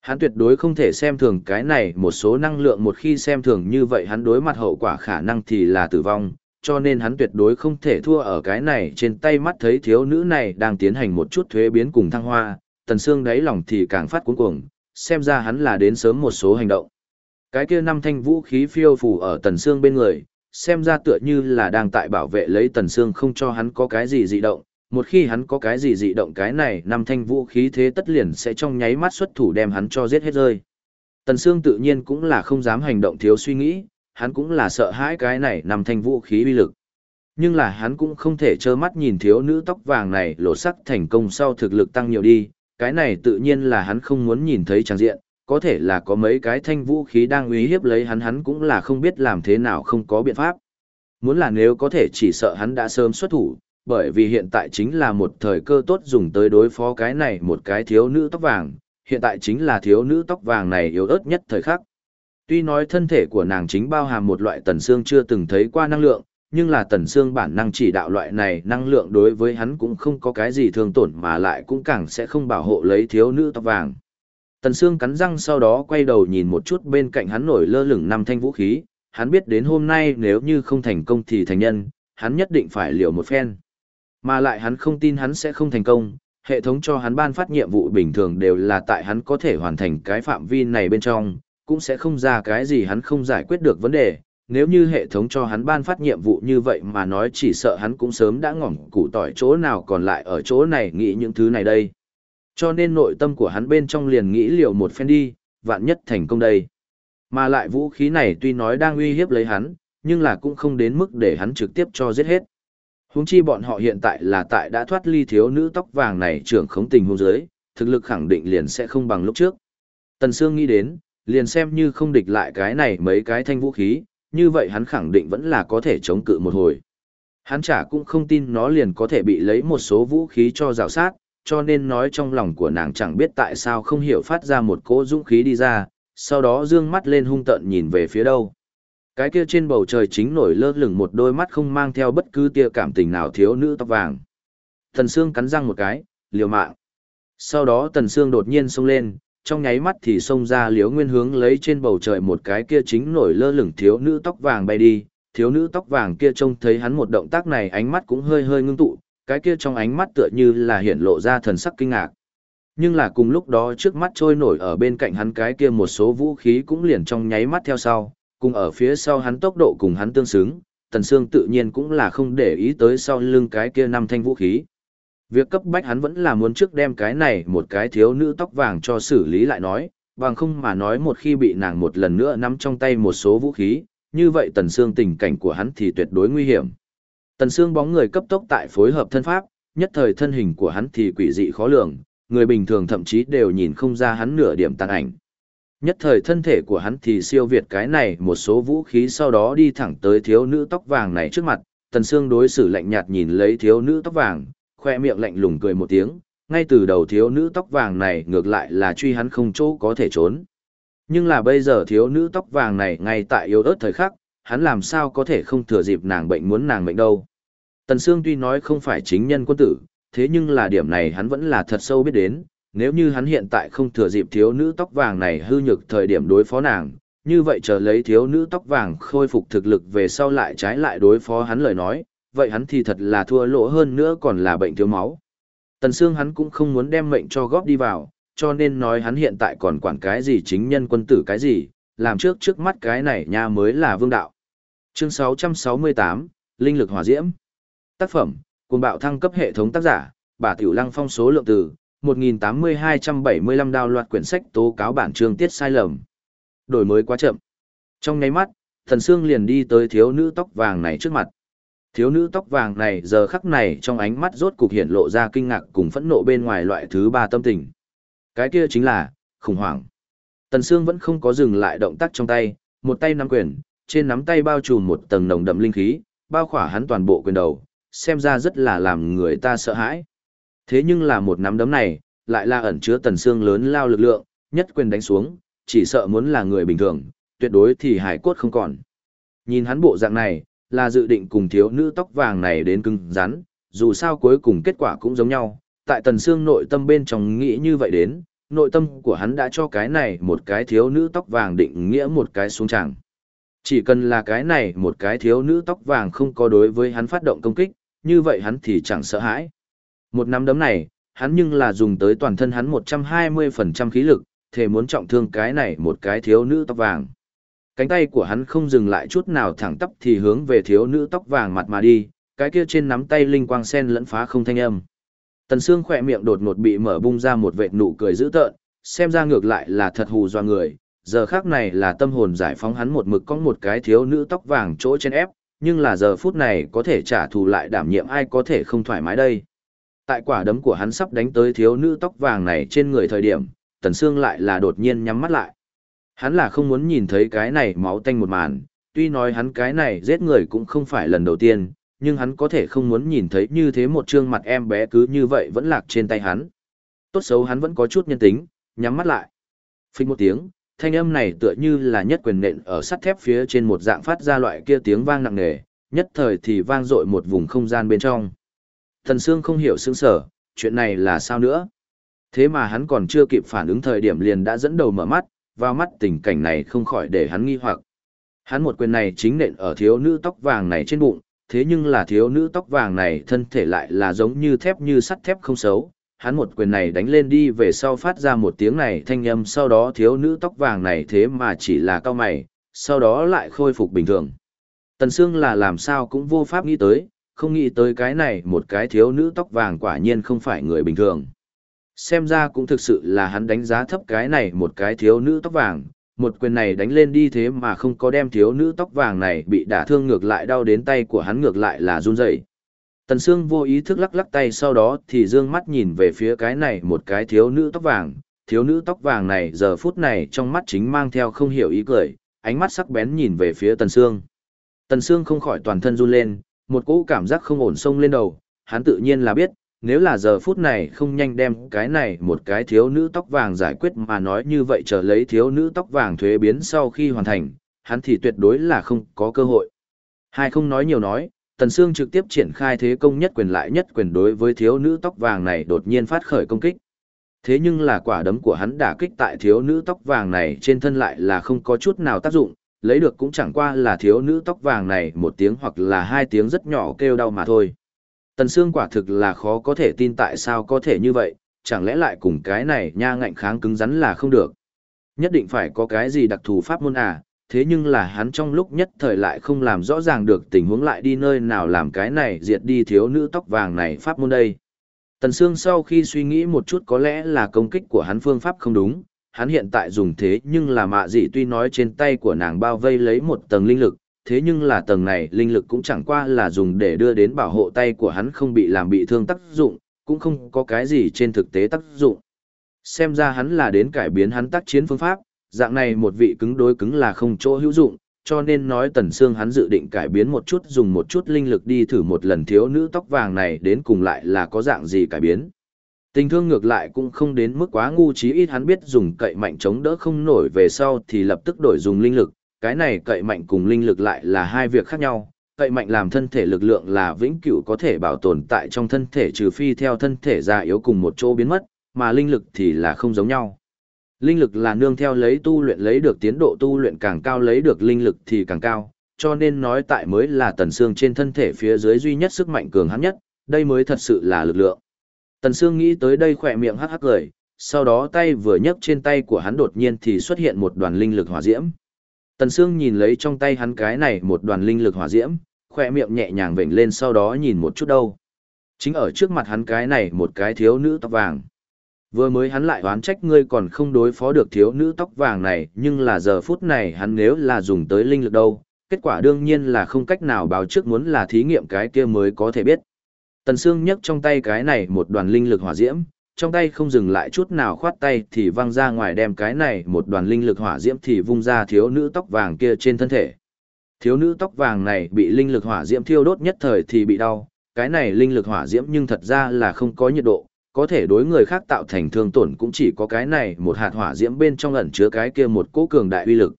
Hắn tuyệt đối không thể xem thường cái này một số năng lượng một khi xem thường như vậy hắn đối mặt hậu quả khả năng thì là tử vong, cho nên hắn tuyệt đối không thể thua ở cái này trên tay mắt thấy thiếu nữ này đang tiến hành một chút thuế biến cùng thăng hoa, tần xương đáy lòng thì càng phát cuống cuồng, xem ra hắn là đến sớm một số hành động. Cái kia năm thanh vũ khí phiêu phù ở tần xương bên người, xem ra tựa như là đang tại bảo vệ lấy tần xương không cho hắn có cái gì dị động, một khi hắn có cái gì dị động cái này năm thanh vũ khí thế tất liền sẽ trong nháy mắt xuất thủ đem hắn cho giết hết rơi. Tần xương tự nhiên cũng là không dám hành động thiếu suy nghĩ, hắn cũng là sợ hãi cái này nằm thanh vũ khí uy lực. Nhưng là hắn cũng không thể trơ mắt nhìn thiếu nữ tóc vàng này lộ sắc thành công sau thực lực tăng nhiều đi, cái này tự nhiên là hắn không muốn nhìn thấy trang diện, có thể là có mấy cái thanh vũ khí đang uy hiếp lấy hắn hắn cũng là không biết làm thế nào không có biện pháp. Muốn là nếu có thể chỉ sợ hắn đã sớm xuất thủ, bởi vì hiện tại chính là một thời cơ tốt dùng tới đối phó cái này một cái thiếu nữ tóc vàng, hiện tại chính là thiếu nữ tóc vàng này yếu ớt nhất thời khắc. Tuy nói thân thể của nàng chính bao hàm một loại tần xương chưa từng thấy qua năng lượng, nhưng là tần xương bản năng chỉ đạo loại này năng lượng đối với hắn cũng không có cái gì thương tổn mà lại cũng càng sẽ không bảo hộ lấy thiếu nữ tóc vàng. Tần xương cắn răng sau đó quay đầu nhìn một chút bên cạnh hắn nổi lơ lửng năm thanh vũ khí, hắn biết đến hôm nay nếu như không thành công thì thành nhân, hắn nhất định phải liều một phen. Mà lại hắn không tin hắn sẽ không thành công, hệ thống cho hắn ban phát nhiệm vụ bình thường đều là tại hắn có thể hoàn thành cái phạm vi này bên trong, cũng sẽ không ra cái gì hắn không giải quyết được vấn đề. Nếu như hệ thống cho hắn ban phát nhiệm vụ như vậy mà nói chỉ sợ hắn cũng sớm đã ngỏm củ tỏi chỗ nào còn lại ở chỗ này nghĩ những thứ này đây. Cho nên nội tâm của hắn bên trong liền nghĩ liệu một phen đi, vạn nhất thành công đây. Mà lại vũ khí này tuy nói đang uy hiếp lấy hắn, nhưng là cũng không đến mức để hắn trực tiếp cho giết hết. Huống chi bọn họ hiện tại là tại đã thoát ly thiếu nữ tóc vàng này trưởng khống tình hôn giới, thực lực khẳng định liền sẽ không bằng lúc trước. Tần Sương nghĩ đến, liền xem như không địch lại cái này mấy cái thanh vũ khí, như vậy hắn khẳng định vẫn là có thể chống cự một hồi. Hắn chả cũng không tin nó liền có thể bị lấy một số vũ khí cho rào sát, cho nên nói trong lòng của nàng chẳng biết tại sao không hiểu phát ra một cỗ dũng khí đi ra, sau đó dương mắt lên hung tợn nhìn về phía đâu. Cái kia trên bầu trời chính nổi lơ lửng một đôi mắt không mang theo bất cứ tia cảm tình nào thiếu nữ tóc vàng. Thần Sương cắn răng một cái, liều mạng. Sau đó Tần Sương đột nhiên xông lên, trong nháy mắt thì xông ra liếu nguyên hướng lấy trên bầu trời một cái kia chính nổi lơ lửng thiếu nữ tóc vàng bay đi. Thiếu nữ tóc vàng kia trông thấy hắn một động tác này ánh mắt cũng hơi hơi ngưng tụ, cái kia trong ánh mắt tựa như là hiện lộ ra thần sắc kinh ngạc. Nhưng là cùng lúc đó trước mắt trôi nổi ở bên cạnh hắn cái kia một số vũ khí cũng liền trong nháy mắt theo sau, cùng ở phía sau hắn tốc độ cùng hắn tương xứng, Tần Sương tự nhiên cũng là không để ý tới sau lưng cái kia năm thanh vũ khí. Việc cấp bách hắn vẫn là muốn trước đem cái này một cái thiếu nữ tóc vàng cho xử lý lại nói, bằng không mà nói một khi bị nàng một lần nữa nắm trong tay một số vũ khí, như vậy Tần Sương tình cảnh của hắn thì tuyệt đối nguy hiểm. Tần Sương bóng người cấp tốc tại phối hợp thân pháp, nhất thời thân hình của hắn thì quỷ dị khó lường, người bình thường thậm chí đều nhìn không ra hắn nửa điểm tàn ảnh. Nhất thời thân thể của hắn thì siêu việt cái này một số vũ khí sau đó đi thẳng tới thiếu nữ tóc vàng này trước mặt, Tần Sương đối xử lạnh nhạt nhìn lấy thiếu nữ tóc vàng, khoe miệng lạnh lùng cười một tiếng, ngay từ đầu thiếu nữ tóc vàng này ngược lại là truy hắn không chỗ có thể trốn. Nhưng là bây giờ thiếu nữ tóc vàng này ngay tại yếu ớt thời khắc, hắn làm sao có thể không thừa dịp nàng bệnh muốn nàng bệnh đâu. Tần Sương tuy nói không phải chính nhân quân tử, thế nhưng là điểm này hắn vẫn là thật sâu biết đến, nếu như hắn hiện tại không thừa dịp thiếu nữ tóc vàng này hư nhược thời điểm đối phó nàng, như vậy chờ lấy thiếu nữ tóc vàng khôi phục thực lực về sau lại trái lại đối phó hắn lời nói, vậy hắn thì thật là thua lỗ hơn nữa còn là bệnh thiếu máu. Tần Sương hắn cũng không muốn đem mệnh cho góp đi vào, cho nên nói hắn hiện tại còn quản cái gì chính nhân quân tử cái gì, làm trước trước mắt cái này nha mới là vương đạo. Chương 668, Linh lực hỏa diễm. Tác phẩm, cuồng bạo thăng cấp hệ thống tác giả, bà Tiểu Lăng phong số lượng từ, 1.8275 đào loạt quyển sách tố cáo bản chương tiết sai lầm. Đổi mới quá chậm. Trong nháy mắt, thần sương liền đi tới thiếu nữ tóc vàng này trước mặt. Thiếu nữ tóc vàng này giờ khắc này trong ánh mắt rốt cục hiện lộ ra kinh ngạc cùng phẫn nộ bên ngoài loại thứ ba tâm tình. Cái kia chính là, khủng hoảng. Tần Sương vẫn không có dừng lại động tác trong tay, một tay nắm quyền, trên nắm tay bao trùm một tầng nồng đậm linh khí, bao khỏa hắn toàn bộ quyền đầu, xem ra rất là làm người ta sợ hãi. Thế nhưng là một nắm đấm này, lại là ẩn chứa tần xương lớn lao lực lượng, nhất quyền đánh xuống, chỉ sợ muốn là người bình thường, tuyệt đối thì hải cốt không còn. Nhìn hắn bộ dạng này, là dự định cùng thiếu nữ tóc vàng này đến cưng rắn, dù sao cuối cùng kết quả cũng giống nhau. Tại tần xương nội tâm bên trong nghĩ như vậy đến, nội tâm của hắn đã cho cái này một cái thiếu nữ tóc vàng định nghĩa một cái xuống tràng. Chỉ cần là cái này một cái thiếu nữ tóc vàng không có đối với hắn phát động công kích, như vậy hắn thì chẳng sợ hãi. Một nắm đấm này, hắn nhưng là dùng tới toàn thân hắn 120% khí lực, thể muốn trọng thương cái này một cái thiếu nữ tóc vàng. Cánh tay của hắn không dừng lại chút nào thẳng tắp thì hướng về thiếu nữ tóc vàng mặt mà đi, cái kia trên nắm tay linh quang sen lẫn phá không thanh âm. Tần Sương khỏe miệng đột ngột bị mở bung ra một vệt nụ cười dữ tợn, xem ra ngược lại là thật hù do người, giờ khác này là tâm hồn giải phóng hắn một mực có một cái thiếu nữ tóc vàng chỗ trên ép, nhưng là giờ phút này có thể trả thù lại đảm nhiệm ai có thể không thoải mái đây. Tại quả đấm của hắn sắp đánh tới thiếu nữ tóc vàng này trên người thời điểm, Tần Sương lại là đột nhiên nhắm mắt lại. Hắn là không muốn nhìn thấy cái này máu tanh một màn, tuy nói hắn cái này giết người cũng không phải lần đầu tiên, nhưng hắn có thể không muốn nhìn thấy như thế một trương mặt em bé cứ như vậy vẫn lạc trên tay hắn. Tốt xấu hắn vẫn có chút nhân tính, nhắm mắt lại. Phích một tiếng, thanh âm này tựa như là nhất quyền nện ở sắt thép phía trên một dạng phát ra loại kia tiếng vang nặng nề, nhất thời thì vang dội một vùng không gian bên trong. Thần Sương không hiểu sững sở, chuyện này là sao nữa? Thế mà hắn còn chưa kịp phản ứng thời điểm liền đã dẫn đầu mở mắt, vào mắt tình cảnh này không khỏi để hắn nghi hoặc. Hắn một quyền này chính nện ở thiếu nữ tóc vàng này trên bụng, thế nhưng là thiếu nữ tóc vàng này thân thể lại là giống như thép như sắt thép không xấu, hắn một quyền này đánh lên đi về sau phát ra một tiếng này thanh âm sau đó thiếu nữ tóc vàng này thế mà chỉ là cao mày, sau đó lại khôi phục bình thường. Tần Sương là làm sao cũng vô pháp nghĩ tới, không nghĩ tới cái này một cái thiếu nữ tóc vàng quả nhiên không phải người bình thường. Xem ra cũng thực sự là hắn đánh giá thấp cái này một cái thiếu nữ tóc vàng, một quyền này đánh lên đi thế mà không có đem thiếu nữ tóc vàng này bị đả thương ngược lại đau đến tay của hắn ngược lại là run rẩy. Tần Sương vô ý thức lắc lắc tay sau đó thì dương mắt nhìn về phía cái này một cái thiếu nữ tóc vàng, thiếu nữ tóc vàng này giờ phút này trong mắt chính mang theo không hiểu ý cười, ánh mắt sắc bén nhìn về phía Tần Sương. Tần Sương không khỏi toàn thân run lên, một cỗ cảm giác không ổn sông lên đầu, hắn tự nhiên là biết, nếu là giờ phút này không nhanh đem cái này một cái thiếu nữ tóc vàng giải quyết mà nói như vậy chờ lấy thiếu nữ tóc vàng thuế biến sau khi hoàn thành, hắn thì tuyệt đối là không có cơ hội. Hai không nói nhiều nói, Tần Sương trực tiếp triển khai thế công nhất quyền lại nhất quyền đối với thiếu nữ tóc vàng này đột nhiên phát khởi công kích. Thế nhưng là quả đấm của hắn đả kích tại thiếu nữ tóc vàng này trên thân lại là không có chút nào tác dụng, lấy được cũng chẳng qua là thiếu nữ tóc vàng này một tiếng hoặc là hai tiếng rất nhỏ kêu đau mà thôi. Tần Sương quả thực là khó có thể tin tại sao có thể như vậy, chẳng lẽ lại cùng cái này nha ngạnh kháng cứng rắn là không được. Nhất định phải có cái gì đặc thù pháp môn à, thế nhưng là hắn trong lúc nhất thời lại không làm rõ ràng được tình huống lại đi nơi nào làm cái này diệt đi thiếu nữ tóc vàng này pháp môn đây. Tần Sương sau khi suy nghĩ một chút có lẽ là công kích của hắn phương pháp không đúng, hắn hiện tại dùng thế nhưng là mạ dị tuy nói trên tay của nàng bao vây lấy một tầng linh lực, thế nhưng là tầng này linh lực cũng chẳng qua là dùng để đưa đến bảo hộ tay của hắn không bị làm bị thương tác dụng, cũng không có cái gì trên thực tế tác dụng. Xem ra hắn là đến cải biến hắn tác chiến phương pháp, dạng này một vị cứng đối cứng là không chỗ hữu dụng, cho nên nói Tần Sương hắn dự định cải biến một chút dùng một chút linh lực đi thử một lần thiếu nữ tóc vàng này đến cùng lại là có dạng gì cải biến. Tình thương ngược lại cũng không đến mức quá ngu trí ít hắn biết dùng cậy mạnh chống đỡ không nổi về sau thì lập tức đổi dùng linh lực, cái này cậy mạnh cùng linh lực lại là hai việc khác nhau. Cậy mạnh làm thân thể lực lượng là vĩnh cửu có thể bảo tồn tại trong thân thể trừ phi theo thân thể già yếu cùng một chỗ biến mất, mà linh lực thì là không giống nhau. Linh lực là nương theo lấy tu luyện lấy được tiến độ tu luyện càng cao lấy được linh lực thì càng cao, cho nên nói tại mới là tần xương trên thân thể phía dưới duy nhất sức mạnh cường hãn nhất, đây mới thật sự là lực lượng. Tần Sương nghĩ tới đây khỏe miệng hắc hắc cười, sau đó tay vừa nhấc trên tay của hắn đột nhiên thì xuất hiện một đoàn linh lực hỏa diễm. Tần Sương nhìn lấy trong tay hắn cái này một đoàn linh lực hỏa diễm, khỏe miệng nhẹ nhàng vểnh lên sau đó nhìn một chút đâu. Chính ở trước mặt hắn cái này một cái thiếu nữ tóc vàng. Vừa mới hắn lại oán trách ngươi còn không đối phó được thiếu nữ tóc vàng này, nhưng là giờ phút này hắn nếu là dùng tới linh lực đâu, kết quả đương nhiên là không cách nào báo trước muốn là thí nghiệm cái kia mới có thể biết. Tần Sương nhấc trong tay cái này một đoàn linh lực hỏa diễm, trong tay không dừng lại chút nào khoát tay thì văng ra ngoài đem cái này một đoàn linh lực hỏa diễm thì vung ra thiếu nữ tóc vàng kia trên thân thể. Thiếu nữ tóc vàng này bị linh lực hỏa diễm thiêu đốt nhất thời thì bị đau, cái này linh lực hỏa diễm nhưng thật ra là không có nhiệt độ, có thể đối người khác tạo thành thương tổn cũng chỉ có cái này một hạt hỏa diễm bên trong ẩn chứa cái kia một cỗ cường đại uy lực.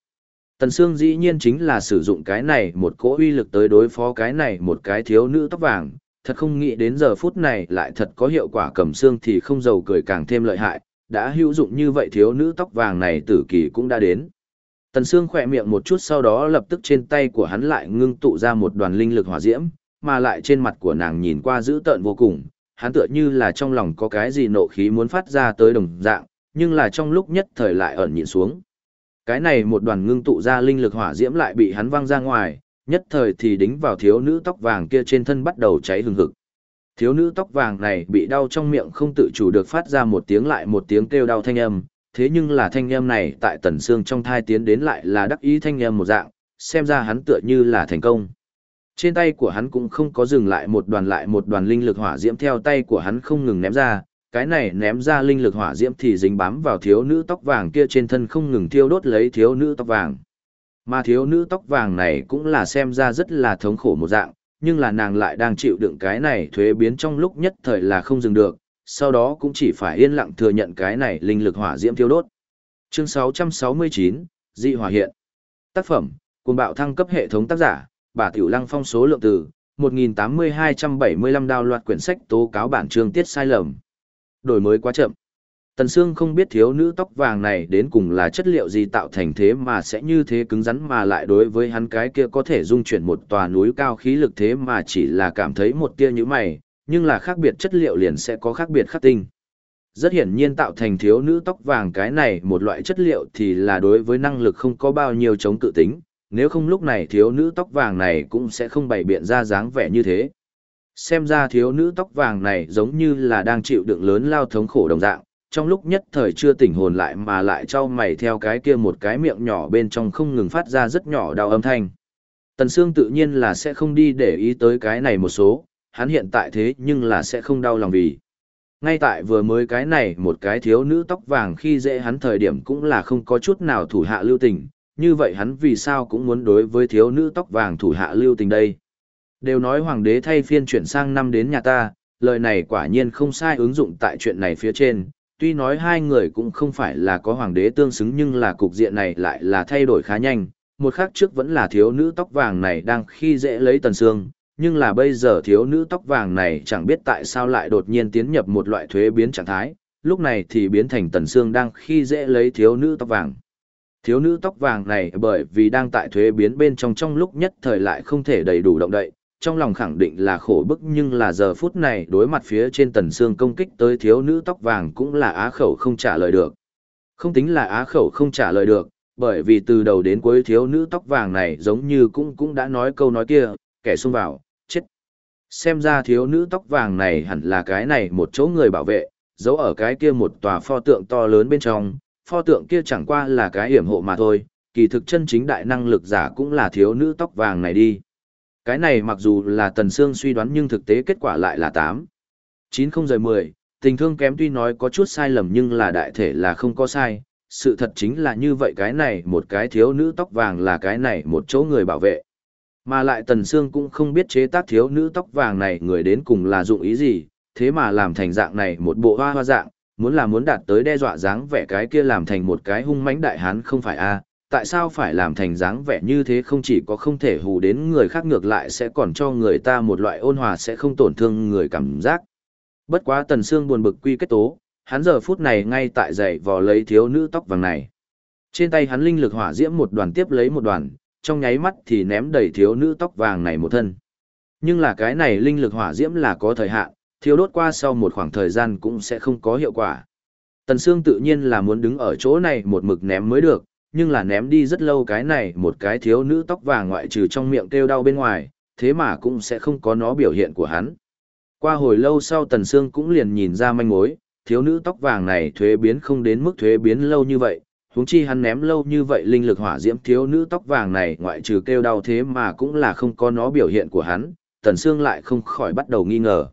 Tần Sương dĩ nhiên chính là sử dụng cái này một cỗ uy lực tới đối phó cái này một cái thiếu nữ tóc vàng, thật không nghĩ đến giờ phút này lại thật có hiệu quả cầm xương thì không giàu cười càng thêm lợi hại, đã hữu dụng như vậy thiếu nữ tóc vàng này tử kỳ cũng đã đến. Tần Sương khỏe miệng một chút sau đó lập tức trên tay của hắn lại ngưng tụ ra một đoàn linh lực hỏa diễm, mà lại trên mặt của nàng nhìn qua dữ tợn vô cùng, hắn tựa như là trong lòng có cái gì nộ khí muốn phát ra tới đồng dạng, nhưng là trong lúc nhất thời lại ẩn nhịn xuống. Cái này một đoàn ngưng tụ ra linh lực hỏa diễm lại bị hắn văng ra ngoài, nhất thời thì đính vào thiếu nữ tóc vàng kia trên thân bắt đầu cháy hừng hực. Thiếu nữ tóc vàng này bị đau trong miệng không tự chủ được phát ra một tiếng lại một tiếng kêu đau thanh âm, thế nhưng là thanh âm này tại tần xương trong thai tiến đến lại là đắc ý thanh âm một dạng, xem ra hắn tựa như là thành công. Trên tay của hắn cũng không có dừng lại một đoàn lại một đoàn linh lực hỏa diễm theo tay của hắn không ngừng ném ra, cái này ném ra linh lực hỏa diễm thì dính bám vào thiếu nữ tóc vàng kia trên thân không ngừng thiêu đốt lấy thiếu nữ tóc vàng. Mà thiếu nữ tóc vàng này cũng là xem ra rất là thống khổ một dạng, nhưng là nàng lại đang chịu đựng cái này thuế biến trong lúc nhất thời là không dừng được, sau đó cũng chỉ phải yên lặng thừa nhận cái này linh lực hỏa diễm thiêu đốt. Chương 669, Dị Hỏa Hiện Tác phẩm, cùng bạo thăng cấp hệ thống tác giả, bà Tiểu Lăng phong số lượng từ 1.8275 đào loạt quyển sách tố cáo bản chương tiết sai lầm. Đổi mới quá chậm. Tần Sương không biết thiếu nữ tóc vàng này đến cùng là chất liệu gì tạo thành thế mà sẽ như thế cứng rắn mà lại đối với hắn cái kia có thể dung chuyển một tòa núi cao khí lực thế mà chỉ là cảm thấy một tia như mày, nhưng là khác biệt chất liệu liền sẽ có khác biệt khắc tinh. Rất hiển nhiên tạo thành thiếu nữ tóc vàng cái này một loại chất liệu thì là đối với năng lực không có bao nhiêu chống cự tính, nếu không lúc này thiếu nữ tóc vàng này cũng sẽ không bày biện ra dáng vẻ như thế. Xem ra thiếu nữ tóc vàng này giống như là đang chịu đựng lớn lao thống khổ đồng dạng, trong lúc nhất thời chưa tỉnh hồn lại mà lại trao mày theo cái kia một cái miệng nhỏ bên trong không ngừng phát ra rất nhỏ đau âm thanh. Tần Sương tự nhiên là sẽ không đi để ý tới cái này một số, hắn hiện tại thế nhưng là sẽ không đau lòng vì. Ngay tại vừa mới cái này một cái thiếu nữ tóc vàng khi dễ hắn thời điểm cũng là không có chút nào thủ hạ lưu tình, như vậy hắn vì sao cũng muốn đối với thiếu nữ tóc vàng thủ hạ lưu tình đây. Đều nói hoàng đế thay phiên chuyển sang năm đến nhà ta, lời này quả nhiên không sai ứng dụng tại chuyện này phía trên, tuy nói hai người cũng không phải là có hoàng đế tương xứng nhưng là cục diện này lại là thay đổi khá nhanh, một khắc trước vẫn là thiếu nữ tóc vàng này đang khi dễ lấy tần xương, nhưng là bây giờ thiếu nữ tóc vàng này chẳng biết tại sao lại đột nhiên tiến nhập một loại thuế biến trạng thái, lúc này thì biến thành tần xương đang khi dễ lấy thiếu nữ tóc vàng. Thiếu nữ tóc vàng này bởi vì đang tại thuế biến bên trong trong lúc nhất thời lại không thể đầy đủ động đậy, trong lòng khẳng định là khổ bức nhưng là giờ phút này đối mặt phía trên tần xương công kích tới thiếu nữ tóc vàng cũng là á khẩu không trả lời được. Không tính là á khẩu không trả lời được, bởi vì từ đầu đến cuối thiếu nữ tóc vàng này giống như cũng cũng đã nói câu nói kia, kẻ xông vào, chết. Xem ra thiếu nữ tóc vàng này hẳn là cái này một chỗ người bảo vệ, giấu ở cái kia một tòa pho tượng to lớn bên trong, pho tượng kia chẳng qua là cái hiểm hộ mà thôi, kỳ thực chân chính đại năng lực giả cũng là thiếu nữ tóc vàng này đi. Cái này mặc dù là Tần Sương suy đoán nhưng thực tế kết quả lại là 8. 9 không rời 10, tình thương kém tuy nói có chút sai lầm nhưng là đại thể là không có sai, sự thật chính là như vậy cái này một cái thiếu nữ tóc vàng là cái này một chỗ người bảo vệ. Mà lại Tần Sương cũng không biết chế tác thiếu nữ tóc vàng này người đến cùng là dụng ý gì, thế mà làm thành dạng này một bộ hoa hoa dạng, muốn là muốn đạt tới đe dọa dáng vẻ cái kia làm thành một cái hung mãnh đại hán không phải a tại sao phải làm thành dáng vẻ như thế không chỉ có không thể hù đến người khác ngược lại sẽ còn cho người ta một loại ôn hòa sẽ không tổn thương người cảm giác. Bất quá Tần Sương buồn bực quy kết tố, hắn giờ phút này ngay tại dậy vò lấy thiếu nữ tóc vàng này. Trên tay hắn linh lực hỏa diễm một đoàn tiếp lấy một đoàn, trong nháy mắt thì ném đầy thiếu nữ tóc vàng này một thân. Nhưng là cái này linh lực hỏa diễm là có thời hạn, thiếu đốt qua sau một khoảng thời gian cũng sẽ không có hiệu quả. Tần Sương tự nhiên là muốn đứng ở chỗ này một mực ném mới được, nhưng là ném đi rất lâu cái này một cái thiếu nữ tóc vàng ngoại trừ trong miệng kêu đau bên ngoài, thế mà cũng sẽ không có nó biểu hiện của hắn. Qua hồi lâu sau Tần Sương cũng liền nhìn ra manh mối, thiếu nữ tóc vàng này thuế biến không đến mức thuế biến lâu như vậy, huống chi hắn ném lâu như vậy linh lực hỏa diễm thiếu nữ tóc vàng này ngoại trừ kêu đau thế mà cũng là không có nó biểu hiện của hắn, Tần Sương lại không khỏi bắt đầu nghi ngờ.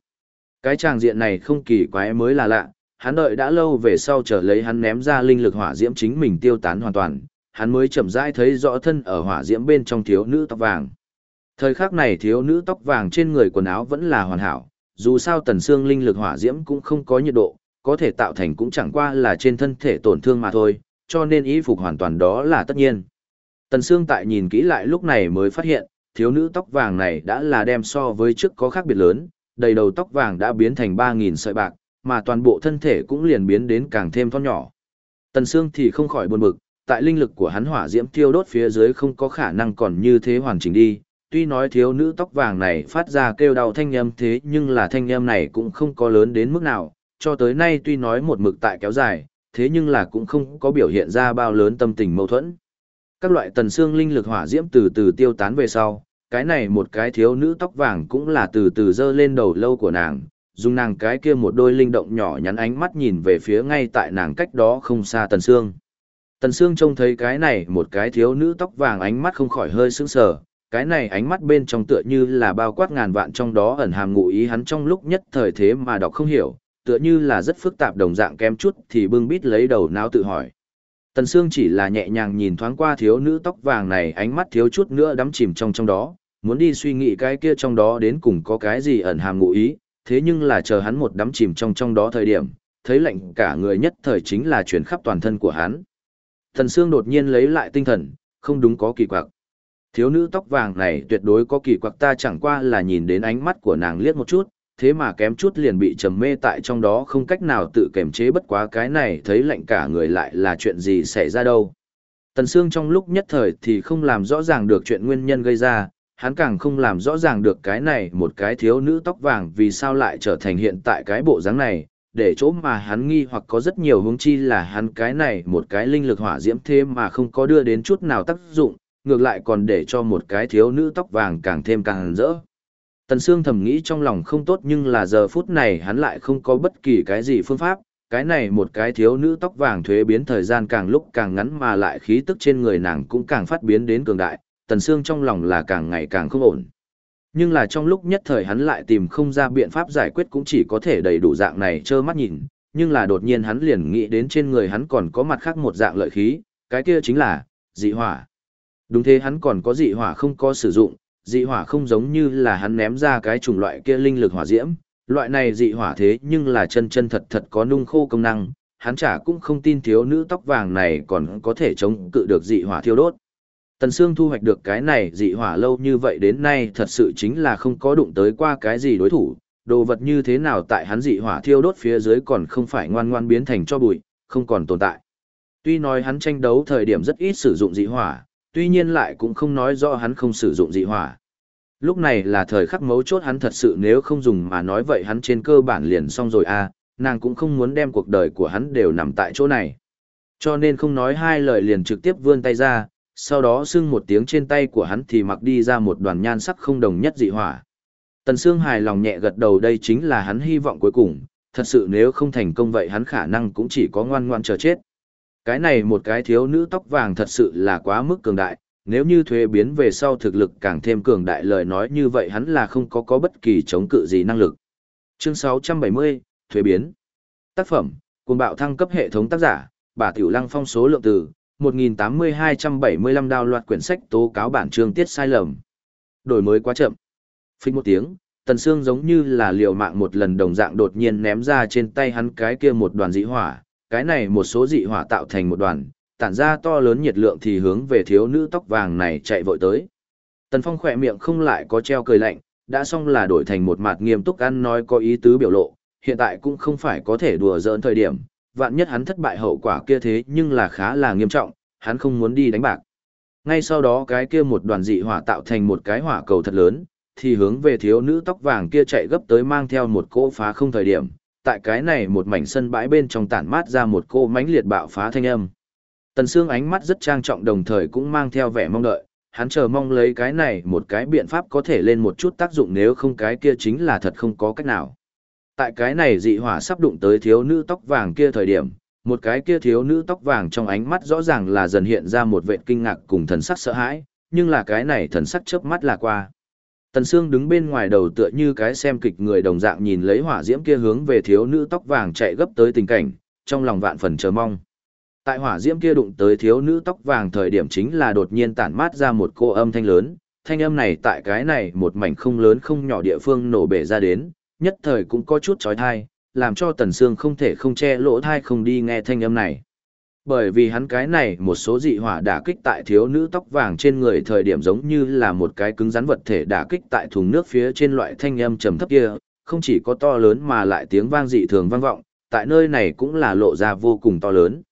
Cái tràng diện này không kỳ quái mới là lạ, hắn đợi đã lâu về sau trở lấy hắn ném ra linh lực hỏa diễm chính mình tiêu tán hoàn toàn, hắn mới chậm rãi thấy rõ thân ở hỏa diễm bên trong thiếu nữ tóc vàng. Thời khắc này thiếu nữ tóc vàng trên người quần áo vẫn là hoàn hảo, dù sao tần xương linh lực hỏa diễm cũng không có nhiệt độ, có thể tạo thành cũng chẳng qua là trên thân thể tổn thương mà thôi, cho nên y phục hoàn toàn đó là tất nhiên. Tần xương tại nhìn kỹ lại lúc này mới phát hiện, thiếu nữ tóc vàng này đã là đem so với trước có khác biệt lớn, đầy đầu tóc vàng đã biến thành 3.000 sợi bạc, mà toàn bộ thân thể cũng liền biến đến càng thêm thon nhỏ. Tần Sương thì không khỏi buồn bực, tại linh lực của hắn hỏa diễm tiêu đốt phía dưới không có khả năng còn như thế hoàn chỉnh đi. Tuy nói thiếu nữ tóc vàng này phát ra kêu đau thanh âm thế nhưng là thanh âm này cũng không có lớn đến mức nào, cho tới nay tuy nói một mực tại kéo dài, thế nhưng là cũng không có biểu hiện ra bao lớn tâm tình mâu thuẫn. Các loại tần xương linh lực hỏa diễm từ từ tiêu tán về sau, cái này một cái thiếu nữ tóc vàng cũng là từ từ dơ lên đầu lâu của nàng, dùng nàng cái kia một đôi linh động nhỏ nhắn ánh mắt nhìn về phía ngay tại nàng cách đó không xa Tần xương. Tần Sương trông thấy cái này một cái thiếu nữ tóc vàng ánh mắt không khỏi hơi sững sờ, cái này ánh mắt bên trong tựa như là bao quát ngàn vạn trong đó ẩn hàm ngụ ý hắn trong lúc nhất thời thế mà đọc không hiểu, tựa như là rất phức tạp đồng dạng kém chút thì bưng bít lấy đầu não tự hỏi. Tần Sương chỉ là nhẹ nhàng nhìn thoáng qua thiếu nữ tóc vàng này ánh mắt thiếu chút nữa đắm chìm trong trong đó, muốn đi suy nghĩ cái kia trong đó đến cùng có cái gì ẩn hàm ngụ ý, thế nhưng là chờ hắn một đắm chìm trong trong đó thời điểm, thấy lạnh cả người nhất thời chính là chuyển khắp toàn thân của hắn. Thần Sương đột nhiên lấy lại tinh thần, không đúng có kỳ quặc. Thiếu nữ tóc vàng này tuyệt đối có kỳ quặc ta chẳng qua là nhìn đến ánh mắt của nàng liếc một chút, thế mà kém chút liền bị trầm mê tại trong đó không cách nào tự kiềm chế bất quá cái này thấy lạnh cả người lại là chuyện gì xảy ra đâu. Tần Sương trong lúc nhất thời thì không làm rõ ràng được chuyện nguyên nhân gây ra, hắn càng không làm rõ ràng được cái này một cái thiếu nữ tóc vàng vì sao lại trở thành hiện tại cái bộ dáng này, để chỗ mà hắn nghi hoặc có rất nhiều hướng chi là hắn cái này một cái linh lực hỏa diễm thế mà không có đưa đến chút nào tác dụng, ngược lại còn để cho một cái thiếu nữ tóc vàng càng thêm càng rỡ. Tần Sương thầm nghĩ trong lòng không tốt nhưng là giờ phút này hắn lại không có bất kỳ cái gì phương pháp, cái này một cái thiếu nữ tóc vàng thuế biến thời gian càng lúc càng ngắn mà lại khí tức trên người nàng cũng càng phát biến đến cường đại, Tần Sương trong lòng là càng ngày càng không ổn. Nhưng là trong lúc nhất thời hắn lại tìm không ra biện pháp giải quyết cũng chỉ có thể đầy đủ dạng này trơ mắt nhìn, nhưng là đột nhiên hắn liền nghĩ đến trên người hắn còn có mặt khác một dạng lợi khí, cái kia chính là dị hỏa. Đúng thế hắn còn có dị hỏa không có sử dụng, dị hỏa không giống như là hắn ném ra cái chủng loại kia linh lực hỏa diễm, loại này dị hỏa thế nhưng là chân chân thật thật có nung khô công năng, hắn chả cũng không tin thiếu nữ tóc vàng này còn có thể chống cự được dị hỏa thiêu đốt. Tần Sương thu hoạch được cái này dị hỏa lâu như vậy đến nay thật sự chính là không có đụng tới qua cái gì đối thủ, đồ vật như thế nào tại hắn dị hỏa thiêu đốt phía dưới còn không phải ngoan ngoan biến thành cho bụi, không còn tồn tại. Tuy nói hắn tranh đấu thời điểm rất ít sử dụng dị hỏa, tuy nhiên lại cũng không nói rõ hắn không sử dụng dị hỏa. Lúc này là thời khắc mấu chốt hắn thật sự nếu không dùng mà nói vậy hắn trên cơ bản liền xong rồi a, à, nàng cũng không muốn đem cuộc đời của hắn đều nằm tại chỗ này. Cho nên không nói hai lời liền trực tiếp vươn tay ra, sau đó xưng một tiếng trên tay của hắn thì mặc đi ra một đoàn nhan sắc không đồng nhất dị hỏa. Tần Sương hài lòng nhẹ gật đầu đây chính là hắn hy vọng cuối cùng, thật sự nếu không thành công vậy hắn khả năng cũng chỉ có ngoan ngoan chờ chết. Cái này một cái thiếu nữ tóc vàng thật sự là quá mức cường đại, nếu như thuế biến về sau thực lực càng thêm cường đại lời nói như vậy hắn là không có có bất kỳ chống cự gì năng lực. Chương 670, thuế biến. Tác phẩm, cuồng bạo thăng cấp hệ thống tác giả, bà Tiểu Lăng phong số lượng từ, 1.8275 đào loạt quyển sách tố cáo bản chương tiết sai lầm. Đổi mới quá chậm. Phích một tiếng, Tần Sương giống như là liều mạng một lần đồng dạng đột nhiên ném ra trên tay hắn cái kia một đoàn dị hỏa, cái này một số dị hỏa tạo thành một đoàn, tản ra to lớn nhiệt lượng thì hướng về thiếu nữ tóc vàng này chạy vội tới. Tần Phong khỏe miệng không lại có treo cười lạnh, đã xong là đổi thành một mặt nghiêm túc ăn nói có ý tứ biểu lộ, hiện tại cũng không phải có thể đùa giỡn thời điểm, vạn nhất hắn thất bại hậu quả kia thế nhưng là khá là nghiêm trọng, hắn không muốn đi đánh bạc. Ngay sau đó cái kia một đoàn dị hỏa tạo thành một cái hỏa cầu thật lớn, thì hướng về thiếu nữ tóc vàng kia chạy gấp tới mang theo một cỗ phá không thời điểm, tại cái này một mảnh sân bãi bên trong tản mát ra một cô mãnh liệt bạo phá thanh âm. Tần Sương ánh mắt rất trang trọng đồng thời cũng mang theo vẻ mong đợi, hắn chờ mong lấy cái này một cái biện pháp có thể lên một chút tác dụng nếu không cái kia chính là thật không có cách nào. Tại cái này dị hỏa sắp đụng tới thiếu nữ tóc vàng kia thời điểm, một cái kia thiếu nữ tóc vàng trong ánh mắt rõ ràng là dần hiện ra một vẻ kinh ngạc cùng thần sắc sợ hãi, nhưng là cái này thần sắc chớp mắt là qua. Tần Sương đứng bên ngoài đầu tựa như cái xem kịch người đồng dạng nhìn lấy hỏa diễm kia hướng về thiếu nữ tóc vàng chạy gấp tới tình cảnh, trong lòng vạn phần chờ mong. Tại hỏa diễm kia đụng tới thiếu nữ tóc vàng thời điểm chính là đột nhiên tản mát ra một cô âm thanh lớn, thanh âm này tại cái này một mảnh không lớn không nhỏ địa phương nổ bể ra đến, nhất thời cũng có chút chói tai, làm cho Tần Sương không thể không che lỗ tai không đi nghe thanh âm này. Bởi vì hắn cái này một số dị hỏa đả kích tại thiếu nữ tóc vàng trên người thời điểm giống như là một cái cứng rắn vật thể đả kích tại thùng nước phía trên loại thanh âm trầm thấp kia, không chỉ có to lớn mà lại tiếng vang dị thường vang vọng, tại nơi này cũng là lộ ra vô cùng to lớn.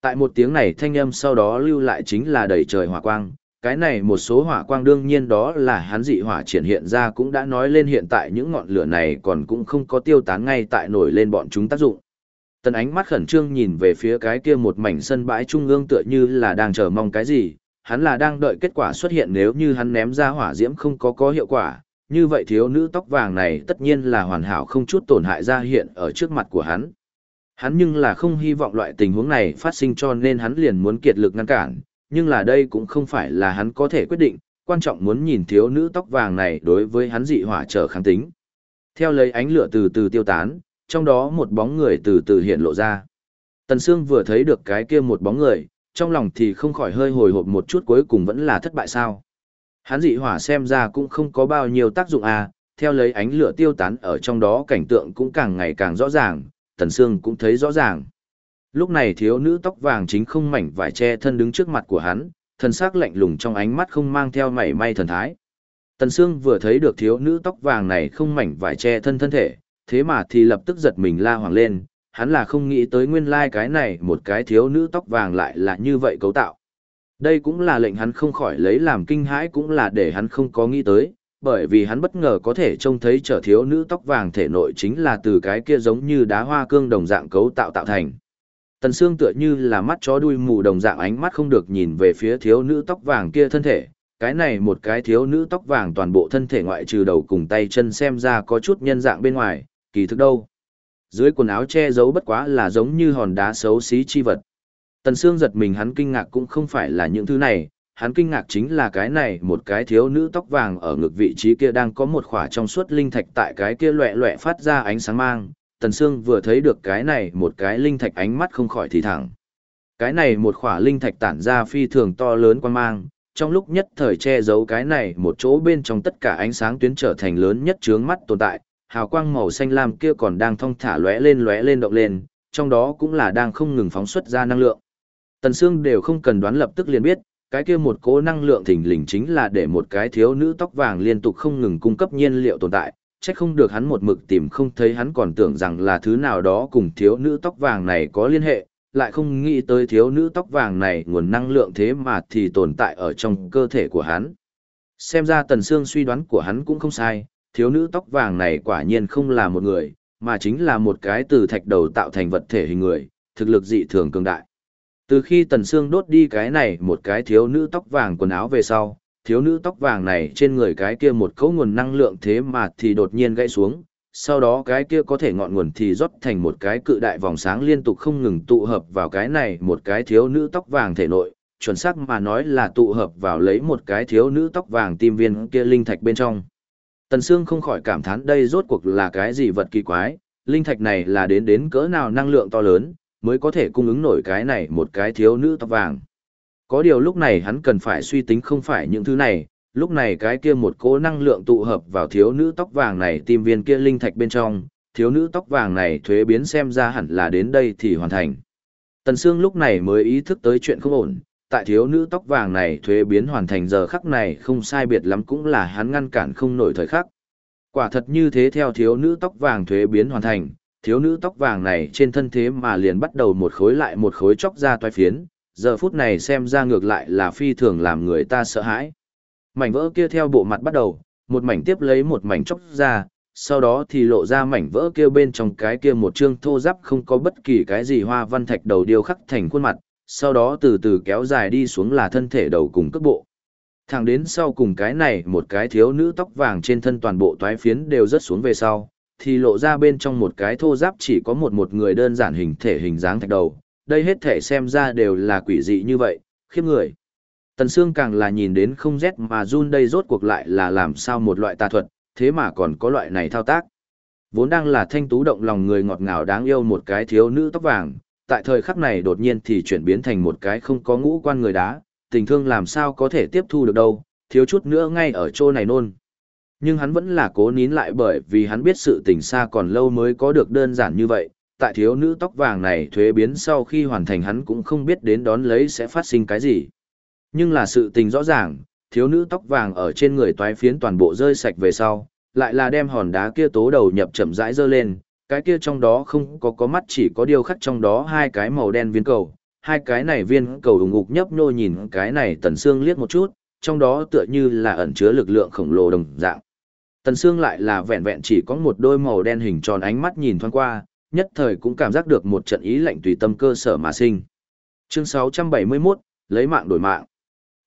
Tại một tiếng này thanh âm sau đó lưu lại chính là đầy trời hỏa quang, cái này một số hỏa quang đương nhiên đó là hắn dị hỏa triển hiện ra cũng đã nói lên hiện tại những ngọn lửa này còn cũng không có tiêu tán ngay tại nổi lên bọn chúng tác dụng. Tần ánh mắt khẩn trương nhìn về phía cái kia một mảnh sân bãi trung ương tựa như là đang chờ mong cái gì, hắn là đang đợi kết quả xuất hiện nếu như hắn ném ra hỏa diễm không có có hiệu quả, như vậy thiếu nữ tóc vàng này tất nhiên là hoàn hảo không chút tổn hại ra hiện ở trước mặt của hắn. Hắn nhưng là không hy vọng loại tình huống này phát sinh cho nên hắn liền muốn kiệt lực ngăn cản, nhưng là đây cũng không phải là hắn có thể quyết định, quan trọng muốn nhìn thiếu nữ tóc vàng này đối với hắn dị hỏa trở kháng tính. Theo lấy ánh lửa từ từ tiêu tán, trong đó một bóng người từ từ hiện lộ ra. Tần Sương vừa thấy được cái kia một bóng người, trong lòng thì không khỏi hơi hồi hộp một chút cuối cùng vẫn là thất bại sao. Hắn dị hỏa xem ra cũng không có bao nhiêu tác dụng à, theo lấy ánh lửa tiêu tán ở trong đó cảnh tượng cũng càng ngày càng rõ ràng, Tần Sương cũng thấy rõ ràng. Lúc này thiếu nữ tóc vàng chính không mảnh vải che thân đứng trước mặt của hắn, thần sắc lạnh lùng trong ánh mắt không mang theo mảy may thần thái. Tần Sương vừa thấy được thiếu nữ tóc vàng này không mảnh vải che thân thân thể, thế mà thì lập tức giật mình la hoàng lên, hắn là không nghĩ tới nguyên lai cái này một cái thiếu nữ tóc vàng lại là như vậy cấu tạo. Đây cũng là lệnh hắn không khỏi lấy làm kinh hãi cũng là để hắn không có nghĩ tới, bởi vì hắn bất ngờ có thể trông thấy trở thiếu nữ tóc vàng thể nội chính là từ cái kia giống như đá hoa cương đồng dạng cấu tạo tạo thành. Tần Sương tựa như là mắt chó đuôi mù đồng dạng ánh mắt không được nhìn về phía thiếu nữ tóc vàng kia thân thể. Cái này một cái thiếu nữ tóc vàng toàn bộ thân thể ngoại trừ đầu cùng tay chân xem ra có chút nhân dạng bên ngoài, kỳ thực đâu. Dưới quần áo che giấu bất quá là giống như hòn đá xấu xí chi vật. Tần Sương giật mình hắn kinh ngạc cũng không phải là những thứ này, hắn kinh ngạc chính là cái này một cái thiếu nữ tóc vàng ở ngực vị trí kia đang có một khỏa trong suốt linh thạch tại cái kia loẹ loẹ phát ra ánh sáng mang. Tần Sương vừa thấy được cái này một cái linh thạch ánh mắt không khỏi thì thẳng. Cái này một khỏa linh thạch tản ra phi thường to lớn quan mang, trong lúc nhất thời che giấu cái này một chỗ bên trong tất cả ánh sáng tuyến trở thành lớn nhất chướng mắt tồn tại, hào quang màu xanh lam kia còn đang thong thả lóe lên lóe lên động lên, trong đó cũng là đang không ngừng phóng xuất ra năng lượng. Tần Sương đều không cần đoán lập tức liền biết, cái kia một cố năng lượng thình lình chính là để một cái thiếu nữ tóc vàng liên tục không ngừng cung cấp nhiên liệu tồn tại, chắc không được hắn một mực tìm không thấy hắn còn tưởng rằng là thứ nào đó cùng thiếu nữ tóc vàng này có liên hệ, lại không nghĩ tới thiếu nữ tóc vàng này nguồn năng lượng thế mà thì tồn tại ở trong cơ thể của hắn. Xem ra Tần xương suy đoán của hắn cũng không sai, thiếu nữ tóc vàng này quả nhiên không là một người, mà chính là một cái từ thạch đầu tạo thành vật thể hình người, thực lực dị thường cường đại. Từ khi Tần xương đốt đi cái này một cái thiếu nữ tóc vàng quần áo về sau, thiếu nữ tóc vàng này trên người cái kia một cấu nguồn năng lượng thế mà thì đột nhiên gãy xuống, sau đó cái kia có thể ngọn nguồn thì rót thành một cái cự đại vòng sáng liên tục không ngừng tụ hợp vào cái này một cái thiếu nữ tóc vàng thể nội, chuẩn xác mà nói là tụ hợp vào lấy một cái thiếu nữ tóc vàng tim viên kia linh thạch bên trong. Tần Sương không khỏi cảm thán đây rốt cuộc là cái gì vật kỳ quái, linh thạch này là đến đến cỡ nào năng lượng to lớn, mới có thể cung ứng nổi cái này một cái thiếu nữ tóc vàng. Có điều lúc này hắn cần phải suy tính không phải những thứ này, lúc này cái kia một cỗ năng lượng tụ hợp vào thiếu nữ tóc vàng này tìm viên kia linh thạch bên trong, thiếu nữ tóc vàng này thuế biến xem ra hẳn là đến đây thì hoàn thành. Tần Sương lúc này mới ý thức tới chuyện không ổn, tại thiếu nữ tóc vàng này thuế biến hoàn thành giờ khắc này không sai biệt lắm cũng là hắn ngăn cản không nổi thời khắc. Quả thật như thế theo thiếu nữ tóc vàng thuế biến hoàn thành, thiếu nữ tóc vàng này trên thân thế mà liền bắt đầu một khối lại một khối chóc ra toái phiến, giờ phút này xem ra ngược lại là phi thường làm người ta sợ hãi. Mảnh vỡ kia theo bộ mặt bắt đầu, một mảnh tiếp lấy một mảnh chóc ra, sau đó thì lộ ra mảnh vỡ kia bên trong cái kia một chương thô giáp không có bất kỳ cái gì hoa văn thạch đầu điêu khắc thành khuôn mặt, sau đó từ từ kéo dài đi xuống là thân thể đầu cùng cước bộ. Thẳng đến sau cùng cái này một cái thiếu nữ tóc vàng trên thân toàn bộ toái phiến đều rớt xuống về sau, thì lộ ra bên trong một cái thô giáp chỉ có một một người đơn giản hình thể hình dáng thạch đầu. Đây hết thể xem ra đều là quỷ dị như vậy, khiếp người. Tần Sương càng là nhìn đến không rét mà run đây rốt cuộc lại là làm sao một loại tà thuật, thế mà còn có loại này thao tác. Vốn đang là thanh tú động lòng người ngọt ngào đáng yêu một cái thiếu nữ tóc vàng, tại thời khắc này đột nhiên thì chuyển biến thành một cái không có ngũ quan người đá, tình thương làm sao có thể tiếp thu được đâu, thiếu chút nữa ngay ở chỗ này nôn. Nhưng hắn vẫn là cố nín lại bởi vì hắn biết sự tình xa còn lâu mới có được đơn giản như vậy, tại thiếu nữ tóc vàng này thuế biến sau khi hoàn thành hắn cũng không biết đến đón lấy sẽ phát sinh cái gì. Nhưng là sự tình rõ ràng, thiếu nữ tóc vàng ở trên người toái phiến toàn bộ rơi sạch về sau, lại là đem hòn đá kia tố đầu nhập chậm rãi dơ lên, cái kia trong đó không có có mắt chỉ có điều khắc trong đó hai cái màu đen viên cầu, hai cái này viên cầu ủng ngục nhấp nhô nhìn cái này tần xương liếc một chút, trong đó tựa như là ẩn chứa lực lượng khổng lồ đồng dạng. Tần xương lại là vẹn vẹn chỉ có một đôi màu đen hình tròn ánh mắt nhìn thoáng qua, nhất thời cũng cảm giác được một trận ý lạnh tùy tâm cơ sở mà sinh. Chương 671, lấy mạng đổi mạng.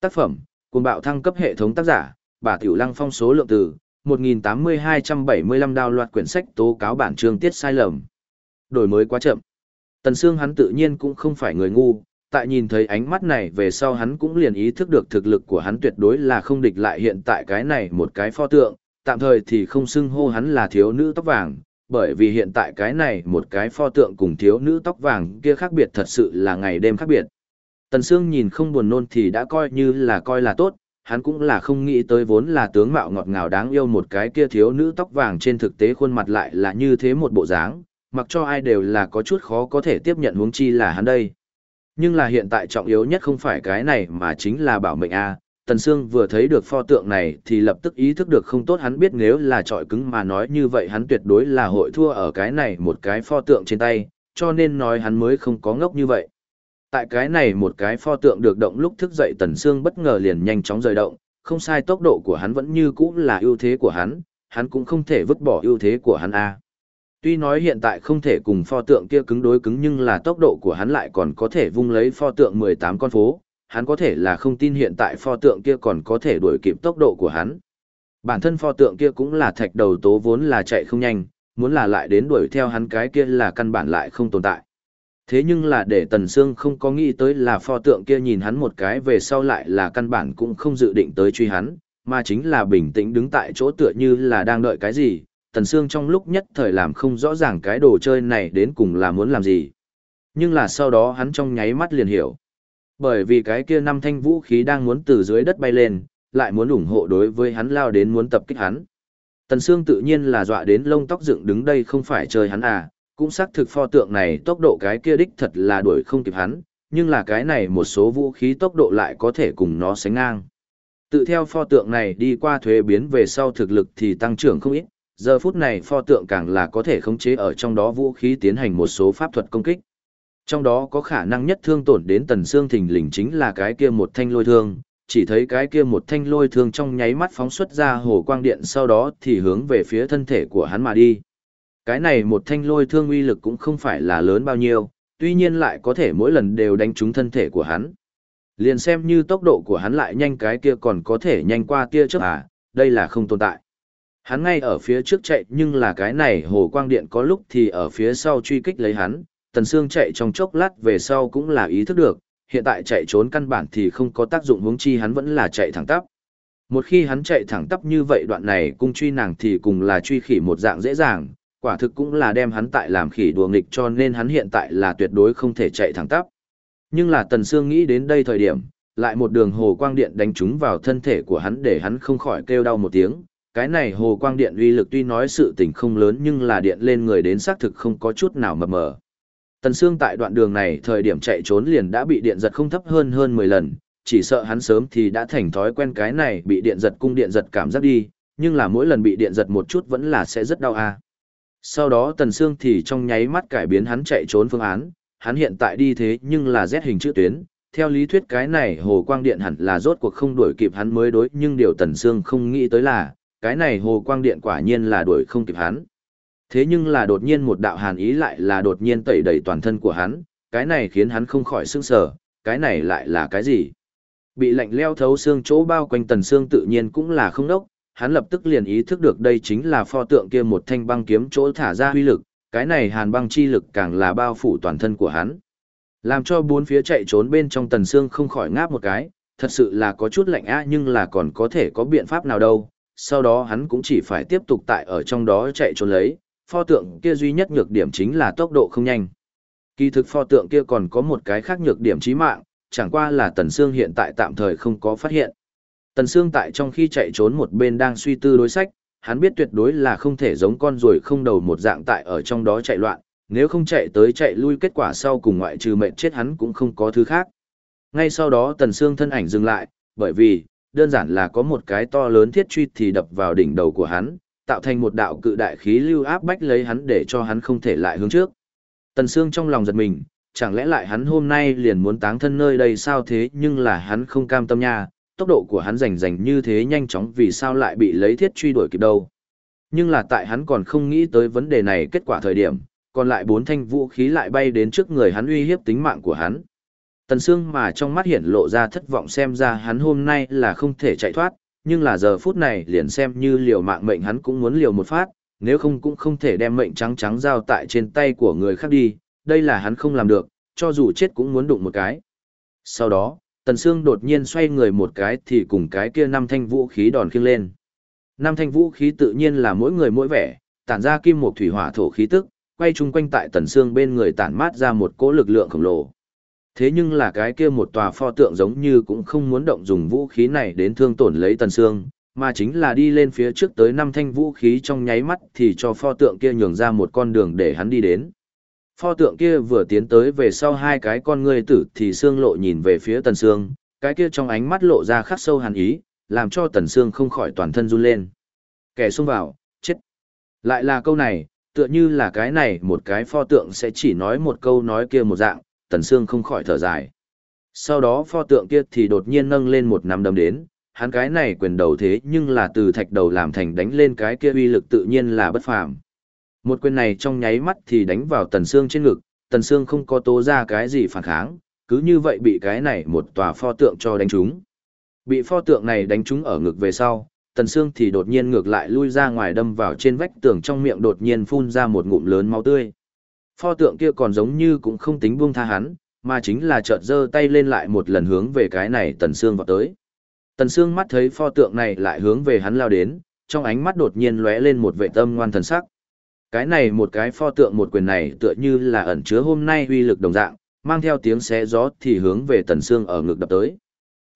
Tác phẩm, cùng bạo thăng cấp hệ thống tác giả, bà Tiểu Lăng phong số lượng từ, 1.8275 đào loạt quyển sách tố cáo bản chương tiết sai lầm. Đổi mới quá chậm. Tần Sương hắn tự nhiên cũng không phải người ngu, tại nhìn thấy ánh mắt này về sau hắn cũng liền ý thức được thực lực của hắn tuyệt đối là không địch lại hiện tại cái này một cái pho tượng, tạm thời thì không xưng hô hắn là thiếu nữ tóc vàng, bởi vì hiện tại cái này một cái pho tượng cùng thiếu nữ tóc vàng kia khác biệt thật sự là ngày đêm khác biệt. Tần Sương nhìn không buồn nôn thì đã coi như là coi là tốt, hắn cũng là không nghĩ tới vốn là tướng mạo ngọt ngào đáng yêu một cái kia thiếu nữ tóc vàng trên thực tế khuôn mặt lại là như thế một bộ dáng, mặc cho ai đều là có chút khó có thể tiếp nhận huống chi là hắn đây. Nhưng là hiện tại trọng yếu nhất không phải cái này mà chính là bảo mệnh A. Tần Sương vừa thấy được pho tượng này thì lập tức ý thức được không tốt hắn biết nếu là trọi cứng mà nói như vậy hắn tuyệt đối là hội thua ở cái này một cái pho tượng trên tay, cho nên nói hắn mới không có ngốc như vậy. Tại cái này một cái pho tượng được động lúc thức dậy Tần Sương bất ngờ liền nhanh chóng rời động, không sai tốc độ của hắn vẫn như cũ là ưu thế của hắn, hắn cũng không thể vứt bỏ ưu thế của hắn a. Tuy nói hiện tại không thể cùng pho tượng kia cứng đối cứng nhưng là tốc độ của hắn lại còn có thể vung lấy pho tượng 18 con phố, hắn có thể là không tin hiện tại pho tượng kia còn có thể đuổi kịp tốc độ của hắn. Bản thân pho tượng kia cũng là thạch đầu tố vốn là chạy không nhanh, muốn là lại đến đuổi theo hắn cái kia là căn bản lại không tồn tại. Thế nhưng là để Tần Sương không có nghĩ tới là pho tượng kia nhìn hắn một cái về sau lại là căn bản cũng không dự định tới truy hắn, mà chính là bình tĩnh đứng tại chỗ tựa như là đang đợi cái gì, Tần Sương trong lúc nhất thời làm không rõ ràng cái đồ chơi này đến cùng là muốn làm gì. Nhưng là sau đó hắn trong nháy mắt liền hiểu. Bởi vì cái kia năm thanh vũ khí đang muốn từ dưới đất bay lên, lại muốn ủng hộ đối với hắn lao đến muốn tập kích hắn. Tần Sương tự nhiên là dọa đến lông tóc dựng đứng đây không phải chơi hắn à, cũng xác thực pho tượng này tốc độ cái kia đích thật là đuổi không kịp hắn, nhưng là cái này một số vũ khí tốc độ lại có thể cùng nó sánh ngang. Tự theo pho tượng này đi qua thuế biến về sau thực lực thì tăng trưởng không ít, giờ phút này pho tượng càng là có thể khống chế ở trong đó vũ khí tiến hành một số pháp thuật công kích. Trong đó có khả năng nhất thương tổn đến tần xương thình lình chính là cái kia một thanh lôi thương, chỉ thấy cái kia một thanh lôi thương trong nháy mắt phóng xuất ra hồ quang điện sau đó thì hướng về phía thân thể của hắn mà đi. Cái này một thanh lôi thương uy lực cũng không phải là lớn bao nhiêu, tuy nhiên lại có thể mỗi lần đều đánh trúng thân thể của hắn. Liền xem như tốc độ của hắn lại nhanh cái kia còn có thể nhanh qua tia trước à, đây là không tồn tại. Hắn ngay ở phía trước chạy nhưng là cái này hồ quang điện có lúc thì ở phía sau truy kích lấy hắn, tần Sương chạy trong chốc lát về sau cũng là ý thức được, hiện tại chạy trốn căn bản thì không có tác dụng huống chi hắn vẫn là chạy thẳng tắp. Một khi hắn chạy thẳng tắp như vậy đoạn này cung truy nàng thì cùng là truy khỉ một dạng dễ dàng, quả thực cũng là đem hắn tại làm khỉ đùa nghịch cho nên hắn hiện tại là tuyệt đối không thể chạy thẳng tắp. Nhưng là Tần Sương nghĩ đến đây thời điểm, lại một đường hồ quang điện đánh trúng vào thân thể của hắn để hắn không khỏi kêu đau một tiếng. Cái này hồ quang điện uy lực tuy nói sự tình không lớn nhưng là điện lên người đến xác thực không có chút nào mập mờ. Tần Sương tại đoạn đường này thời điểm chạy trốn liền đã bị điện giật không thấp hơn hơn 10 lần, chỉ sợ hắn sớm thì đã thành thói quen cái này bị điện giật cung điện giật cảm giác đi, nhưng là mỗi lần bị điện giật một chút vẫn là sẽ rất đau a. À. Sau đó Tần Sương thì trong nháy mắt cải biến hắn chạy trốn phương án, hắn hiện tại đi thế nhưng là Z hình chữ tuyến, theo lý thuyết cái này hồ quang điện hẳn là rốt cuộc không đuổi kịp hắn mới đối nhưng điều Tần Sương không nghĩ tới là, cái này hồ quang điện quả nhiên là đuổi không kịp hắn. Thế nhưng là đột nhiên một đạo hàn ý lại là đột nhiên tẩy đầy toàn thân của hắn, cái này khiến hắn không khỏi sững sờ, cái này lại là cái gì? Bị lạnh leo thấu xương chỗ bao quanh Tần xương tự nhiên cũng là không đốc, hắn lập tức liền ý thức được đây chính là pho tượng kia một thanh băng kiếm chỗ thả ra huy lực, cái này hàn băng chi lực càng là bao phủ toàn thân của hắn. Làm cho bốn phía chạy trốn bên trong tần xương không khỏi ngáp một cái, thật sự là có chút lạnh á nhưng là còn có thể có biện pháp nào đâu, sau đó hắn cũng chỉ phải tiếp tục tại ở trong đó chạy trốn lấy, pho tượng kia duy nhất nhược điểm chính là tốc độ không nhanh. Kỳ thực pho tượng kia còn có một cái khác nhược điểm chí mạng, chẳng qua là tần xương hiện tại tạm thời không có phát hiện. Tần Sương tại trong khi chạy trốn một bên đang suy tư đối sách, hắn biết tuyệt đối là không thể giống con ruồi không đầu một dạng tại ở trong đó chạy loạn, nếu không chạy tới chạy lui kết quả sau cùng ngoại trừ mệnh chết hắn cũng không có thứ khác. Ngay sau đó Tần Sương thân ảnh dừng lại, bởi vì, đơn giản là có một cái to lớn thiết truy thì đập vào đỉnh đầu của hắn, tạo thành một đạo cự đại khí lưu áp bách lấy hắn để cho hắn không thể lại hướng trước. Tần Sương trong lòng giật mình, chẳng lẽ lại hắn hôm nay liền muốn táng thân nơi đây sao thế nhưng là hắn không cam tâm nha, tốc độ của hắn rành rành như thế nhanh chóng vì sao lại bị lấy thiết truy đuổi kịp đâu. Nhưng là tại hắn còn không nghĩ tới vấn đề này kết quả thời điểm, còn lại bốn thanh vũ khí lại bay đến trước người hắn uy hiếp tính mạng của hắn. Tần Sương mà trong mắt hiện lộ ra thất vọng xem ra hắn hôm nay là không thể chạy thoát, nhưng là giờ phút này liền xem như liều mạng mệnh hắn cũng muốn liều một phát, nếu không cũng không thể đem mệnh trắng trắng giao tại trên tay của người khác đi, đây là hắn không làm được, cho dù chết cũng muốn đụng một cái. Sau đó, Tần Sương đột nhiên xoay người một cái thì cùng cái kia năm thanh vũ khí đòn khiêng lên. Năm thanh vũ khí tự nhiên là mỗi người mỗi vẻ, tản ra kim một thủy hỏa thổ khí tức, quay chung quanh tại Tần Sương bên người tản mát ra một cỗ lực lượng khổng lồ. Thế nhưng là cái kia một tòa pho tượng giống như cũng không muốn động dùng vũ khí này đến thương tổn lấy Tần Sương, mà chính là đi lên phía trước tới năm thanh vũ khí trong nháy mắt thì cho pho tượng kia nhường ra một con đường để hắn đi đến. Pho tượng kia vừa tiến tới về sau hai cái con ngươi tử thì xương lộ nhìn về phía tần xương, cái kia trong ánh mắt lộ ra khắc sâu hàn ý, làm cho tần xương không khỏi toàn thân run lên. Kẻ xông vào, chết. Lại là câu này, tựa như là cái này một cái pho tượng sẽ chỉ nói một câu nói kia một dạng, tần Sương không khỏi thở dài. Sau đó pho tượng kia thì đột nhiên nâng lên một nắm đấm đến, hắn cái này quyền đầu thế nhưng là từ thạch đầu làm thành đánh lên cái kia uy lực tự nhiên là bất phàm. Một quyền này trong nháy mắt thì đánh vào Tần Sương trên ngực, Tần Sương không có tố ra cái gì phản kháng, cứ như vậy bị cái này một tòa pho tượng cho đánh trúng. Bị pho tượng này đánh trúng ở ngực về sau, Tần Sương thì đột nhiên ngược lại lui ra ngoài đâm vào trên vách tường trong miệng đột nhiên phun ra một ngụm lớn máu tươi. Pho tượng kia còn giống như cũng không tính buông tha hắn, mà chính là chợt giơ tay lên lại một lần hướng về cái này Tần Sương vào tới. Tần Sương mắt thấy pho tượng này lại hướng về hắn lao đến, trong ánh mắt đột nhiên lóe lên một vệ tâm ngoan thần sắc. Cái này một cái pho tượng một quyền này tựa như là ẩn chứa hôm nay uy lực đồng dạng, mang theo tiếng xé gió thì hướng về Tần Sương ở ngực đập tới.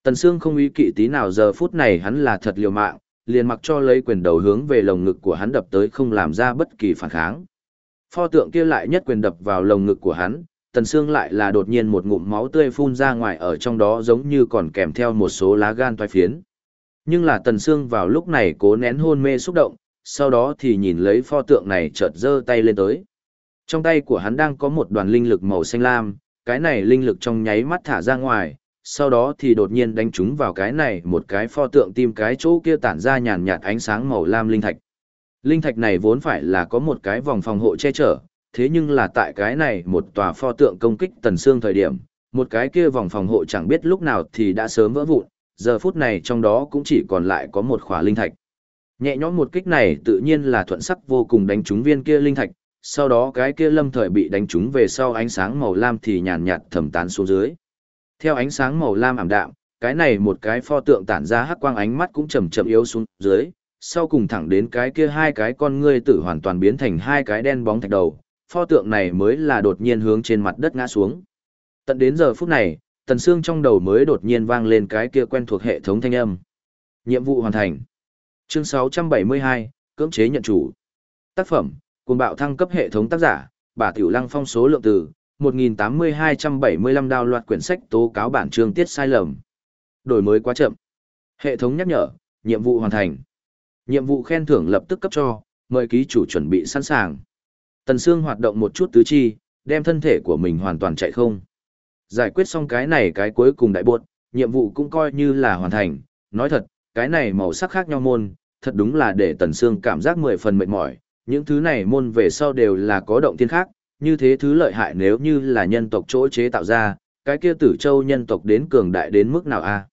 Tần Sương không ý kỵ tí nào giờ phút này hắn là thật liều mạng, liền mặc cho lấy quyền đầu hướng về lồng ngực của hắn đập tới không làm ra bất kỳ phản kháng. Pho tượng kia lại nhất quyền đập vào lồng ngực của hắn, Tần Sương lại là đột nhiên một ngụm máu tươi phun ra ngoài ở trong đó giống như còn kèm theo một số lá gan toái phiến. Nhưng là Tần Sương vào lúc này cố nén hôn mê xúc động, sau đó thì nhìn lấy pho tượng này chợt giơ tay lên tới. Trong tay của hắn đang có một đoàn linh lực màu xanh lam, cái này linh lực trong nháy mắt thả ra ngoài, sau đó thì đột nhiên đánh trúng vào cái này một cái pho tượng tim cái chỗ kia tản ra nhàn nhạt ánh sáng màu lam linh thạch. Linh thạch này vốn phải là có một cái vòng phòng hộ che chở, thế nhưng là tại cái này một tòa pho tượng công kích tần xương thời điểm, một cái kia vòng phòng hộ chẳng biết lúc nào thì đã sớm vỡ vụn, giờ phút này trong đó cũng chỉ còn lại có một khỏa linh thạch. Nhẹ nhõm một kích này tự nhiên là thuận sắc vô cùng đánh trúng viên kia linh thạch, sau đó cái kia lâm thời bị đánh trúng về sau ánh sáng màu lam thì nhàn nhạt thẩm tán xuống dưới. Theo ánh sáng màu lam ảm đạm, cái này một cái pho tượng tản ra hắc quang ánh mắt cũng chậm chậm yếu xuống dưới, sau cùng thẳng đến cái kia hai cái con ngươi tử hoàn toàn biến thành hai cái đen bóng thạch đầu, pho tượng này mới là đột nhiên hướng trên mặt đất ngã xuống. Tận đến giờ phút này, tần xương trong đầu mới đột nhiên vang lên cái kia quen thuộc hệ thống thanh âm. Nhiệm vụ hoàn thành. Chương 672, cưỡng chế nhận chủ. Tác phẩm, cùng bạo thăng cấp hệ thống tác giả, bà Tiểu Lăng phong số lượng từ, 1.8275 đào loạt quyển sách tố cáo bản chương tiết sai lầm. Đổi mới quá chậm. Hệ thống nhắc nhở, nhiệm vụ hoàn thành. Nhiệm vụ khen thưởng lập tức cấp cho, mời ký chủ chuẩn bị sẵn sàng. Tần Sương hoạt động một chút tứ chi, đem thân thể của mình hoàn toàn chạy không. Giải quyết xong cái này cái cuối cùng đại buột, nhiệm vụ cũng coi như là hoàn thành. Nói thật, cái này màu sắc khác nhau môn, thật đúng là để Tần Sương cảm giác mười phần mệt mỏi. Những thứ này môn về sau đều là có động thiên khác, như thế thứ lợi hại nếu như là nhân tộc chỗ chế tạo ra, cái kia tử châu nhân tộc đến cường đại đến mức nào a?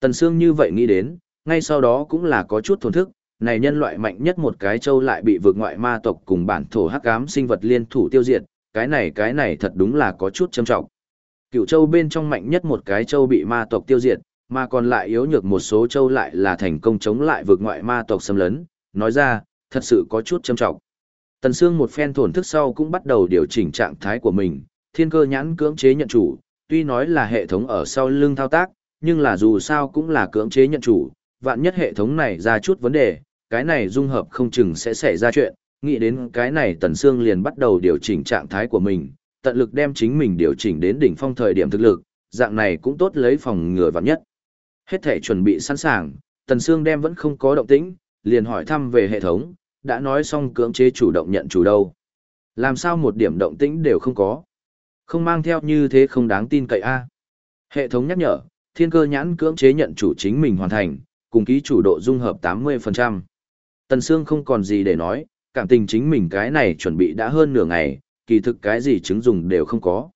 Tần Sương như vậy nghĩ đến, ngay sau đó cũng là có chút thổn thức, này nhân loại mạnh nhất một cái châu lại bị vượt ngoại ma tộc cùng bản thổ hắc ám sinh vật liên thủ tiêu diệt, cái này cái này thật đúng là có chút châm trọng. Cựu châu bên trong mạnh nhất một cái châu bị ma tộc tiêu diệt, mà còn lại yếu nhược một số châu lại là thành công chống lại vượt ngoại ma tộc xâm lấn, nói ra, thật sự có chút châm trọng. Tần Sương một phen thổn thức sau cũng bắt đầu điều chỉnh trạng thái của mình, thiên cơ nhãn cưỡng chế nhận chủ, tuy nói là hệ thống ở sau lưng thao tác, nhưng là dù sao cũng là cưỡng chế nhận chủ, vạn nhất hệ thống này ra chút vấn đề, cái này dung hợp không chừng sẽ xảy ra chuyện, nghĩ đến cái này Tần Sương liền bắt đầu điều chỉnh trạng thái của mình, tận lực đem chính mình điều chỉnh đến đỉnh phong thời điểm thực lực, dạng này cũng tốt lấy phòng ngừa vạn nhất. Hết thể chuẩn bị sẵn sàng, Tần Sương đem vẫn không có động tĩnh, liền hỏi thăm về hệ thống, đã nói xong cưỡng chế chủ động nhận chủ đâu. Làm sao một điểm động tĩnh đều không có. Không mang theo như thế không đáng tin cậy a. Hệ thống nhắc nhở, thiên cơ nhãn cưỡng chế nhận chủ chính mình hoàn thành, cùng ký chủ độ dung hợp 80%. Tần Sương không còn gì để nói, cảm tình chính mình cái này chuẩn bị đã hơn nửa ngày, kỳ thực cái gì chứng dùng đều không có.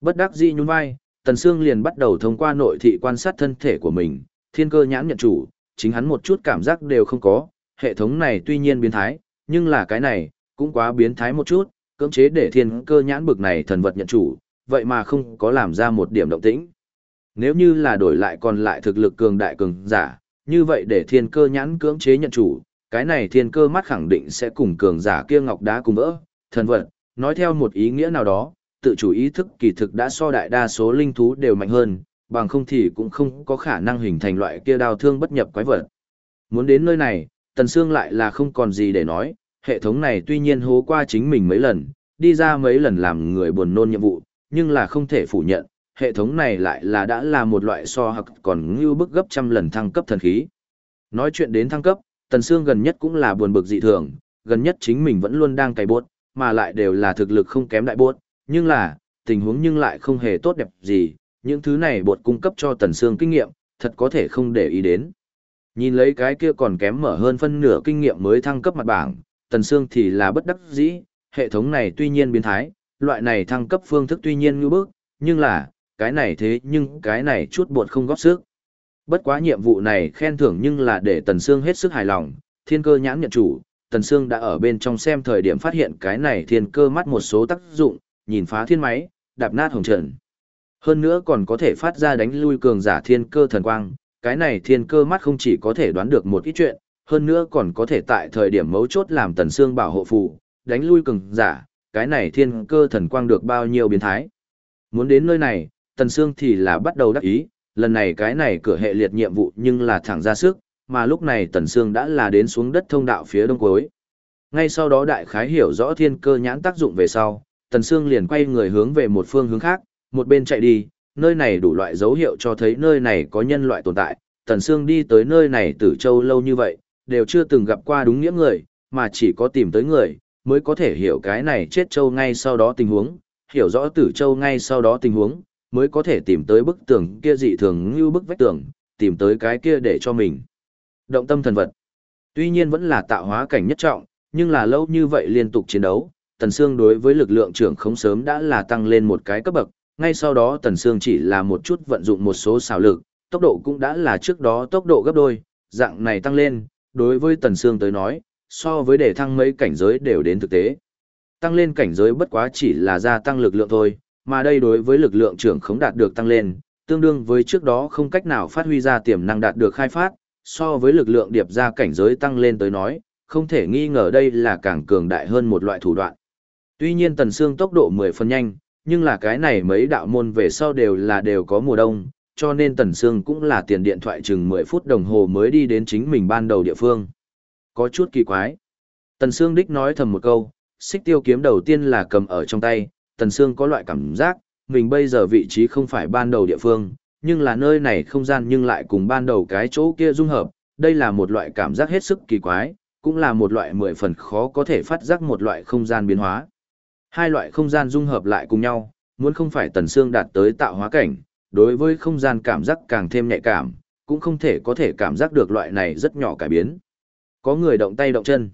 Bất đắc dĩ nhún vai, Tần Sương liền bắt đầu thông qua nội thị quan sát thân thể của mình, thiên cơ nhãn nhận chủ, chính hắn một chút cảm giác đều không có, hệ thống này tuy nhiên biến thái, nhưng là cái này, cũng quá biến thái một chút, cưỡng chế để thiên cơ nhãn bực này thần vật nhận chủ, vậy mà không có làm ra một điểm động tĩnh. Nếu như là đổi lại còn lại thực lực cường đại cường giả, như vậy để thiên cơ nhãn cưỡng chế nhận chủ, cái này thiên cơ mắt khẳng định sẽ cùng cường giả kia ngọc đá cùng vỡ, thần vật, nói theo một ý nghĩa nào đó, tự chủ ý thức kỳ thực đã so đại đa số linh thú đều mạnh hơn, bằng không thì cũng không có khả năng hình thành loại kia đào thương bất nhập quái vật. Muốn đến nơi này, Tần Sương lại là không còn gì để nói, hệ thống này tuy nhiên hố qua chính mình mấy lần, đi ra mấy lần làm người buồn nôn nhiệm vụ, nhưng là không thể phủ nhận, hệ thống này lại là đã là một loại so hặc còn ngưu bức gấp trăm lần thăng cấp thần khí. Nói chuyện đến thăng cấp, Tần Sương gần nhất cũng là buồn bực dị thường, gần nhất chính mình vẫn luôn đang cày bốt, mà lại đều là thực lực không kém đại bốt, nhưng là, tình huống nhưng lại không hề tốt đẹp gì, những thứ này bột cung cấp cho Tần Sương kinh nghiệm, thật có thể không để ý đến. Nhìn lấy cái kia còn kém mở hơn phân nửa kinh nghiệm mới thăng cấp mặt bảng, Tần Sương thì là bất đắc dĩ, hệ thống này tuy nhiên biến thái, loại này thăng cấp phương thức tuy nhiên ngưu bước, nhưng là, cái này thế nhưng cái này chút bột không góp sức. Bất quá nhiệm vụ này khen thưởng nhưng là để Tần Sương hết sức hài lòng, thiên cơ nhãn nhận chủ, Tần Sương đã ở bên trong xem thời điểm phát hiện cái này thiên cơ mắt một số tác dụng, nhìn phá thiên máy, đạp nát hồng trần. Hơn nữa còn có thể phát ra đánh lui cường giả thiên cơ thần quang, cái này thiên cơ mắt không chỉ có thể đoán được một ít chuyện, hơn nữa còn có thể tại thời điểm mấu chốt làm Tần Sương bảo hộ phù, đánh lui cường giả, cái này thiên cơ thần quang được bao nhiêu biến thái. Muốn đến nơi này, Tần Sương thì là bắt đầu đắc ý, lần này cái này cửa hệ liệt nhiệm vụ nhưng là thẳng ra sức, mà lúc này Tần Sương đã là đến xuống đất thông đạo phía đông cuối. Ngay sau đó đại khái hiểu rõ thiên cơ nhãn tác dụng về sau, Tần Sương liền quay người hướng về một phương hướng khác, một bên chạy đi, nơi này đủ loại dấu hiệu cho thấy nơi này có nhân loại tồn tại. Tần Sương đi tới nơi này từ châu lâu như vậy, đều chưa từng gặp qua đúng nghĩa người, mà chỉ có tìm tới người, mới có thể hiểu cái này chết châu ngay sau đó tình huống, hiểu rõ tử châu ngay sau đó tình huống, mới có thể tìm tới bức tường kia dị thường như bức vách tường, tìm tới cái kia để cho mình. Động tâm thần vật. Tuy nhiên vẫn là tạo hóa cảnh nhất trọng, nhưng là lâu như vậy liên tục chiến đấu, Tần Sương đối với lực lượng trưởng không sớm đã là tăng lên một cái cấp bậc, ngay sau đó Tần Sương chỉ là một chút vận dụng một số xảo lực, tốc độ cũng đã là trước đó tốc độ gấp đôi, dạng này tăng lên, đối với Tần Sương tới nói, so với để thăng mấy cảnh giới đều đến thực tế. Tăng lên cảnh giới bất quá chỉ là gia tăng lực lượng thôi, mà đây đối với lực lượng trưởng không đạt được tăng lên, tương đương với trước đó không cách nào phát huy ra tiềm năng đạt được khai phát, so với lực lượng điệp ra cảnh giới tăng lên tới nói, không thể nghi ngờ đây là càng cường đại hơn một loại thủ đoạn. Tuy nhiên tần xương tốc độ 10 phần nhanh, nhưng là cái này mấy đạo môn về sau đều là đều có mùa đông, cho nên tần xương cũng là tiền điện thoại chừng 10 phút đồng hồ mới đi đến chính mình ban đầu địa phương. Có chút kỳ quái. Tần xương đích nói thầm một câu, xích tiêu kiếm đầu tiên là cầm ở trong tay, tần Sương có loại cảm giác, mình bây giờ vị trí không phải ban đầu địa phương, nhưng là nơi này không gian nhưng lại cùng ban đầu cái chỗ kia dung hợp, đây là một loại cảm giác hết sức kỳ quái, cũng là một loại mười phần khó có thể phát giác một loại không gian biến hóa. Hai loại không gian dung hợp lại cùng nhau, muốn không phải tần Sương đạt tới tạo hóa cảnh, đối với không gian cảm giác càng thêm nhạy cảm, cũng không thể có thể cảm giác được loại này rất nhỏ cải biến. Có người động tay động chân.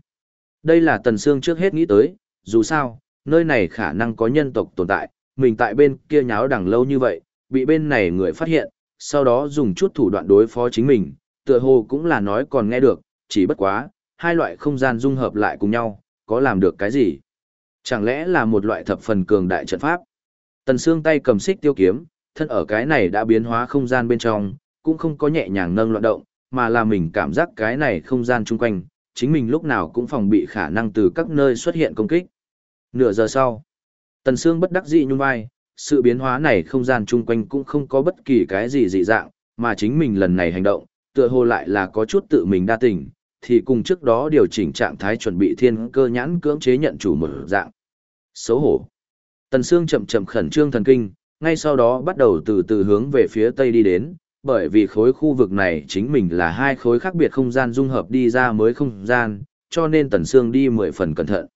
Đây là tần Sương trước hết nghĩ tới, dù sao, nơi này khả năng có nhân tộc tồn tại, mình tại bên kia nháo đằng lâu như vậy, bị bên này người phát hiện, sau đó dùng chút thủ đoạn đối phó chính mình, tựa hồ cũng là nói còn nghe được, chỉ bất quá, hai loại không gian dung hợp lại cùng nhau, có làm được cái gì? Chẳng lẽ là một loại thập phần cường đại trận pháp? Tần Sương tay cầm xích tiêu kiếm, thân ở cái này đã biến hóa không gian bên trong, cũng không có nhẹ nhàng nâng loạn động, mà là mình cảm giác cái này không gian chung quanh, chính mình lúc nào cũng phòng bị khả năng từ các nơi xuất hiện công kích. Nửa giờ sau, Tần Sương bất đắc dĩ nhún vai, sự biến hóa này không gian chung quanh cũng không có bất kỳ cái gì dị dạng, mà chính mình lần này hành động, tựa hồ lại là có chút tự mình đa tình, thì cùng trước đó điều chỉnh trạng thái chuẩn bị thiên cơ nhãn cưỡng chế nhận chủ một dạng. Xấu hổ. Tần Sương chậm chậm khẩn trương thần kinh, ngay sau đó bắt đầu từ từ hướng về phía tây đi đến, bởi vì khối khu vực này chính mình là hai khối khác biệt không gian dung hợp đi ra mới không gian, cho nên Tần Sương đi mười phần cẩn thận.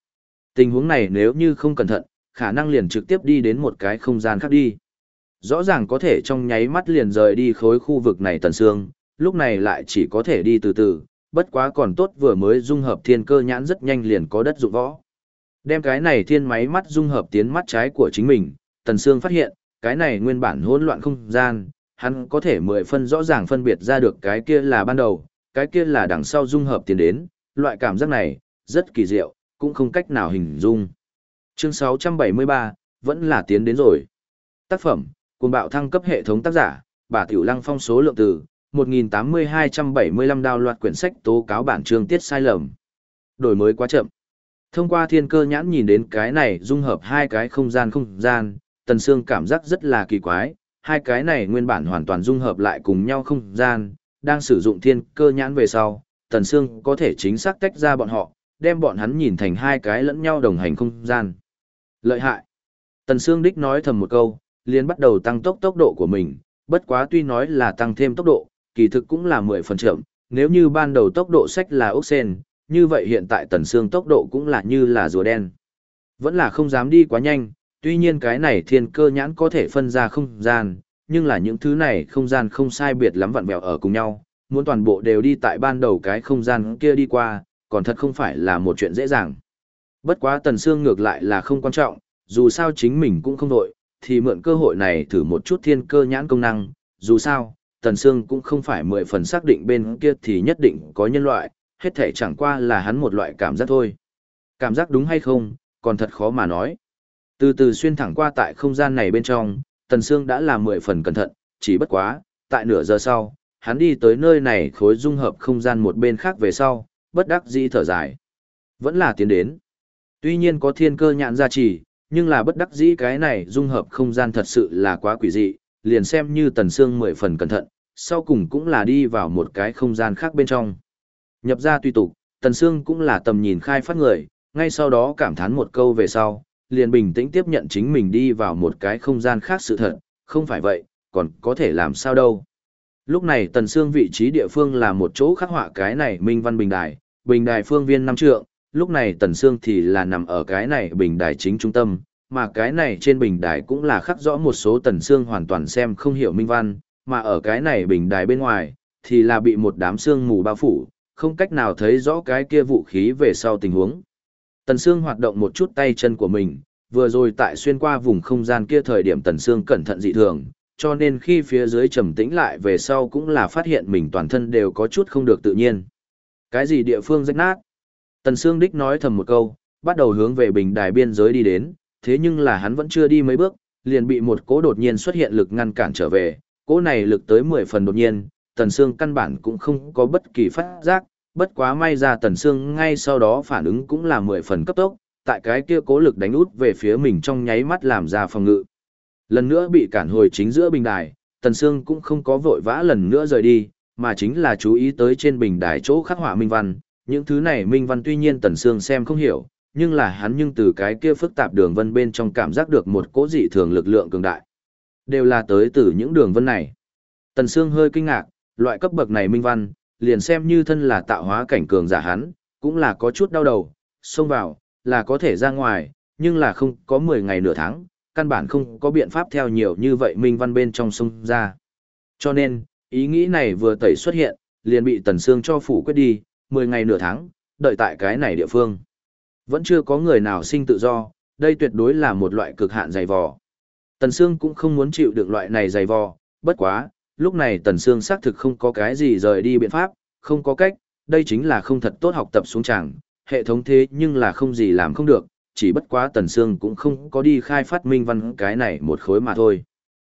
Tình huống này nếu như không cẩn thận, khả năng liền trực tiếp đi đến một cái không gian khác đi. Rõ ràng có thể trong nháy mắt liền rời đi khối khu vực này Tần xương. lúc này lại chỉ có thể đi từ từ, bất quá còn tốt vừa mới dung hợp thiên cơ nhãn rất nhanh liền có đất dụng võ. Đem cái này thiên máy mắt dung hợp tiến mắt trái của chính mình, Tần Sương phát hiện, cái này nguyên bản hỗn loạn không gian, hắn có thể mười phân rõ ràng phân biệt ra được cái kia là ban đầu, cái kia là đằng sau dung hợp tiến đến, loại cảm giác này, rất kỳ diệu, cũng không cách nào hình dung. Chương 673, vẫn là tiến đến rồi. Tác phẩm, cùng bạo thăng cấp hệ thống tác giả, bà Tiểu Lăng phong số lượng từ, 1.8275 đào loạt quyển sách tố cáo bản chương tiết sai lầm. Đổi mới quá chậm. Thông qua thiên cơ nhãn nhìn đến cái này dung hợp hai cái không gian không gian, Tần Sương cảm giác rất là kỳ quái, hai cái này nguyên bản hoàn toàn dung hợp lại cùng nhau không gian, đang sử dụng thiên cơ nhãn về sau, Tần Sương có thể chính xác tách ra bọn họ, đem bọn hắn nhìn thành hai cái lẫn nhau đồng hành không gian. Lợi hại. Tần Sương Đích nói thầm một câu, liền bắt đầu tăng tốc tốc độ của mình, bất quá tuy nói là tăng thêm tốc độ, kỳ thực cũng là 10 phần chậm, nếu như ban đầu tốc độ sách là ốc sen, như vậy hiện tại tần Sương tốc độ cũng là như là rùa đen. Vẫn là không dám đi quá nhanh, tuy nhiên cái này thiên cơ nhãn có thể phân ra không gian, nhưng là những thứ này không gian không sai biệt lắm vặn vẹo ở cùng nhau, muốn toàn bộ đều đi tại ban đầu cái không gian kia đi qua, còn thật không phải là một chuyện dễ dàng. Bất quá Tần Sương ngược lại là không quan trọng, dù sao chính mình cũng không đội, thì mượn cơ hội này thử một chút thiên cơ nhãn công năng, dù sao, Tần Sương cũng không phải mười phần xác định bên kia thì nhất định có nhân loại, hết thể chẳng qua là hắn một loại cảm giác thôi. Cảm giác đúng hay không, còn thật khó mà nói. Từ từ xuyên thẳng qua tại không gian này bên trong, Tần Sương đã là mười phần cẩn thận, chỉ bất quá, tại nửa giờ sau, hắn đi tới nơi này khối dung hợp không gian một bên khác về sau, bất đắc dĩ thở dài. Vẫn là tiến đến. Tuy nhiên có thiên cơ nhãn gia trì, nhưng là bất đắc dĩ cái này dung hợp không gian thật sự là quá quỷ dị, liền xem như Tần Sương mười phần cẩn thận, sau cùng cũng là đi vào một cái không gian khác bên trong. Nhập ra tùy tục, Tần Sương cũng là tầm nhìn khai phát người, ngay sau đó cảm thán một câu về sau, liền bình tĩnh tiếp nhận chính mình đi vào một cái không gian khác sự thật, không phải vậy, còn có thể làm sao đâu. Lúc này Tần Sương vị trí địa phương là một chỗ khắc họa cái này Minh Văn Bình Đài, Bình Đài phương viên năm trượng, lúc này Tần Sương thì là nằm ở cái này Bình Đài chính trung tâm, mà cái này trên Bình Đài cũng là khắc rõ một số Tần Sương hoàn toàn xem không hiểu Minh Văn, mà ở cái này Bình Đài bên ngoài, thì là bị một đám sương mù bao phủ, không cách nào thấy rõ cái kia vũ khí về sau tình huống. Tần Sương hoạt động một chút tay chân của mình, vừa rồi tại xuyên qua vùng không gian kia thời điểm Tần Sương cẩn thận dị thường, cho nên khi phía dưới trầm tĩnh lại về sau cũng là phát hiện mình toàn thân đều có chút không được tự nhiên. Cái gì địa phương rách nát? Tần Sương Đích nói thầm một câu, bắt đầu hướng về bình đài biên giới đi đến, thế nhưng là hắn vẫn chưa đi mấy bước, liền bị một cỗ đột nhiên xuất hiện lực ngăn cản trở về, cỗ này lực tới 10 phần đột nhiên, Tần Sương căn bản cũng không có bất kỳ phát giác, bất quá may ra Tần Sương ngay sau đó phản ứng cũng là 10 phần cấp tốc, tại cái kia cố lực đánh út về phía mình trong nháy mắt làm ra phòng ngự. Lần nữa bị cản hồi chính giữa bình đài, Tần Sương cũng không có vội vã lần nữa rời đi, mà chính là chú ý tới trên bình đài chỗ khắc họa minh văn. Những thứ này minh văn tuy nhiên Tần Sương xem không hiểu, nhưng là hắn nhưng từ cái kia phức tạp đường vân bên trong cảm giác được một cỗ dị thường lực lượng cường đại. Đều là tới từ những đường vân này. Tần Sương hơi kinh ngạc, loại cấp bậc này minh văn, liền xem như thân là tạo hóa cảnh cường giả hắn, cũng là có chút đau đầu, xông vào, là có thể ra ngoài, nhưng là không có 10 ngày nửa tháng, căn bản không có biện pháp theo nhiều như vậy minh văn bên trong sông ra. Cho nên, ý nghĩ này vừa tẩy xuất hiện, liền bị Tần Sương cho phủ quyết đi, 10 ngày nửa tháng, đợi tại cái này địa phương. Vẫn chưa có người nào sinh tự do, đây tuyệt đối là một loại cực hạn dày vò. Tần Sương cũng không muốn chịu được loại này dày vò, bất quá, lúc này Tần Sương xác thực không có cái gì rời đi biện pháp, không có cách, đây chính là không thật tốt học tập xuống chẳng, hệ thống thế nhưng là không gì làm không được, chỉ bất quá Tần Sương cũng không có đi khai phát minh văn cái này một khối mà thôi.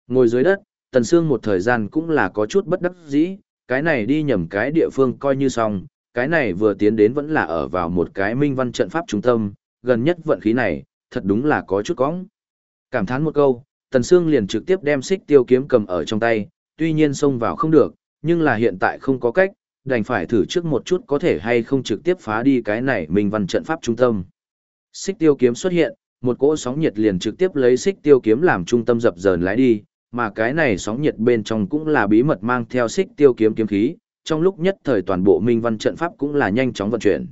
Ngồi dưới đất, Tần Sương một thời gian cũng là có chút bất đắc dĩ, cái này đi nhầm cái địa phương coi như xong, cái này vừa tiến đến vẫn là ở vào một cái minh văn trận pháp trung tâm, gần nhất vận khí này, thật đúng là có chút cóng. Cảm thán một câu, Tần Sương liền trực tiếp đem xích tiêu kiếm cầm ở trong tay, tuy nhiên xông vào không được, nhưng là hiện tại không có cách, đành phải thử trước một chút có thể hay không trực tiếp phá đi cái này minh văn trận pháp trung tâm. Xích tiêu kiếm xuất hiện, một cỗ sóng nhiệt liền trực tiếp lấy xích tiêu kiếm làm trung tâm dập dờn lái đi, mà cái này sóng nhiệt bên trong cũng là bí mật mang theo xích tiêu kiếm kiếm khí, trong lúc nhất thời toàn bộ minh văn trận pháp cũng là nhanh chóng vận chuyển.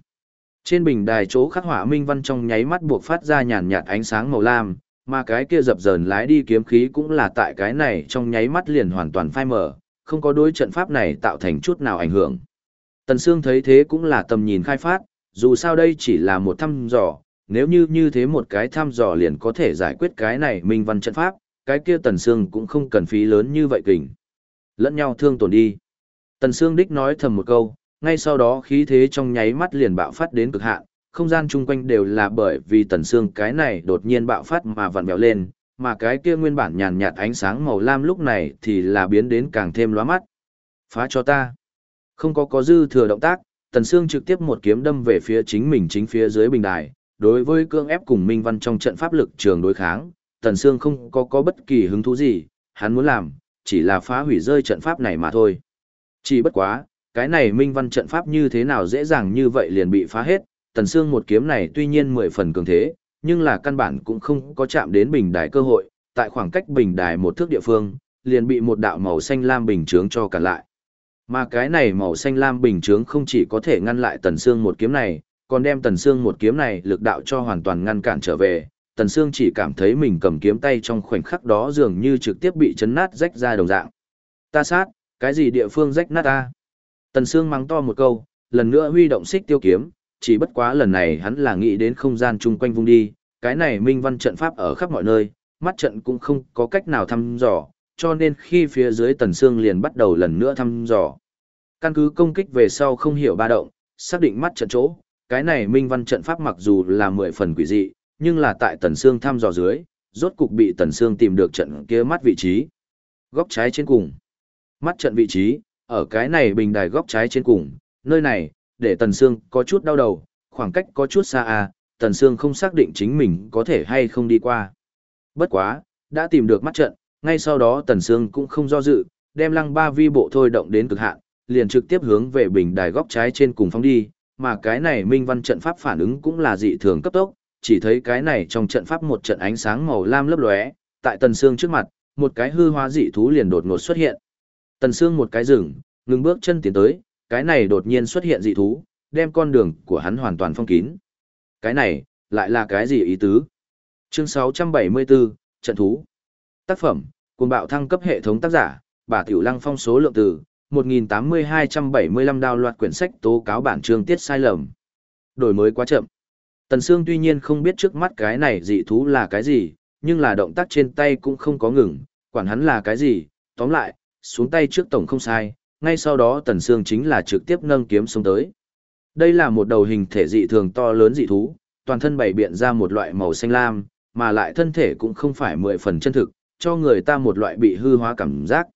Trên bình đài chỗ khắc hỏa minh văn trong nháy mắt buộc phát ra nhàn nhạt ánh sáng màu lam, mà cái kia dập dờn lái đi kiếm khí cũng là tại cái này trong nháy mắt liền hoàn toàn phai mở, không có đối trận pháp này tạo thành chút nào ảnh hưởng. Tần Sương thấy thế cũng là tầm nhìn khai phát, dù sao đây chỉ là một thăm dò, nếu như như thế một cái thăm dò liền có thể giải quyết cái này minh văn trận pháp, cái kia Tần Sương cũng không cần phí lớn như vậy kình. Lẫn nhau thương tổn đi. Tần Sương đích nói thầm một câu, ngay sau đó khí thế trong nháy mắt liền bạo phát đến cực hạn, không gian chung quanh đều là bởi vì Tần Sương cái này đột nhiên bạo phát mà vặn vẹo lên, mà cái kia nguyên bản nhàn nhạt ánh sáng màu lam lúc này thì là biến đến càng thêm lóa mắt. Phá cho ta. Không có có dư thừa động tác, Tần Sương trực tiếp một kiếm đâm về phía chính mình chính phía dưới bình đài, đối với cương ép cùng Minh Văn trong trận pháp lực trường đối kháng, Tần Sương không có có bất kỳ hứng thú gì, hắn muốn làm, chỉ là phá hủy rơi trận pháp này mà thôi. Chỉ bất quá, cái này Minh Văn trận pháp như thế nào dễ dàng như vậy liền bị phá hết, Tần Sương một kiếm này tuy nhiên mười phần cường thế, nhưng là căn bản cũng không có chạm đến bình đài cơ hội, tại khoảng cách bình đài một thước địa phương, liền bị một đạo màu xanh lam bình chướng cho cản lại. Mà cái này màu xanh lam bình chướng không chỉ có thể ngăn lại Tần Sương một kiếm này, còn đem Tần Sương một kiếm này lực đạo cho hoàn toàn ngăn cản trở về. Tần Sương chỉ cảm thấy mình cầm kiếm tay trong khoảnh khắc đó dường như trực tiếp bị chấn nát rách ra đồng dạng. Ta sát, cái gì địa phương rách nát ta? Tần Sương mắng to một câu, lần nữa huy động xích tiêu kiếm, chỉ bất quá lần này hắn là nghĩ đến không gian chung quanh vung đi, cái này minh văn trận pháp ở khắp mọi nơi, mắt trận cũng không có cách nào thăm dò, cho nên khi phía dưới Tần Sương liền bắt đầu lần nữa thăm dò. Căn cứ công kích về sau không hiểu ba động, xác định mắt trận chỗ, cái này minh văn trận pháp mặc dù là mười phần quỷ dị, nhưng là tại Tần Sương thăm dò dưới, rốt cục bị Tần Sương tìm được trận kia mắt vị trí. Góc trái trên cùng. Mắt trận vị trí, ở cái này bình đài góc trái trên cùng, nơi này, để Tần Sương có chút đau đầu, khoảng cách có chút xa à, Tần Sương không xác định chính mình có thể hay không đi qua. Bất quá, đã tìm được mắt trận, ngay sau đó Tần Sương cũng không do dự, đem lăng ba vi bộ thôi động đến cực hạn, liền trực tiếp hướng về bình đài góc trái trên cùng phóng đi, mà cái này minh văn trận pháp phản ứng cũng là dị thường cấp tốc, chỉ thấy cái này trong trận pháp một trận ánh sáng màu lam lấp lóe, tại Tần Sương trước mặt, một cái hư hóa dị thú liền đột ngột xuất hiện. Tần Sương một cái rừng, ngừng bước chân tiến tới, cái này đột nhiên xuất hiện dị thú, đem con đường của hắn hoàn toàn phong kín. Cái này, lại là cái gì ý tứ? Chương 674, Trận Thú Tác phẩm, cùng bạo thăng cấp hệ thống tác giả, bà Tiểu Lăng phong số lượng từ, 1.8275 đào loạt quyển sách tố cáo bản chương tiết sai lầm. Đổi mới quá chậm. Tần Sương tuy nhiên không biết trước mắt cái này dị thú là cái gì, nhưng là động tác trên tay cũng không có ngừng, quản hắn là cái gì, tóm lại, xuống tay trước tổng không sai, ngay sau đó Tần Sương chính là trực tiếp nâng kiếm xuống tới. Đây là một đầu hình thể dị thường to lớn dị thú, toàn thân bày biện ra một loại màu xanh lam, mà lại thân thể cũng không phải mười phần chân thực, cho người ta một loại bị hư hóa cảm giác.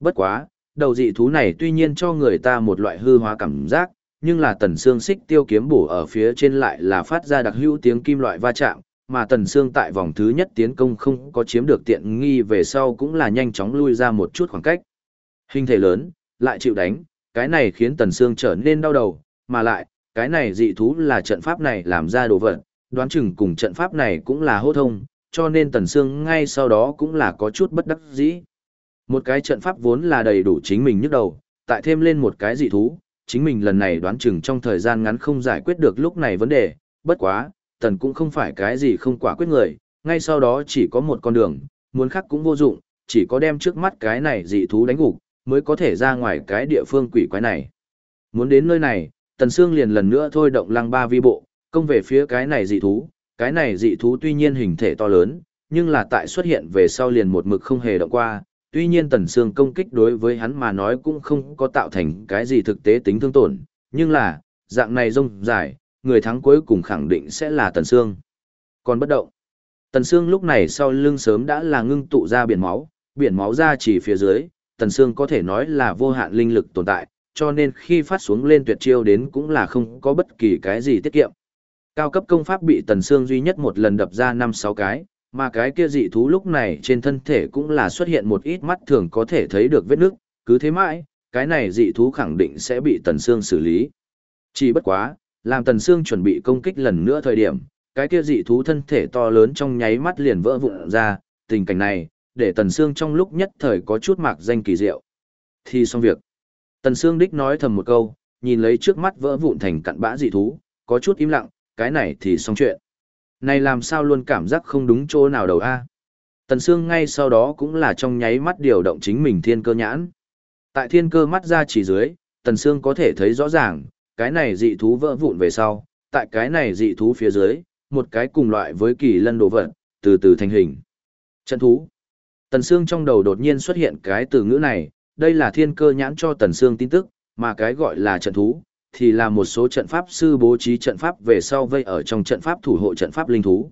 Bất quá, đầu dị thú này tuy nhiên cho người ta một loại hư hóa cảm giác, nhưng là tần xương xích tiêu kiếm bổ ở phía trên lại là phát ra đặc hữu tiếng kim loại va chạm, mà tần xương tại vòng thứ nhất tiến công không có chiếm được tiện nghi về sau cũng là nhanh chóng lui ra một chút khoảng cách. Hình thể lớn, lại chịu đánh, cái này khiến tần xương trở nên đau đầu, mà lại, cái này dị thú là trận pháp này làm ra đồ vật, đoán chừng cùng trận pháp này cũng là hô thông, cho nên tần xương ngay sau đó cũng là có chút bất đắc dĩ. Một cái trận pháp vốn là đầy đủ chính mình nhức đầu, tại thêm lên một cái dị thú, chính mình lần này đoán chừng trong thời gian ngắn không giải quyết được lúc này vấn đề, bất quá, tần cũng không phải cái gì không quả quyết người, ngay sau đó chỉ có một con đường, muốn khắc cũng vô dụng, chỉ có đem trước mắt cái này dị thú đánh gục, mới có thể ra ngoài cái địa phương quỷ quái này. Muốn đến nơi này, tần xương liền lần nữa thôi động lăng ba vi bộ, công về phía cái này dị thú, cái này dị thú tuy nhiên hình thể to lớn, nhưng là tại xuất hiện về sau liền một mực không hề động qua, tuy nhiên tần xương công kích đối với hắn mà nói cũng không có tạo thành cái gì thực tế tính thương tổn, nhưng là, dạng này rông dài, người thắng cuối cùng khẳng định sẽ là tần xương. Còn bất động, tần xương lúc này sau lưng sớm đã là ngưng tụ ra biển máu, biển máu ra chỉ phía dưới, tần xương có thể nói là vô hạn linh lực tồn tại, cho nên khi phát xuống lên tuyệt chiêu đến cũng là không có bất kỳ cái gì tiết kiệm. Cao cấp công pháp bị tần xương duy nhất một lần đập ra 5-6 cái, mà cái kia dị thú lúc này trên thân thể cũng là xuất hiện một ít mắt thường có thể thấy được vết nước, cứ thế mãi, cái này dị thú khẳng định sẽ bị Tần Sương xử lý. Chỉ bất quá, làm Tần Sương chuẩn bị công kích lần nữa thời điểm, cái kia dị thú thân thể to lớn trong nháy mắt liền vỡ vụn ra, tình cảnh này, để Tần Sương trong lúc nhất thời có chút mạc danh kỳ diệu. Thì xong việc. Tần Sương đích nói thầm một câu, nhìn lấy trước mắt vỡ vụn thành cặn bã dị thú, có chút im lặng, cái này thì xong chuyện. Này làm sao luôn cảm giác không đúng chỗ nào đầu a? Tần Sương ngay sau đó cũng là trong nháy mắt điều động chính mình thiên cơ nhãn. Tại thiên cơ mắt ra chỉ dưới, Tần Sương có thể thấy rõ ràng, cái này dị thú vỡ vụn về sau, tại cái này dị thú phía dưới, một cái cùng loại với kỳ lân đồ vật, từ từ thành hình. Trận thú. Tần Sương trong đầu đột nhiên xuất hiện cái từ ngữ này, đây là thiên cơ nhãn cho Tần Sương tin tức, mà cái gọi là trận thú, thì là một số trận pháp sư bố trí trận pháp về sau vây ở trong trận pháp thủ hộ trận pháp linh thú.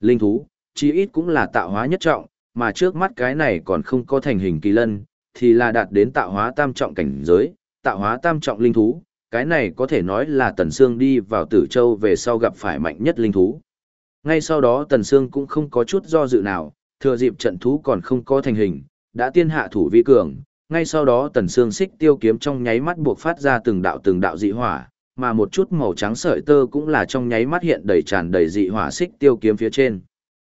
Linh thú, chí ít cũng là tạo hóa nhất trọng, mà trước mắt cái này còn không có thành hình kỳ lân, thì là đạt đến tạo hóa tam trọng cảnh giới, tạo hóa tam trọng linh thú, cái này có thể nói là Tần Sương đi vào Tử Châu về sau gặp phải mạnh nhất linh thú. Ngay sau đó Tần Sương cũng không có chút do dự nào, thừa dịp trận thú còn không có thành hình, đã tiên hạ thủ vi cường, ngay sau đó tần xương xích tiêu kiếm trong nháy mắt buộc phát ra từng đạo từng đạo dị hỏa, mà một chút màu trắng sợi tơ cũng là trong nháy mắt hiện đầy tràn đầy dị hỏa xích tiêu kiếm phía trên.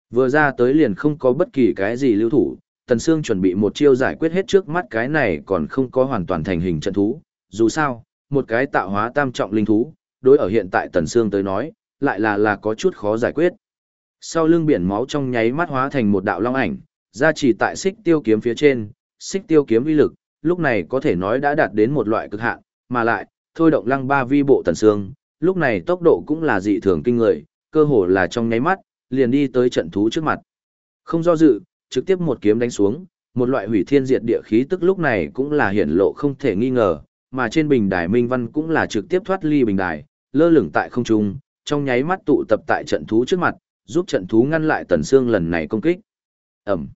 Vừa ra tới liền không có bất kỳ cái gì lưu thủ, tần xương chuẩn bị một chiêu giải quyết hết trước mắt cái này còn không có hoàn toàn thành hình trận thú, dù sao, một cái tạo hóa tam trọng linh thú, đối ở hiện tại tần xương tới nói, lại là là có chút khó giải quyết. Sau lưng biển máu trong nháy mắt hóa thành một đạo long ảnh, ra chỉ tại xích tiêu kiếm phía trên, xích tiêu kiếm uy lực, lúc này có thể nói đã đạt đến một loại cực hạn, mà lại, thôi động lăng ba vi bộ tần xương, lúc này tốc độ cũng là dị thường kinh người, cơ hồ là trong nháy mắt, liền đi tới trận thú trước mặt. Không do dự, trực tiếp một kiếm đánh xuống, một loại hủy thiên diệt địa khí tức lúc này cũng là hiển lộ không thể nghi ngờ, mà trên bình đài minh văn cũng là trực tiếp thoát ly bình đài, lơ lửng tại không trung, trong nháy mắt tụ tập tại trận thú trước mặt, giúp trận thú ngăn lại tần xương lần này công kích. Ẩm.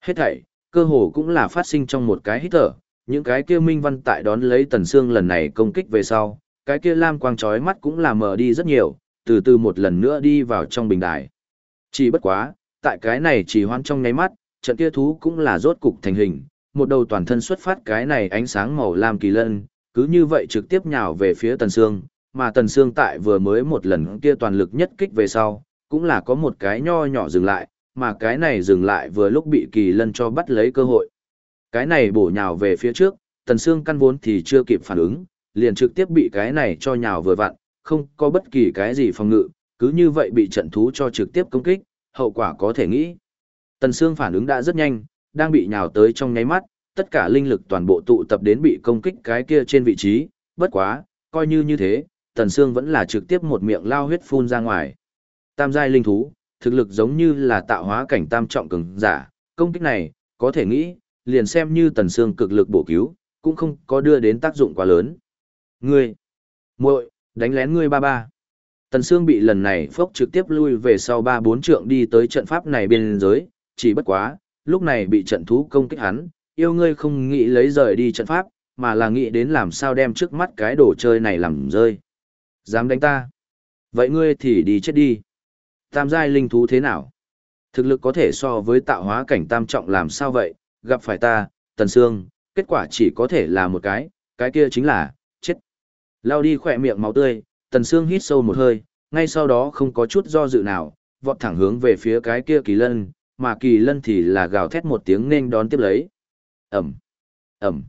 Hết thảy, cơ hồ cũng là phát sinh trong một cái hít thở, những cái kia minh văn tại đón lấy tần xương lần này công kích về sau, cái kia lam quang chói mắt cũng là mờ đi rất nhiều, từ từ một lần nữa đi vào trong bình đài. Chỉ bất quá, tại cái này chỉ hoan trong nháy mắt, trận kia thú cũng là rốt cục thành hình, một đầu toàn thân xuất phát cái này ánh sáng màu lam kỳ lân, cứ như vậy trực tiếp nhào về phía Tần Sương, mà Tần Sương tại vừa mới một lần kia toàn lực nhất kích về sau, cũng là có một cái nho nhỏ dừng lại, mà cái này dừng lại vừa lúc bị kỳ lân cho bắt lấy cơ hội. Cái này bổ nhào về phía trước, Tần xương căn vốn thì chưa kịp phản ứng, liền trực tiếp bị cái này cho nhào vừa vặn, không có bất kỳ cái gì phòng ngự, cứ như vậy bị trận thú cho trực tiếp công kích, hậu quả có thể nghĩ. Tần xương phản ứng đã rất nhanh, đang bị nhào tới trong nháy mắt, tất cả linh lực toàn bộ tụ tập đến bị công kích cái kia trên vị trí, bất quá, coi như như thế, Tần Sương vẫn là trực tiếp một miệng lao huyết phun ra ngoài. Tam giai linh thú, thực lực giống như là tạo hóa cảnh tam trọng cường giả, công kích này, có thể nghĩ, liền xem như Tần xương cực lực bổ cứu, cũng không có đưa đến tác dụng quá lớn. Ngươi, muội, đánh lén ngươi ba ba. Tần xương bị lần này phốc trực tiếp lui về sau ba bốn trượng đi tới trận pháp này bên dưới, chỉ bất quá, lúc này bị trận thú công kích hắn, yêu ngươi không nghĩ lấy rời đi trận pháp, mà là nghĩ đến làm sao đem trước mắt cái đồ chơi này làm rơi. Dám đánh ta? Vậy ngươi thì đi chết đi. Tam giai linh thú thế nào? Thực lực có thể so với tạo hóa cảnh tam trọng làm sao vậy? Gặp phải ta, Tần Sương, kết quả chỉ có thể là một cái, cái kia chính là, chết. Lao đi khỏe miệng máu tươi, Tần Sương hít sâu một hơi, ngay sau đó không có chút do dự nào, vọt thẳng hướng về phía cái kia kỳ lân, mà kỳ lân thì là gào thét một tiếng nên đón tiếp lấy. Ẩm, Ẩm.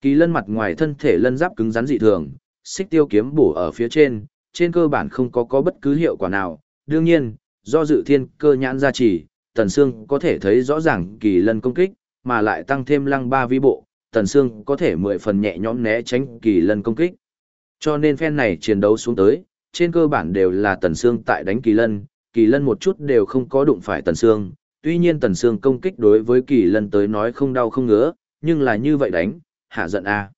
Kỳ lân mặt ngoài thân thể lân giáp cứng rắn dị thường, xích tiêu kiếm bổ ở phía trên, trên cơ bản không có có bất cứ hiệu quả nào. Đương nhiên, do dự thiên cơ nhãn gia trì, Tần Sương có thể thấy rõ ràng kỳ lân công kích, mà lại tăng thêm lăng ba vi bộ, Tần Sương có thể mười phần nhẹ nhõm né tránh kỳ lân công kích. Cho nên phen này chiến đấu xuống tới, trên cơ bản đều là Tần Sương tại đánh kỳ lân, kỳ lân một chút đều không có đụng phải Tần Sương, tuy nhiên Tần Sương công kích đối với kỳ lân tới nói không đau không ngứa, nhưng là như vậy đánh, hạ giận a.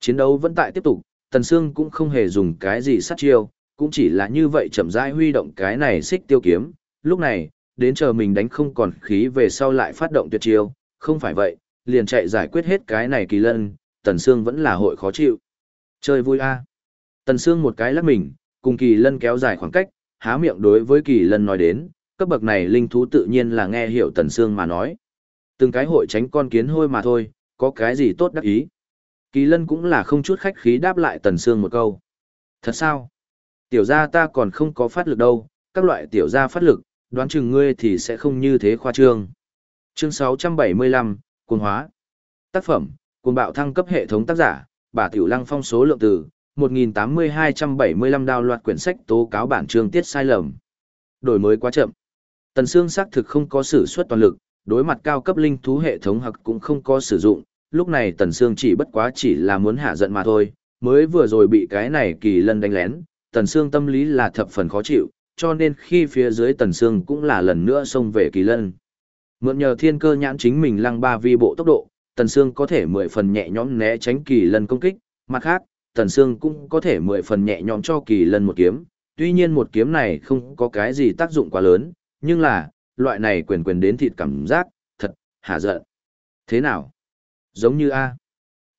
Chiến đấu vẫn tại tiếp tục, Tần Sương cũng không hề dùng cái gì sát chiêu, cũng chỉ là như vậy chậm rãi huy động cái này xích tiêu kiếm, lúc này, đến chờ mình đánh không còn khí về sau lại phát động tuyệt chiêu, không phải vậy, liền chạy giải quyết hết cái này kỳ lân, Tần Sương vẫn là hội khó chịu. Chơi vui a. Tần Sương một cái lắc mình, cùng kỳ lân kéo dài khoảng cách, há miệng đối với kỳ lân nói đến, cấp bậc này linh thú tự nhiên là nghe hiểu Tần Sương mà nói. Từng cái hội tránh con kiến hôi mà thôi, có cái gì tốt đắc ý. Kỳ lân cũng là không chút khách khí đáp lại Tần Sương một câu. Thật sao? Tiểu gia ta còn không có phát lực đâu, các loại tiểu gia phát lực, đoán chừng ngươi thì sẽ không như thế khoa trương. Chương 675, Cuồng hóa. Tác phẩm, Cuồng bạo thăng cấp hệ thống tác giả, bà Tiểu Lăng phong số lượng từ, 1.8275 đào loạt quyển sách tố cáo bản chương tiết sai lầm. Đổi mới quá chậm. Tần Sương xác thực không có sử xuất toàn lực, đối mặt cao cấp linh thú hệ thống hoặc cũng không có sử dụng, lúc này Tần Sương chỉ bất quá chỉ là muốn hạ giận mà thôi, mới vừa rồi bị cái này kỳ lân đánh lén, Tần Sương tâm lý là thập phần khó chịu, cho nên khi phía dưới Tần Sương cũng là lần nữa xông về kỳ lân. Mượn nhờ thiên cơ nhãn chính mình lăng ba vi bộ tốc độ, Tần Sương có thể mười phần nhẹ nhõm né tránh kỳ lân công kích, mặt khác, Tần Sương cũng có thể mười phần nhẹ nhõm cho kỳ lân một kiếm, tuy nhiên một kiếm này không có cái gì tác dụng quá lớn, nhưng là, loại này quyền quyền đến thịt cảm giác, thật, hả giận. Thế nào? Giống như A.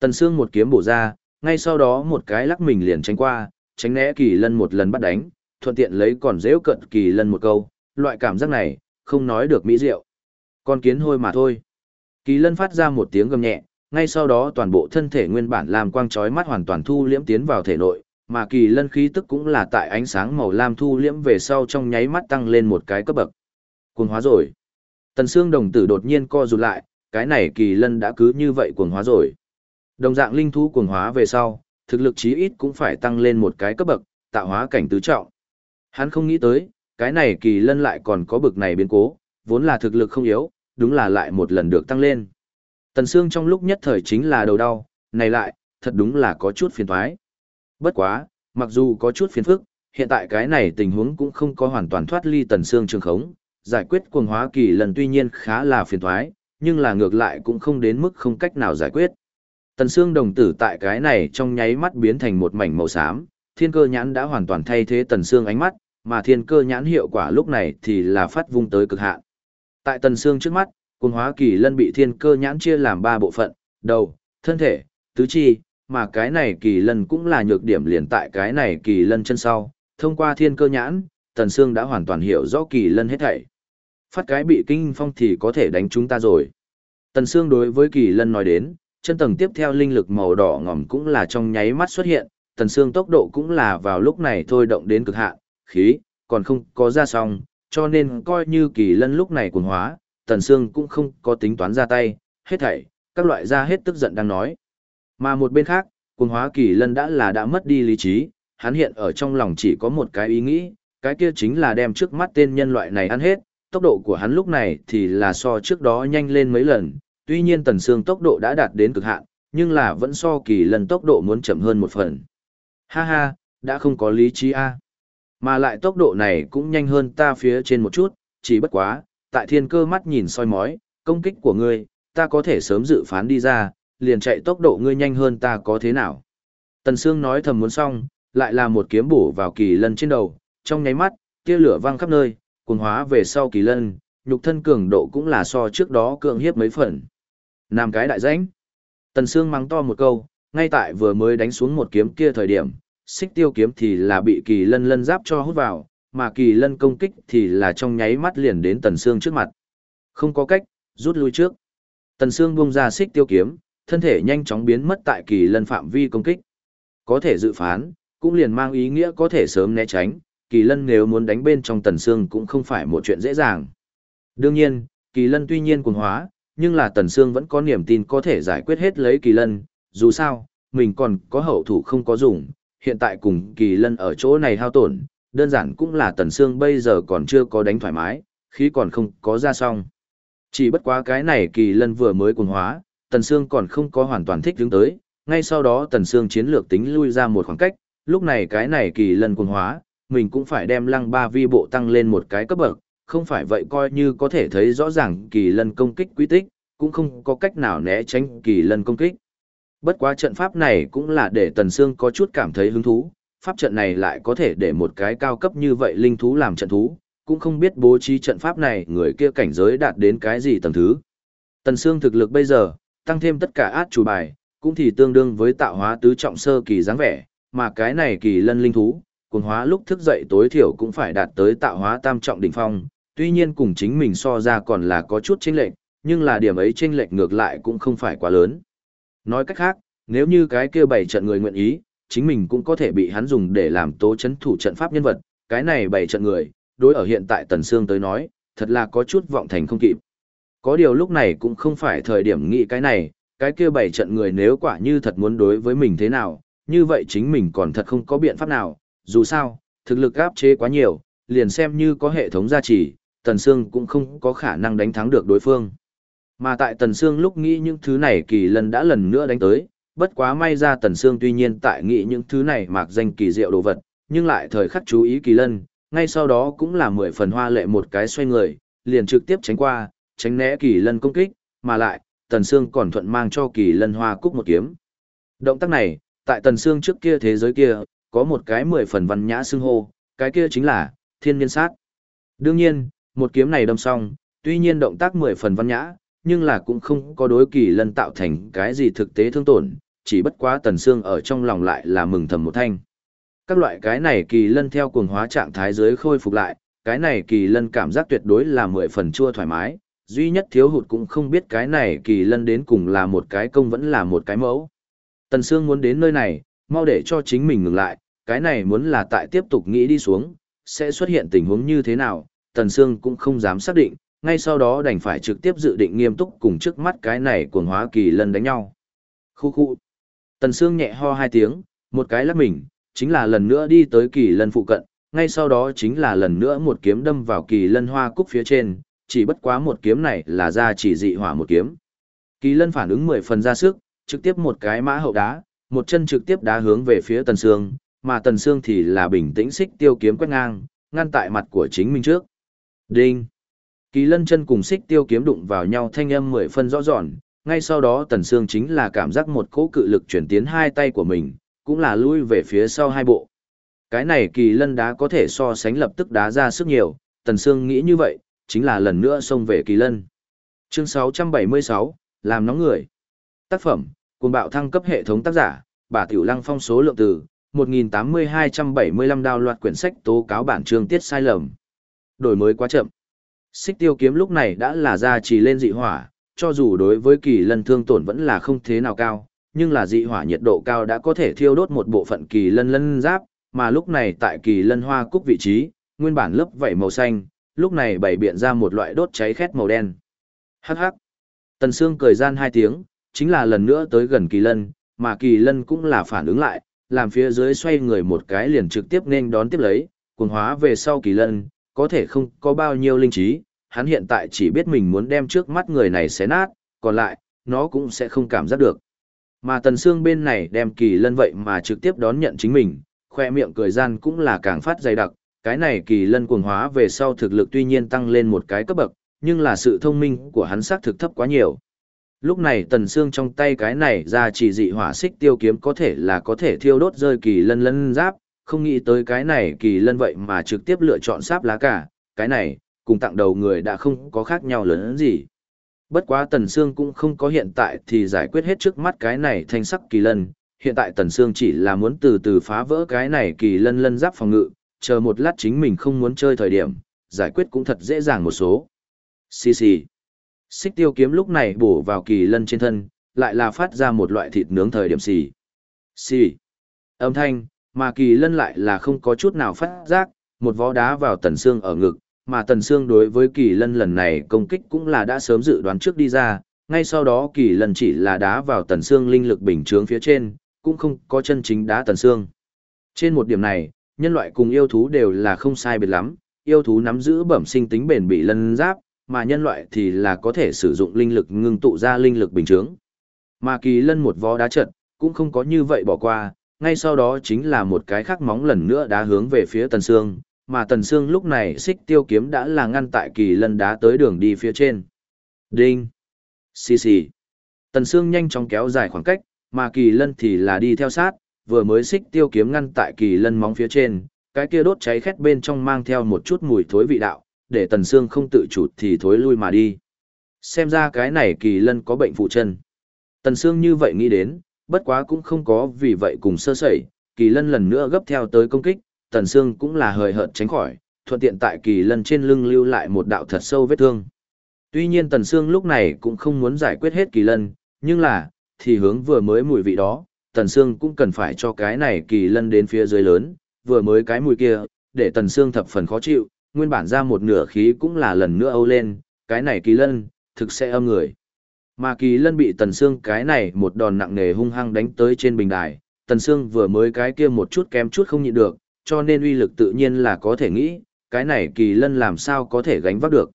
Tần Sương một kiếm bổ ra, ngay sau đó một cái lắc mình liền tránh qua, tránh né kỳ lân một lần bắt đánh, thuận tiện lấy còn dễ cận kỳ lân một câu, loại cảm giác này, không nói được mỹ diệu. Con kiến hôi mà thôi. Kỳ lân phát ra một tiếng gầm nhẹ, ngay sau đó toàn bộ thân thể nguyên bản làm quang chói mắt hoàn toàn thu liễm tiến vào thể nội, mà kỳ lân khí tức cũng là tại ánh sáng màu lam thu liễm về sau trong nháy mắt tăng lên một cái cấp bậc. Cuồng hóa rồi. Tần xương đồng tử đột nhiên co rụt lại, cái này kỳ lân đã cứ như vậy cuồng hóa rồi. Đồng dạng linh thú cuồng hóa về sau, thực lực chí ít cũng phải tăng lên một cái cấp bậc, tạo hóa cảnh tứ trọng. Hắn không nghĩ tới, cái này kỳ lân lại còn có bậc này biến cố, vốn là thực lực không yếu, đúng là lại một lần được tăng lên. Tần Sương trong lúc nhất thời chính là đầu đau, này lại, thật đúng là có chút phiền toái. Bất quá, mặc dù có chút phiền phức, hiện tại cái này tình huống cũng không có hoàn toàn thoát ly tần xương trường khống, giải quyết cuồng hóa kỳ lần tuy nhiên khá là phiền toái, nhưng là ngược lại cũng không đến mức không cách nào giải quyết. Tần xương đồng tử tại cái này trong nháy mắt biến thành một mảnh màu xám, thiên cơ nhãn đã hoàn toàn thay thế tần xương ánh mắt, mà thiên cơ nhãn hiệu quả lúc này thì là phát vung tới cực hạn. Tại tần xương trước mắt, cuồng hóa kỳ lân bị thiên cơ nhãn chia làm ba bộ phận, đầu, thân thể, tứ chi, mà cái này kỳ lân cũng là nhược điểm liền tại cái này kỳ lân chân sau, thông qua thiên cơ nhãn, tần xương đã hoàn toàn hiểu rõ kỳ lân hết thảy. Phát cái bị kinh phong thì có thể đánh chúng ta rồi. Tần xương đối với kỳ lân nói đến, chân tầng tiếp theo linh lực màu đỏ ngòm cũng là trong nháy mắt xuất hiện, tần xương tốc độ cũng là vào lúc này thôi động đến cực hạn, khí, còn không có ra xong, cho nên coi như kỳ lân lúc này cuồng hóa, tần xương cũng không có tính toán ra tay, hết thảy, các loại ra hết tức giận đang nói. Mà một bên khác, cuồng hóa kỳ lân đã là đã mất đi lý trí, hắn hiện ở trong lòng chỉ có một cái ý nghĩ, cái kia chính là đem trước mắt tên nhân loại này ăn hết, tốc độ của hắn lúc này thì là so trước đó nhanh lên mấy lần, tuy nhiên tần xương tốc độ đã đạt đến cực hạn, nhưng là vẫn so kỳ lân tốc độ muốn chậm hơn một phần. Ha ha, đã không có lý trí a. Mà lại tốc độ này cũng nhanh hơn ta phía trên một chút, chỉ bất quá, tại thiên cơ mắt nhìn soi mói, công kích của ngươi, ta có thể sớm dự phán đi ra, liền chạy tốc độ ngươi nhanh hơn ta có thế nào. Tần Sương nói thầm muốn xong, lại là một kiếm bổ vào kỳ lân trên đầu, trong nháy mắt, tia lửa văng khắp nơi, cuồng hóa về sau kỳ lân, nhục thân cường độ cũng là so trước đó cường hiếp mấy phần. Nam cái đại danh. Tần Sương mắng to một câu, ngay tại vừa mới đánh xuống một kiếm kia thời điểm, xích tiêu kiếm thì là bị kỳ lân lân giáp cho hút vào, mà kỳ lân công kích thì là trong nháy mắt liền đến Tần Sương trước mặt. Không có cách, rút lui trước. Tần Sương buông ra xích tiêu kiếm, thân thể nhanh chóng biến mất tại kỳ lân phạm vi công kích. Có thể dự phán, cũng liền mang ý nghĩa có thể sớm né tránh, kỳ lân nếu muốn đánh bên trong Tần Sương cũng không phải một chuyện dễ dàng. Đương nhiên, kỳ lân tuy nhiên cuồng hóa, nhưng là Tần Sương vẫn có niềm tin có thể giải quyết hết lấy kỳ lân, dù sao, mình còn có hậu thủ không có dùng, hiện tại cùng kỳ lân ở chỗ này hao tổn, đơn giản cũng là Tần Sương bây giờ còn chưa có đánh thoải mái, khí còn không có ra xong. Chỉ bất quá cái này kỳ lân vừa mới cuồng hóa, Tần Sương còn không có hoàn toàn thích đứng tới, ngay sau đó Tần Sương chiến lược tính lui ra một khoảng cách, lúc này cái này kỳ lân cuồng hóa, mình cũng phải đem lăng ba vi bộ tăng lên một cái cấp bậc, không phải vậy coi như có thể thấy rõ ràng kỳ lân công kích quy tích, cũng không có cách nào né tránh kỳ lân công kích. Bất quá trận pháp này cũng là để Tần Sương có chút cảm thấy hứng thú, pháp trận này lại có thể để một cái cao cấp như vậy linh thú làm trận thú, cũng không biết bố trí trận pháp này người kia cảnh giới đạt đến cái gì tầng thứ. Tần Sương thực lực bây giờ, tăng thêm tất cả át chủ bài, cũng thì tương đương với tạo hóa tứ trọng sơ kỳ dáng vẻ, mà cái này kỳ lân linh thú, cuồng hóa lúc thức dậy tối thiểu cũng phải đạt tới tạo hóa tam trọng đỉnh phong, tuy nhiên cùng chính mình so ra còn là có chút chênh lệch, nhưng là điểm ấy chênh lệch ngược lại cũng không phải quá lớn. Nói cách khác, nếu như cái kia bảy trận người nguyện ý, chính mình cũng có thể bị hắn dùng để làm tố chấn thủ trận pháp nhân vật, cái này bảy trận người, đối ở hiện tại Tần Sương tới nói, thật là có chút vọng thành không kịp. Có điều lúc này cũng không phải thời điểm nghĩ cái này, cái kia bảy trận người nếu quả như thật muốn đối với mình thế nào, như vậy chính mình còn thật không có biện pháp nào, dù sao, thực lực áp chế quá nhiều, liền xem như có hệ thống gia trì, Tần Sương cũng không có khả năng đánh thắng được đối phương. Mà tại Tần Sương lúc nghĩ những thứ này kỳ lần đã lần nữa đánh tới, bất quá may ra Tần Sương tuy nhiên tại nghĩ những thứ này mạc danh kỳ diệu đồ vật, nhưng lại thời khắc chú ý kỳ lân, ngay sau đó cũng là mười phần hoa lệ một cái xoay người, liền trực tiếp tránh qua, tránh né kỳ lân công kích, mà lại, Tần Sương còn thuận mang cho kỳ lân hoa cúc một kiếm. Động tác này, tại Tần Sương trước kia thế giới kia, có một cái mười phần văn nhã xưng hô, cái kia chính là thiên nhân sát. Đương nhiên, một kiếm này đâm xong, tuy nhiên động tác mười phần văn nhã, nhưng là cũng không có đối kỳ lân tạo thành cái gì thực tế thương tổn, chỉ bất quá Tần xương ở trong lòng lại là mừng thầm một thanh. Các loại cái này kỳ lân theo cuồng hóa trạng thái dưới khôi phục lại, cái này kỳ lân cảm giác tuyệt đối là mười phần chua thoải mái, duy nhất thiếu hụt cũng không biết cái này kỳ lân đến cùng là một cái công vẫn là một cái mẫu. Tần Sương muốn đến nơi này, mau để cho chính mình ngừng lại, cái này muốn là tại tiếp tục nghĩ đi xuống, sẽ xuất hiện tình huống như thế nào, Tần Sương cũng không dám xác định, ngay sau đó đành phải trực tiếp dự định nghiêm túc cùng trước mắt cái này cuồng hóa kỳ lân đánh nhau. Khu khu. Tần Sương nhẹ ho hai tiếng, một cái lắc mình, chính là lần nữa đi tới kỳ lân phụ cận, ngay sau đó chính là lần nữa một kiếm đâm vào kỳ lân hoa cúc phía trên, chỉ bất quá một kiếm này là ra chỉ dị hỏa một kiếm. Kỳ lân phản ứng mười phần ra sức, trực tiếp một cái mã hậu đá, một chân trực tiếp đá hướng về phía Tần Sương, mà Tần Sương thì là bình tĩnh xích tiêu kiếm quét ngang, ngăn tại mặt của chính mình trước. Đinh! Kỳ lân chân cùng xích tiêu kiếm đụng vào nhau thanh âm mười phân rõ ròn, ngay sau đó Tần Sương chính là cảm giác một cỗ cự lực chuyển tiến hai tay của mình, cũng là lui về phía sau hai bộ. Cái này kỳ lân đá có thể so sánh lập tức đá ra sức nhiều, Tần Sương nghĩ như vậy, chính là lần nữa xông về kỳ lân. Chương 676, làm nóng người. Tác phẩm, cùng bạo thăng cấp hệ thống tác giả, bà Tiểu Lăng phong số lượng từ, 1.8275 đào loạt quyển sách tố cáo bản chương tiết sai lầm. Đổi mới quá chậm. Xích tiêu kiếm lúc này đã là ra chỉ lên dị hỏa, cho dù đối với kỳ lân thương tổn vẫn là không thế nào cao, nhưng là dị hỏa nhiệt độ cao đã có thể thiêu đốt một bộ phận kỳ lân lân giáp, mà lúc này tại kỳ lân hoa cúc vị trí, nguyên bản lớp vảy màu xanh, lúc này bày biện ra một loại đốt cháy khét màu đen. Hắc hắc. Tần Sương cười gian hai tiếng, chính là lần nữa tới gần kỳ lân, mà kỳ lân cũng là phản ứng lại, làm phía dưới xoay người một cái liền trực tiếp nên đón tiếp lấy, cuồng hóa về sau kỳ lân, có thể không có bao nhiêu linh trí, hắn hiện tại chỉ biết mình muốn đem trước mắt người này xé nát, còn lại, nó cũng sẽ không cảm giác được. Mà Tần Sương bên này đem kỳ lân vậy mà trực tiếp đón nhận chính mình, khoe miệng cười gian cũng là càng phát dày đặc, cái này kỳ lân cuồng hóa về sau thực lực tuy nhiên tăng lên một cái cấp bậc, nhưng là sự thông minh của hắn xác thực thấp quá nhiều. Lúc này Tần Sương trong tay cái này ra chỉ dị hỏa xích tiêu kiếm có thể là có thể thiêu đốt rơi kỳ lân lân giáp, không nghĩ tới cái này kỳ lân vậy mà trực tiếp lựa chọn sáp lá cả, cái này, cùng tặng đầu người đã không có khác nhau lớn gì. Bất quá Tần Sương cũng không có hiện tại thì giải quyết hết trước mắt cái này thanh sắc kỳ lân, hiện tại Tần Sương chỉ là muốn từ từ phá vỡ cái này kỳ lân lân giáp phòng ngự, chờ một lát chính mình không muốn chơi thời điểm, giải quyết cũng thật dễ dàng một số. Xì xì. Xích tiêu kiếm lúc này bổ vào kỳ lân trên thân, lại là phát ra một loại thịt nướng thời điểm xì. Xì. Âm thanh, mà kỳ lân lại là không có chút nào phát giác, một vó đá vào tần xương ở ngực, mà tần xương đối với kỳ lân lần này công kích cũng là đã sớm dự đoán trước đi ra, ngay sau đó kỳ lân chỉ là đá vào tần xương linh lực bình chướng phía trên, cũng không có chân chính đá tần xương. Trên một điểm này, nhân loại cùng yêu thú đều là không sai biệt lắm, yêu thú nắm giữ bẩm sinh tính bền bị lân giáp, mà nhân loại thì là có thể sử dụng linh lực ngưng tụ ra linh lực bình chướng. Mà kỳ lân một vó đá trận, cũng không có như vậy bỏ qua, ngay sau đó chính là một cái khắc móng lần nữa đá hướng về phía Tần Sương, mà Tần Sương lúc này xích tiêu kiếm đã là ngăn tại kỳ lân đá tới đường đi phía trên. Đinh! Xì xì! Tần Sương nhanh chóng kéo dài khoảng cách, mà kỳ lân thì là đi theo sát, vừa mới xích tiêu kiếm ngăn tại kỳ lân móng phía trên, cái kia đốt cháy khét bên trong mang theo một chút mùi thối vị đạo, để Tần Sương không tự chủ thì thối lui mà đi. Xem ra cái này kỳ lân có bệnh phụ chân. Tần Sương như vậy nghĩ đến, bất quá cũng không có vì vậy cùng sơ sẩy, kỳ lân lần nữa gấp theo tới công kích, Tần xương cũng là hời hợt tránh khỏi, thuận tiện tại kỳ lân trên lưng lưu lại một đạo thật sâu vết thương. Tuy nhiên Tần xương lúc này cũng không muốn giải quyết hết kỳ lân, nhưng là, thì hướng vừa mới mùi vị đó, Tần xương cũng cần phải cho cái này kỳ lân đến phía dưới lớn, vừa mới cái mùi kia, để Tần xương thập phần khó chịu, nguyên bản ra một nửa khí cũng là lần nữa âu lên, cái này kỳ lân, thực sẽ âm người. Mà kỳ lân bị Tần xương cái này một đòn nặng nề hung hăng đánh tới trên bình đài, Tần xương vừa mới cái kia một chút kém chút không nhịn được, cho nên uy lực tự nhiên là có thể nghĩ, cái này kỳ lân làm sao có thể gánh vác được.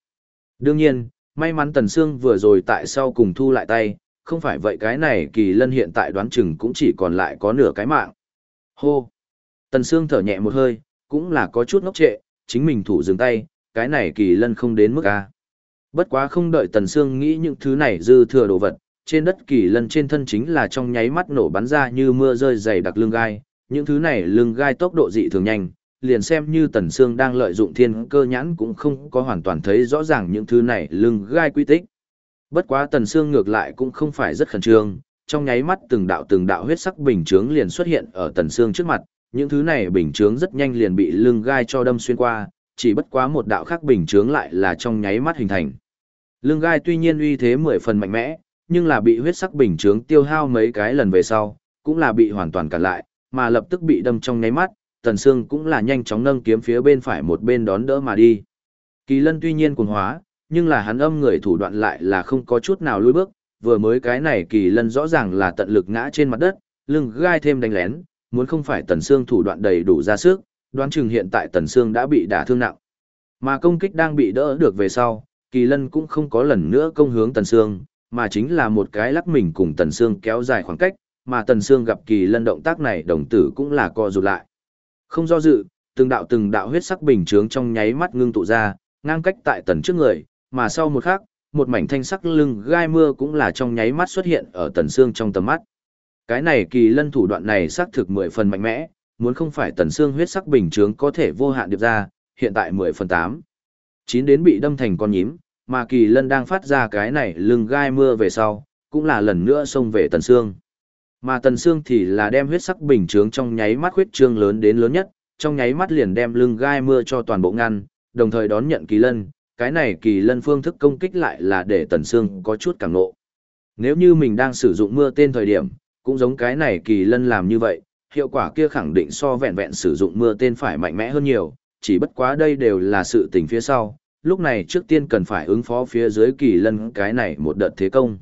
Đương nhiên, may mắn Tần xương vừa rồi tại sau cùng thu lại tay, không phải vậy cái này kỳ lân hiện tại đoán chừng cũng chỉ còn lại có nửa cái mạng. Hô! Tần xương thở nhẹ một hơi, cũng là có chút ngốc trệ, chính mình thủ dừng tay, cái này kỳ lân không đến mức A. Bất quá không đợi Tần Sương nghĩ những thứ này dư thừa đồ vật, trên đất kỳ lân trên thân chính là trong nháy mắt nổ bắn ra như mưa rơi dày đặc lưng gai, những thứ này lưng gai tốc độ dị thường nhanh, liền xem như Tần Sương đang lợi dụng thiên cơ nhãn cũng không có hoàn toàn thấy rõ ràng những thứ này lưng gai quy tích. Bất quá Tần Sương ngược lại cũng không phải rất khẩn trương, trong nháy mắt từng đạo từng đạo huyết sắc bình chướng liền xuất hiện ở Tần Sương trước mặt, những thứ này bình chướng rất nhanh liền bị lưng gai cho đâm xuyên qua, chỉ bất quá một đạo khác bình chướng lại là trong nháy mắt hình thành. Lưng gai tuy nhiên uy thế mười phần mạnh mẽ, nhưng là bị huyết sắc bình chướng tiêu hao mấy cái lần về sau, cũng là bị hoàn toàn cản lại, mà lập tức bị đâm trong nháy mắt, Tần Sương cũng là nhanh chóng nâng kiếm phía bên phải một bên đón đỡ mà đi. Kỳ Lân tuy nhiên cuồng hóa, nhưng là hắn âm người thủ đoạn lại là không có chút nào lùi bước, vừa mới cái này Kỳ Lân rõ ràng là tận lực ngã trên mặt đất, lưng gai thêm đánh lén, muốn không phải Tần Sương thủ đoạn đầy đủ ra sức, đoán chừng hiện tại Tần Sương đã bị đả thương nặng. Mà công kích đang bị đỡ được về sau, Kỳ Lân cũng không có lần nữa công hướng Tần Sương, mà chính là một cái lắc mình cùng Tần Sương kéo dài khoảng cách, mà Tần Sương gặp kỳ lân động tác này đồng tử cũng là co rụt lại. Không do dự, từng đạo từng đạo huyết sắc bình chướng trong nháy mắt ngưng tụ ra, ngang cách tại tần trước người, mà sau một khắc, một mảnh thanh sắc lưng gai mưa cũng là trong nháy mắt xuất hiện ở tần xương trong tầm mắt. Cái này kỳ lân thủ đoạn này xác thực mười phần mạnh mẽ, muốn không phải tần xương huyết sắc bình chướng có thể vô hạn điệp ra, hiện tại mười phần tám chín đến bị đâm thành con nhím, mà kỳ lân đang phát ra cái này lưng gai mưa về sau, cũng là lần nữa xông về tần xương. Mà tần xương thì là đem huyết sắc bình trướng trong nháy mắt huyết trương lớn đến lớn nhất, trong nháy mắt liền đem lưng gai mưa cho toàn bộ ngăn, đồng thời đón nhận kỳ lân, cái này kỳ lân phương thức công kích lại là để tần xương có chút càng nộ. Nếu như mình đang sử dụng mưa tên thời điểm, cũng giống cái này kỳ lân làm như vậy, hiệu quả kia khẳng định so vẹn vẹn sử dụng mưa tên phải mạnh mẽ hơn nhiều, chỉ bất quá đây đều là sự tình phía sau, lúc này trước tiên cần phải ứng phó phía dưới kỳ lân cái này một đợt thế công.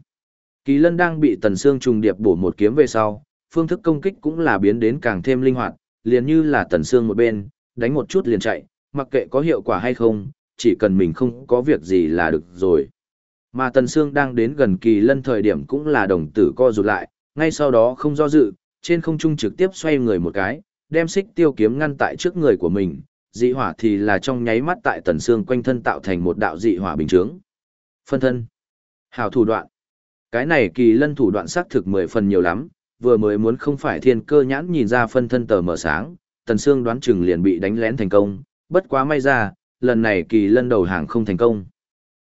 Kỳ lân đang bị tần xương trùng điệp bổ một kiếm về sau, phương thức công kích cũng là biến đến càng thêm linh hoạt, liền như là tần xương một bên, đánh một chút liền chạy, mặc kệ có hiệu quả hay không, chỉ cần mình không có việc gì là được rồi. Mà tần xương đang đến gần kỳ lân thời điểm cũng là đồng tử co rụt lại, ngay sau đó không do dự, trên không trung trực tiếp xoay người một cái, đem xích tiêu kiếm ngăn tại trước người của mình, dị hỏa thì là trong nháy mắt tại tần xương quanh thân tạo thành một đạo dị hỏa bình trướng. Phân thân. Hảo thủ đoạn. Cái này kỳ lân thủ đoạn xác thực mười phần nhiều lắm, vừa mới muốn không phải thiên cơ nhãn nhìn ra phân thân tờ mở sáng, tần xương đoán chừng liền bị đánh lén thành công, bất quá may ra, lần này kỳ lân đầu hàng không thành công.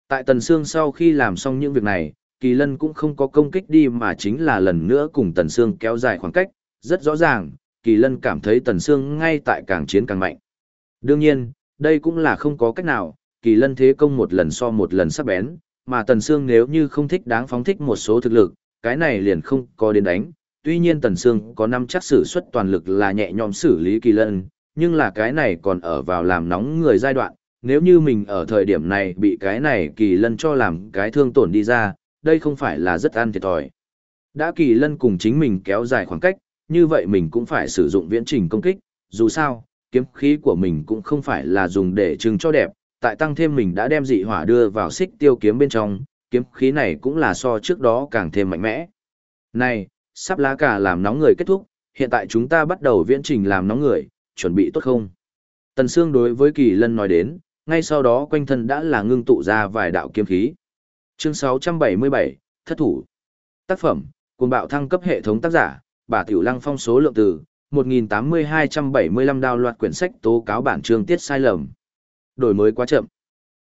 Tại tần xương sau khi làm xong những việc này, kỳ lân cũng không có công kích đi mà chính là lần nữa cùng tần xương kéo dài khoảng cách, rất rõ ràng, kỳ lân cảm thấy tần xương ngay tại càng chiến càng mạnh. Đương nhiên, đây cũng là không có cách nào, kỳ lân thế công một lần so một lần sắc bén, mà tần xương nếu như không thích đáng phóng thích một số thực lực, cái này liền không có đến đánh, tuy nhiên Tần Sương có năm chắc sử xuất toàn lực là nhẹ nhõm xử lý kỳ lân, nhưng là cái này còn ở vào làm nóng người giai đoạn, nếu như mình ở thời điểm này bị cái này kỳ lân cho làm cái thương tổn đi ra, đây không phải là rất ăn thiệt thòi. Đã kỳ lân cùng chính mình kéo dài khoảng cách, như vậy mình cũng phải sử dụng viễn trình công kích, dù sao, kiếm khí của mình cũng không phải là dùng để trưng cho đẹp, tại tăng thêm mình đã đem dị hỏa đưa vào xích tiêu kiếm bên trong, kiếm khí này cũng là so trước đó càng thêm mạnh mẽ. Này, sắp lá cả làm nóng người kết thúc, hiện tại chúng ta bắt đầu viễn trình làm nóng người, chuẩn bị tốt không? Tần Sương đối với Kỳ Lân nói đến, ngay sau đó quanh thân đã là ngưng tụ ra vài đạo kiếm khí. Chương 677, Thất thủ. Tác phẩm, cuồng bạo thăng cấp hệ thống tác giả, bà Tiểu Lăng phong số lượng từ, 1.8275 đào loạt quyển sách tố cáo bản chương tiết sai lầm. Đổi mới quá chậm.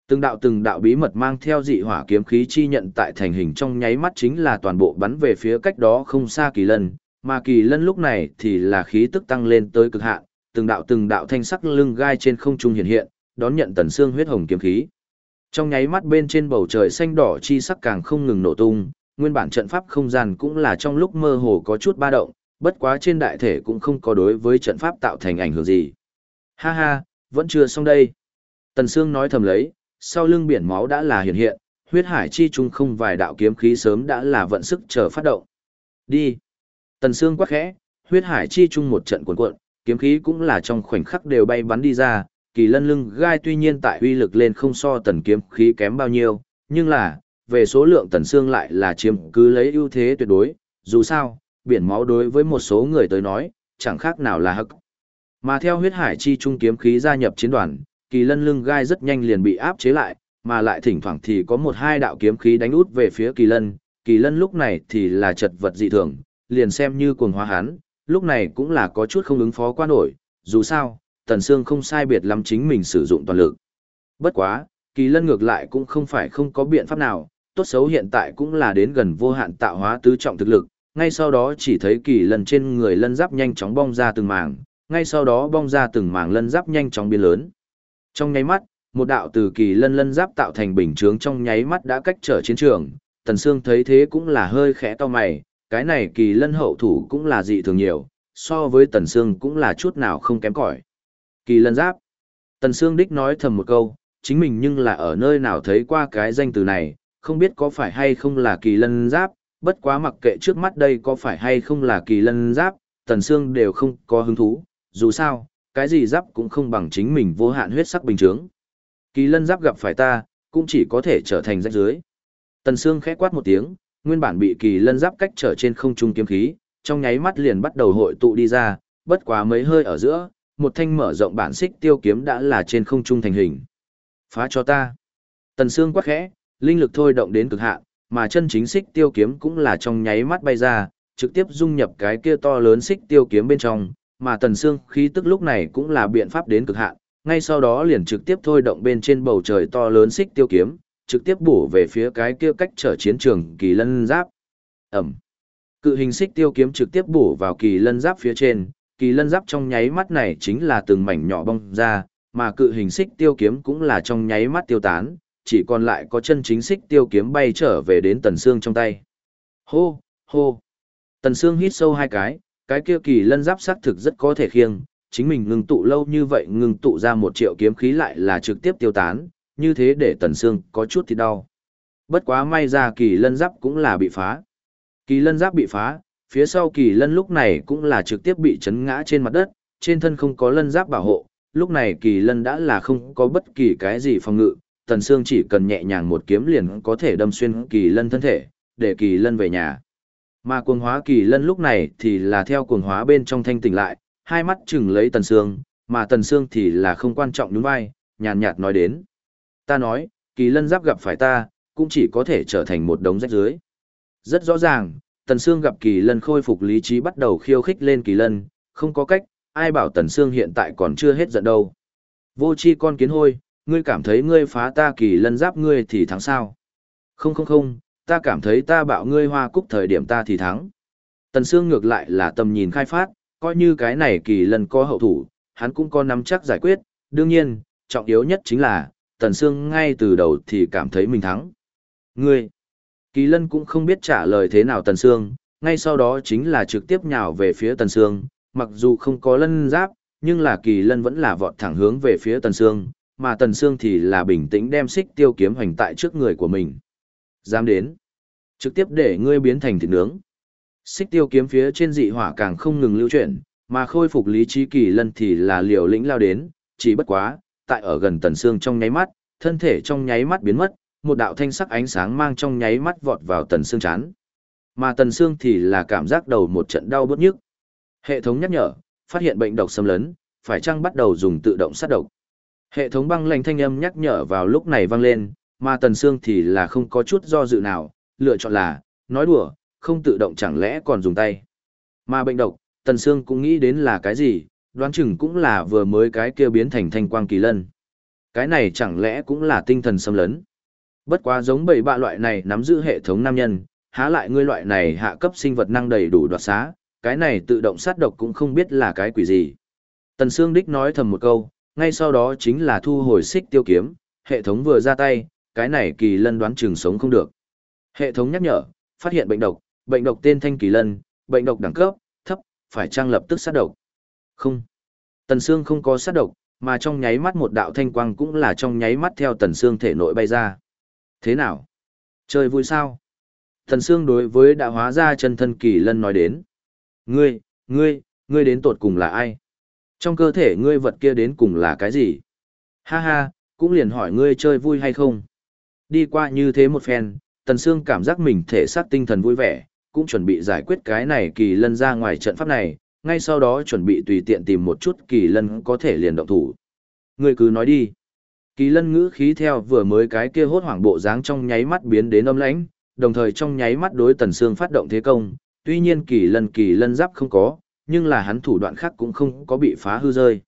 Từng đạo từng đạo bí mật mang theo dị hỏa kiếm khí chi nhận tại thành hình trong nháy mắt chính là toàn bộ bắn về phía cách đó không xa kỳ lân, mà kỳ lân lúc này thì là khí tức tăng lên tới cực hạn, từng đạo từng đạo thanh sắc lưng gai trên không trung hiện hiện, đón nhận tần xương huyết hồng kiếm khí. Trong nháy mắt bên trên bầu trời xanh đỏ chi sắc càng không ngừng nổ tung, nguyên bản trận pháp không gian cũng là trong lúc mơ hồ có chút ba động, bất quá trên đại thể cũng không có đối với trận pháp tạo thành ảnh hưởng gì. Ha ha, vẫn chưa xong đây. Tần Sương nói thầm lấy, sau lưng biển máu đã là hiện hiện, huyết hải chi trung không vài đạo kiếm khí sớm đã là vận sức chờ phát động. Đi. Tần Sương quát khẽ, huyết hải chi trung một trận cuộn cuộn, kiếm khí cũng là trong khoảnh khắc đều bay bắn đi ra, kỳ lân lưng gai tuy nhiên tại uy lực lên không so tần kiếm khí kém bao nhiêu, nhưng là, về số lượng tần xương lại là chiếm cứ lấy ưu thế tuyệt đối, dù sao, biển máu đối với một số người tới nói, chẳng khác nào là hắc. Mà theo huyết hải chi trung kiếm khí gia nhập chiến đoàn, kỳ lân lưng gai rất nhanh liền bị áp chế lại, mà lại thỉnh thoảng thì có một hai đạo kiếm khí đánh út về phía kỳ lân, kỳ lân lúc này thì là chật vật dị thường, liền xem như cuồng hóa hắn, lúc này cũng là có chút không ứng phó qua nổi, dù sao, Tần xương không sai biệt lắm chính mình sử dụng toàn lực. Bất quá, kỳ lân ngược lại cũng không phải không có biện pháp nào, tốt xấu hiện tại cũng là đến gần vô hạn tạo hóa tứ trọng thực lực, ngay sau đó chỉ thấy kỳ lần trên người lân giáp nhanh chóng bong ra từng mảng, ngay sau đó bong ra từng mảng lân giáp nhanh chóng biến lớn. Trong nháy mắt, một đạo từ kỳ lân lân giáp tạo thành bình chướng trong nháy mắt đã cách trở chiến trường, Tần Sương thấy thế cũng là hơi khẽ to mày, cái này kỳ lân hậu thủ cũng là dị thường nhiều, so với Tần Sương cũng là chút nào không kém cỏi. Kỳ lân giáp. Tần Sương đích nói thầm một câu, chính mình nhưng là ở nơi nào thấy qua cái danh từ này, không biết có phải hay không là kỳ lân giáp, bất quá mặc kệ trước mắt đây có phải hay không là kỳ lân giáp, Tần Sương đều không có hứng thú, dù sao, cái gì giáp cũng không bằng chính mình vô hạn huyết sắc bình chướng. Kỳ lân giáp gặp phải ta, cũng chỉ có thể trở thành rách dưới. Tần Sương khẽ quát một tiếng, nguyên bản bị kỳ lân giáp cách trở trên không trung kiếm khí, trong nháy mắt liền bắt đầu hội tụ đi ra, bất quá mấy hơi ở giữa, một thanh mở rộng bản xích tiêu kiếm đã là trên không trung thành hình. Phá cho ta. Tần Sương quát khẽ, linh lực thôi động đến cực hạn, mà chân chính xích tiêu kiếm cũng là trong nháy mắt bay ra, trực tiếp dung nhập cái kia to lớn xích tiêu kiếm bên trong, mà Tần xương khí tức lúc này cũng là biện pháp đến cực hạn, ngay sau đó liền trực tiếp thôi động bên trên bầu trời to lớn xích tiêu kiếm, trực tiếp bổ về phía cái kia cách trở chiến trường kỳ lân giáp. Ẩm. Cự hình xích tiêu kiếm trực tiếp bổ vào kỳ lân giáp phía trên, kỳ lân giáp trong nháy mắt này chính là từng mảnh nhỏ bong ra, mà cự hình xích tiêu kiếm cũng là trong nháy mắt tiêu tán, chỉ còn lại có chân chính xích tiêu kiếm bay trở về đến tần xương trong tay. Hô, hô. Tần xương hít sâu hai cái, cái kia kỳ lân giáp sắc thực rất có thể khiêng, chính mình ngừng tụ lâu như vậy ngừng tụ ra một triệu kiếm khí lại là trực tiếp tiêu tán, như thế để tần xương có chút thì đau. Bất quá may ra kỳ lân giáp cũng là bị phá. Kỳ lân giáp bị phá, phía sau kỳ lân lúc này cũng là trực tiếp bị chấn ngã trên mặt đất, trên thân không có lân giáp bảo hộ, lúc này kỳ lân đã là không có bất kỳ cái gì phòng ngự, tần Sương chỉ cần nhẹ nhàng một kiếm liền có thể đâm xuyên kỳ lân thân thể, để kỳ lân về nhà. Mà cuồng hóa kỳ lân lúc này thì là theo cuồng hóa bên trong thanh tỉnh lại, hai mắt chừng lấy tần Sương, mà tần Sương thì là không quan trọng nhún vai, nhàn nhạt nói đến. Ta nói, kỳ lân giáp gặp phải ta, cũng chỉ có thể trở thành một đống rách dưới. Rất rõ ràng, Tần Sương gặp Kỳ Lân khôi phục lý trí bắt đầu khiêu khích lên Kỳ Lân, không có cách, ai bảo Tần Sương hiện tại còn chưa hết giận đâu. Vô chi con kiến hôi, ngươi cảm thấy ngươi phá ta Kỳ Lân giáp ngươi thì thắng sao? Không không không, ta cảm thấy ta bạo ngươi hoa cúc thời điểm ta thì thắng. Tần Sương ngược lại là tầm nhìn khai phát, coi như cái này Kỳ Lân có hậu thủ, hắn cũng có nắm chắc giải quyết, đương nhiên, trọng yếu nhất chính là, Tần Sương ngay từ đầu thì cảm thấy mình thắng. Ngươi, Kỳ Lân cũng không biết trả lời thế nào Tần Sương, ngay sau đó chính là trực tiếp nhào về phía Tần Sương, mặc dù không có lân giáp, nhưng là Kỳ Lân vẫn là vọt thẳng hướng về phía Tần Sương, mà Tần Sương thì là bình tĩnh đem xích tiêu kiếm hoành tại trước người của mình. Dám đến, trực tiếp để ngươi biến thành thịt nướng. Xích tiêu kiếm phía trên dị hỏa càng không ngừng lưu chuyển, mà khôi phục lý trí Kỳ Lân thì là liều lĩnh lao đến, chỉ bất quá, tại ở gần Tần Sương trong nháy mắt, thân thể trong nháy mắt biến mất, một đạo thanh sắc ánh sáng mang trong nháy mắt vọt vào tần xương chán. Mà tần xương thì là cảm giác đầu một trận đau bớt nhức. Hệ thống nhắc nhở, phát hiện bệnh độc xâm lấn, phải chăng bắt đầu dùng tự động sát độc. Hệ thống băng lạnh thanh âm nhắc nhở vào lúc này vang lên, mà tần xương thì là không có chút do dự nào, lựa chọn là, nói đùa, không tự động chẳng lẽ còn dùng tay. Mà bệnh độc, tần xương cũng nghĩ đến là cái gì, đoán chừng cũng là vừa mới cái kia biến thành thanh quang kỳ lân. Cái này chẳng lẽ cũng là tinh thần xâm lấn. Bất quá giống bảy bạ loại này nắm giữ hệ thống nam nhân, há lại ngươi loại này hạ cấp sinh vật năng đầy đủ đoạt xá, cái này tự động sát độc cũng không biết là cái quỷ gì. Tần Sương Đích nói thầm một câu, ngay sau đó chính là thu hồi xích tiêu kiếm, hệ thống vừa ra tay, cái này kỳ lân đoán chừng sống không được. Hệ thống nhắc nhở, phát hiện bệnh độc, bệnh độc tên thanh kỳ lân, bệnh độc đẳng cấp, thấp, phải trang lập tức sát độc. Không. Tần Sương không có sát độc, mà trong nháy mắt một đạo thanh quang cũng là trong nháy mắt theo Tần Sương thể nội bay ra. Thế nào? Chơi vui sao? tần Sương đối với đã hóa ra chân thân kỳ lân nói đến. Ngươi, ngươi, ngươi đến tột cùng là ai? Trong cơ thể ngươi vật kia đến cùng là cái gì? Ha ha, cũng liền hỏi ngươi chơi vui hay không? Đi qua như thế một phen, Tần Sương cảm giác mình thể xác tinh thần vui vẻ, cũng chuẩn bị giải quyết cái này kỳ lân ra ngoài trận pháp này, ngay sau đó chuẩn bị tùy tiện tìm một chút kỳ lân có thể liền động thủ. Ngươi cứ nói đi. Kỳ lân ngữ khí theo vừa mới cái kia hốt hoảng bộ dáng trong nháy mắt biến đến âm lãnh, đồng thời trong nháy mắt đối tần xương phát động thế công, tuy nhiên kỳ lân kỳ lân giáp không có, nhưng là hắn thủ đoạn khác cũng không có bị phá hư rơi.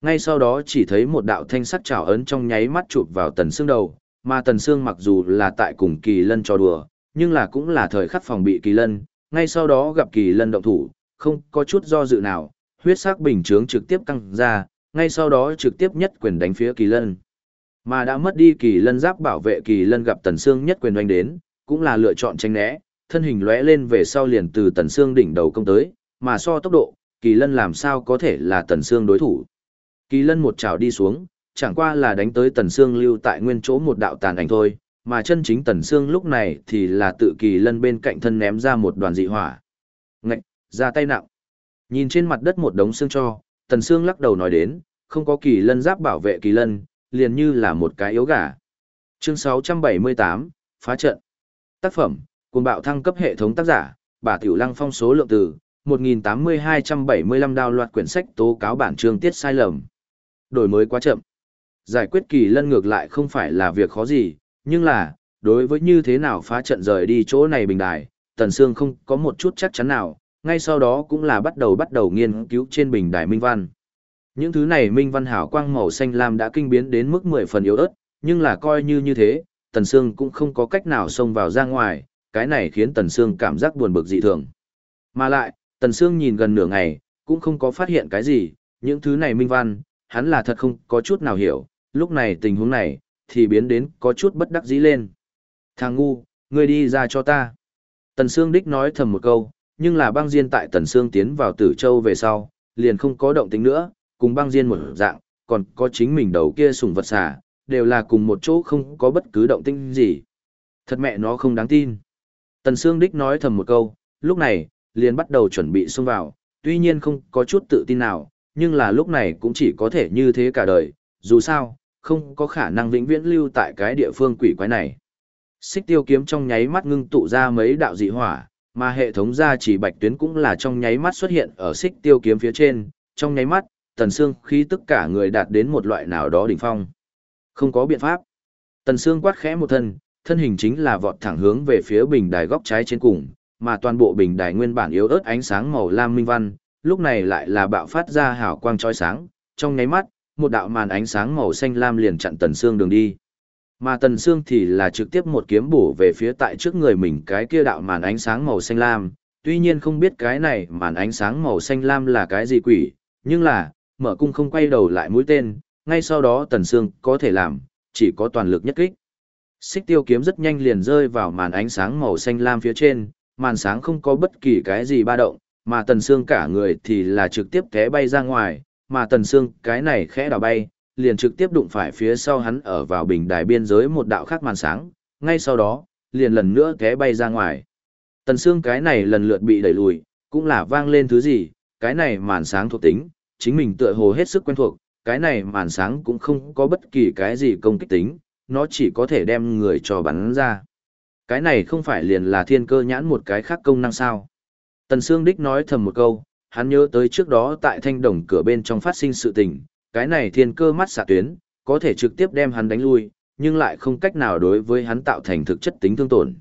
Ngay sau đó chỉ thấy một đạo thanh sắc trảo ấn trong nháy mắt chụp vào tần xương đầu, mà tần xương mặc dù là tại cùng kỳ lân trò đùa, nhưng là cũng là thời khắc phòng bị kỳ lân, ngay sau đó gặp kỳ lân động thủ, không có chút do dự nào, huyết sắc bình chướng trực tiếp căng ra, ngay sau đó trực tiếp nhất quyền đánh phía kỳ lân. Mà đã mất đi kỳ lân giáp bảo vệ kỳ lân gặp tần xương nhất quyền oanh đến, cũng là lựa chọn tránh né, thân hình lóe lên về sau liền từ tần xương đỉnh đầu công tới, mà so tốc độ, kỳ lân làm sao có thể là tần xương đối thủ. Kỳ lân một chảo đi xuống, chẳng qua là đánh tới tần xương lưu tại nguyên chỗ một đạo tàn ảnh thôi, mà chân chính tần xương lúc này thì là tự kỳ lân bên cạnh thân ném ra một đoàn dị hỏa. Ngạch, ra tay nặng. Nhìn trên mặt đất một đống xương cho, tần xương lắc đầu nói đến, không có kỳ lân giáp bảo vệ kỳ lân, liền như là một cái yếu gà. Chương 678, phá trận. Tác phẩm, cuồng bạo thăng cấp hệ thống tác giả, bà Tiểu Lăng phong số lượng từ, 1.8275 đào loạt quyển sách tố cáo bản chương tiết sai lầm. Đổi mới quá chậm. Giải quyết kỳ lân ngược lại không phải là việc khó gì, nhưng là, đối với như thế nào phá trận rời đi chỗ này bình đài, Tần Sương không có một chút chắc chắn nào, ngay sau đó cũng là bắt đầu bắt đầu nghiên cứu trên bình đài minh văn. Những thứ này minh văn hảo quang màu xanh lam đã kinh biến đến mức 10 phần yếu ớt, nhưng là coi như như thế, Tần Sương cũng không có cách nào xông vào ra ngoài, cái này khiến Tần Sương cảm giác buồn bực dị thường. Mà lại, Tần Sương nhìn gần nửa ngày, cũng không có phát hiện cái gì, những thứ này minh văn, hắn là thật không có chút nào hiểu, lúc này tình huống này, thì biến đến có chút bất đắc dĩ lên. Thằng ngu, ngươi đi ra cho ta. Tần Sương đích nói thầm một câu, nhưng là băng diên tại Tần Sương tiến vào tử châu về sau, liền không có động tính nữa, cùng băng diên một dạng, còn có chính mình đầu kia sủng vật xà, đều là cùng một chỗ không có bất cứ động tĩnh gì. Thật mẹ nó không đáng tin. Tần Sương Đích nói thầm một câu, lúc này, liền bắt đầu chuẩn bị xông vào, tuy nhiên không có chút tự tin nào, nhưng là lúc này cũng chỉ có thể như thế cả đời, dù sao, không có khả năng vĩnh viễn lưu tại cái địa phương quỷ quái này. Xích tiêu kiếm trong nháy mắt ngưng tụ ra mấy đạo dị hỏa, mà hệ thống gia chỉ bạch tuyến cũng là trong nháy mắt xuất hiện ở xích tiêu kiếm phía trên, trong nháy mắt, tần xương khí tất cả người đạt đến một loại nào đó đỉnh phong. Không có biện pháp. Tần xương quát khẽ một thân, thân hình chính là vọt thẳng hướng về phía bình đài góc trái trên cùng, mà toàn bộ bình đài nguyên bản yếu ớt ánh sáng màu lam minh văn, lúc này lại là bạo phát ra hào quang chói sáng, trong nháy mắt, một đạo màn ánh sáng màu xanh lam liền chặn Tần Sương đường đi. Mà Tần Sương thì là trực tiếp một kiếm bổ về phía tại trước người mình cái kia đạo màn ánh sáng màu xanh lam, tuy nhiên không biết cái này màn ánh sáng màu xanh lam là cái gì quỷ, nhưng là, mở cung không quay đầu lại mũi tên, ngay sau đó Tần Sương có thể làm, chỉ có toàn lực nhất kích. Xích tiêu kiếm rất nhanh liền rơi vào màn ánh sáng màu xanh lam phía trên, màn sáng không có bất kỳ cái gì ba động, mà Tần Sương cả người thì là trực tiếp té bay ra ngoài, mà Tần Sương cái này khẽ đảo bay, liền trực tiếp đụng phải phía sau hắn ở vào bình đài biên giới một đạo khác màn sáng, ngay sau đó, liền lần nữa té bay ra ngoài. Tần Sương cái này lần lượt bị đẩy lùi, cũng là vang lên thứ gì, cái này màn sáng thuộc tính, chính mình tựa hồ hết sức quen thuộc, cái này màn sáng cũng không có bất kỳ cái gì công kích tính, nó chỉ có thể đem người cho bắn ra. Cái này không phải liền là thiên cơ nhãn một cái khác công năng sao. Tần Sương Đích nói thầm một câu, hắn nhớ tới trước đó tại thanh đồng cửa bên trong phát sinh sự tình, cái này thiên cơ mắt xạ tuyến, có thể trực tiếp đem hắn đánh lui, nhưng lại không cách nào đối với hắn tạo thành thực chất tính thương tổn.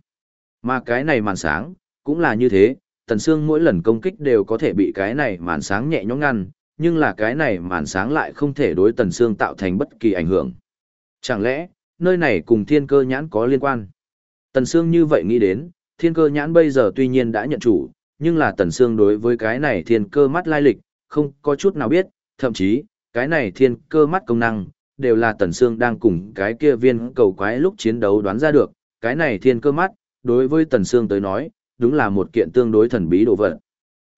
Mà cái này màn sáng, cũng là như thế, Tần Sương mỗi lần công kích đều có thể bị cái này màn sáng nhẹ nhõm ngăn, nhưng là cái này màn sáng lại không thể đối Tần Sương tạo thành bất kỳ ảnh hưởng. Chẳng lẽ, nơi này cùng thiên cơ nhãn có liên quan? Tần Sương như vậy nghĩ đến, thiên cơ nhãn bây giờ tuy nhiên đã nhận chủ, nhưng là Tần Sương đối với cái này thiên cơ mắt lai lịch, không có chút nào biết, thậm chí, cái này thiên cơ mắt công năng, đều là Tần Sương đang cùng cái kia viên cầu quái lúc chiến đấu đoán ra được, cái này thiên cơ mắt, đối với Tần Sương tới nói, đúng là một kiện tương đối thần bí đồ vật.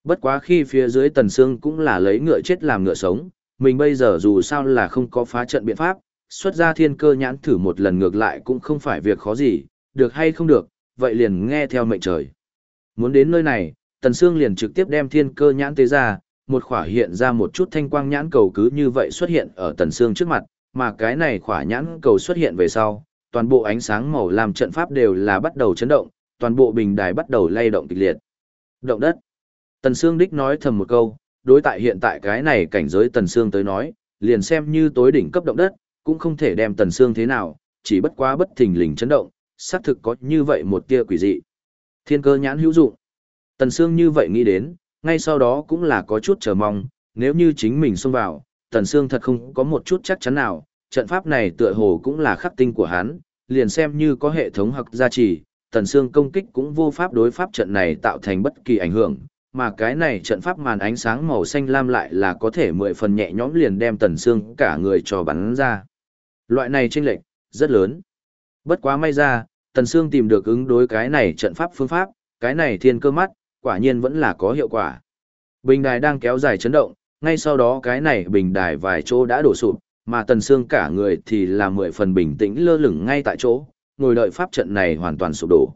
Bất quá khi phía dưới Tần Sương cũng là lấy ngựa chết làm ngựa sống, mình bây giờ dù sao là không có phá trận biện pháp, xuất ra thiên cơ nhãn thử một lần ngược lại cũng không phải việc khó gì, được hay không được, vậy liền nghe theo mệnh trời. Muốn đến nơi này, Tần Sương liền trực tiếp đem thiên cơ nhãn tế ra, một khỏa hiện ra một chút thanh quang nhãn cầu cứ như vậy xuất hiện ở Tần Sương trước mặt, mà cái này khỏa nhãn cầu xuất hiện về sau, toàn bộ ánh sáng màu làm trận pháp đều là bắt đầu chấn động, toàn bộ bình đài bắt đầu lay động kịch liệt. Động đất. Tần Sương đích nói thầm một câu, đối tại hiện tại cái này cảnh giới Tần Sương tới nói, liền xem như tối đỉnh cấp động đất, cũng không thể đem Tần Sương thế nào, chỉ bất quá bất thình lình chấn động, xác thực có như vậy một tia quỷ dị. Thiên cơ nhãn hữu dụng. Tần Sương như vậy nghĩ đến, ngay sau đó cũng là có chút chờ mong, nếu như chính mình xông vào, Tần Sương thật không có một chút chắc chắn nào, trận pháp này tựa hồ cũng là khắc tinh của hắn, liền xem như có hệ thống hoặc gia trì, Tần Sương công kích cũng vô pháp đối pháp trận này tạo thành bất kỳ ảnh hưởng, mà cái này trận pháp màn ánh sáng màu xanh lam lại là có thể mười phần nhẹ nhõm liền đem Tần Sương cả người cho bắn ra. Loại này chênh lệch rất lớn. Bất quá may ra, Tần Sương tìm được ứng đối cái này trận pháp phương pháp, cái này thiên cơ mắt, quả nhiên vẫn là có hiệu quả. Bình đài đang kéo dài chấn động, ngay sau đó cái này bình đài vài chỗ đã đổ sụp, mà Tần Sương cả người thì là mười phần bình tĩnh lơ lửng ngay tại chỗ, ngồi đợi pháp trận này hoàn toàn sụp đổ.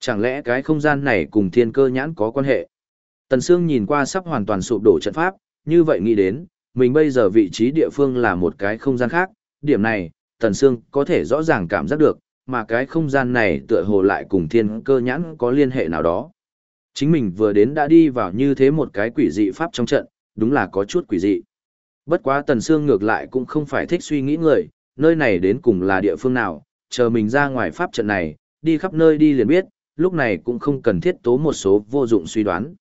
Chẳng lẽ cái không gian này cùng thiên cơ nhãn có quan hệ? Tần Sương nhìn qua sắp hoàn toàn sụp đổ trận pháp, như vậy nghĩ đến, mình bây giờ vị trí địa phương là một cái không gian khác, điểm này, Tần Sương có thể rõ ràng cảm giác được, mà cái không gian này tựa hồ lại cùng thiên cơ nhãn có liên hệ nào đó. Chính mình vừa đến đã đi vào như thế một cái quỷ dị pháp trong trận, đúng là có chút quỷ dị. Bất quá Tần Sương ngược lại cũng không phải thích suy nghĩ người, nơi này đến cùng là địa phương nào, chờ mình ra ngoài pháp trận này, đi khắp nơi đi liền biết, lúc này cũng không cần thiết tố một số vô dụng suy đoán.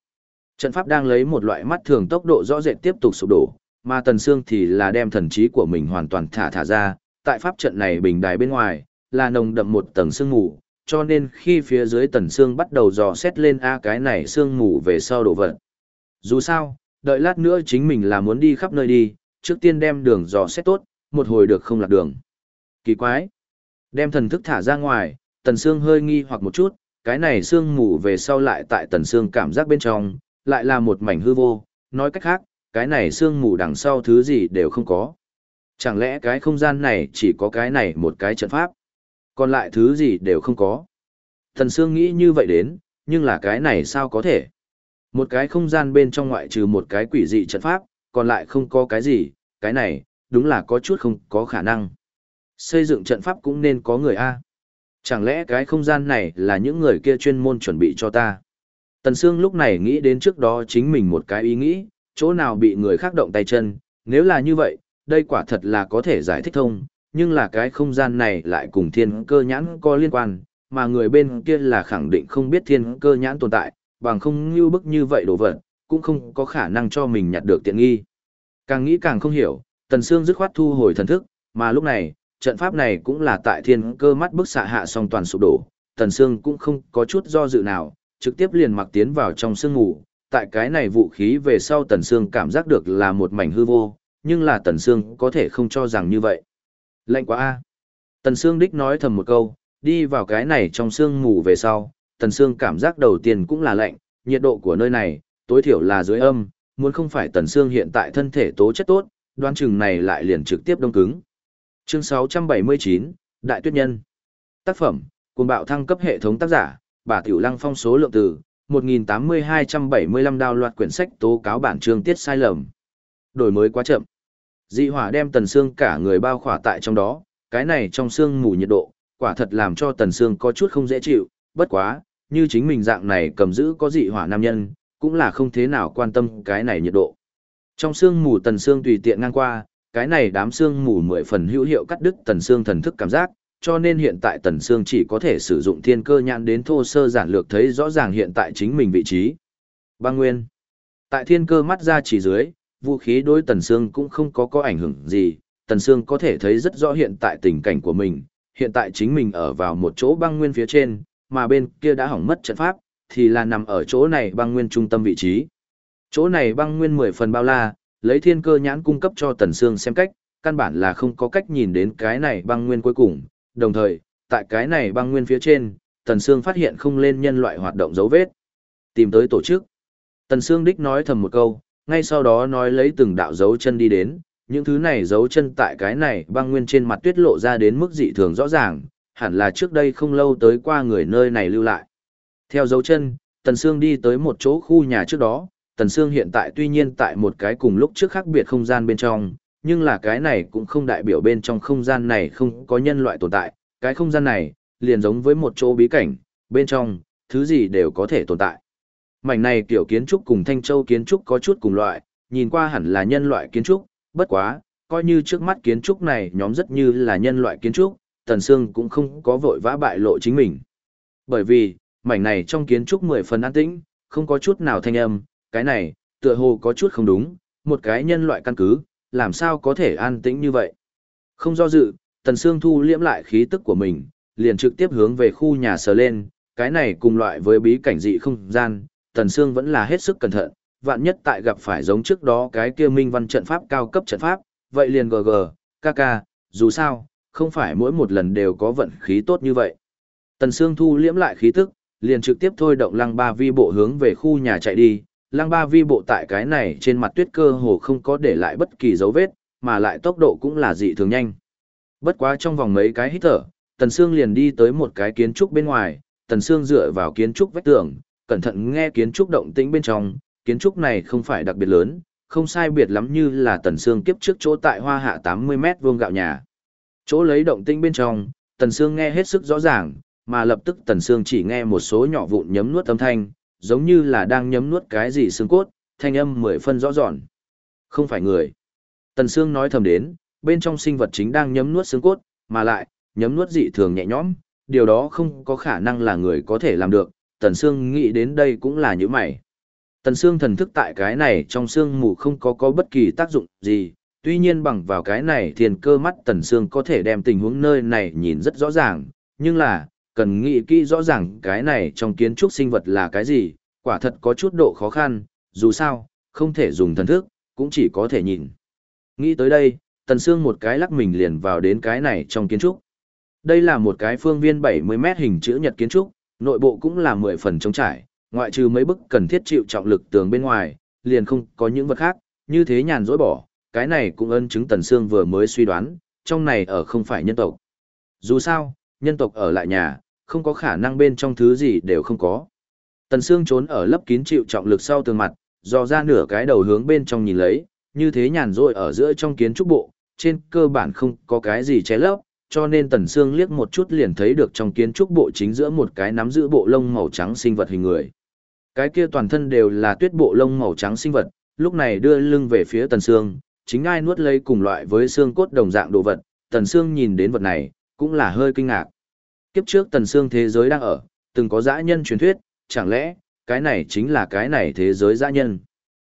Trận pháp đang lấy một loại mắt thường tốc độ rõ rệt tiếp tục sụp đổ, mà Tần Sương thì là đem thần trí của mình hoàn toàn thả thả ra, tại pháp trận này bình đài bên ngoài, là nồng đậm một tầng sương mù, cho nên khi phía dưới Tần Sương bắt đầu dò xét lên a cái này sương mù về sau đổ vật. Dù sao, đợi lát nữa chính mình là muốn đi khắp nơi đi, trước tiên đem đường dò xét tốt, một hồi được không lạc đường. Kỳ quái. Đem thần thức thả ra ngoài, Tần Sương hơi nghi hoặc một chút, cái này sương mù về sau lại tại Tần Sương cảm giác bên trong, lại là một mảnh hư vô, nói cách khác, cái này sương mù đằng sau thứ gì đều không có. Chẳng lẽ cái không gian này chỉ có cái này một cái trận pháp, còn lại thứ gì đều không có. Thần Sương nghĩ như vậy đến, nhưng là cái này sao có thể? Một cái không gian bên trong ngoại trừ một cái quỷ dị trận pháp, còn lại không có cái gì, cái này, đúng là có chút không có khả năng. Xây dựng trận pháp cũng nên có người A. Chẳng lẽ cái không gian này là những người kia chuyên môn chuẩn bị cho ta? Tần Sương lúc này nghĩ đến trước đó chính mình một cái ý nghĩ, chỗ nào bị người khác động tay chân, nếu là như vậy, đây quả thật là có thể giải thích thông, nhưng là cái không gian này lại cùng thiên cơ nhãn có liên quan, mà người bên kia là khẳng định không biết thiên cơ nhãn tồn tại, bằng không như bức như vậy đồ vật, cũng không có khả năng cho mình nhặt được tiện nghi. Càng nghĩ càng không hiểu, Tần Sương dứt khoát thu hồi thần thức, mà lúc này, trận pháp này cũng là tại thiên cơ mắt bức xạ hạ song toàn sụp đổ, Tần Sương cũng không có chút do dự nào, trực tiếp liền mặc tiến vào trong sương ngủ. Tại cái này vũ khí về sau Tần Sương cảm giác được là một mảnh hư vô, nhưng là Tần Sương có thể không cho rằng như vậy. Lạnh quá a. Tần Sương đích nói thầm một câu, đi vào cái này trong sương ngủ về sau, Tần Sương cảm giác đầu tiên cũng là lạnh, nhiệt độ của nơi này, tối thiểu là dưới âm, muốn không phải Tần Sương hiện tại thân thể tố chất tốt, đoán chừng này lại liền trực tiếp đông cứng. Chương 679, Đại Tuyết Nhân Tác phẩm, cùng bạo thăng cấp hệ thống tác giả, bà Tiểu Lăng phong số lượng từ 1.8275 đào loạt quyển sách tố cáo bản chương tiết sai lầm. Đổi mới quá chậm. Dị hỏa đem tần xương cả người bao khỏa tại trong đó, cái này trong xương mù nhiệt độ, quả thật làm cho tần xương có chút không dễ chịu, bất quá, như chính mình dạng này cầm giữ có dị hỏa nam nhân, cũng là không thế nào quan tâm cái này nhiệt độ. Trong xương mù tần xương tùy tiện ngang qua, cái này đám xương mù mười phần hữu hiệu cắt đứt tần xương thần thức cảm giác, cho nên hiện tại Tần xương chỉ có thể sử dụng thiên cơ nhãn đến thô sơ giản lược thấy rõ ràng hiện tại chính mình vị trí. Băng Nguyên Tại thiên cơ mắt ra chỉ dưới, vũ khí đối Tần Sương cũng không có có ảnh hưởng gì, Tần Sương có thể thấy rất rõ hiện tại tình cảnh của mình, hiện tại chính mình ở vào một chỗ băng nguyên phía trên, mà bên kia đã hỏng mất trận pháp, thì là nằm ở chỗ này băng nguyên trung tâm vị trí. Chỗ này băng nguyên mười phần bao la, lấy thiên cơ nhãn cung cấp cho Tần Sương xem cách, căn bản là không có cách nhìn đến cái này băng nguyên cuối cùng, đồng thời, tại cái này băng nguyên phía trên, Tần Sương phát hiện không lên nhân loại hoạt động dấu vết. Tìm tới tổ chức. Tần Sương đích nói thầm một câu, ngay sau đó nói lấy từng đạo dấu chân đi đến, những thứ này dấu chân tại cái này băng nguyên trên mặt tuyết lộ ra đến mức dị thường rõ ràng, hẳn là trước đây không lâu tới qua người nơi này lưu lại. Theo dấu chân, Tần Sương đi tới một chỗ khu nhà trước đó, Tần Sương hiện tại tuy nhiên tại một cái cùng lúc trước khác biệt không gian bên trong, nhưng là cái này cũng không đại biểu bên trong không gian này không có nhân loại tồn tại, cái không gian này, liền giống với một chỗ bí cảnh, bên trong, thứ gì đều có thể tồn tại. Mảnh này kiểu kiến trúc cùng Thanh Châu kiến trúc có chút cùng loại, nhìn qua hẳn là nhân loại kiến trúc, bất quá, coi như trước mắt kiến trúc này nhóm rất như là nhân loại kiến trúc, Tần Sương cũng không có vội vã bại lộ chính mình. Bởi vì, mảnh này trong kiến trúc mười phần an tĩnh, không có chút nào thanh âm, cái này, tựa hồ có chút không đúng, một cái nhân loại căn cứ, làm sao có thể an tĩnh như vậy. Không do dự, Tần Sương thu liễm lại khí tức của mình, liền trực tiếp hướng về khu nhà sờ lên, cái này cùng loại với bí cảnh dị không gian, Tần Sương vẫn là hết sức cẩn thận, vạn nhất tại gặp phải giống trước đó cái kia minh văn trận pháp cao cấp trận pháp, vậy liền gg, kk, dù sao, không phải mỗi một lần đều có vận khí tốt như vậy. Tần Sương thu liễm lại khí tức, liền trực tiếp thôi động lăng ba vi bộ hướng về khu nhà chạy đi, lăng ba vi bộ tại cái này trên mặt tuyết cơ hồ không có để lại bất kỳ dấu vết, mà lại tốc độ cũng là dị thường nhanh. Bất quá trong vòng mấy cái hít thở, Tần Sương liền đi tới một cái kiến trúc bên ngoài, Tần Sương dựa vào kiến trúc vách tường, cẩn thận nghe kiến trúc động tĩnh bên trong, kiến trúc này không phải đặc biệt lớn, không sai biệt lắm như là Tần xương kiếp trước chỗ tại hoa hạ 80 mét vuông gạo nhà. Chỗ lấy động tĩnh bên trong, Tần xương nghe hết sức rõ ràng, mà lập tức Tần xương chỉ nghe một số nhỏ vụn nhấm nuốt âm thanh, giống như là đang nhấm nuốt cái gì xương cốt, thanh âm mười phân rõ ràng. Không phải người. Tần xương nói thầm đến, bên trong sinh vật chính đang nhấm nuốt xương cốt, mà lại, nhấm nuốt dị thường nhẹ nhõm, điều đó không có khả năng là người có thể làm được, Tần Sương nghĩ đến đây cũng là như mày. Tần Sương thần thức tại cái này trong xương mù không có có bất kỳ tác dụng gì, tuy nhiên bằng vào cái này thiền cơ mắt Tần Sương có thể đem tình huống nơi này nhìn rất rõ ràng, nhưng là, cần nghĩ kỹ rõ ràng cái này trong kiến trúc sinh vật là cái gì, quả thật có chút độ khó khăn, dù sao, không thể dùng thần thức, cũng chỉ có thể nhìn. Nghĩ tới đây, Tần Sương một cái lắc mình liền vào đến cái này trong kiến trúc. Đây là một cái phương viên 70 mét hình chữ nhật kiến trúc, nội bộ cũng là 10 phần trống trải, ngoại trừ mấy bức cần thiết chịu trọng lực tường bên ngoài, liền không có những vật khác, như thế nhàn dối bỏ, cái này cũng ân chứng Tần Sương vừa mới suy đoán, trong này ở không phải nhân tộc. Dù sao, nhân tộc ở lại nhà, không có khả năng bên trong thứ gì đều không có. Tần Sương trốn ở lấp kín chịu trọng lực sau tường mặt, dò ra nửa cái đầu hướng bên trong nhìn lấy, như thế nhàn rỗi ở giữa trong kiến trúc bộ, trên cơ bản không có cái gì che lấp, cho nên Tần Sương liếc một chút liền thấy được trong kiến trúc bộ chính giữa một cái nắm giữ bộ lông màu trắng sinh vật hình người. Cái kia toàn thân đều là tuyết bộ lông màu trắng sinh vật, lúc này đưa lưng về phía Tần Sương, chính ai nuốt lấy cùng loại với xương cốt đồng dạng đồ vật, Tần Sương nhìn đến vật này, cũng là hơi kinh ngạc. Kiếp trước Tần Sương thế giới đang ở, từng có dã nhân truyền thuyết, chẳng lẽ, cái này chính là cái này thế giới dã nhân.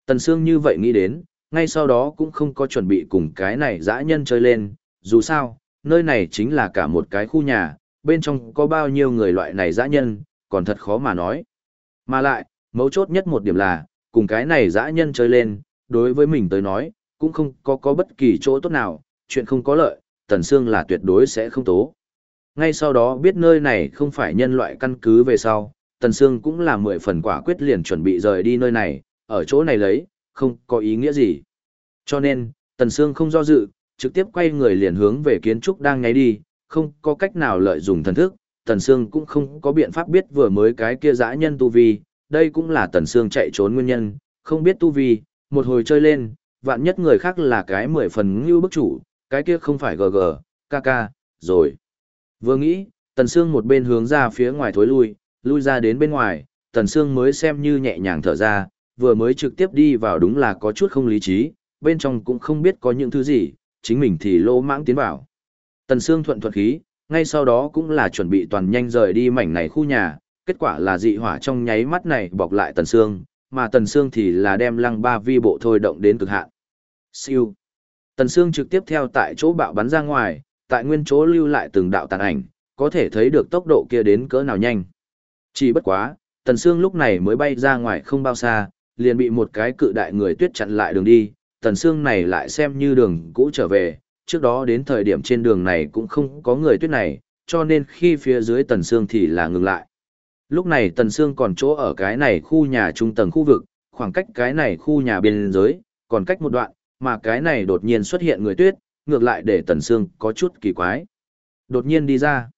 Tần Sương như vậy nghĩ đến, ngay sau đó cũng không có chuẩn bị cùng cái này dã nhân chơi lên, dù sao, nơi này chính là cả một cái khu nhà, bên trong có bao nhiêu người loại này dã nhân, còn thật khó mà nói. Mà lại, mấu chốt nhất một điểm là, cùng cái này dã nhân chơi lên, đối với mình tới nói, cũng không có có bất kỳ chỗ tốt nào, chuyện không có lợi, Tần Sương là tuyệt đối sẽ không tố. Ngay sau đó biết nơi này không phải nhân loại căn cứ về sau, Tần Sương cũng là mười phần quả quyết liền chuẩn bị rời đi nơi này, ở chỗ này lấy, không có ý nghĩa gì. Cho nên, Tần Sương không do dự, trực tiếp quay người liền hướng về kiến trúc đang ngáy đi, không có cách nào lợi dụng thần thức, Tần Sương cũng không có biện pháp biết vừa mới cái kia dã nhân tu vi, đây cũng là Tần Sương chạy trốn nguyên nhân, không biết tu vi, một hồi chơi lên, vạn nhất người khác là cái mười phần như bức chủ, cái kia không phải GG, KK, rồi. Vừa nghĩ, Tần Sương một bên hướng ra phía ngoài thối lui, lui ra đến bên ngoài, Tần Sương mới xem như nhẹ nhàng thở ra, vừa mới trực tiếp đi vào đúng là có chút không lý trí, bên trong cũng không biết có những thứ gì, chính mình thì lô mãng tiến vào. Tần Sương thuận thuận khí, ngay sau đó cũng là chuẩn bị toàn nhanh rời đi mảnh này khu nhà, kết quả là dị hỏa trong nháy mắt này bọc lại Tần Sương, mà Tần Sương thì là đem lăng ba vi bộ thôi động đến cực hạn. Siêu. Tần Sương trực tiếp theo tại chỗ bạo bắn ra ngoài, tại nguyên chỗ lưu lại từng đạo tàn ảnh, có thể thấy được tốc độ kia đến cỡ nào nhanh. Chỉ bất quá, Tần Sương lúc này mới bay ra ngoài không bao xa, liền bị một cái cự đại người tuyết chặn lại đường đi, Tần Sương này lại xem như đường cũ trở về, trước đó đến thời điểm trên đường này cũng không có người tuyết này, cho nên khi phía dưới Tần Sương thì là ngừng lại. Lúc này Tần Sương còn chỗ ở cái này khu nhà trung tầng khu vực, khoảng cách cái này khu nhà biên giới, còn cách một đoạn, mà cái này đột nhiên xuất hiện người tuyết, ngược lại để Tần Sương có chút kỳ quái. Đột nhiên đi ra.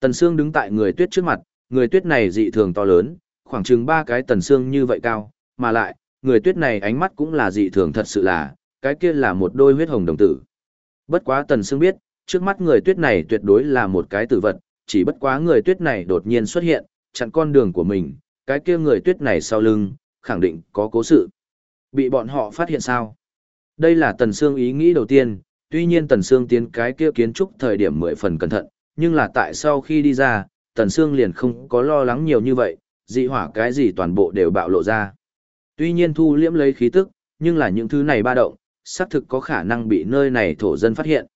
Tần Sương đứng tại người tuyết trước mặt, người tuyết này dị thường to lớn, khoảng chừng ba cái Tần Sương như vậy cao, mà lại, người tuyết này ánh mắt cũng là dị thường thật sự là, cái kia là một đôi huyết hồng đồng tử. Bất quá Tần Sương biết, trước mắt người tuyết này tuyệt đối là một cái tử vật, chỉ bất quá người tuyết này đột nhiên xuất hiện, chặn con đường của mình, cái kia người tuyết này sau lưng, khẳng định có cố sự. Bị bọn họ phát hiện sao? Đây là Tần Sương ý nghĩ đầu tiên, tuy nhiên Tần Sương tiến cái kia kiến trúc thời điểm mười phần cẩn thận, nhưng là tại sau khi đi ra, Tần Sương liền không có lo lắng nhiều như vậy, dị hỏa cái gì toàn bộ đều bạo lộ ra. Tuy nhiên thu liễm lấy khí tức, nhưng là những thứ này ba động, xác thực có khả năng bị nơi này thổ dân phát hiện.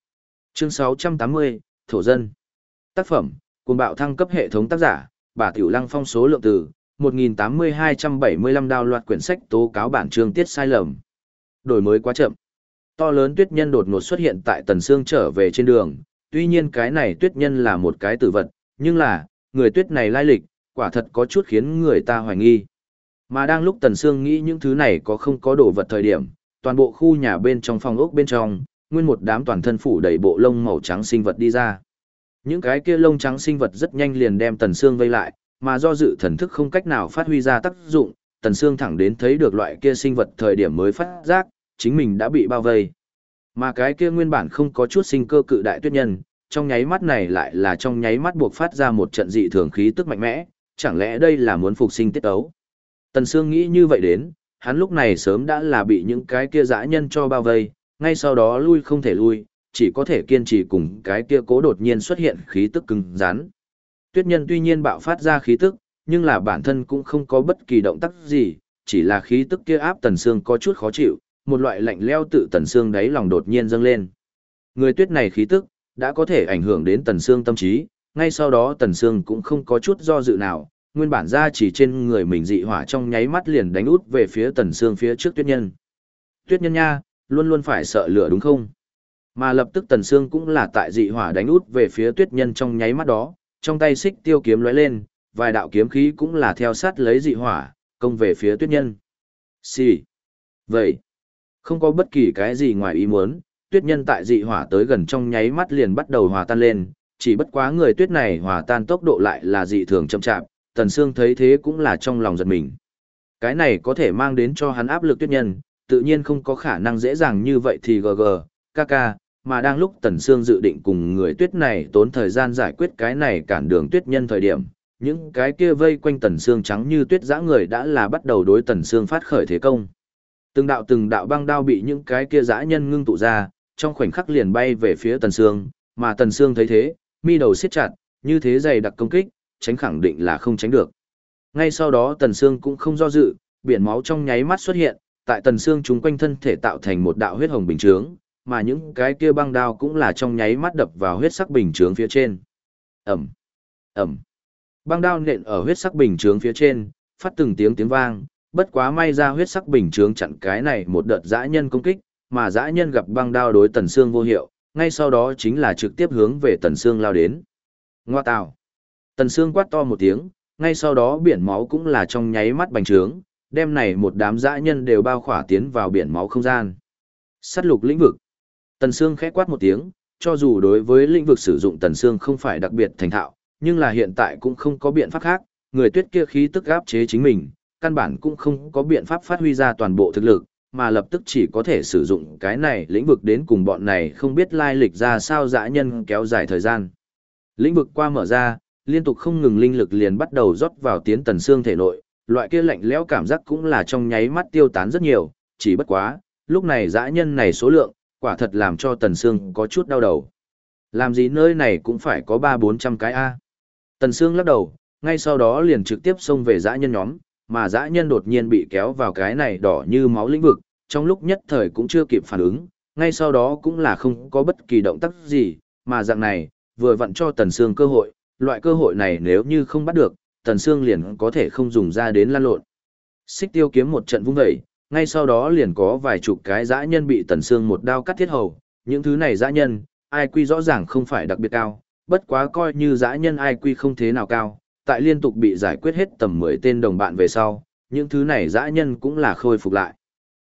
Chương 680, Thổ dân. Tác phẩm, cùng bạo thăng cấp hệ thống tác giả, bà Tiểu Lăng phong số lượng từ, 1.8275 đào loạt quyển sách tố cáo bản chương tiết sai lầm. Đổi mới quá chậm. To lớn tuyết nhân đột ngột xuất hiện tại Tần Sương trở về trên đường, tuy nhiên cái này tuyết nhân là một cái tử vật, nhưng là, người tuyết này lai lịch, quả thật có chút khiến người ta hoài nghi. Mà đang lúc Tần Sương nghĩ những thứ này có không có đồ vật thời điểm, toàn bộ khu nhà bên trong phòng ốc bên trong, nguyên một đám toàn thân phủ đầy bộ lông màu trắng sinh vật đi ra. Những cái kia lông trắng sinh vật rất nhanh liền đem Tần Sương vây lại, mà do dự thần thức không cách nào phát huy ra tác dụng, Tần Sương thẳng đến thấy được loại kia sinh vật thời điểm mới phát giác, chính mình đã bị bao vây. Mà cái kia nguyên bản không có chút sinh cơ cự đại tuyết nhân, trong nháy mắt này lại là trong nháy mắt buộc phát ra một trận dị thường khí tức mạnh mẽ, chẳng lẽ đây là muốn phục sinh tiết ấu? Tần Sương nghĩ như vậy đến, hắn lúc này sớm đã là bị những cái kia dã nhân cho bao vây, ngay sau đó lui không thể lui, chỉ có thể kiên trì cùng cái kia cố đột nhiên xuất hiện khí tức cứng rắn. Tuyết nhân tuy nhiên bạo phát ra khí tức, nhưng là bản thân cũng không có bất kỳ động tác gì, chỉ là khí tức kia áp tần Sương có chút khó chịu, một loại lạnh leo tự tần Sương đáy lòng đột nhiên dâng lên. Người tuyết này khí tức, đã có thể ảnh hưởng đến tần Sương tâm trí, ngay sau đó tần Sương cũng không có chút do dự nào, nguyên bản ra chỉ trên người mình dị hỏa trong nháy mắt liền đánh út về phía tần xương phía trước tuyết nhân. Tuyết nhân nha, luôn luôn phải sợ lửa đúng không? Mà lập tức tần xương cũng là tại dị hỏa đánh út về phía tuyết nhân trong nháy mắt đó, trong tay xích tiêu kiếm lóe lên, vài đạo kiếm khí cũng là theo sát lấy dị hỏa, công về phía tuyết nhân. Xì. Vậy, không có bất kỳ cái gì ngoài ý muốn, tuyết nhân tại dị hỏa tới gần trong nháy mắt liền bắt đầu hòa tan lên, chỉ bất quá người tuyết này hòa tan tốc độ lại là dị thường chậm chạp, Tần Sương thấy thế cũng là trong lòng giật mình. Cái này có thể mang đến cho hắn áp lực tuyết nhân, tự nhiên không có khả năng dễ dàng như vậy thì gg, kk, mà đang lúc Tần Sương dự định cùng người tuyết này tốn thời gian giải quyết cái này cản đường tuyết nhân thời điểm, những cái kia vây quanh Tần Sương trắng như tuyết dã người đã là bắt đầu đối Tần Sương phát khởi thế công. Từng đạo từng đạo băng đao bị những cái kia dã nhân ngưng tụ ra, trong khoảnh khắc liền bay về phía Tần Sương, mà Tần Sương thấy thế, mi đầu siết chặt, như thế dày đặc công kích, tránh khẳng định là không tránh được. Ngay sau đó Tần Sương cũng không do dự, biển máu trong nháy mắt xuất hiện, tại Tần Sương chúng quanh thân thể tạo thành một đạo huyết hồng bình chướng, mà những cái kia băng đao cũng là trong nháy mắt đập vào huyết sắc bình chướng phía trên. ầm ầm Băng đao nện ở huyết sắc bình chướng phía trên, phát từng tiếng tiếng vang, bất quá may ra huyết sắc bình chướng chặn cái này một đợt dã nhân công kích, mà dã nhân gặp băng đao đối Tần Sương vô hiệu, ngay sau đó chính là trực tiếp hướng về Tần Sương lao đến. Ngoa tào. Tần Sương quát to một tiếng, ngay sau đó biển máu cũng là trong nháy mắt bành trướng, Đêm này một đám dã nhân đều bao khỏa tiến vào biển máu không gian. Sát lục lĩnh vực. Tần Sương khẽ quát một tiếng, cho dù đối với lĩnh vực sử dụng Tần Sương không phải đặc biệt thành thạo, nhưng là hiện tại cũng không có biện pháp khác, người tuyết kia khí tức áp chế chính mình, căn bản cũng không có biện pháp phát huy ra toàn bộ thực lực, mà lập tức chỉ có thể sử dụng cái này lĩnh vực đến cùng bọn này không biết lai lịch ra sao dã nhân kéo dài thời gian. Lĩnh vực qua mở ra, liên tục không ngừng linh lực liền bắt đầu rót vào tiến tần xương thể nội, loại kia lạnh lẽo cảm giác cũng là trong nháy mắt tiêu tán rất nhiều, chỉ bất quá, lúc này dã nhân này số lượng, quả thật làm cho tần xương có chút đau đầu. Làm gì nơi này cũng phải có ba bốn trăm cái A. Tần xương lắc đầu, ngay sau đó liền trực tiếp xông về dã nhân nhóm, mà dã nhân đột nhiên bị kéo vào cái này đỏ như máu lĩnh vực, trong lúc nhất thời cũng chưa kịp phản ứng, ngay sau đó cũng là không có bất kỳ động tác gì, mà dạng này, vừa vặn cho Tần Sương cơ hội, loại cơ hội này nếu như không bắt được, Tần Sương liền có thể không dùng ra đến lan lộn. Xích tiêu kiếm một trận vung dậy, ngay sau đó liền có vài chục cái dã nhân bị Tần Sương một đao cắt thiết hầu, những thứ này dã nhân, ai quy rõ ràng không phải đặc biệt cao, bất quá coi như dã nhân ai quy không thế nào cao, tại liên tục bị giải quyết hết tầm 10 tên đồng bạn về sau, những thứ này dã nhân cũng là khôi phục lại.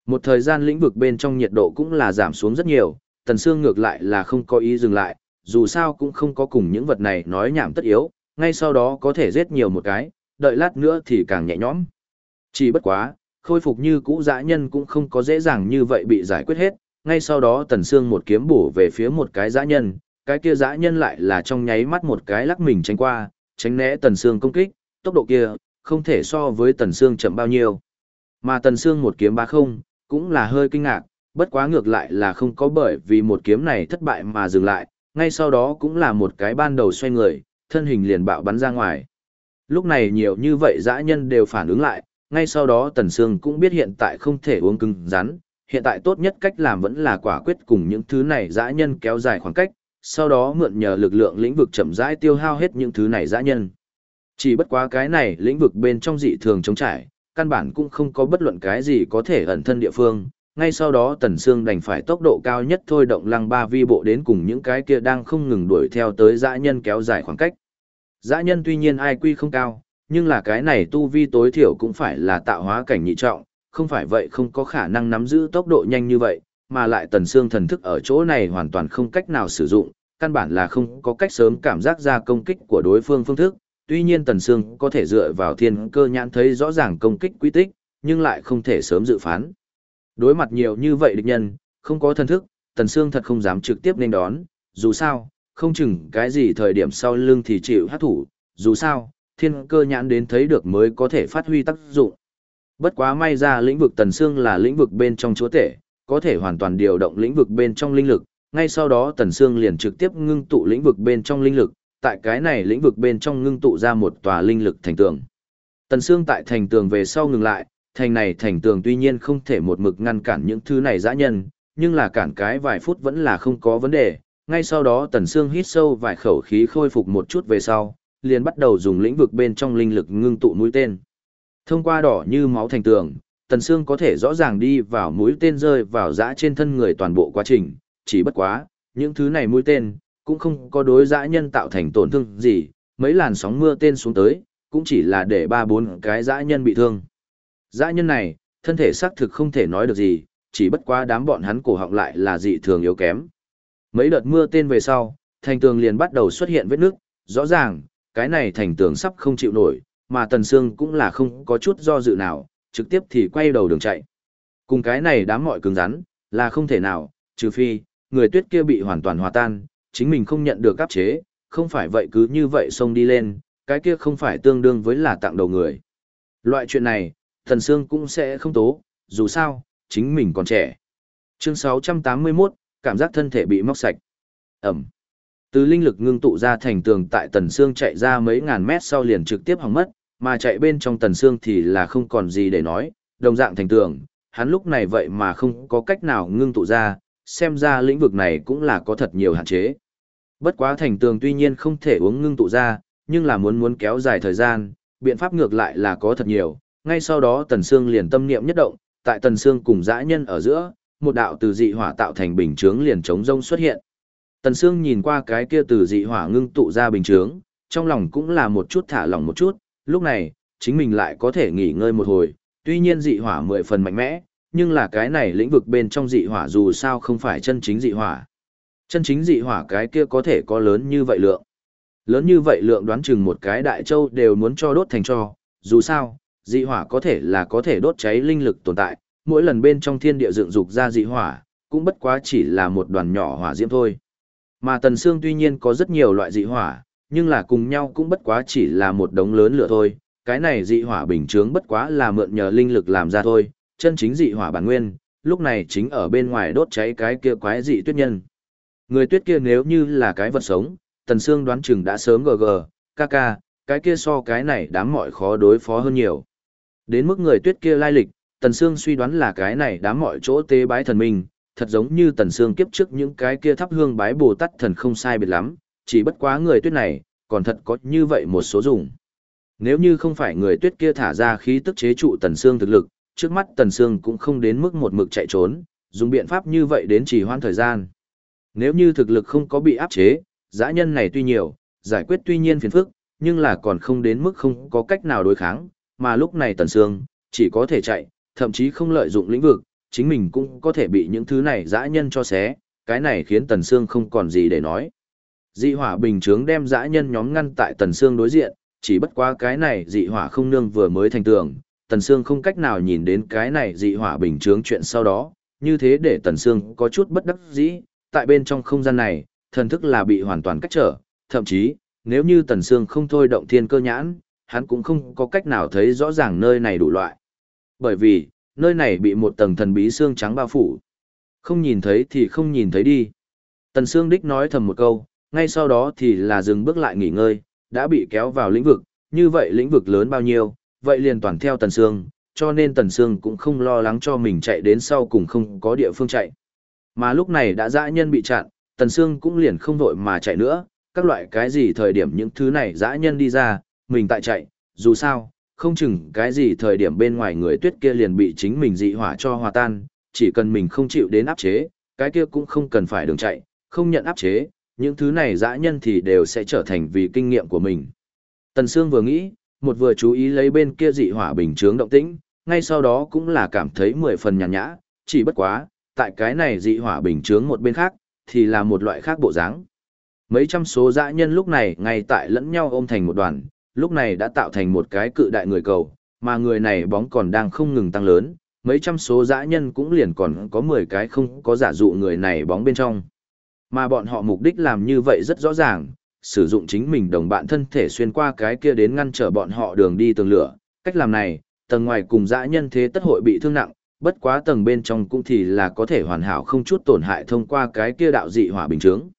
Một thời gian lĩnh vực bên trong nhiệt độ cũng là giảm xuống rất nhiều, Tần Sương ngược lại là không có ý dừng lại, dù sao cũng không có cùng những vật này nói nhảm tất yếu, ngay sau đó có thể giết nhiều một cái, đợi lát nữa thì càng nhẹ nhõm. Chỉ bất quá, khôi phục như cũ dã nhân cũng không có dễ dàng như vậy bị giải quyết hết, ngay sau đó Tần Sương một kiếm bổ về phía một cái dã nhân, cái kia dã nhân lại là trong nháy mắt một cái lắc mình tránh qua, tránh né Tần Sương công kích, tốc độ kia, không thể so với Tần Sương chậm bao nhiêu. Mà Tần Sương một kiếm ba không, cũng là hơi kinh ngạc, bất quá ngược lại là không có bởi vì một kiếm này thất bại mà dừng lại, ngay sau đó cũng là một cái ban đầu xoay người, thân hình liền bạo bắn ra ngoài. Lúc này nhiều như vậy dã nhân đều phản ứng lại, ngay sau đó Tần Sương cũng biết hiện tại không thể uống cứng rắn, hiện tại tốt nhất cách làm vẫn là quả quyết cùng những thứ này dã nhân kéo dài khoảng cách, sau đó mượn nhờ lực lượng lĩnh vực chậm rãi tiêu hao hết những thứ này dã nhân. Chỉ bất quá cái này lĩnh vực bên trong dị thường chống trải, căn bản cũng không có bất luận cái gì có thể ẩn thân địa phương. Ngay sau đó Tần Sương đành phải tốc độ cao nhất thôi động lăng ba vi bộ đến cùng những cái kia đang không ngừng đuổi theo tới dã nhân kéo dài khoảng cách. Dã nhân tuy nhiên ai quy không cao, nhưng là cái này tu vi tối thiểu cũng phải là tạo hóa cảnh nhị trọng, không phải vậy không có khả năng nắm giữ tốc độ nhanh như vậy, mà lại Tần Sương thần thức ở chỗ này hoàn toàn không cách nào sử dụng, căn bản là không có cách sớm cảm giác ra công kích của đối phương phương thức, tuy nhiên Tần Sương có thể dựa vào thiên cơ nhãn thấy rõ ràng công kích quy tích, nhưng lại không thể sớm dự phán. Đối mặt nhiều như vậy địch nhân, không có thần thức, Tần Sương thật không dám trực tiếp nên đón, dù sao, không chừng cái gì thời điểm sau lưng thì chịu hát thủ, dù sao, thiên cơ nhãn đến thấy được mới có thể phát huy tác dụng. Bất quá may ra lĩnh vực Tần Sương là lĩnh vực bên trong chúa tể, có thể hoàn toàn điều động lĩnh vực bên trong linh lực, ngay sau đó Tần Sương liền trực tiếp ngưng tụ lĩnh vực bên trong linh lực, tại cái này lĩnh vực bên trong ngưng tụ ra một tòa linh lực thành tường. Tần Sương tại thành tường về sau ngừng lại, thành này thành tường tuy nhiên không thể một mực ngăn cản những thứ này dã nhân, nhưng là cản cái vài phút vẫn là không có vấn đề. Ngay sau đó Tần Sương hít sâu vài khẩu khí khôi phục một chút về sau, liền bắt đầu dùng lĩnh vực bên trong linh lực ngưng tụ mũi tên. Thông qua đỏ như máu thành tường, Tần Sương có thể rõ ràng đi vào mũi tên rơi vào dã trên thân người toàn bộ quá trình, chỉ bất quá, những thứ này mũi tên, cũng không có đối dã nhân tạo thành tổn thương gì, mấy làn sóng mưa tên xuống tới, cũng chỉ là để ba bốn cái dã nhân bị thương. Dã nhân này, thân thể xác thực không thể nói được gì, chỉ bất quá đám bọn hắn cổ họng lại là dị thường yếu kém. Mấy đợt mưa tên về sau, thành tường liền bắt đầu xuất hiện vết nước, rõ ràng, cái này thành tường sắp không chịu nổi, mà Tần Sương cũng là không có chút do dự nào, trực tiếp thì quay đầu đường chạy. Cùng cái này đám mọi cứng rắn, là không thể nào, trừ phi, người tuyết kia bị hoàn toàn hòa tan, chính mình không nhận được áp chế, không phải vậy cứ như vậy xông đi lên, cái kia không phải tương đương với là tặng đầu người. Loại chuyện này, Thần Sương cũng sẽ không tố, dù sao, chính mình còn trẻ. Chương 681, cảm giác thân thể bị móc sạch. Ẩm. Từ linh lực ngưng tụ ra thành tường tại Tần Sương chạy ra mấy ngàn mét sau liền trực tiếp hỏng mất, mà chạy bên trong Tần Sương thì là không còn gì để nói, đồng dạng thành tường, hắn lúc này vậy mà không có cách nào ngưng tụ ra, xem ra lĩnh vực này cũng là có thật nhiều hạn chế. Bất quá thành tường tuy nhiên không thể uống ngưng tụ ra, nhưng là muốn muốn kéo dài thời gian, biện pháp ngược lại là có thật nhiều. Ngay sau đó Tần Sương liền tâm niệm nhất động, tại Tần Sương cùng dã nhân ở giữa, một đạo từ dị hỏa tạo thành bình chướng liền chống rông xuất hiện. Tần Sương nhìn qua cái kia từ dị hỏa ngưng tụ ra bình chướng, trong lòng cũng là một chút thả lỏng một chút, lúc này, chính mình lại có thể nghỉ ngơi một hồi, tuy nhiên dị hỏa mười phần mạnh mẽ, nhưng là cái này lĩnh vực bên trong dị hỏa dù sao không phải chân chính dị hỏa. Chân chính dị hỏa cái kia có thể có lớn như vậy lượng. Lớn như vậy lượng đoán chừng một cái đại châu đều muốn cho đốt thành cho, dù sao, dị hỏa có thể là có thể đốt cháy linh lực tồn tại, mỗi lần bên trong thiên địa dựng dục ra dị hỏa, cũng bất quá chỉ là một đoàn nhỏ hỏa diễm thôi. Mà tần xương tuy nhiên có rất nhiều loại dị hỏa, nhưng là cùng nhau cũng bất quá chỉ là một đống lớn lửa thôi, cái này dị hỏa bình chướng bất quá là mượn nhờ linh lực làm ra thôi, chân chính dị hỏa bản nguyên, lúc này chính ở bên ngoài đốt cháy cái kia quái dị tuyết nhân. Người tuyết kia nếu như là cái vật sống, Tần Sương đoán chừng đã sớm gờ ca ca, cái kia so cái này đám mọi khó đối phó hơn nhiều. Đến mức người tuyết kia lai lịch, Tần Sương suy đoán là cái này đám mọi chỗ tế bái thần minh, thật giống như Tần Sương kiếp trước những cái kia thắp hương bái Bồ Tát thần không sai biệt lắm, chỉ bất quá người tuyết này, còn thật có như vậy một số dùng. Nếu như không phải người tuyết kia thả ra khí tức chế trụ Tần Sương thực lực, trước mắt Tần Sương cũng không đến mức một mực chạy trốn, dùng biện pháp như vậy đến chỉ hoãn thời gian. Nếu như thực lực không có bị áp chế, dã nhân này tuy nhiều, giải quyết tuy nhiên phiền phức, nhưng là còn không đến mức không có cách nào đối kháng, mà lúc này Tần Sương chỉ có thể chạy, thậm chí không lợi dụng lĩnh vực, chính mình cũng có thể bị những thứ này dã nhân cho xé, cái này khiến Tần Sương không còn gì để nói. Dị hỏa bình chướng đem dã nhân nhóm ngăn tại Tần Sương đối diện, chỉ bất quá cái này dị hỏa không nương vừa mới thành tường, Tần Sương không cách nào nhìn đến cái này dị hỏa bình chướng chuyện sau đó, như thế để Tần Sương có chút bất đắc dĩ, tại bên trong không gian này, thần thức là bị hoàn toàn cách trở, thậm chí, nếu như Tần Sương không thôi động thiên cơ nhãn, hắn cũng không có cách nào thấy rõ ràng nơi này đủ loại. Bởi vì, nơi này bị một tầng thần bí xương trắng bao phủ. Không nhìn thấy thì không nhìn thấy đi. Tần Sương đích nói thầm một câu, ngay sau đó thì là dừng bước lại nghỉ ngơi, đã bị kéo vào lĩnh vực, như vậy lĩnh vực lớn bao nhiêu, vậy liền toàn theo Tần Sương, cho nên Tần Sương cũng không lo lắng cho mình chạy đến sau cùng không có địa phương chạy. Mà lúc này đã dã nhân bị chặn, Tần Sương cũng liền không vội mà chạy nữa, các loại cái gì thời điểm những thứ này dã nhân đi ra, mình tại chạy, dù sao, không chừng cái gì thời điểm bên ngoài người tuyết kia liền bị chính mình dị hỏa cho hòa tan, chỉ cần mình không chịu đến áp chế, cái kia cũng không cần phải đường chạy, không nhận áp chế, những thứ này dã nhân thì đều sẽ trở thành vì kinh nghiệm của mình. Tần Sương vừa nghĩ, một vừa chú ý lấy bên kia dị hỏa bình chướng động tĩnh, ngay sau đó cũng là cảm thấy mười phần nhàn nhã, chỉ bất quá, tại cái này dị hỏa bình chướng một bên khác, thì là một loại khác bộ dáng. Mấy trăm số dã nhân lúc này ngay tại lẫn nhau ôm thành một đoàn, lúc này đã tạo thành một cái cự đại người cầu, mà người này bóng còn đang không ngừng tăng lớn, mấy trăm số dã nhân cũng liền còn có 10 cái không có giả dụ người này bóng bên trong. Mà bọn họ mục đích làm như vậy rất rõ ràng, sử dụng chính mình đồng bạn thân thể xuyên qua cái kia đến ngăn trở bọn họ đường đi tường lửa. Cách làm này, tầng ngoài cùng dã nhân thế tất hội bị thương nặng, bất quá tầng bên trong cũng thì là có thể hoàn hảo không chút tổn hại thông qua cái kia đạo dị hỏa bình chứng.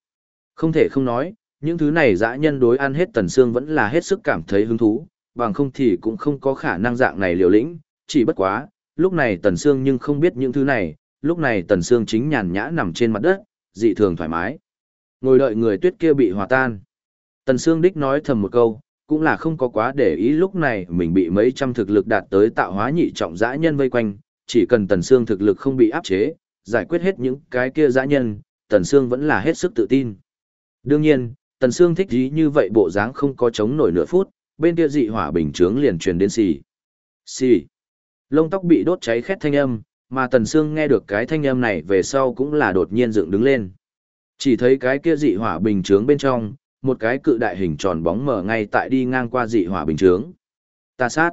Không thể không nói, những thứ này dã nhân đối ăn hết tần xương vẫn là hết sức cảm thấy hứng thú, bằng không thì cũng không có khả năng dạng này liều lĩnh, chỉ bất quá, lúc này tần xương nhưng không biết những thứ này, lúc này tần xương chính nhàn nhã nằm trên mặt đất, dị thường thoải mái. Ngồi đợi người tuyết kia bị hòa tan. Tần xương đích nói thầm một câu, cũng là không có quá để ý lúc này mình bị mấy trăm thực lực đạt tới tạo hóa nhị trọng dã nhân vây quanh, chỉ cần Tần xương thực lực không bị áp chế, giải quyết hết những cái kia dã nhân, Tần xương vẫn là hết sức tự tin. Đương nhiên, Tần Sương thích dí như vậy bộ dáng không có chống nổi nửa phút, bên kia dị hỏa bình chướng liền truyền đến xì. Xì. Lông tóc bị đốt cháy khét thanh âm, mà Tần Sương nghe được cái thanh âm này về sau cũng là đột nhiên dựng đứng lên. Chỉ thấy cái kia dị hỏa bình chướng bên trong, một cái cự đại hình tròn bóng mở ngay tại đi ngang qua dị hỏa bình chướng. Ta sát.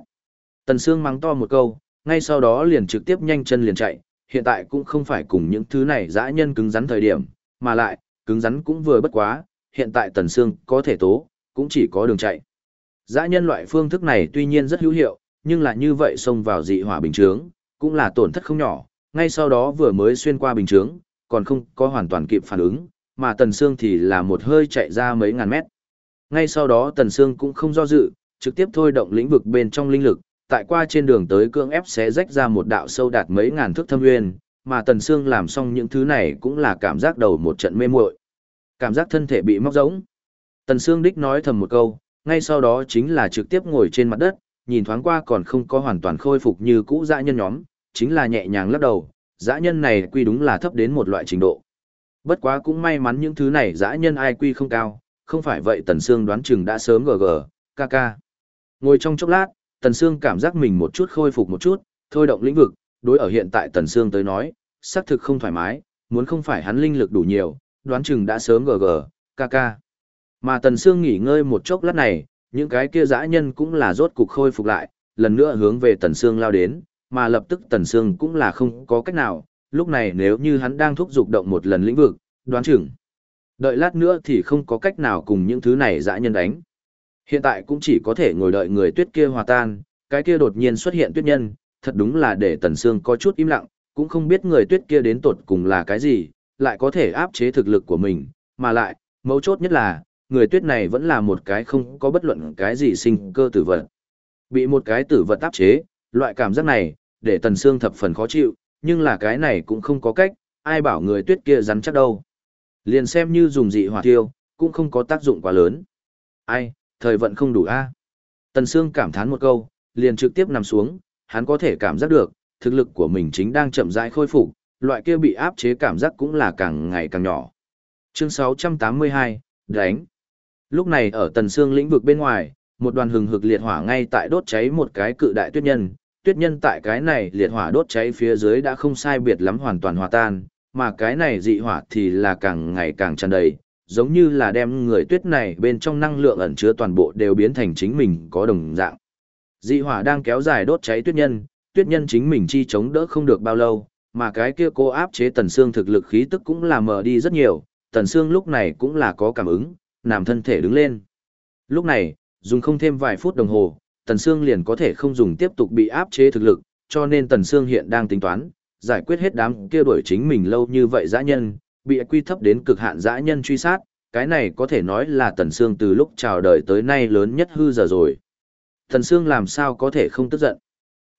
Tần Sương mắng to một câu, ngay sau đó liền trực tiếp nhanh chân liền chạy, hiện tại cũng không phải cùng những thứ này dã nhân cứng rắn thời điểm, mà lại, cứng rắn cũng vừa bất quá, hiện tại Tần Sương có thể tố, cũng chỉ có đường chạy. Dã nhân loại phương thức này tuy nhiên rất hữu hiệu, nhưng là như vậy xông vào dị hỏa bình chướng, cũng là tổn thất không nhỏ, ngay sau đó vừa mới xuyên qua bình chướng, còn không có hoàn toàn kịp phản ứng, mà Tần Sương thì là một hơi chạy ra mấy ngàn mét. Ngay sau đó Tần Sương cũng không do dự, trực tiếp thôi động lĩnh vực bên trong linh lực, tại qua trên đường tới cương ép sẽ rách ra một đạo sâu đạt mấy ngàn thước thâm nguyên, mà Tần Sương làm xong những thứ này cũng là cảm giác đầu một trận mê muội. Cảm giác thân thể bị móc rỗng. Tần Sương đích nói thầm một câu, ngay sau đó chính là trực tiếp ngồi trên mặt đất, nhìn thoáng qua còn không có hoàn toàn khôi phục như cũ dã nhân nhóm, chính là nhẹ nhàng lắc đầu, dã nhân này quy đúng là thấp đến một loại trình độ. Bất quá cũng may mắn những thứ này dã nhân ai quy không cao, không phải vậy Tần Sương đoán chừng đã sớm gờ gờ, ca ca. Ngồi trong chốc lát, Tần Sương cảm giác mình một chút khôi phục một chút, thôi động lĩnh vực, đối ở hiện tại Tần Sương tới nói, xác thực không thoải mái, muốn không phải hắn linh lực đủ nhiều, đoán chừng đã sớm gg, kk. Mà Tần Sương nghỉ ngơi một chốc lát này, những cái kia dã nhân cũng là rốt cục khôi phục lại, lần nữa hướng về Tần Sương lao đến, mà lập tức Tần Sương cũng là không có cách nào, lúc này nếu như hắn đang thúc giục động một lần lĩnh vực, đoán chừng. Đợi lát nữa thì không có cách nào cùng những thứ này dã nhân đánh. Hiện tại cũng chỉ có thể ngồi đợi người tuyết kia hòa tan, cái kia đột nhiên xuất hiện tuyết nhân, thật đúng là để Tần Sương có chút im lặng, cũng không biết người tuyết kia đến tột cùng là cái gì, lại có thể áp chế thực lực của mình, mà lại, mấu chốt nhất là, người tuyết này vẫn là một cái không có bất luận cái gì sinh cơ tử vật. Bị một cái tử vật áp chế, loại cảm giác này, để Tần xương thập phần khó chịu, nhưng là cái này cũng không có cách, ai bảo người tuyết kia rắn chắc đâu. Liền xem như dùng dị hỏa tiêu, cũng không có tác dụng quá lớn. Ai, thời vận không đủ a. Tần Sương cảm thán một câu, liền trực tiếp nằm xuống, hắn có thể cảm giác được, thực lực của mình chính đang chậm rãi khôi phục, loại kia bị áp chế cảm giác cũng là càng ngày càng nhỏ. Chương 682, đánh. Lúc này ở Tần xương lĩnh vực bên ngoài, một đoàn hừng hực liệt hỏa ngay tại đốt cháy một cái cự đại tuyết nhân, tuyết nhân tại cái này liệt hỏa đốt cháy phía dưới đã không sai biệt lắm hoàn toàn hòa tan, mà cái này dị hỏa thì là càng ngày càng tràn đầy, giống như là đem người tuyết này bên trong năng lượng ẩn chứa toàn bộ đều biến thành chính mình có đồng dạng. Dị hỏa đang kéo dài đốt cháy tuyết nhân, tuyết nhân chính mình chi chống đỡ không được bao lâu, mà cái kia cô áp chế tần xương thực lực khí tức cũng là mờ đi rất nhiều, tần xương lúc này cũng là có cảm ứng, nằm thân thể đứng lên. Lúc này, dùng không thêm vài phút đồng hồ, tần xương liền có thể không dùng tiếp tục bị áp chế thực lực, cho nên tần xương hiện đang tính toán, giải quyết hết đám kia đuổi chính mình lâu như vậy dã nhân, bị quy thấp đến cực hạn dã nhân truy sát, cái này có thể nói là Tần xương từ lúc chào đời tới nay lớn nhất hư giờ rồi. Tần xương làm sao có thể không tức giận,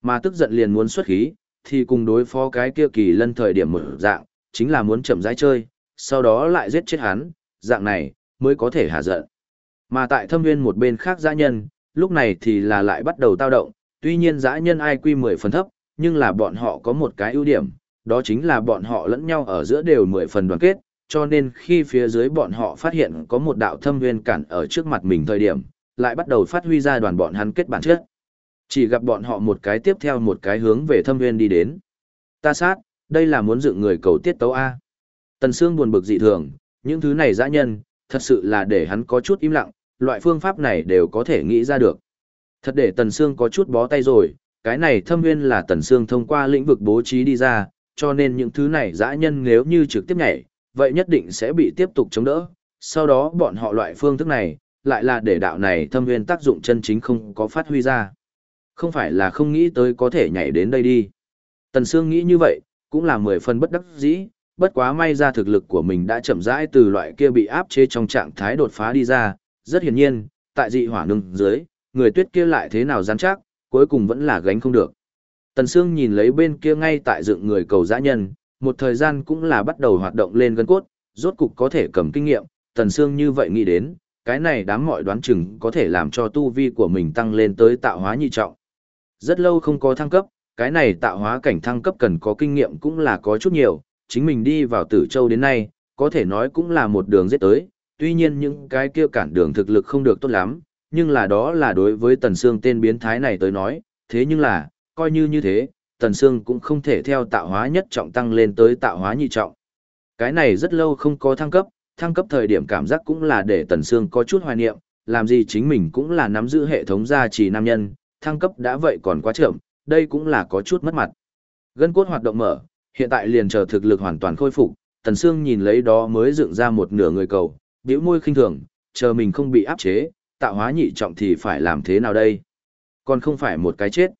mà tức giận liền muốn xuất khí, thì cùng đối phó cái kia kỳ lân thời điểm một dạng, chính là muốn chậm rãi chơi, sau đó lại giết chết hắn, dạng này mới có thể hạ giận. Mà tại thâm nguyên một bên khác dã nhân, lúc này thì là lại bắt đầu tao động, tuy nhiên dã nhân ai quy 10 phần thấp, nhưng là bọn họ có một cái ưu điểm, đó chính là bọn họ lẫn nhau ở giữa đều mười phần đoàn kết, cho nên khi phía dưới bọn họ phát hiện có một đạo thâm nguyên cản ở trước mặt mình thời điểm, lại bắt đầu phát huy ra đoàn bọn hắn kết bản chất. Chỉ gặp bọn họ một cái tiếp theo một cái hướng về thâm nguyên đi đến. Ta sát, đây là muốn dựng người cầu tiết tấu A. Tần Sương buồn bực dị thường, những thứ này dã nhân, thật sự là để hắn có chút im lặng, loại phương pháp này đều có thể nghĩ ra được. Thật để Tần Sương có chút bó tay rồi, cái này thâm nguyên là Tần Sương thông qua lĩnh vực bố trí đi ra, cho nên những thứ này dã nhân nếu như trực tiếp nhảy, vậy nhất định sẽ bị tiếp tục chống đỡ. Sau đó bọn họ loại phương thức này, lại là để đạo này thâm nguyên tác dụng chân chính không có phát huy ra. Không phải là không nghĩ tới có thể nhảy đến đây đi. Tần Sương nghĩ như vậy, cũng là mười phần bất đắc dĩ, bất quá may ra thực lực của mình đã chậm rãi từ loại kia bị áp chế trong trạng thái đột phá đi ra, rất hiển nhiên, tại dị hỏa nương dưới, người tuyết kia lại thế nào rắn chắc, cuối cùng vẫn là gánh không được. Tần Sương nhìn lấy bên kia ngay tại dựng người cầu dã nhân, một thời gian cũng là bắt đầu hoạt động lên gân cốt, rốt cục có thể cầm kinh nghiệm, Tần Sương như vậy nghĩ đến, cái này đám mọi đoán chừng có thể làm cho tu vi của mình tăng lên tới tạo hóa nhị trọng. Rất lâu không có thăng cấp, cái này tạo hóa cảnh thăng cấp cần có kinh nghiệm cũng là có chút nhiều, chính mình đi vào tử châu đến nay, có thể nói cũng là một đường giết tới, tuy nhiên những cái kia cản đường thực lực không được tốt lắm, nhưng là đó là đối với Tần Sương tên biến thái này tới nói, thế nhưng là, coi như như thế, Tần Sương cũng không thể theo tạo hóa nhất trọng tăng lên tới tạo hóa nhị trọng. Cái này rất lâu không có thăng cấp, thăng cấp thời điểm cảm giác cũng là để Tần Sương có chút hoài niệm, làm gì chính mình cũng là nắm giữ hệ thống gia trì nam nhân, thăng cấp đã vậy còn quá chậm, đây cũng là có chút mất mặt. Gân cốt hoạt động mở, hiện tại liền chờ thực lực hoàn toàn khôi phục, Tần Sương nhìn lấy đó mới dựng ra một nửa người cầu, bĩu môi khinh thường, chờ mình không bị áp chế, tạo hóa nhị trọng thì phải làm thế nào đây? Còn không phải một cái chết.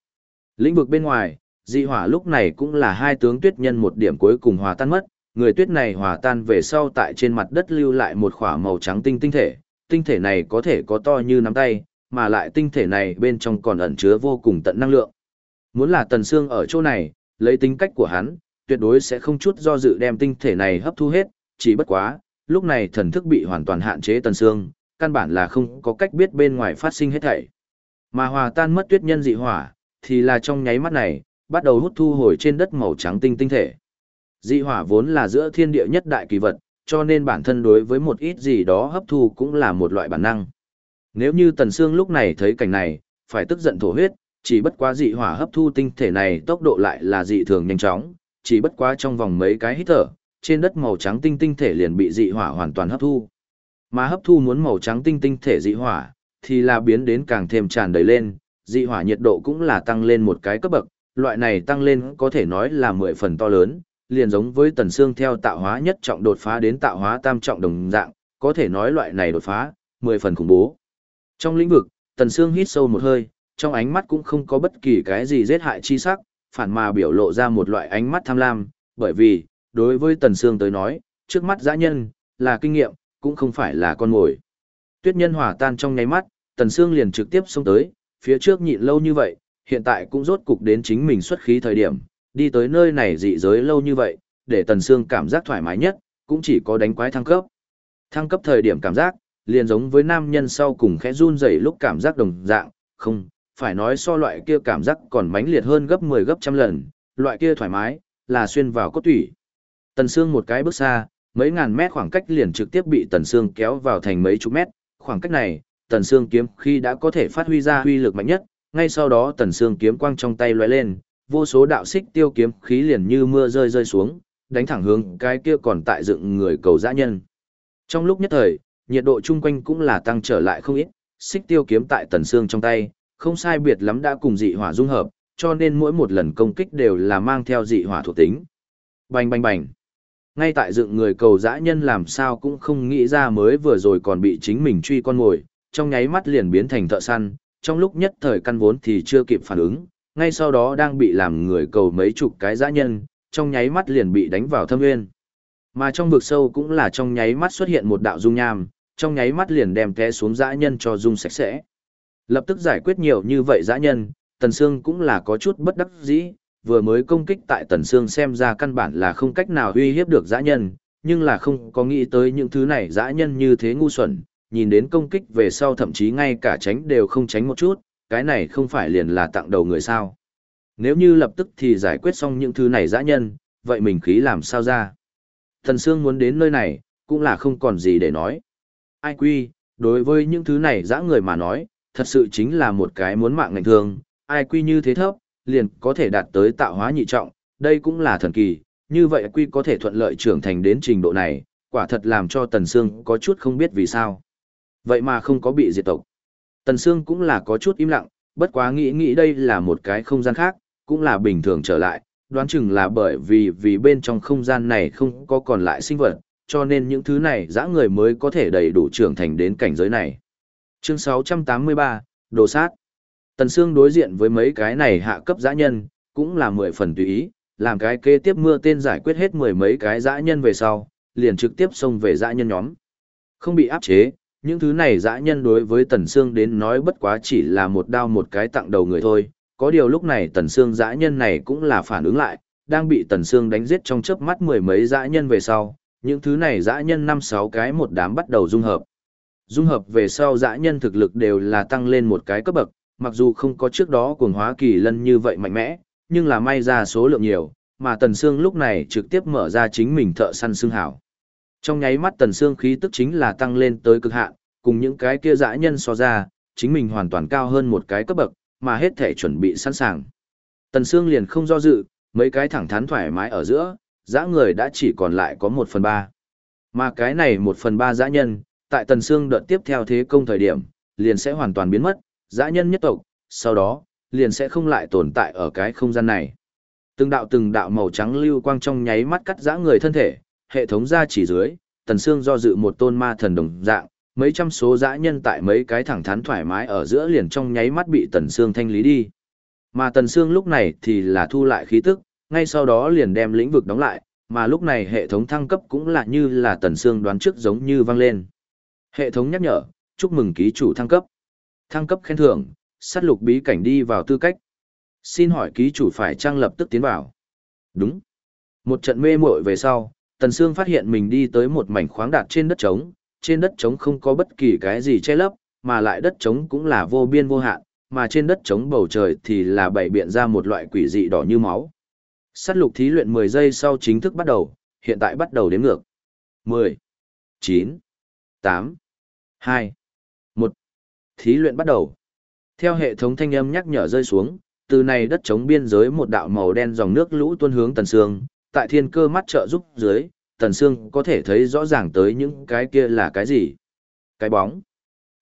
Lĩnh vực bên ngoài, dị hỏa lúc này cũng là hai tướng tuyết nhân một điểm cuối cùng hòa tan mất, người tuyết này hòa tan về sau tại trên mặt đất lưu lại một khỏa màu trắng tinh tinh thể, tinh thể này có thể có to như nắm tay, mà lại tinh thể này bên trong còn ẩn chứa vô cùng tận năng lượng. Muốn là Tần Sương ở chỗ này, lấy tính cách của hắn, tuyệt đối sẽ không chút do dự đem tinh thể này hấp thu hết, chỉ bất quá, lúc này thần thức bị hoàn toàn hạn chế Tần Sương, căn bản là không có cách biết bên ngoài phát sinh hết thảy. Mà hòa tan mất tuyết nhân dị hỏa, thì là trong nháy mắt này, bắt đầu hút thu hồi trên đất màu trắng tinh tinh thể. Dị hỏa vốn là giữa thiên địa nhất đại kỳ vật, cho nên bản thân đối với một ít gì đó hấp thu cũng là một loại bản năng. Nếu như Tần Sương lúc này thấy cảnh này, phải tức giận thổ huyết, chỉ bất quá dị hỏa hấp thu tinh thể này tốc độ lại là dị thường nhanh chóng, chỉ bất quá trong vòng mấy cái hít thở, trên đất màu trắng tinh tinh thể liền bị dị hỏa hoàn toàn hấp thu. Mà hấp thu muốn màu trắng tinh tinh thể dị hỏa, thì là biến đến càng thêm tràn đầy lên, dị hỏa nhiệt độ cũng là tăng lên một cái cấp bậc, loại này tăng lên có thể nói là mười phần to lớn, liền giống với tần xương theo tạo hóa nhất trọng đột phá đến tạo hóa tam trọng đồng dạng, có thể nói loại này đột phá, mười phần khủng bố. Trong lĩnh vực, tần xương hít sâu một hơi, trong ánh mắt cũng không có bất kỳ cái gì giết hại chi sắc, phản mà biểu lộ ra một loại ánh mắt tham lam, bởi vì, đối với tần xương tới nói, trước mắt dã nhân, là kinh nghiệm, cũng không phải là con mồi. Tuyết nhân hỏa tan trong nháy mắt, tần xương liền trực tiếp xông tới, phía trước nhịn lâu như vậy, hiện tại cũng rốt cục đến chính mình xuất khí thời điểm, đi tới nơi này dị giới lâu như vậy, để Tần Sương cảm giác thoải mái nhất, cũng chỉ có đánh quái thăng cấp. Thăng cấp thời điểm cảm giác, liền giống với nam nhân sau cùng khẽ run rẩy lúc cảm giác đồng dạng, không, phải nói so loại kia cảm giác còn mãnh liệt hơn gấp 10 gấp trăm lần, loại kia thoải mái, là xuyên vào cốt tủy. Tần Sương một cái bước xa, mấy ngàn mét khoảng cách liền trực tiếp bị Tần Sương kéo vào thành mấy chục mét, khoảng cách này, Tần Sương kiếm khi đã có thể phát huy ra huy lực mạnh nhất, ngay sau đó Tần Sương kiếm quang trong tay lóe lên, vô số đạo xích tiêu kiếm khí liền như mưa rơi rơi xuống, đánh thẳng hướng cái kia còn tại dựng người cầu dã nhân. Trong lúc nhất thời, nhiệt độ chung quanh cũng là tăng trở lại không ít, xích tiêu kiếm tại tần xương trong tay, không sai biệt lắm đã cùng dị hỏa dung hợp, cho nên mỗi một lần công kích đều là mang theo dị hỏa thuộc tính. Bành bành bành. Ngay tại dựng người cầu dã nhân làm sao cũng không nghĩ ra mới vừa rồi còn bị chính mình truy con ngồi, trong nháy mắt liền biến thành thợ săn, trong lúc nhất thời căn vốn thì chưa kịp phản ứng, ngay sau đó đang bị làm người cầu mấy chục cái dã nhân, trong nháy mắt liền bị đánh vào thâm nguyên. Mà trong vực sâu cũng là trong nháy mắt xuất hiện một đạo dung nham, trong nháy mắt liền đem té xuống dã nhân cho dung sạch sẽ. Lập tức giải quyết nhiều như vậy dã nhân, Tần Sương cũng là có chút bất đắc dĩ, vừa mới công kích tại Tần Sương xem ra căn bản là không cách nào uy hiếp được dã nhân, nhưng là không có nghĩ tới những thứ này dã nhân như thế ngu xuẩn, nhìn đến công kích về sau thậm chí ngay cả tránh đều không tránh một chút, cái này không phải liền là tặng đầu người sao. Nếu như lập tức thì giải quyết xong những thứ này dã nhân, vậy mình khí làm sao ra? Thần Sương muốn đến nơi này, cũng là không còn gì để nói. Ai quy, đối với những thứ này dã người mà nói, thật sự chính là một cái muốn mạng ngành thường, ai quy như thế thấp, liền có thể đạt tới tạo hóa nhị trọng, đây cũng là thần kỳ, như vậy quy có thể thuận lợi trưởng thành đến trình độ này, quả thật làm cho Tần Sương có chút không biết vì sao. Vậy mà không có bị diệt tộc. Tần Sương cũng là có chút im lặng, bất quá nghĩ nghĩ đây là một cái không gian khác, cũng là bình thường trở lại, đoán chừng là bởi vì vì bên trong không gian này không có còn lại sinh vật, cho nên những thứ này dã người mới có thể đầy đủ trưởng thành đến cảnh giới này. Chương 683, Đồ sát. Tần Sương đối diện với mấy cái này hạ cấp dã nhân, cũng là mười phần tùy ý, làm cái kế tiếp mưa tên giải quyết hết mười mấy cái dã nhân về sau, liền trực tiếp xông về dã nhân nhóm. Không bị áp chế, những thứ này dã nhân đối với Tần Sương đến nói bất quá chỉ là một đao một cái tặng đầu người thôi, có điều lúc này Tần Sương dã nhân này cũng là phản ứng lại, đang bị Tần Sương đánh giết trong chớp mắt mười mấy dã nhân về sau, những thứ này dã nhân năm sáu cái một đám bắt đầu dung hợp. Dung hợp về sau dã nhân thực lực đều là tăng lên một cái cấp bậc, mặc dù không có trước đó cuồng hóa kỳ lân như vậy mạnh mẽ, nhưng là may ra số lượng nhiều, mà Tần Sương lúc này trực tiếp mở ra chính mình thợ săn xương hảo. Trong nháy mắt Tần Sương khí tức chính là tăng lên tới cực hạn, cùng những cái kia dã nhân so ra, chính mình hoàn toàn cao hơn một cái cấp bậc, mà hết thể chuẩn bị sẵn sàng. Tần Sương liền không do dự, mấy cái thẳng thắn thoải mái ở giữa, dã người đã chỉ còn lại có một phần ba. Mà cái này một phần ba dã nhân, tại Tần Sương đợt tiếp theo thế công thời điểm, liền sẽ hoàn toàn biến mất, dã nhân nhất tộc, sau đó, liền sẽ không lại tồn tại ở cái không gian này. Từng đạo từng đạo màu trắng lưu quang trong nháy mắt cắt dã người thân thể, hệ thống ra chỉ dưới, Tần Sương do dự một tôn ma thần đồng dạng, mấy trăm số dã nhân tại mấy cái thẳng thắn thoải mái ở giữa liền trong nháy mắt bị Tần Sương thanh lý đi. Mà Tần Sương lúc này thì là thu lại khí tức, ngay sau đó liền đem lĩnh vực đóng lại, mà lúc này hệ thống thăng cấp cũng là như là Tần xương đoán trước giống như vang lên. Hệ thống nhắc nhở, chúc mừng ký chủ thăng cấp. Thăng cấp khen thưởng, sát lục bí cảnh đi vào tư cách. Xin hỏi ký chủ phải trang lập tức tiến vào. Đúng. Một trận mê muội về sau, Tần Sương phát hiện mình đi tới một mảnh khoáng đạt trên đất trống, trên đất trống không có bất kỳ cái gì che lấp, mà lại đất trống cũng là vô biên vô hạn, mà trên đất trống bầu trời thì là bảy biện ra một loại quỷ dị đỏ như máu. Sát lục thí luyện 10 giây sau chính thức bắt đầu, hiện tại bắt đầu đếm ngược. 10, 9, 8, 2, 1. Thí luyện bắt đầu. Theo hệ thống thanh âm nhắc nhở rơi xuống, từ này đất trống biên giới một đạo màu đen dòng nước lũ tuôn hướng Tần Sương, tại thiên cơ mắt trợ giúp dưới, Tần Sương có thể thấy rõ ràng tới những cái kia là cái gì. Cái bóng.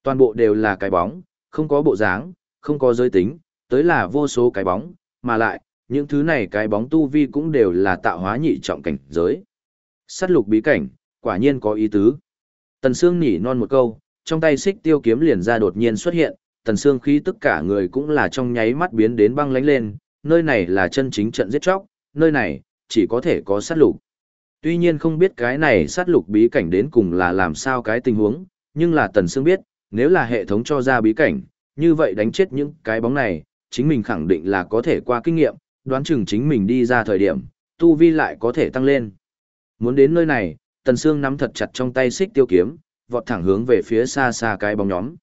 Toàn bộ đều là cái bóng, không có bộ dáng, không có giới tính, tới là vô số cái bóng, mà lại, những thứ này cái bóng tu vi cũng đều là tạo hóa nhị trọng cảnh giới. Sát lục bí cảnh, quả nhiên có ý tứ. Tần Sương nhỉ non một câu, trong tay xích tiêu kiếm liền ra đột nhiên xuất hiện, tần xương khí tất cả người cũng là trong nháy mắt biến đến băng lánh lên, nơi này là chân chính trận giết chóc, nơi này, chỉ có thể có sát lục. Tuy nhiên không biết cái này sát lục bí cảnh đến cùng là làm sao cái tình huống, nhưng là tần xương biết, nếu là hệ thống cho ra bí cảnh, như vậy đánh chết những cái bóng này, chính mình khẳng định là có thể qua kinh nghiệm, đoán chừng chính mình đi ra thời điểm, tu vi lại có thể tăng lên. Muốn đến nơi này, tần xương nắm thật chặt trong tay xích tiêu kiếm, vọt thẳng hướng về phía xa xa cái bóng nhóm.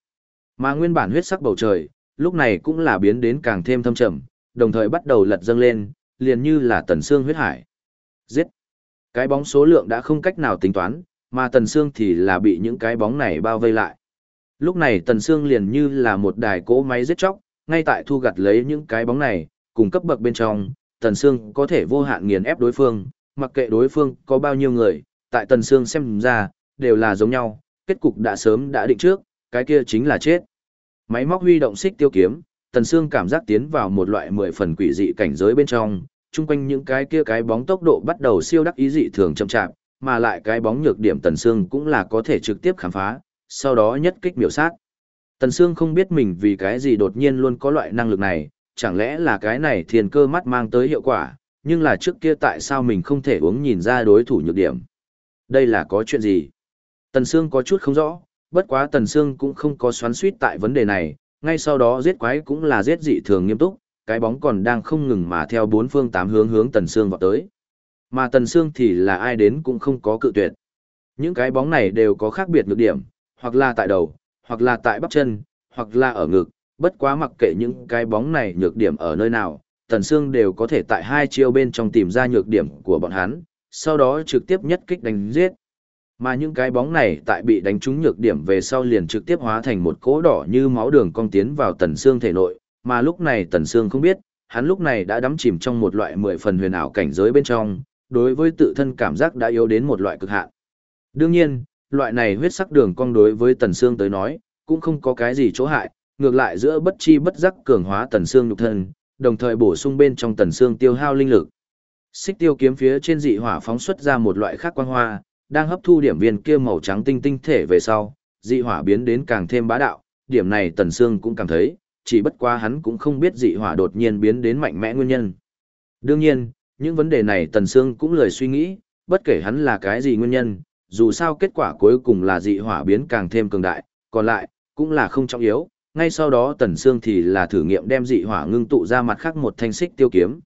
Mà nguyên bản huyết sắc bầu trời, lúc này cũng là biến đến càng thêm thâm trầm, đồng thời bắt đầu lật dâng lên, liền như là tần xương huyết hải. Giết! Cái bóng số lượng đã không cách nào tính toán, mà tần xương thì là bị những cái bóng này bao vây lại. Lúc này tần xương liền như là một đài cỗ máy giết chóc, ngay tại thu gặt lấy những cái bóng này, cùng cấp bậc bên trong, tần sương có thể vô hạn nghiền ép đối phương, mặc kệ đối phương có bao nhiêu người, tại tần sương xem ra, đều là giống nhau, kết cục đã sớm đã định trước, cái kia chính là chết. Máy móc huy động xích tiêu kiếm, Tần Sương cảm giác tiến vào một loại mười phần quỷ dị cảnh giới bên trong, chung quanh những cái kia cái bóng tốc độ bắt đầu siêu đắc ý dị thường chậm chạp, mà lại cái bóng nhược điểm Tần Sương cũng là có thể trực tiếp khám phá, sau đó nhất kích miểu sát. Tần Sương không biết mình vì cái gì đột nhiên luôn có loại năng lực này, chẳng lẽ là cái này thiền cơ mắt mang tới hiệu quả, nhưng là trước kia tại sao mình không thể uống nhìn ra đối thủ nhược điểm. Đây là có chuyện gì? Tần Sương có chút không rõ, bất quá Tần Sương cũng không có xoắn suýt tại vấn đề này, ngay sau đó giết quái cũng là giết dị thường nghiêm túc, cái bóng còn đang không ngừng mà theo bốn phương tám hướng hướng Tần Sương vào tới. Mà Tần Sương thì là ai đến cũng không có cự tuyệt. Những cái bóng này đều có khác biệt nhược điểm, hoặc là tại đầu, hoặc là tại bắp chân, hoặc là ở ngực, bất quá mặc kệ những cái bóng này nhược điểm ở nơi nào, Tần Sương đều có thể tại hai chiêu bên trong tìm ra nhược điểm của bọn hắn, sau đó trực tiếp nhất kích đánh giết. Mà những cái bóng này tại bị đánh trúng nhược điểm về sau liền trực tiếp hóa thành một cỗ đỏ như máu đường cong tiến vào tần xương thể nội, mà lúc này tần xương không biết, hắn lúc này đã đắm chìm trong một loại mười phần huyền ảo cảnh giới bên trong, đối với tự thân cảm giác đã yếu đến một loại cực hạn. Đương nhiên, loại này huyết sắc đường cong đối với tần xương tới nói, cũng không có cái gì chỗ hại, ngược lại giữa bất chi bất giác cường hóa tần xương nhục thân, đồng thời bổ sung bên trong tần xương tiêu hao linh lực. Xích tiêu kiếm phía trên dị hỏa phóng xuất ra một loại khác quang hoa, đang hấp thu điểm viên kia màu trắng tinh tinh thể về sau, dị hỏa biến đến càng thêm bá đạo, điểm này Tần xương cũng cảm thấy, chỉ bất quá hắn cũng không biết dị hỏa đột nhiên biến đến mạnh mẽ nguyên nhân. Đương nhiên, những vấn đề này Tần xương cũng lười suy nghĩ, bất kể hắn là cái gì nguyên nhân, dù sao kết quả cuối cùng là dị hỏa biến càng thêm cường đại, còn lại, cũng là không trọng yếu. Ngay sau đó Tần Sương thì là thử nghiệm đem dị hỏa ngưng tụ ra mặt khác một thanh xích tiêu kiếm.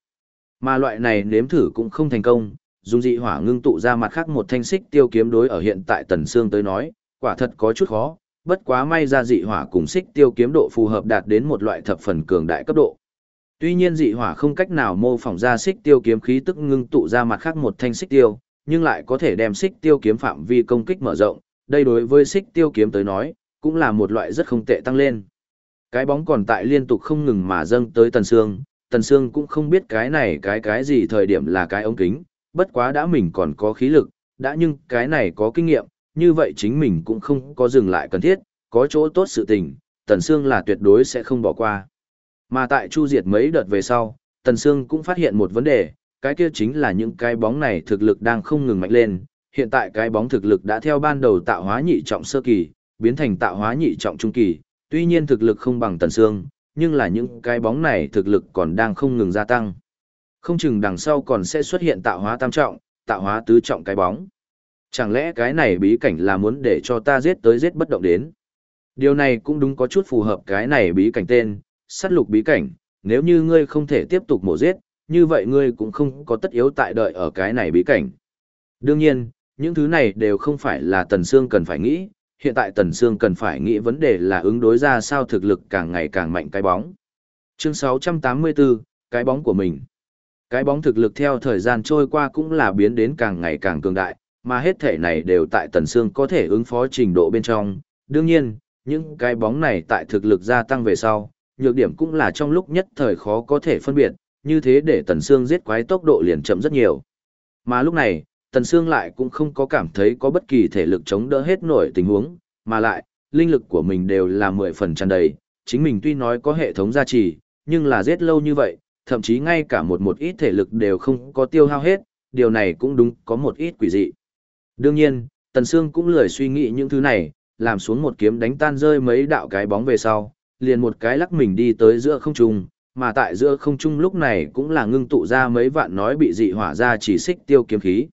Mà loại này nếm thử cũng không thành công, dùng dị hỏa ngưng tụ ra mặt khác một thanh xích tiêu kiếm đối ở hiện tại Tần Sương tới nói, quả thật có chút khó, bất quá may ra dị hỏa cùng xích tiêu kiếm độ phù hợp đạt đến một loại thập phần cường đại cấp độ. Tuy nhiên dị hỏa không cách nào mô phỏng ra xích tiêu kiếm khí tức ngưng tụ ra mặt khác một thanh xích tiêu, nhưng lại có thể đem xích tiêu kiếm phạm vi công kích mở rộng, đây đối với xích tiêu kiếm tới nói, cũng là một loại rất không tệ tăng lên. Cái bóng còn tại liên tục không ngừng mà dâng tới Tần Sương, Tần Sương cũng không biết cái này cái cái gì thời điểm là cái ống kính, bất quá đã mình còn có khí lực, đã nhưng cái này có kinh nghiệm, như vậy chính mình cũng không có dừng lại cần thiết, có chỗ tốt sự tình, Tần Sương là tuyệt đối sẽ không bỏ qua. Mà tại Chu Diệt mấy đợt về sau, Tần Sương cũng phát hiện một vấn đề, cái kia chính là những cái bóng này thực lực đang không ngừng mạnh lên, hiện tại cái bóng thực lực đã theo ban đầu tạo hóa nhị trọng sơ kỳ, biến thành tạo hóa nhị trọng trung kỳ, tuy nhiên thực lực không bằng Tần Sương, nhưng là những cái bóng này thực lực còn đang không ngừng gia tăng. Không chừng đằng sau còn sẽ xuất hiện tạo hóa tam trọng, tạo hóa tứ trọng cái bóng. Chẳng lẽ cái này bí cảnh là muốn để cho ta giết tới giết bất động đến? Điều này cũng đúng có chút phù hợp cái này bí cảnh tên, sát lục bí cảnh, nếu như ngươi không thể tiếp tục mổ giết, như vậy ngươi cũng không có tất yếu tại đợi ở cái này bí cảnh. Đương nhiên, những thứ này đều không phải là Tần Sương cần phải nghĩ, hiện tại Tần Sương cần phải nghĩ vấn đề là ứng đối ra sao thực lực càng ngày càng mạnh cái bóng. Chương 684, cái bóng của mình. Cái bóng thực lực theo thời gian trôi qua cũng là biến đến càng ngày càng cường đại, mà hết thể này đều tại Tần Sương có thể ứng phó trình độ bên trong. Đương nhiên, những cái bóng này tại thực lực gia tăng về sau, nhược điểm cũng là trong lúc nhất thời khó có thể phân biệt, như thế để Tần Sương giết quái tốc độ liền chậm rất nhiều. Mà lúc này, Tần Sương lại cũng không có cảm thấy có bất kỳ thể lực chống đỡ hết nổi tình huống, mà lại, linh lực của mình đều là mười phần tràn đầy, chính mình tuy nói có hệ thống gia trì, nhưng là giết lâu như vậy, thậm chí ngay cả một một ít thể lực đều không có tiêu hao hết, điều này cũng đúng có một ít quỷ dị. Đương nhiên, Tần Sương cũng lười suy nghĩ những thứ này, làm xuống một kiếm đánh tan rơi mấy đạo cái bóng về sau, liền một cái lắc mình đi tới giữa không trung, mà tại giữa không trung lúc này cũng là ngưng tụ ra mấy vạn nói bị dị hỏa ra chỉ xích tiêu kiếm khí.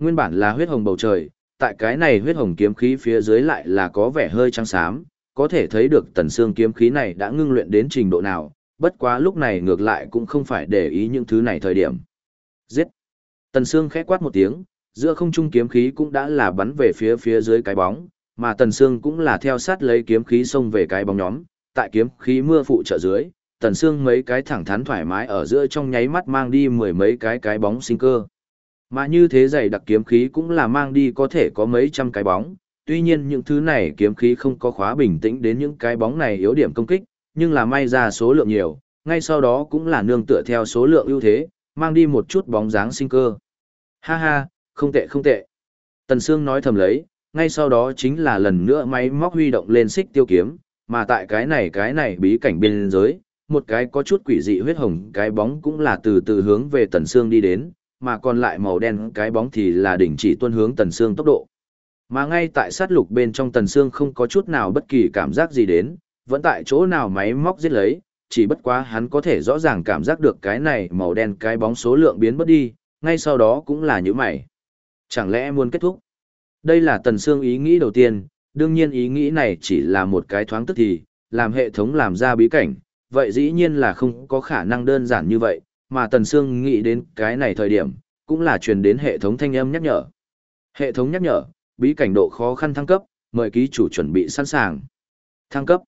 Nguyên bản là huyết hồng bầu trời, tại cái này huyết hồng kiếm khí phía dưới lại là có vẻ hơi trắng xám, có thể thấy được tần xương kiếm khí này đã ngưng luyện đến trình độ nào, bất quá lúc này ngược lại cũng không phải để ý những thứ này thời điểm. Giết! Tần xương khẽ quát một tiếng, giữa không trung kiếm khí cũng đã là bắn về phía phía dưới cái bóng, mà tần xương cũng là theo sát lấy kiếm khí xông về cái bóng nhóm, tại kiếm khí mưa phụ trợ dưới, tần xương mấy cái thẳng thắn thoải mái ở giữa trong nháy mắt mang đi mười mấy cái cái bóng sinh cơ. Mà như thế dày đặc kiếm khí cũng là mang đi có thể có mấy trăm cái bóng, tuy nhiên những thứ này kiếm khí không có khóa bình tĩnh đến những cái bóng này yếu điểm công kích, nhưng là may ra số lượng nhiều, ngay sau đó cũng là nương tựa theo số lượng ưu thế, mang đi một chút bóng dáng sinh cơ. Ha ha, không tệ không tệ. Tần Sương nói thầm lấy, ngay sau đó chính là lần nữa máy móc huy động lên xích tiêu kiếm, mà tại cái này cái này bí cảnh biên giới, một cái có chút quỷ dị huyết hồng cái bóng cũng là từ từ hướng về Tần Sương đi đến, mà còn lại màu đen cái bóng thì là đỉnh chỉ tuân hướng Tần xương tốc độ. Mà ngay tại sát lục bên trong Tần xương không có chút nào bất kỳ cảm giác gì đến, vẫn tại chỗ nào máy móc giết lấy, chỉ bất quá hắn có thể rõ ràng cảm giác được cái này màu đen cái bóng số lượng biến mất đi, ngay sau đó cũng là như mày. Chẳng lẽ muốn kết thúc? Đây là Tần xương ý nghĩ đầu tiên, đương nhiên ý nghĩ này chỉ là một cái thoáng tức thì, làm hệ thống làm ra bí cảnh, vậy dĩ nhiên là không có khả năng đơn giản như vậy, mà Tần Sương nghĩ đến cái này thời điểm, cũng là truyền đến hệ thống thanh âm nhắc nhở. Hệ thống nhắc nhở, bí cảnh độ khó khăn thăng cấp, mời ký chủ chuẩn bị sẵn sàng. Thăng cấp.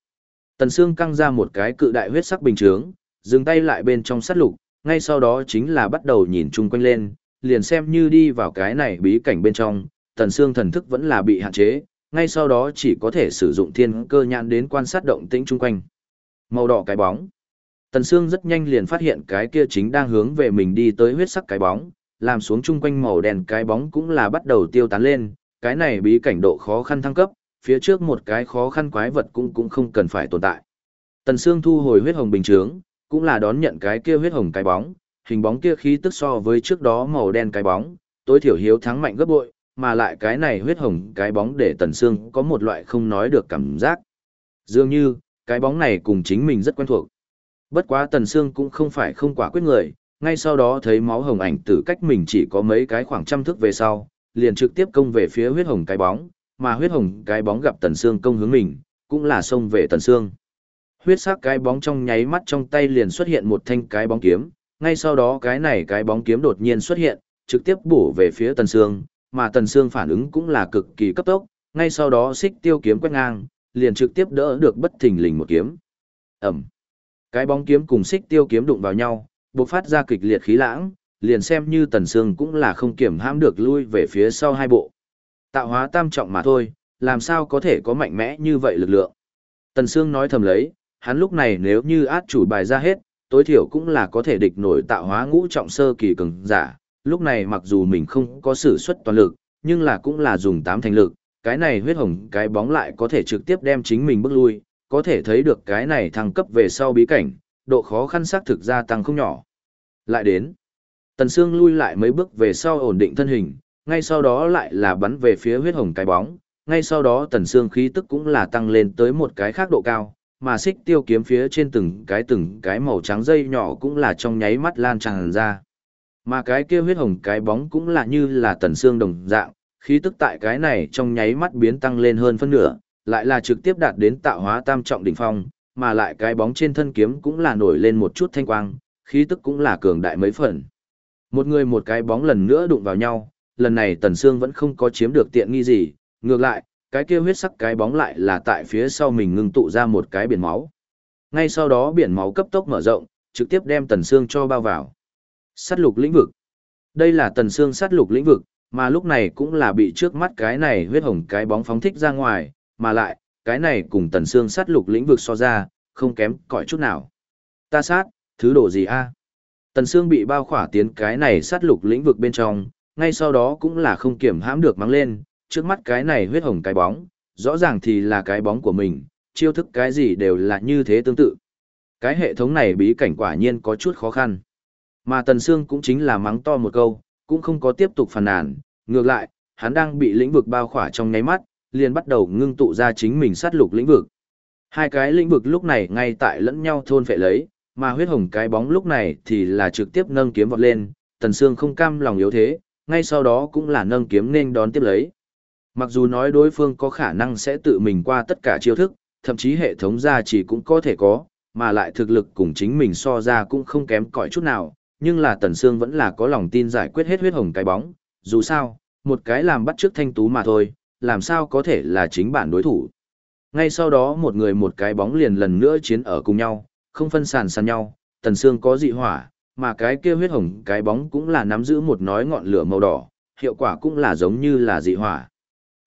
Tần Sương căng ra một cái cự đại huyết sắc bình chướng, dừng tay lại bên trong sát lục, ngay sau đó chính là bắt đầu nhìn chung quanh lên, liền xem như đi vào cái này bí cảnh bên trong, Tần Sương thần thức vẫn là bị hạn chế, ngay sau đó chỉ có thể sử dụng thiên cơ nhãn đến quan sát động tĩnh chung quanh. Màu đỏ cái bóng. Tần Sương rất nhanh liền phát hiện cái kia chính đang hướng về mình đi tới huyết sắc cái bóng, làm xuống chung quanh màu đen cái bóng cũng là bắt đầu tiêu tán lên, cái này bí cảnh độ khó khăn thăng cấp, phía trước một cái khó khăn quái vật cũng cũng không cần phải tồn tại. Tần Sương thu hồi huyết hồng bình chướng, cũng là đón nhận cái kia huyết hồng cái bóng, hình bóng kia khí tức so với trước đó màu đen cái bóng, tối thiểu hiếu thắng mạnh gấp bội, mà lại cái này huyết hồng cái bóng để Tần Sương có một loại không nói được cảm giác. Dường như, Cái bóng này cùng chính mình rất quen thuộc. Bất quá Tần Sương cũng không phải không quả quyết người, ngay sau đó thấy máu hồng ảnh tử cách mình chỉ có mấy cái khoảng trăm thước về sau, liền trực tiếp công về phía huyết hồng cái bóng, mà huyết hồng cái bóng gặp Tần Sương công hướng mình, cũng là xông về Tần Sương. Huyết sắc cái bóng trong nháy mắt trong tay liền xuất hiện một thanh cái bóng kiếm, ngay sau đó cái này cái bóng kiếm đột nhiên xuất hiện, trực tiếp bổ về phía Tần Sương, mà Tần Sương phản ứng cũng là cực kỳ cấp tốc, ngay sau đó xích tiêu kiếm quét ngang, liền trực tiếp đỡ được bất thình lình một kiếm. ầm cái bóng kiếm cùng xích tiêu kiếm đụng vào nhau, bộc phát ra kịch liệt khí lãng, liền xem như Tần Sương cũng là không kiểm hãm được lui về phía sau hai bộ. Tạo hóa tam trọng mà thôi, làm sao có thể có mạnh mẽ như vậy lực lượng. Tần Sương nói thầm lấy, hắn lúc này nếu như át chủ bài ra hết, tối thiểu cũng là có thể địch nổi tạo hóa ngũ trọng sơ kỳ cường giả. Lúc này mặc dù mình không có sử xuất toàn lực, nhưng là cũng là dùng tám thành lực, cái này huyết hồng cái bóng lại có thể trực tiếp đem chính mình bước lui, có thể thấy được cái này thăng cấp về sau bí cảnh, độ khó khăn xác thực gia tăng không nhỏ. Lại đến, Tần Sương lui lại mấy bước về sau ổn định thân hình, ngay sau đó lại là bắn về phía huyết hồng cái bóng, ngay sau đó Tần Sương khí tức cũng là tăng lên tới một cái khác độ cao, mà xích tiêu kiếm phía trên từng cái từng cái màu trắng dây nhỏ cũng là trong nháy mắt lan tràn ra. Mà cái kia huyết hồng cái bóng cũng là như là Tần Sương đồng dạng, khí tức tại cái này trong nháy mắt biến tăng lên hơn phân nửa, lại là trực tiếp đạt đến tạo hóa tam trọng đỉnh phong, mà lại cái bóng trên thân kiếm cũng là nổi lên một chút thanh quang, khí tức cũng là cường đại mấy phần. Một người một cái bóng lần nữa đụng vào nhau, lần này Tần Sương vẫn không có chiếm được tiện nghi gì, ngược lại, cái kia huyết sắc cái bóng lại là tại phía sau mình ngưng tụ ra một cái biển máu. Ngay sau đó biển máu cấp tốc mở rộng, trực tiếp đem Tần Sương cho bao vào. Sát lục lĩnh vực. Đây là Tần Sương sát lục lĩnh vực, mà lúc này cũng là bị trước mắt cái này huyết hồng cái bóng phóng thích ra ngoài, mà lại, cái này cùng Tần xương sát lục lĩnh vực so ra, không kém cỏi chút nào. Ta sát, thứ đồ gì a? Tần xương bị bao khỏa tiến cái này sát lục lĩnh vực bên trong, ngay sau đó cũng là không kiểm hãm được mang lên, trước mắt cái này huyết hồng cái bóng, rõ ràng thì là cái bóng của mình, chiêu thức cái gì đều là như thế tương tự. Cái hệ thống này bí cảnh quả nhiên có chút khó khăn. Mà Tần Sương cũng chính là mắng to một câu, cũng không có tiếp tục phàn nàn, ngược lại, hắn đang bị lĩnh vực bao khỏa trong ngáy mắt, liền bắt đầu ngưng tụ ra chính mình sát lục lĩnh vực. Hai cái lĩnh vực lúc này ngay tại lẫn nhau thôn phệ lấy, mà huyết hồng cái bóng lúc này thì là trực tiếp nâng kiếm vọt lên, Tần Sương không cam lòng yếu thế, ngay sau đó cũng là nâng kiếm nên đón tiếp lấy. Mặc dù nói đối phương có khả năng sẽ tự mình qua tất cả chiêu thức, thậm chí hệ thống gia chỉ cũng có thể có, mà lại thực lực cùng chính mình so ra cũng không kém cỏi chút nào, nhưng là Tần Sương vẫn là có lòng tin giải quyết hết huyết hồng cái bóng, dù sao, một cái làm bắt trước thanh tú mà thôi, làm sao có thể là chính bản đối thủ. Ngay sau đó một người một cái bóng liền lần nữa chiến ở cùng nhau, không phân sàn sàn nhau, Tần xương có dị hỏa, mà cái kia huyết hồng cái bóng cũng là nắm giữ một nói ngọn lửa màu đỏ, hiệu quả cũng là giống như là dị hỏa.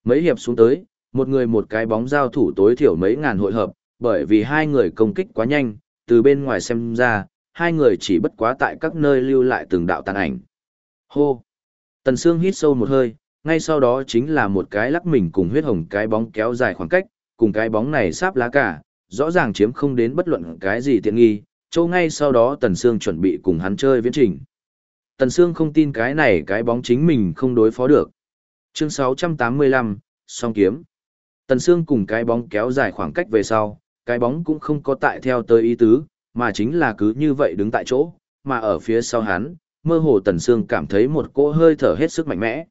Mấy hiệp xuống tới, một người một cái bóng giao thủ tối thiểu mấy ngàn hội hợp, bởi vì hai người công kích quá nhanh, từ bên ngoài xem ra, hai người chỉ bất quá tại các nơi lưu lại từng đạo tàn ảnh. Hô! Tần Sương hít sâu một hơi, ngay sau đó chính là một cái lắc mình cùng huyết hồng cái bóng kéo dài khoảng cách, cùng cái bóng này sáp lá cả, rõ ràng chiếm không đến bất luận cái gì tiện nghi, châu ngay sau đó Tần Sương chuẩn bị cùng hắn chơi viễn trình. Tần Sương không tin cái này cái bóng chính mình không đối phó được. Chương 685, song kiếm. Tần Sương cùng cái bóng kéo dài khoảng cách về sau, cái bóng cũng không có tại theo tới ý tứ, mà chính là cứ như vậy đứng tại chỗ, mà ở phía sau hắn, mơ hồ Tần Sương cảm thấy một cỗ hơi thở hết sức mạnh mẽ.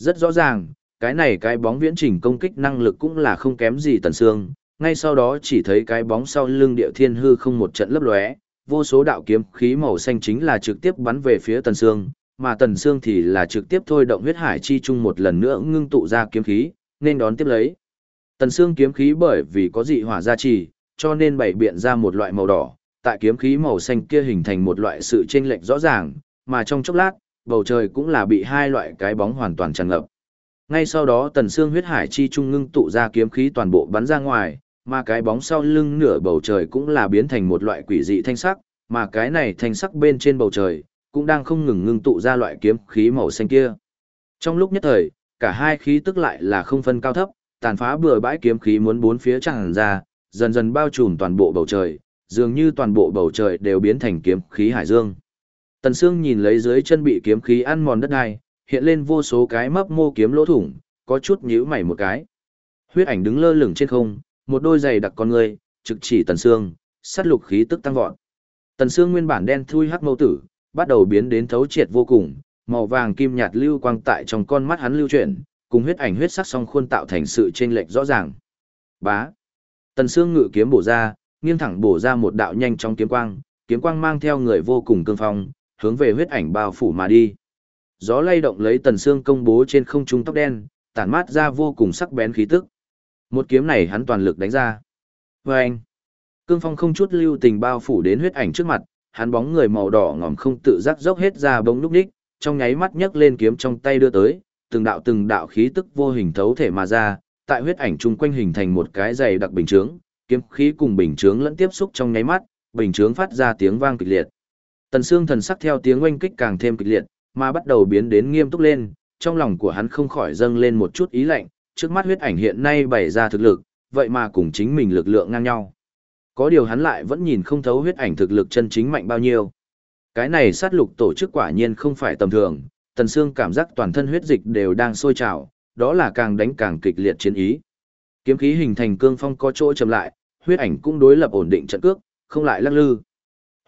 Rất rõ ràng, cái này cái bóng viễn trình công kích năng lực cũng là không kém gì Tần xương, ngay sau đó chỉ thấy cái bóng sau lưng địa thiên hư không một trận lấp lóe, vô số đạo kiếm khí màu xanh chính là trực tiếp bắn về phía Tần xương, mà Tần xương thì là trực tiếp thôi động huyết hải chi chung một lần nữa ngưng tụ ra kiếm khí, nên đón tiếp lấy. Tần xương kiếm khí bởi vì có dị hỏa gia trì, cho nên bảy biện ra một loại màu đỏ, tại kiếm khí màu xanh kia hình thành một loại sự chênh lệch rõ ràng, mà trong chốc lát, bầu trời cũng là bị hai loại cái bóng hoàn toàn tràn ngập. Ngay sau đó Tần xương huyết hải chi trung ngưng tụ ra kiếm khí toàn bộ bắn ra ngoài, mà cái bóng sau lưng nửa bầu trời cũng là biến thành một loại quỷ dị thanh sắc, mà cái này thanh sắc bên trên bầu trời cũng đang không ngừng ngưng tụ ra loại kiếm khí màu xanh kia. Trong lúc nhất thời, cả hai khí tức lại là không phân cao thấp, tàn phá bừa bãi kiếm khí muốn bốn phía tràn ra, dần dần bao trùm toàn bộ bầu trời, dường như toàn bộ bầu trời đều biến thành kiếm khí hải dương. Tần Sương nhìn lấy dưới chân bị kiếm khí ăn mòn đất đai, hiện lên vô số cái mấp mô kiếm lỗ thủng, có chút nhíu mày một cái. Huyết ảnh đứng lơ lửng trên không, một đôi giày đặc con người, trực chỉ Tần Sương, sát lục khí tức tăng vọt. Tần Sương nguyên bản đen thui hắc mâu tử, bắt đầu biến đến thấu triệt vô cùng, màu vàng kim nhạt lưu quang tại trong con mắt hắn lưu chuyển, cùng huyết ảnh huyết sắc song khuôn tạo thành sự chênh lệch rõ ràng. Bá. Tần Sương ngự kiếm bổ ra, nghiêng thẳng bổ ra một đạo nhanh trong kiếm quang, kiếm quang mang theo người vô cùng cương phong, hướng về huyết ảnh bao phủ mà đi. Gió lay động lấy Tần xương công bố trên không trung tóc đen, tản mát ra vô cùng sắc bén khí tức. Một kiếm này hắn toàn lực đánh ra. Và anh, cương phong không chút lưu tình bao phủ đến huyết ảnh trước mặt, hắn bóng người màu đỏ ngòm không tự giác dốc hết ra bóng lúc đích, trong nháy mắt nhấc lên kiếm trong tay đưa tới, từng đạo từng đạo khí tức vô hình thấu thể mà ra, tại huyết ảnh chung quanh hình thành một cái dày đặc bình chướng, kiếm khí cùng bình chướng lẫn tiếp xúc trong nháy mắt, bình chướng phát ra tiếng vang kịch liệt. Tần Sương thần sắc theo tiếng oanh kích càng thêm kịch liệt, mà bắt đầu biến đến nghiêm túc lên, trong lòng của hắn không khỏi dâng lên một chút ý lạnh, trước mắt huyết ảnh hiện nay bày ra thực lực, vậy mà cùng chính mình lực lượng ngang nhau. Có điều hắn lại vẫn nhìn không thấu huyết ảnh thực lực chân chính mạnh bao nhiêu. Cái này sát lục tổ chức quả nhiên không phải tầm thường, Tần Sương cảm giác toàn thân huyết dịch đều đang sôi trào, đó là càng đánh càng kịch liệt chiến ý. Kiếm khí hình thành cương phong có chỗ chậm lại, huyết ảnh cũng đối lập ổn định trận cước, không lại lắc lư.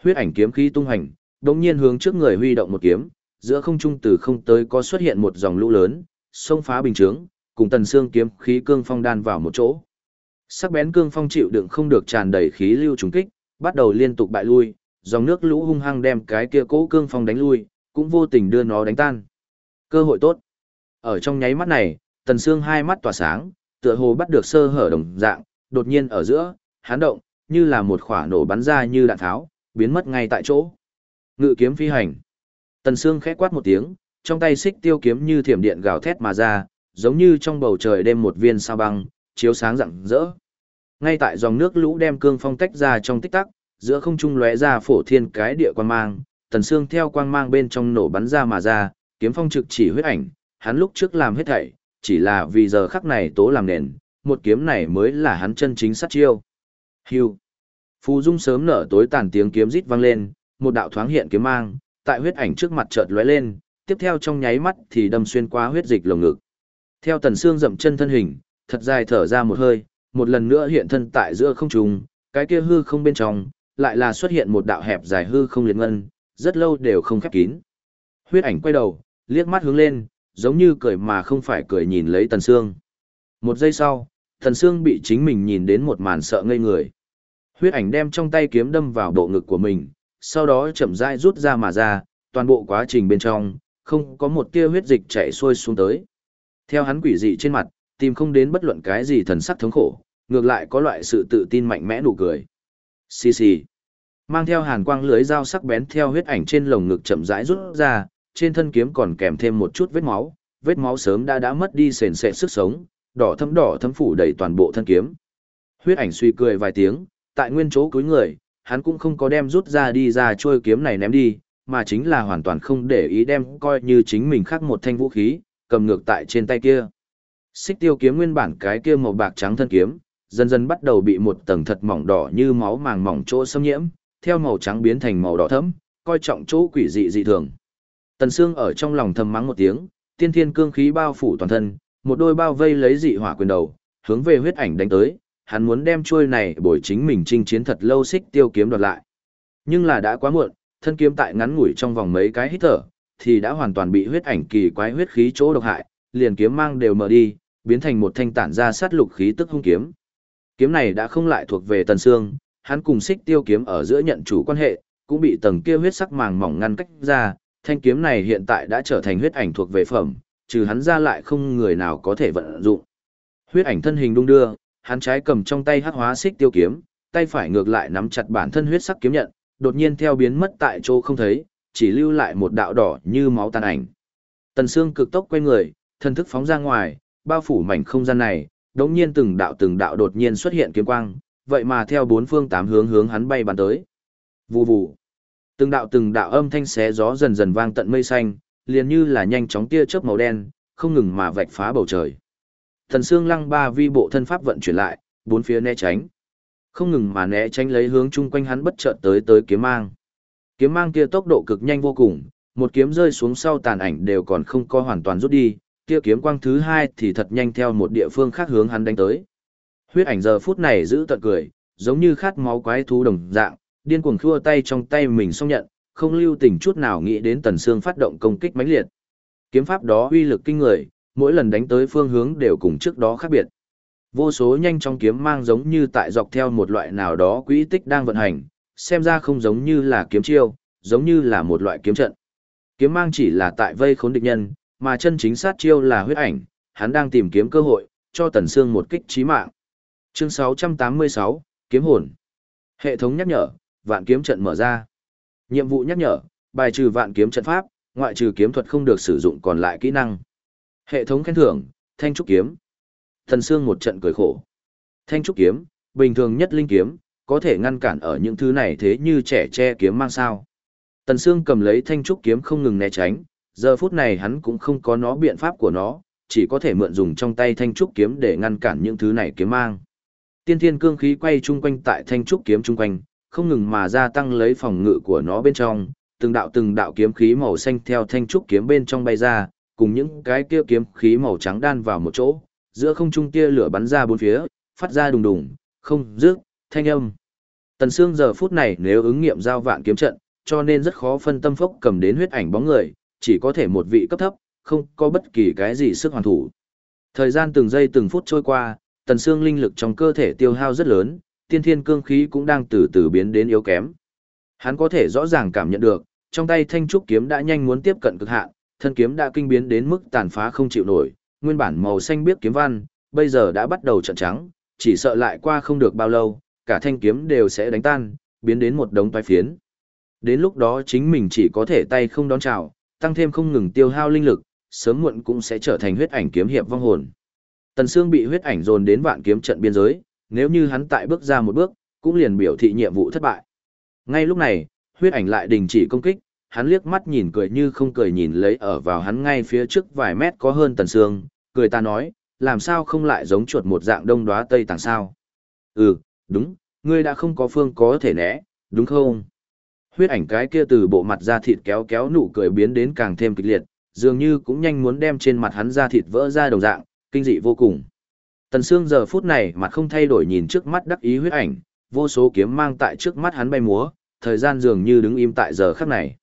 Huyết ảnh kiếm khí tung hành, đột nhiên hướng trước người huy động một kiếm, giữa không trung từ không tới có xuất hiện một dòng lũ lớn, xông phá bình chướng, cùng tần xương kiếm khí cương phong đan vào một chỗ. Sắc bén cương phong chịu đựng không được tràn đầy khí lưu trùng kích, bắt đầu liên tục bại lui, dòng nước lũ hung hăng đem cái kia cố cương phong đánh lui, cũng vô tình đưa nó đánh tan. Cơ hội tốt. Ở trong nháy mắt này, tần xương hai mắt tỏa sáng, tựa hồ bắt được sơ hở đồng dạng, đột nhiên ở giữa, hắn động, như là một quả nổ bắn ra như đạn tháo, biến mất ngay tại chỗ. Ngự kiếm phi hành. Tần Sương khẽ quát một tiếng, trong tay xích tiêu kiếm như thiểm điện gào thét mà ra, giống như trong bầu trời đêm một viên sao băng, chiếu sáng rạng rỡ. Ngay tại dòng nước lũ đem cương phong tách ra trong tích tắc, giữa không trung lóe ra phổ thiên cái địa quang mang, Tần Sương theo quang mang bên trong nổ bắn ra mà ra, kiếm phong trực chỉ huyết ảnh, hắn lúc trước làm hết thảy, chỉ là vì giờ khắc này tố làm nền, một kiếm này mới là hắn chân chính sát chiêu. Hưu. Phù Dung sớm nở tối tàn tiếng kiếm rít vang lên, một đạo thoáng hiện kiếm mang, tại huyết ảnh trước mặt chợt lóe lên, tiếp theo trong nháy mắt thì đâm xuyên qua huyết dịch lồng ngực. Theo Tần Sương dậm chân thân hình, thật dài thở ra một hơi, một lần nữa hiện thân tại giữa không trung, cái kia hư không bên trong, lại là xuất hiện một đạo hẹp dài hư không liên ngân, rất lâu đều không khép kín. Huyết ảnh quay đầu, liếc mắt hướng lên, giống như cười mà không phải cười nhìn lấy Tần Sương. Một giây sau, Tần Sương bị chính mình nhìn đến một màn sợ ngây người. Huyết ảnh đem trong tay kiếm đâm vào bộ ngực của mình, sau đó chậm rãi rút ra mà ra, toàn bộ quá trình bên trong, không có một tia huyết dịch chảy xuôi xuống tới. Theo hắn quỷ dị trên mặt, tìm không đến bất luận cái gì thần sắc thống khổ, ngược lại có loại sự tự tin mạnh mẽ nụ cười. Xì xì. Mang theo hàn quang lưới dao sắc bén theo huyết ảnh trên lồng ngực chậm rãi rút ra, trên thân kiếm còn kèm thêm một chút vết máu, vết máu sớm đã đã mất đi sền sệt sức sống, đỏ thấm đỏ thấm phủ đầy toàn bộ thân kiếm. Huyết ảnh suy cười vài tiếng, tại nguyên chỗ cúi người, hắn cũng không có đem rút ra đi ra trôi kiếm này ném đi, mà chính là hoàn toàn không để ý đem coi như chính mình khác một thanh vũ khí, cầm ngược tại trên tay kia. Xích tiêu kiếm nguyên bản cái kia màu bạc trắng thân kiếm, dần dần bắt đầu bị một tầng thật mỏng đỏ như máu màng mỏng chỗ xâm nhiễm, theo màu trắng biến thành màu đỏ thẫm, coi trọng chỗ quỷ dị dị thường. Tần Sương ở trong lòng thầm mắng một tiếng, tiên thiên cương khí bao phủ toàn thân, một đôi bao vây lấy dị hỏa quyền đầu, hướng về huyết ảnh đánh tới, hắn muốn đem chuôi này bồi chính mình chinh chiến thật lâu xích tiêu kiếm đoạt lại. Nhưng là đã quá muộn, thân kiếm tại ngắn ngủi trong vòng mấy cái hít thở, thì đã hoàn toàn bị huyết ảnh kỳ quái huyết khí chỗ độc hại, liền kiếm mang đều mở đi, biến thành một thanh tản ra sát lục khí tức hung kiếm. Kiếm này đã không lại thuộc về Tần Sương, hắn cùng xích tiêu kiếm ở giữa nhận chủ quan hệ, cũng bị tầng kia huyết sắc màng mỏng ngăn cách ra, thanh kiếm này hiện tại đã trở thành huyết ảnh thuộc về phẩm, trừ hắn ra lại không người nào có thể vận dụng. Huyết ảnh thân hình đung đưa, hắn trái cầm trong tay hắc hóa xích tiêu kiếm, tay phải ngược lại nắm chặt bản thân huyết sắc kiếm nhận, đột nhiên theo biến mất tại chỗ không thấy, chỉ lưu lại một đạo đỏ như máu tàn ảnh. Tần Sương cực tốc quay người, thân thức phóng ra ngoài, bao phủ mảnh không gian này, đống nhiên từng đạo từng đạo đột nhiên xuất hiện kiếm quang, vậy mà theo bốn phương tám hướng hướng hắn bay bắn tới. Vù vù. Từng đạo từng đạo âm thanh xé gió dần dần vang tận mây xanh, liền như là nhanh chóng tia chớp màu đen, không ngừng mà vạch phá bầu trời. Thần xương lăng ba vi bộ thân pháp vận chuyển lại, bốn phía né tránh. Không ngừng mà né tránh lấy hướng chung quanh hắn bất chợt tới tới kiếm mang. Kiếm mang kia tốc độ cực nhanh vô cùng, một kiếm rơi xuống sau tàn ảnh đều còn không có hoàn toàn rút đi, kia kiếm quang thứ hai thì thật nhanh theo một địa phương khác hướng hắn đánh tới. Huyết ảnh giờ phút này giữ tận cười, giống như khát máu quái thú đồng dạng, điên cuồng khua tay trong tay mình xong nhận, không lưu tình chút nào nghĩ đến Tần Sương phát động công kích mãnh liệt. Kiếm pháp đó uy lực kinh người, mỗi lần đánh tới phương hướng đều cùng trước đó khác biệt. Vô số nhanh trong kiếm mang giống như tại dọc theo một loại nào đó quỹ tích đang vận hành, xem ra không giống như là kiếm chiêu, giống như là một loại kiếm trận. Kiếm mang chỉ là tại vây khốn địch nhân, mà chân chính sát chiêu là huyết ảnh, hắn đang tìm kiếm cơ hội, cho Tần Sương một kích chí mạng. Chương 686, Kiếm hồn. Hệ thống nhắc nhở, vạn kiếm trận mở ra. Nhiệm vụ nhắc nhở, bài trừ vạn kiếm trận pháp, ngoại trừ kiếm thuật không được sử dụng còn lại kỹ năng. Hệ thống khen thưởng, thanh trúc kiếm. Thần Sương một trận cười khổ. Thanh trúc kiếm, bình thường nhất linh kiếm, có thể ngăn cản ở những thứ này thế như trẻ che kiếm mang sao. Tần Sương cầm lấy thanh trúc kiếm không ngừng né tránh, giờ phút này hắn cũng không có nó biện pháp của nó, chỉ có thể mượn dùng trong tay thanh trúc kiếm để ngăn cản những thứ này kiếm mang. Tiên thiên cương khí quay chung quanh tại thanh trúc kiếm chung quanh, không ngừng mà gia tăng lấy phòng ngự của nó bên trong, từng đạo từng đạo kiếm khí màu xanh theo thanh trúc kiếm bên trong bay ra, cùng những cái kia kiếm khí màu trắng đan vào một chỗ, giữa không trung tia lửa bắn ra bốn phía, phát ra đùng đùng, không rước, thanh âm. Tần Sương giờ phút này nếu ứng nghiệm giao vạn kiếm trận, cho nên rất khó phân tâm phốc cầm đến huyết ảnh bóng người, chỉ có thể một vị cấp thấp, không có bất kỳ cái gì sức hoàn thủ. Thời gian từng giây từng phút trôi qua, Tần Sương linh lực trong cơ thể tiêu hao rất lớn, tiên thiên cương khí cũng đang từ từ biến đến yếu kém. Hắn có thể rõ ràng cảm nhận được, trong tay thanh trúc kiếm đã nhanh muốn tiếp cận cực hạn, thân kiếm đã kinh biến đến mức tàn phá không chịu nổi, nguyên bản màu xanh biếc kiếm văn, bây giờ đã bắt đầu trận trắng, chỉ sợ lại qua không được bao lâu, cả thanh kiếm đều sẽ đánh tan, biến đến một đống toái phiến. Đến lúc đó chính mình chỉ có thể tay không đón chào, tăng thêm không ngừng tiêu hao linh lực, sớm muộn cũng sẽ trở thành huyết ảnh kiếm hiệp vong hồn. Tần Sương bị huyết ảnh dồn đến vạn kiếm trận biên giới, nếu như hắn tại bước ra một bước, cũng liền biểu thị nhiệm vụ thất bại. Ngay lúc này, huyết ảnh lại đình chỉ công kích, hắn liếc mắt nhìn cười như không cười nhìn lấy ở vào hắn ngay phía trước vài mét có hơn Tần Sương, cười ta nói, làm sao không lại giống chuột một dạng đông đóa tây tàng sao? Ừ, đúng, ngươi đã không có phương có thể né, đúng không? Huyết ảnh cái kia từ bộ mặt da thịt kéo kéo nụ cười biến đến càng thêm kịch liệt, dường như cũng nhanh muốn đem trên mặt hắn da thịt vỡ ra đồng dạng, kinh dị vô cùng. Tần Sương giờ phút này mặt không thay đổi nhìn trước mắt đắc ý huyết ảnh, vô số kiếm mang tại trước mắt hắn bay múa, thời gian dường như đứng im tại giờ khắc này.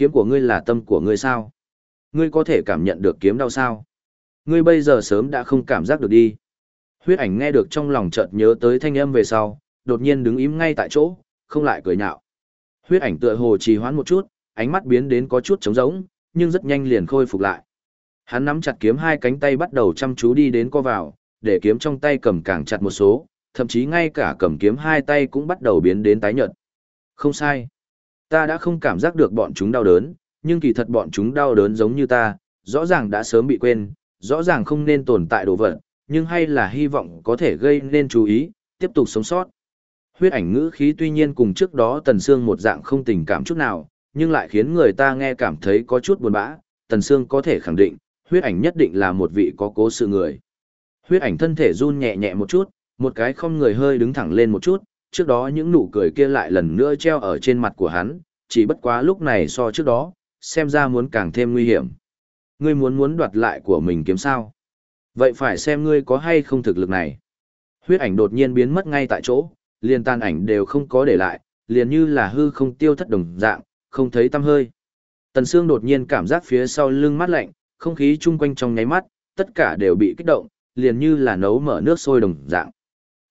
Kiếm của ngươi là tâm của ngươi sao? Ngươi có thể cảm nhận được kiếm đau sao? Ngươi bây giờ sớm đã không cảm giác được đi. Huyết ảnh nghe được trong lòng chợt nhớ tới thanh âm về sau, đột nhiên đứng im ngay tại chỗ, không lại cười nhạo. Huyết ảnh tựa hồ trì hoãn một chút, ánh mắt biến đến có chút trống rỗng, nhưng rất nhanh liền khôi phục lại. Hắn nắm chặt kiếm hai cánh tay bắt đầu chăm chú đi đến co vào, để kiếm trong tay cầm càng chặt một số, thậm chí ngay cả cầm kiếm hai tay cũng bắt đầu biến đến tái nhợt. Không sai. Ta đã không cảm giác được bọn chúng đau đớn, nhưng kỳ thật bọn chúng đau đớn giống như ta, rõ ràng đã sớm bị quên, rõ ràng không nên tồn tại đồ vật, nhưng hay là hy vọng có thể gây nên chú ý, tiếp tục sống sót. Huyết ảnh ngữ khí tuy nhiên cùng trước đó Tần Sương một dạng không tình cảm chút nào, nhưng lại khiến người ta nghe cảm thấy có chút buồn bã, Tần Sương có thể khẳng định, huyết ảnh nhất định là một vị có cố sự người. Huyết ảnh thân thể run nhẹ nhẹ một chút, một cái không người hơi đứng thẳng lên một chút, trước đó những nụ cười kia lại lần nữa treo ở trên mặt của hắn, chỉ bất quá lúc này so trước đó, xem ra muốn càng thêm nguy hiểm. Ngươi muốn muốn đoạt lại của mình kiếm sao? Vậy phải xem ngươi có hay không thực lực này. Huyết ảnh đột nhiên biến mất ngay tại chỗ, liền tan ảnh đều không có để lại, liền như là hư không tiêu thất đồng dạng, không thấy tăm hơi. Tần Sương đột nhiên cảm giác phía sau lưng mát lạnh, không khí chung quanh trong nháy mắt, tất cả đều bị kích động, liền như là nấu mở nước sôi đồng dạng.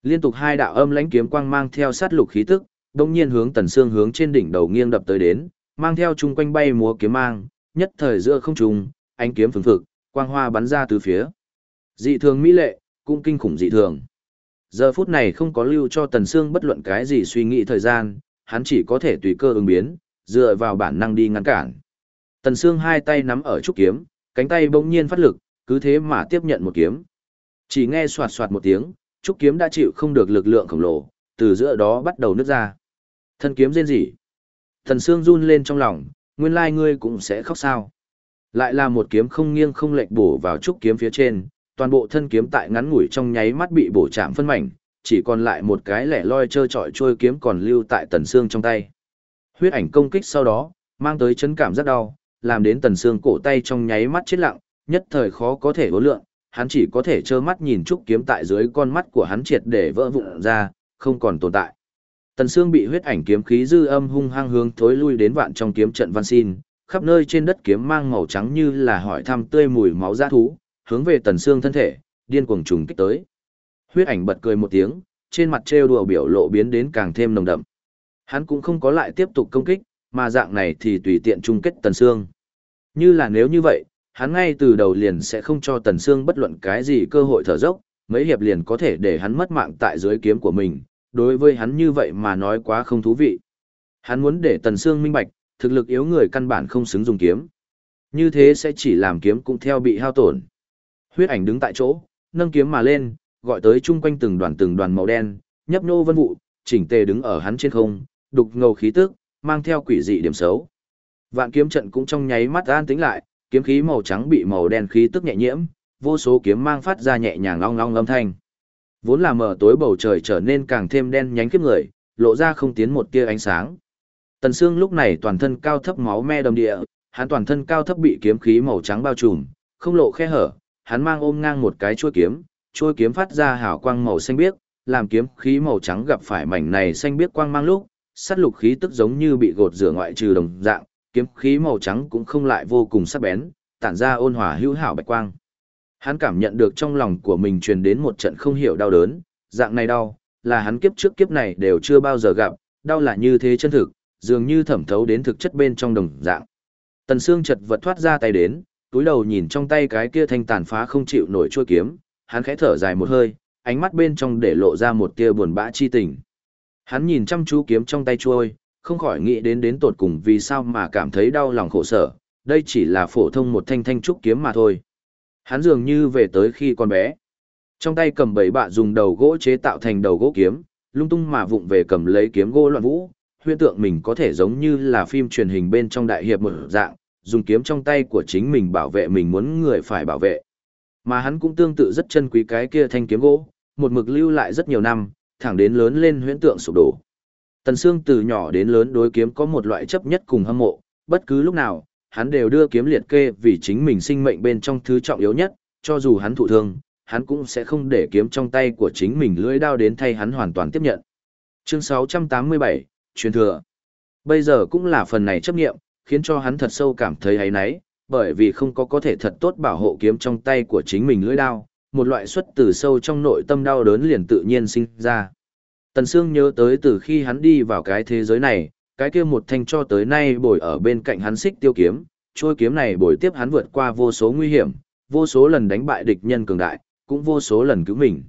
Liên tục hai đạo âm lãnh kiếm quang mang theo sát lục khí tức, đồng nhiên hướng Tần xương hướng trên đỉnh đầu nghiêng đập tới đến, mang theo chung quanh bay múa kiếm mang, nhất thời giữa không trung, ánh kiếm phừng phực, quang hoa bắn ra từ phía. Dị thường mỹ lệ, cũng kinh khủng dị thường. Giờ phút này không có lưu cho Tần Sương bất luận cái gì suy nghĩ thời gian, hắn chỉ có thể tùy cơ ứng biến, dựa vào bản năng đi ngăn cản. Tần Sương hai tay nắm ở trúc kiếm, cánh tay bỗng nhiên phát lực, cứ thế mà tiếp nhận một kiếm. Chỉ nghe soạt soạt một tiếng, trúc kiếm đã chịu không được lực lượng khổng lồ, từ giữa đó bắt đầu nứt ra. Thân kiếm rên rỉ. thần xương run lên trong lòng, nguyên lai ngươi cũng sẽ khóc sao. Lại là một kiếm không nghiêng không lệch bổ vào trúc kiếm phía trên, toàn bộ thân kiếm tại ngắn ngủi trong nháy mắt bị bổ chạm phân mảnh, chỉ còn lại một cái lẻ loi trơ trọi trôi kiếm còn lưu tại tần xương trong tay. Huyết ảnh công kích sau đó, mang tới chấn cảm rất đau, làm đến tần xương cổ tay trong nháy mắt chết lặng, nhất thời khó có thể vô lượng, hắn chỉ có thể trơ mắt nhìn trúc kiếm tại dưới con mắt của hắn triệt để vỡ vụn ra, không còn tồn tại. Tần Sương bị huyết ảnh kiếm khí dư âm hung hăng hướng thối lui đến vạn trong kiếm trận văn xin, khắp nơi trên đất kiếm mang màu trắng như là hỏi thăm tươi mùi máu dã thú, hướng về Tần Sương thân thể, điên cuồng trùng kích tới. Huyết ảnh bật cười một tiếng, trên mặt trêu đùa biểu lộ biến đến càng thêm nồng đậm. Hắn cũng không có lại tiếp tục công kích, mà dạng này thì tùy tiện chung kết Tần Sương. Như là nếu như vậy, hắn ngay từ đầu liền sẽ không cho Tần Sương bất luận cái gì cơ hội thở dốc, mấy hiệp liền có thể để hắn mất mạng tại dưới kiếm của mình, đối với hắn như vậy mà nói quá không thú vị. Hắn muốn để Tần Sương minh bạch, thực lực yếu người căn bản không xứng dùng kiếm. Như thế sẽ chỉ làm kiếm cũng theo bị hao tổn. Huyết ảnh đứng tại chỗ, nâng kiếm mà lên, gọi tới chung quanh từng đoàn từng đoàn màu đen, nhấp nô vân vụ, chỉnh tề đứng ở hắn trên không, đục ngầu khí tức, mang theo quỷ dị điểm xấu. Vạn kiếm trận cũng trong nháy mắt an tĩnh lại, kiếm khí màu trắng bị màu đen khí tức nhẹ nhiễm, vô số kiếm mang phát ra nhẹ nhàng long long âm thanh. Vốn là mở tối bầu trời trở nên càng thêm đen nhánh kiếp người, lộ ra không tiến một tia ánh sáng. Tần Sương lúc này toàn thân cao thấp máu me đầm địa, hắn toàn thân cao thấp bị kiếm khí màu trắng bao trùm, không lộ khe hở, hắn mang ôm ngang một cái chuôi kiếm, chuôi kiếm phát ra hào quang màu xanh biếc, làm kiếm khí màu trắng gặp phải mảnh này xanh biếc quang mang lúc, sát lục khí tức giống như bị gột rửa ngoại trừ đồng dạng, kiếm khí màu trắng cũng không lại vô cùng sắc bén, tản ra ôn hòa hữu hảo bạch quang. Hắn cảm nhận được trong lòng của mình truyền đến một trận không hiểu đau đớn, dạng này đau, là hắn kiếp trước kiếp này đều chưa bao giờ gặp, đau là như thế chân thực, dường như thẩm thấu đến thực chất bên trong đồng dạng. Tần Sương chật vật thoát ra tay đến, túi đầu nhìn trong tay cái kia thanh tàn phá không chịu nổi chuôi kiếm, hắn khẽ thở dài một hơi, ánh mắt bên trong để lộ ra một tia buồn bã chi tình. Hắn nhìn chăm chú kiếm trong tay chuôi, không khỏi nghĩ đến đến tột cùng vì sao mà cảm thấy đau lòng khổ sở, đây chỉ là phổ thông một thanh thanh trúc kiếm mà thôi. Hắn dường như về tới khi còn bé. Trong tay cầm bảy bạ dùng đầu gỗ chế tạo thành đầu gỗ kiếm, lung tung mà vụng về cầm lấy kiếm gỗ loạn vũ, huyễn tượng mình có thể giống như là phim truyền hình bên trong đại hiệp một dạng, dùng kiếm trong tay của chính mình bảo vệ mình muốn người phải bảo vệ. Mà hắn cũng tương tự rất chân quý cái kia thanh kiếm gỗ, một mực lưu lại rất nhiều năm, thẳng đến lớn lên huyễn tượng sụp đổ. Tần Sương từ nhỏ đến lớn đối kiếm có một loại chấp nhất cùng hâm mộ, bất cứ lúc nào, hắn đều đưa kiếm liệt kê vì chính mình sinh mệnh bên trong thứ trọng yếu nhất, cho dù hắn thụ thương, hắn cũng sẽ không để kiếm trong tay của chính mình lưỡi đao đến thay hắn hoàn toàn tiếp nhận. Chương 687, truyền thừa. Bây giờ cũng là phần này chấp nghiệm, khiến cho hắn thật sâu cảm thấy ấy náy, bởi vì không có có thể thật tốt bảo hộ kiếm trong tay của chính mình lưỡi đao, một loại xuất từ sâu trong nội tâm đau đớn liền tự nhiên sinh ra. Tần Sương nhớ tới từ khi hắn đi vào cái thế giới này, cái kia một thanh cho tới nay bồi ở bên cạnh hắn xích tiêu kiếm, trôi kiếm này bồi tiếp hắn vượt qua vô số nguy hiểm, vô số lần đánh bại địch nhân cường đại, cũng vô số lần cứu mình.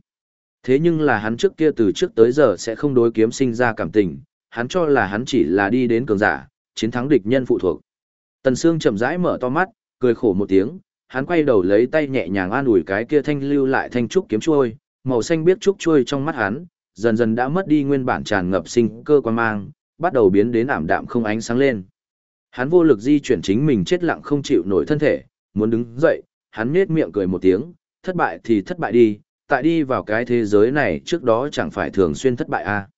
Thế nhưng là hắn trước kia từ trước tới giờ sẽ không đối kiếm sinh ra cảm tình, hắn cho là hắn chỉ là đi đến cường giả, chiến thắng địch nhân phụ thuộc. Tần Sương chậm rãi mở to mắt, cười khổ một tiếng, hắn quay đầu lấy tay nhẹ nhàng an ủi cái kia thanh lưu lại thanh trúc kiếm chuôi, màu xanh biết trúc chuôi trong mắt hắn, dần dần đã mất đi nguyên bản tràn ngập sinh cơ quan mang, bắt đầu biến đến ảm đạm không ánh sáng lên. Hắn vô lực di chuyển chính mình chết lặng không chịu nổi thân thể, muốn đứng dậy, hắn nhếch miệng cười một tiếng, thất bại thì thất bại đi, tại đi vào cái thế giới này trước đó chẳng phải thường xuyên thất bại à.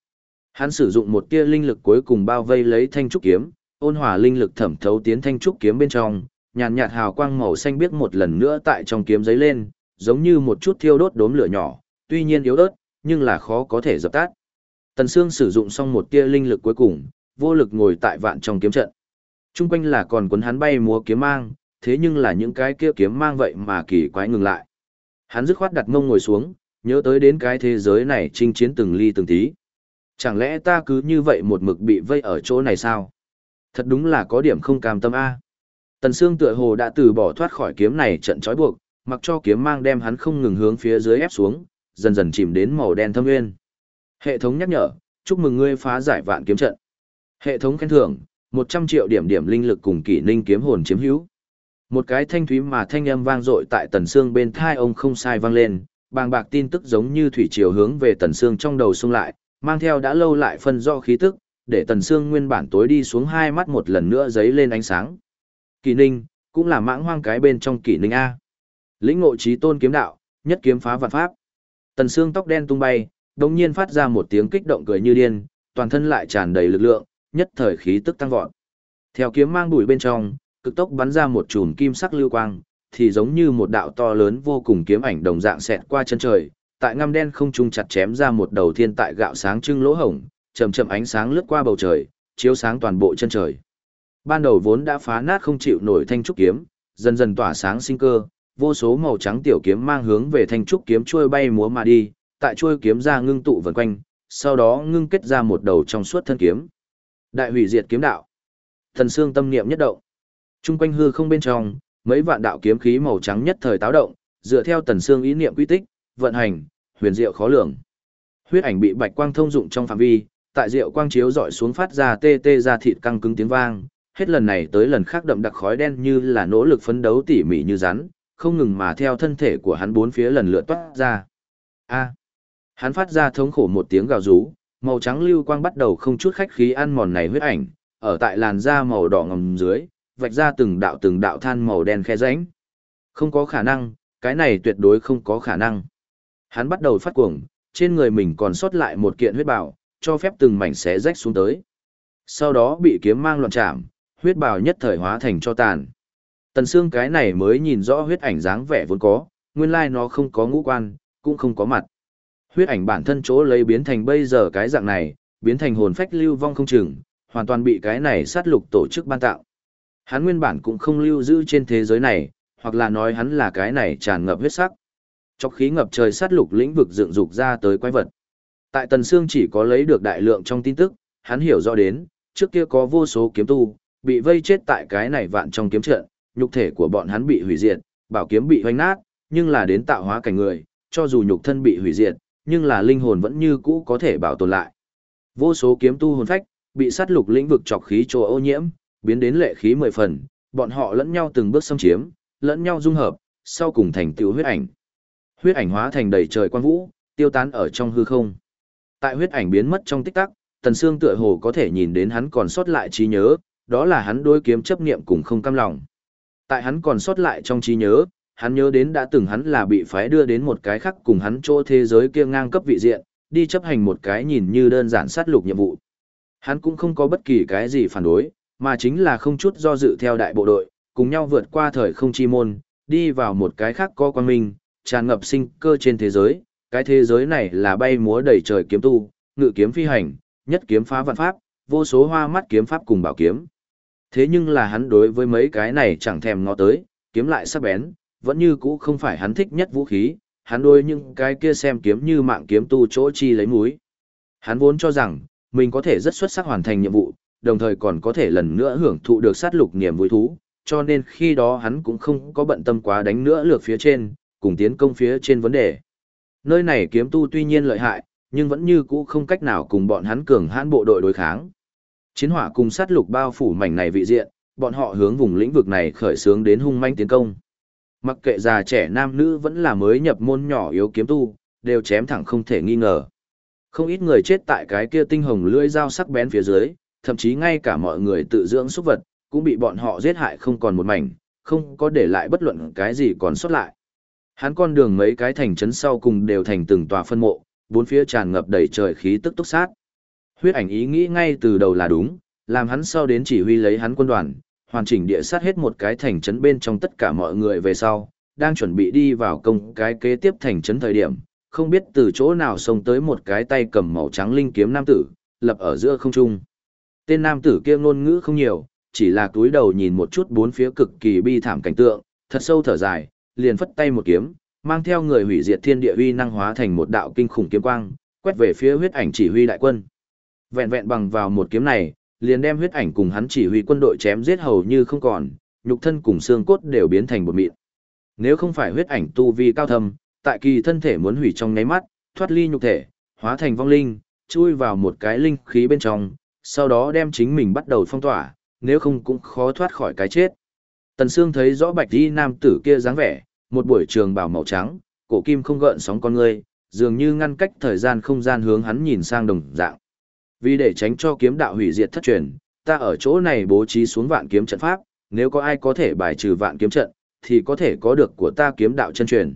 Hắn sử dụng một tia linh lực cuối cùng bao vây lấy thanh trúc kiếm, ôn hòa linh lực thẩm thấu tiến thanh trúc kiếm bên trong, nhàn nhạt hào quang màu xanh biếc một lần nữa tại trong kiếm giấy lên, giống như một chút thiêu đốt đốm lửa nhỏ, tuy nhiên yếu ớt, nhưng là khó có thể dập tắt. Tần Sương sử dụng xong một tia linh lực cuối cùng, vô lực ngồi tại vạn trong kiếm trận. Trung quanh là còn cuốn hắn bay múa kiếm mang, thế nhưng là những cái kia kiếm mang vậy mà kỳ quái ngừng lại. Hắn dứt khoát đặt mông ngồi xuống, nhớ tới đến cái thế giới này chinh chiến từng ly từng tí. Chẳng lẽ ta cứ như vậy một mực bị vây ở chỗ này sao? Thật đúng là có điểm không cam tâm a. Tần Sương tựa hồ đã từ bỏ thoát khỏi kiếm này trận trói buộc, mặc cho kiếm mang đem hắn không ngừng hướng phía dưới ép xuống, dần dần chìm đến màu đen thâm nguyên. Hệ thống nhắc nhở, chúc mừng ngươi phá giải vạn kiếm trận. Hệ thống khen thưởng, 100 triệu điểm điểm linh lực cùng kỷ ninh kiếm hồn chiếm hữu. Một cái thanh thúy mà thanh âm vang dội tại tần xương bên thai ông không sai vang lên, bàng bạc tin tức giống như thủy triều hướng về tần xương trong đầu xung lại, mang theo đã lâu lại phân do khí tức, để tần xương nguyên bản tối đi xuống hai mắt một lần nữa giấy lên ánh sáng. Kỷ ninh, cũng là mãng hoang cái bên trong kỷ ninh A. Lĩnh ngộ trí tôn kiếm đạo, nhất kiếm phá vạn pháp. Tần xương tóc đen tung bay, đồng nhiên phát ra một tiếng kích động cười như điên, toàn thân lại tràn đầy lực lượng, nhất thời khí tức tăng vọt. Theo kiếm mang bụi bên trong, cực tốc bắn ra một chùm kim sắc lưu quang, thì giống như một đạo to lớn vô cùng kiếm ảnh đồng dạng xẹt qua chân trời, tại ngăm đen không trung chặt chém ra một đầu thiên tại gạo sáng trưng lỗ hổng, chậm chậm ánh sáng lướt qua bầu trời, chiếu sáng toàn bộ chân trời. Ban đầu vốn đã phá nát không chịu nổi thanh trúc kiếm, dần dần tỏa sáng sinh cơ, vô số màu trắng tiểu kiếm mang hướng về thanh trúc kiếm chuôi bay múa mà đi, tại chuôi kiếm ra ngưng tụ vần quanh, sau đó ngưng kết ra một đầu trong suốt thân kiếm. Đại hủy diệt kiếm đạo. Thần xương tâm niệm nhất động. Trung quanh hư không bên trong, mấy vạn đạo kiếm khí màu trắng nhất thời táo động, dựa theo tần xương ý niệm quy tích, vận hành, huyền diệu khó lường. Huyết ảnh bị bạch quang thông dụng trong phạm vi, tại diệu quang chiếu dọi xuống phát ra tê tê ra thịt căng cứng tiếng vang, hết lần này tới lần khác đậm đặc khói đen như là nỗ lực phấn đấu tỉ mỉ như rắn, không ngừng mà theo thân thể của hắn bốn phía lần lượt toát ra. A. Hắn phát ra thống khổ một tiếng gào rú, màu trắng lưu quang bắt đầu không chút khách khí ăn mòn này huyết ảnh, ở tại làn da màu đỏ ngầm dưới, vạch ra từng đạo từng đạo than màu đen khe rãnh. Không có khả năng, cái này tuyệt đối không có khả năng. Hắn bắt đầu phát cuồng, trên người mình còn sót lại một kiện huyết bào, cho phép từng mảnh xé rách xuống tới. Sau đó bị kiếm mang loạn chạm, huyết bào nhất thời hóa thành cho tàn. Tần xương cái này mới nhìn rõ huyết ảnh dáng vẻ vốn có, nguyên lai nó không có ngũ quan, cũng không có mặt. Huyết ảnh bản thân chỗ lấy biến thành bây giờ cái dạng này, biến thành hồn phách lưu vong không chừng, hoàn toàn bị cái này sát lục tổ chức ban tạo. Hắn nguyên bản cũng không lưu giữ trên thế giới này, hoặc là nói hắn là cái này tràn ngập huyết sắc. trong khí ngập trời sát lục lĩnh vực dựng dục ra tới quái vật. Tại Tần Sương chỉ có lấy được đại lượng trong tin tức, hắn hiểu rõ đến, trước kia có vô số kiếm tu, bị vây chết tại cái này vạn trong kiếm trận, nhục thể của bọn hắn bị hủy diệt, bảo kiếm bị hoanh nát, nhưng là đến tạo hóa cảnh người, cho dù nhục thân bị hủy diệt, nhưng là linh hồn vẫn như cũ có thể bảo tồn lại. Vô số kiếm tu hồn phách, bị sát lục lĩnh vực trọc khí trồ ô nhiễm, biến đến lệ khí mười phần, bọn họ lẫn nhau từng bước xâm chiếm, lẫn nhau dung hợp, sau cùng thành tựu huyết ảnh. Huyết ảnh hóa thành đầy trời quan vũ, tiêu tán ở trong hư không. Tại huyết ảnh biến mất trong tích tắc, Tần Sương tựa hồ có thể nhìn đến hắn còn sót lại trí nhớ, đó là hắn đối kiếm chấp niệm cùng không cam lòng. Tại hắn còn sót lại trong trí nhớ, hắn nhớ đến đã từng hắn là bị phái đưa đến một cái khác cùng hắn chỗ thế giới kia ngang cấp vị diện, đi chấp hành một cái nhìn như đơn giản sát lục nhiệm vụ. Hắn cũng không có bất kỳ cái gì phản đối, mà chính là không chút do dự theo đại bộ đội, cùng nhau vượt qua thời không chi môn, đi vào một cái khác có quan minh, tràn ngập sinh cơ trên thế giới, cái thế giới này là bay múa đầy trời kiếm tu, ngự kiếm phi hành, nhất kiếm phá vạn pháp, vô số hoa mắt kiếm pháp cùng bảo kiếm. Thế nhưng là hắn đối với mấy cái này chẳng thèm ngó tới, kiếm lại sắc bén, vẫn như cũ không phải hắn thích nhất vũ khí, hắn đối những cái kia xem kiếm như mạng kiếm tu chỗ chi lấy múi. Hắn vốn cho rằng, mình có thể rất xuất sắc hoàn thành nhiệm vụ, đồng thời còn có thể lần nữa hưởng thụ được sát lục niềm vui thú, cho nên khi đó hắn cũng không có bận tâm quá đánh nữa lược phía trên, cùng tiến công phía trên vấn đề. Nơi này kiếm tu tuy nhiên lợi hại, nhưng vẫn như cũ không cách nào cùng bọn hắn cường hãn bộ đội đối kháng. Chiến hỏa cùng sát lục bao phủ mảnh này vị diện, bọn họ hướng vùng lĩnh vực này khởi xướng đến hung manh tiến công. Mặc kệ già trẻ nam nữ vẫn là mới nhập môn nhỏ yếu kiếm tu, đều chém thẳng không thể nghi ngờ. Không ít người chết tại cái kia tinh hồng lưỡi dao sắc bén phía dưới, thậm chí ngay cả mọi người tự dưỡng súc vật, cũng bị bọn họ giết hại không còn một mảnh, không có để lại bất luận cái gì còn sót lại. Hắn con đường mấy cái thành trấn sau cùng đều thành từng tòa phân mộ, bốn phía tràn ngập đầy trời khí tức túc sát. Huyết ảnh ý nghĩ ngay từ đầu là đúng, làm hắn sau đến chỉ huy lấy hắn quân đoàn, hoàn chỉnh địa sát hết một cái thành trấn bên trong tất cả mọi người về sau, đang chuẩn bị đi vào công cái kế tiếp thành trấn thời điểm, không biết từ chỗ nào xông tới một cái tay cầm màu trắng linh kiếm nam tử, lập ở giữa không trung. Tên nam tử kia ngôn ngữ không nhiều, chỉ là túi đầu nhìn một chút bốn phía cực kỳ bi thảm cảnh tượng, thật sâu thở dài, liền phất tay một kiếm, mang theo người hủy diệt thiên địa uy năng hóa thành một đạo kinh khủng kiếm quang, quét về phía huyết ảnh chỉ huy đại quân. Vẹn vẹn bằng vào một kiếm này, liền đem huyết ảnh cùng hắn chỉ huy quân đội chém giết hầu như không còn, nhục thân cùng xương cốt đều biến thành bột mịn. Nếu không phải huyết ảnh tu vi cao thâm, tại kỳ thân thể muốn hủy trong nháy mắt, thoát ly nhục thể, hóa thành vong linh, chui vào một cái linh khí bên trong, sau đó đem chính mình bắt đầu phong tỏa, nếu không cũng khó thoát khỏi cái chết. Tần Sương thấy rõ bạch y nam tử kia dáng vẻ, một buổi trường bảo màu trắng, cổ kim không gợn sóng con người, dường như ngăn cách thời gian không gian hướng hắn nhìn sang đồng dạng. Vì để tránh cho kiếm đạo hủy diệt thất truyền, ta ở chỗ này bố trí xuống vạn kiếm trận pháp, nếu có ai có thể bài trừ vạn kiếm trận, thì có thể có được của ta kiếm đạo chân truyền.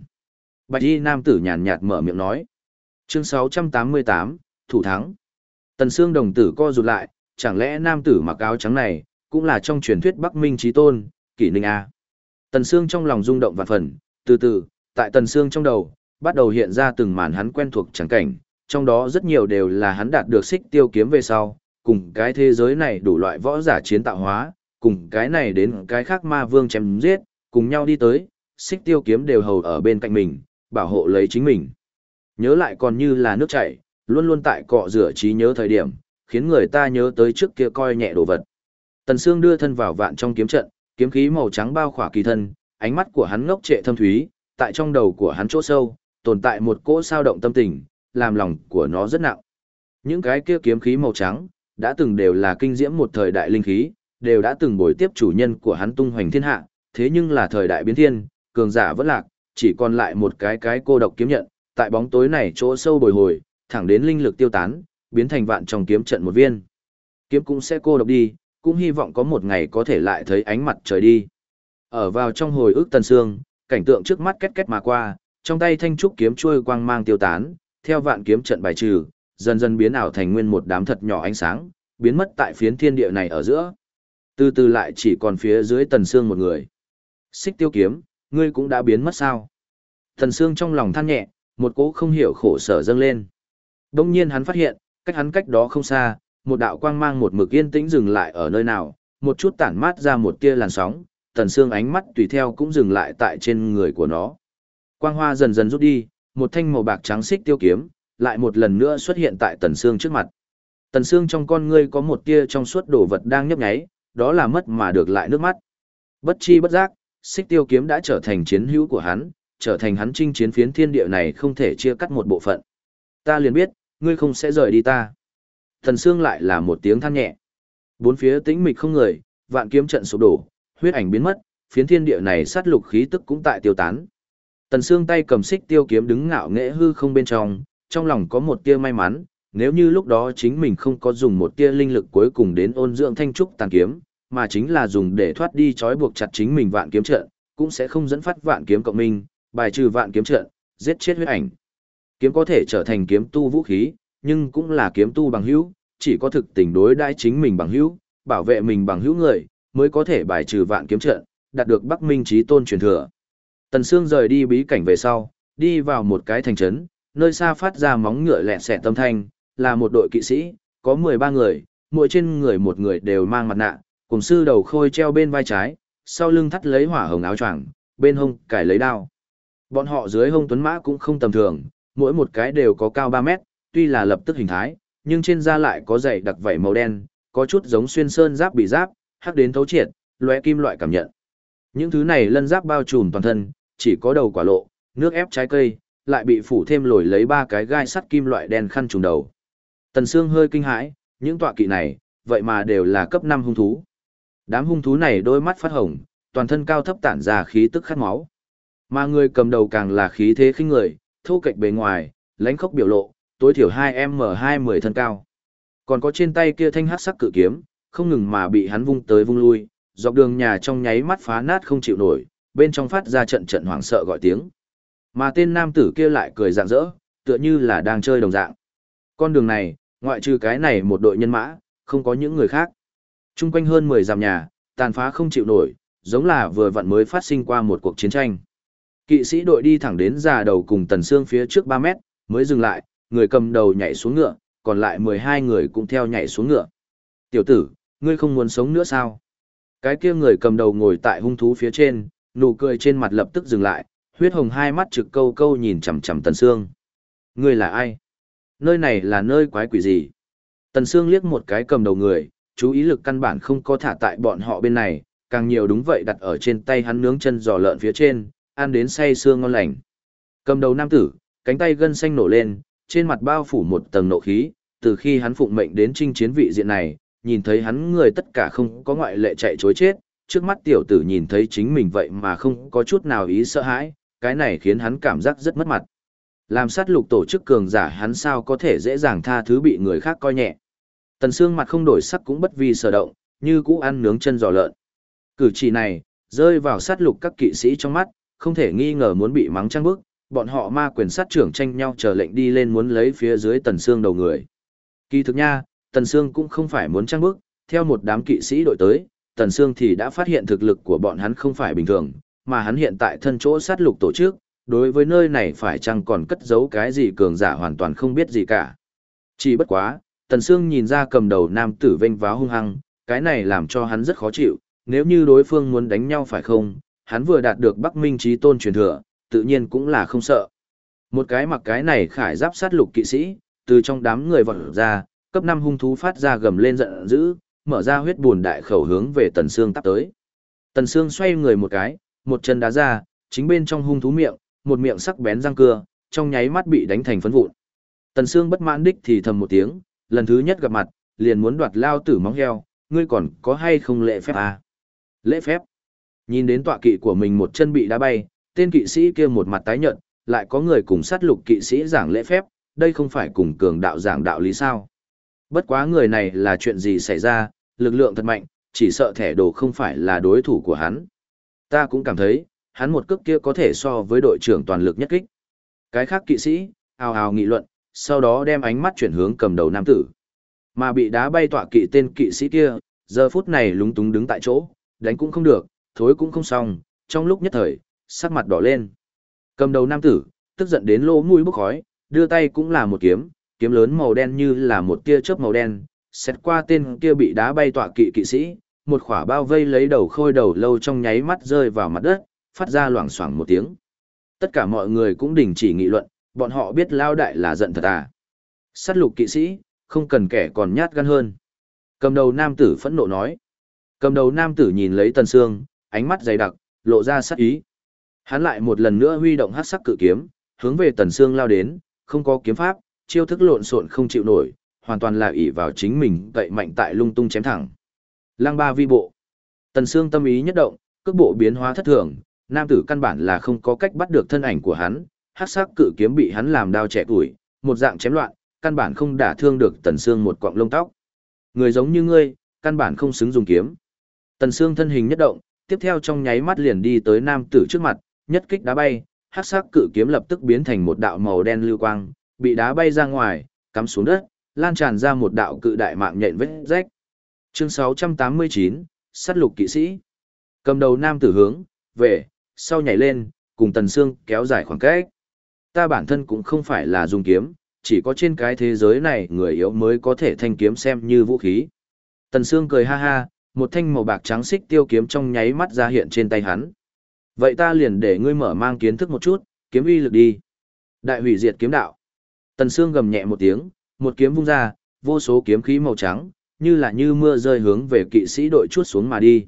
Bạch y nam tử nhàn nhạt mở miệng nói. Chương 688, Thủ thắng. Tần Sương đồng tử co rụt lại, chẳng lẽ nam tử mặc áo trắng này, cũng là trong truyền thuyết Bắc Minh Trí Tôn, Kỷ Ninh A. Tần Sương trong lòng rung động vạn phần, từ từ, tại Tần Sương trong đầu, bắt đầu hiện ra từng màn hắn quen thuộc chẳng cảnh, trong đó rất nhiều đều là hắn đạt được xích tiêu kiếm về sau, cùng cái thế giới này đủ loại võ giả chiến tạo hóa, cùng cái này đến cái khác ma vương chém giết, cùng nhau đi tới, xích tiêu kiếm đều hầu ở bên cạnh mình, bảo hộ lấy chính mình. Nhớ lại còn như là nước chảy, luôn luôn tại cọ rửa trí nhớ thời điểm, khiến người ta nhớ tới trước kia coi nhẹ đồ vật. Tần Sương đưa thân vào vạn trong kiếm trận, kiếm khí màu trắng bao khỏa kỳ thân, ánh mắt của hắn ngốc trệ thâm thúy, tại trong đầu của hắn chỗ sâu, tồn tại một cỗ sao động tâm tình, làm lòng của nó rất nặng. Những cái kia kiếm khí màu trắng, đã từng đều là kinh diễm một thời đại linh khí, đều đã từng bồi tiếp chủ nhân của hắn tung hoành thiên hạ, thế nhưng là thời đại biến thiên, cường giả vẫn lạc, chỉ còn lại một cái cái cô độc kiếm nhận, tại bóng tối này chỗ sâu bồi hồi, thẳng đến linh lực tiêu tán, biến thành vạn trong kiếm trận một viên. Kiếm cũng sẽ cô độc đi, cũng hy vọng có một ngày có thể lại thấy ánh mặt trời đi. Ở vào trong hồi ức tần sương, cảnh tượng trước mắt két két mà qua, trong tay thanh trúc kiếm chuôi quang mang tiêu tán, theo vạn kiếm trận bài trừ, dần dần biến ảo thành nguyên một đám thật nhỏ ánh sáng, biến mất tại phiến thiên địa này ở giữa. Từ từ lại chỉ còn phía dưới tần xương một người. Xích tiêu kiếm, ngươi cũng đã biến mất sao? Tần xương trong lòng than nhẹ, một cỗ không hiểu khổ sở dâng lên. Đông nhiên hắn phát hiện, cách hắn cách đó không xa, một đạo quang mang một mực yên tĩnh dừng lại ở nơi nào, một chút tản mát ra một tia làn sóng, tần xương ánh mắt tùy theo cũng dừng lại tại trên người của nó. Quang hoa dần dần rút đi, một thanh màu bạc trắng xích tiêu kiếm, lại một lần nữa xuất hiện tại tần xương trước mặt. Tần xương trong con ngươi có một tia trong suốt đồ vật đang nhấp nháy, đó là mất mà được lại nước mắt. Bất chi bất giác, xích tiêu kiếm đã trở thành chiến hữu của hắn, trở thành hắn chinh chiến phiến thiên địa này không thể chia cắt một bộ phận. Ta liền biết, ngươi không sẽ rời đi ta. Tần xương lại là một tiếng than nhẹ. Bốn phía tĩnh mịch không người, vạn kiếm trận sụp đổ, huyết ảnh biến mất, phiến thiên địa này sát lục khí tức cũng tại tiêu tán. Tần Sương tay cầm xích tiêu kiếm đứng ngạo nghễ hư không bên trong, trong lòng có một tia may mắn, nếu như lúc đó chính mình không có dùng một tia linh lực cuối cùng đến ôn dưỡng thanh trúc tàn kiếm, mà chính là dùng để thoát đi trói buộc chặt chính mình vạn kiếm trận, cũng sẽ không dẫn phát vạn kiếm cộng minh, bài trừ vạn kiếm trận, giết chết huyết ảnh. Kiếm có thể trở thành kiếm tu vũ khí, nhưng cũng là kiếm tu bằng hữu, chỉ có thực tình đối đãi chính mình bằng hữu, bảo vệ mình bằng hữu người, mới có thể bài trừ vạn kiếm trận, đạt được Bắc Minh chí tôn truyền thừa. Tần Sương rời đi bí cảnh về sau, đi vào một cái thành trấn, nơi xa phát ra móng ngựa lẹ xẹt tâm thanh, là một đội kỵ sĩ, có 13 người, mỗi trên người một người đều mang mặt nạ, cùng sư đầu khôi treo bên vai trái, sau lưng thắt lấy hỏa hồng áo choàng, bên hông cải lấy đao. Bọn họ dưới hông tuấn mã cũng không tầm thường, mỗi một cái đều có cao 3 mét, tuy là lập tức hình thái, nhưng trên da lại có dày đặc vảy màu đen, có chút giống xuyên sơn giáp bị giáp, hắc đến thấu triệt, lóe kim loại cảm nhận. Những thứ này lân giáp bao trùm toàn thân, chỉ có đầu quả lộ, nước ép trái cây, lại bị phủ thêm lồi lấy ba cái gai sắt kim loại đen khăn trùng đầu. Tần Sương hơi kinh hãi, những tọa kỵ này, vậy mà đều là cấp 5 hung thú. Đám hung thú này đôi mắt phát hồng, toàn thân cao thấp tản ra khí tức khát máu. Mà người cầm đầu càng là khí thế khinh người, thô kệch bề ngoài, lãnh khốc biểu lộ, tối thiểu 2m20 thân cao. Còn có trên tay kia thanh hắc sắc cự kiếm, không ngừng mà bị hắn vung tới vung lui, dọc đường nhà trong nháy mắt phá nát không chịu nổi, bên trong phát ra trận trận hoảng sợ gọi tiếng. Mà tên nam tử kia lại cười rạng rỡ, tựa như là đang chơi đồng dạng. Con đường này, ngoại trừ cái này một đội nhân mã, không có những người khác. Trung quanh hơn 10 dặm nhà, tàn phá không chịu nổi, giống là vừa vặn mới phát sinh qua một cuộc chiến tranh. Kỵ sĩ đội đi thẳng đến già đầu cùng tần xương phía trước 3 mét, mới dừng lại, người cầm đầu nhảy xuống ngựa, còn lại 12 người cũng theo nhảy xuống ngựa. Tiểu tử, ngươi không muốn sống nữa sao? Cái kia người cầm đầu ngồi tại hung thú phía trên, nụ cười trên mặt lập tức dừng lại, huyết hồng hai mắt trực câu câu nhìn chằm chằm Tần Sương. Ngươi là ai? Nơi này là nơi quái quỷ gì? Tần Sương liếc một cái cầm đầu người, chú ý lực căn bản không có thả tại bọn họ bên này, càng nhiều đúng vậy đặt ở trên tay hắn nướng chân giò lợn phía trên, ăn đến say xương ngon lành. Cầm đầu nam tử, cánh tay gân xanh nổ lên, trên mặt bao phủ một tầng nộ khí, từ khi hắn phụng mệnh đến trinh chiến vị diện này, nhìn thấy hắn người tất cả không có ngoại lệ chạy chối chết, trước mắt tiểu tử nhìn thấy chính mình vậy mà không có chút nào ý sợ hãi, cái này khiến hắn cảm giác rất mất mặt. Làm sát lục tổ chức cường giả hắn sao có thể dễ dàng tha thứ bị người khác coi nhẹ. Tần xương mặt không đổi sắc cũng bất vì sở động, như cũ ăn nướng chân giò lợn. Cử chỉ này, rơi vào sát lục các kỵ sĩ trong mắt, không thể nghi ngờ muốn bị mắng trăng bức, bọn họ ma quyền sát trưởng tranh nhau chờ lệnh đi lên muốn lấy phía dưới tần xương đầu người. Kỳ thực nha, tần xương cũng không phải muốn trăng bức, theo một đám kỵ sĩ đội tới, Tần Sương thì đã phát hiện thực lực của bọn hắn không phải bình thường, mà hắn hiện tại thân chỗ sát lục tổ chức, đối với nơi này phải chăng còn cất giấu cái gì cường giả hoàn toàn không biết gì cả. Chỉ bất quá, Tần Sương nhìn ra cầm đầu nam tử vênh váo hung hăng, cái này làm cho hắn rất khó chịu, nếu như đối phương muốn đánh nhau phải không, hắn vừa đạt được Bắc Minh Chí Tôn truyền thừa, tự nhiên cũng là không sợ. Một cái mặc cái này khải giáp sát lục kỵ sĩ, từ trong đám người vọt ra, cấp 5 hung thú phát ra gầm lên giận dữ, mở ra huyết buồn đại khẩu hướng về Tần Sương tắp tới. Tần Sương xoay người một cái, một chân đá ra, chính bên trong hung thú miệng, một miệng sắc bén răng cưa, trong nháy mắt bị đánh thành phấn vụn. Tần Sương bất mãn đích thì thầm một tiếng, lần thứ nhất gặp mặt, liền muốn đoạt lao tử móng heo, ngươi còn có hay không lễ phép à? Lễ phép. Nhìn đến tọa kỵ của mình một chân bị đá bay, tên kỵ sĩ kia một mặt tái nhợt, lại có người cùng sát lục kỵ sĩ giảng lễ phép, đây không phải cùng cường đạo giảng đạo lý sao. Bất quá người này là chuyện gì xảy ra, lực lượng thật mạnh, chỉ sợ thẻ đồ không phải là đối thủ của hắn. Ta cũng cảm thấy, hắn một cước kia có thể so với đội trưởng toàn lực nhất kích. Cái khác kỵ sĩ, ào ào nghị luận, sau đó đem ánh mắt chuyển hướng cầm đầu nam tử. Mà bị đá bay tọa kỵ tên kỵ sĩ kia, giờ phút này lúng túng đứng tại chỗ, đánh cũng không được, thối cũng không xong, trong lúc nhất thời, sắc mặt đỏ lên. Cầm đầu nam tử, tức giận đến lỗ mũi bốc khói, đưa tay cũng là một kiếm, kiếm lớn màu đen như là một tia chớp màu đen, xét qua tên kia bị đá bay tọa kỵ kỵ sĩ, một khỏa bao vây lấy đầu khôi đầu lâu trong nháy mắt rơi vào mặt đất, phát ra loảng xoảng một tiếng. Tất cả mọi người cũng đình chỉ nghị luận, bọn họ biết lao đại là giận thật à. Sát lục kỵ sĩ, không cần kẻ còn nhát gan hơn. Cầm đầu nam tử phẫn nộ nói. Cầm đầu nam tử nhìn lấy tần sương, ánh mắt dày đặc, lộ ra sát ý. Hắn lại một lần nữa huy động hắc sắc cự kiếm, hướng về tần sương lao đến, không có kiếm pháp, chiêu thức lộn xộn không chịu nổi, hoàn toàn là ỷ vào chính mình cậy mạnh tại lung tung chém thẳng. Lăng ba vi bộ. Tần Sương tâm ý nhất động, cước bộ biến hóa thất thường, nam tử căn bản là không có cách bắt được thân ảnh của hắn, hắc sắc cự kiếm bị hắn làm đao trẻ tuổi, một dạng chém loạn, căn bản không đả thương được Tần Sương một quọng lông tóc. Người giống như ngươi, căn bản không xứng dùng kiếm. Tần Sương thân hình nhất động, tiếp theo trong nháy mắt liền đi tới nam tử trước mặt, nhất kích đá bay, hắc sắc cự kiếm lập tức biến thành một đạo màu đen lưu quang, bị đá bay ra ngoài, cắm xuống đất, lan tràn ra một đạo cự đại mạng nhện vết rách. Chương 689, sát lục kỵ sĩ. Cầm đầu nam tử hướng, về, sau nhảy lên, cùng Tần xương kéo dài khoảng cách. Ta bản thân cũng không phải là dùng kiếm, chỉ có trên cái thế giới này người yếu mới có thể thanh kiếm xem như vũ khí. Tần xương cười ha ha, một thanh màu bạc trắng xích tiêu kiếm trong nháy mắt ra hiện trên tay hắn. Vậy ta liền để ngươi mở mang kiến thức một chút, kiếm uy lực đi. Đại hủy diệt kiếm đạo. Tần xương gầm nhẹ một tiếng, một kiếm vung ra, vô số kiếm khí màu trắng, như là như mưa rơi hướng về kỵ sĩ đội chuốt xuống mà đi.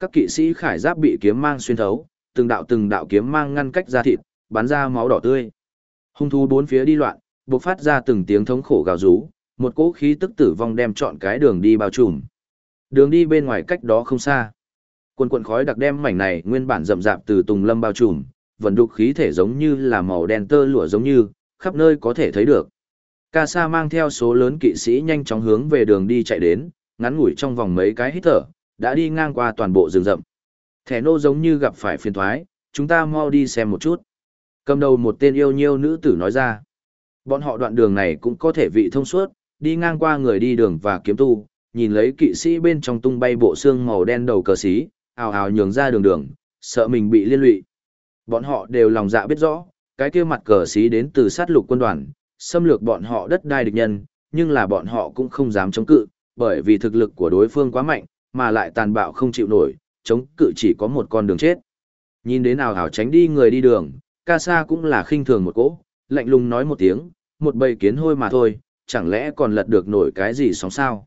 Các kỵ sĩ khải giáp bị kiếm mang xuyên thấu, từng đạo từng đạo kiếm mang ngăn cách ra thịt, bắn ra máu đỏ tươi. Hung thú bốn phía đi loạn, bộc phát ra từng tiếng thống khổ gào rú, một cỗ khí tức tử vong đem trọn cái đường đi bao trùm. Đường đi bên ngoài cách đó không xa. Quần quần khói đặc đem mảnh này nguyên bản rậm rạp từ tùng lâm bao trùm, vận đục khí thể giống như là màu đen tơ lụa giống như, khắp nơi có thể thấy được. Ca Sa mang theo số lớn kỵ sĩ nhanh chóng hướng về đường đi chạy đến, ngắn ngủi trong vòng mấy cái hít thở, đã đi ngang qua toàn bộ rừng rậm. Thẻ nô giống như gặp phải phiền thoái, chúng ta mau đi xem một chút. Cầm đầu một tên yêu nhiêu nữ tử nói ra. Bọn họ đoạn đường này cũng có thể vị thông suốt, đi ngang qua người đi đường và kiếm tu, nhìn lấy kỵ sĩ bên trong tung bay bộ xương màu đen đầu cờ xí, ào ào nhường ra đường đường, sợ mình bị liên lụy. Bọn họ đều lòng dạ biết rõ, cái kia mặt cờ xí đến từ sát lục quân đoàn, xâm lược bọn họ đất đai địch nhân, nhưng là bọn họ cũng không dám chống cự, bởi vì thực lực của đối phương quá mạnh, mà lại tàn bạo không chịu nổi, chống cự chỉ có một con đường chết. Nhìn đến nào hảo tránh đi người đi đường, ca sa cũng là khinh thường một cỗ, lạnh lùng nói một tiếng, một bầy kiến hôi mà thôi, chẳng lẽ còn lật được nổi cái gì sóng sao.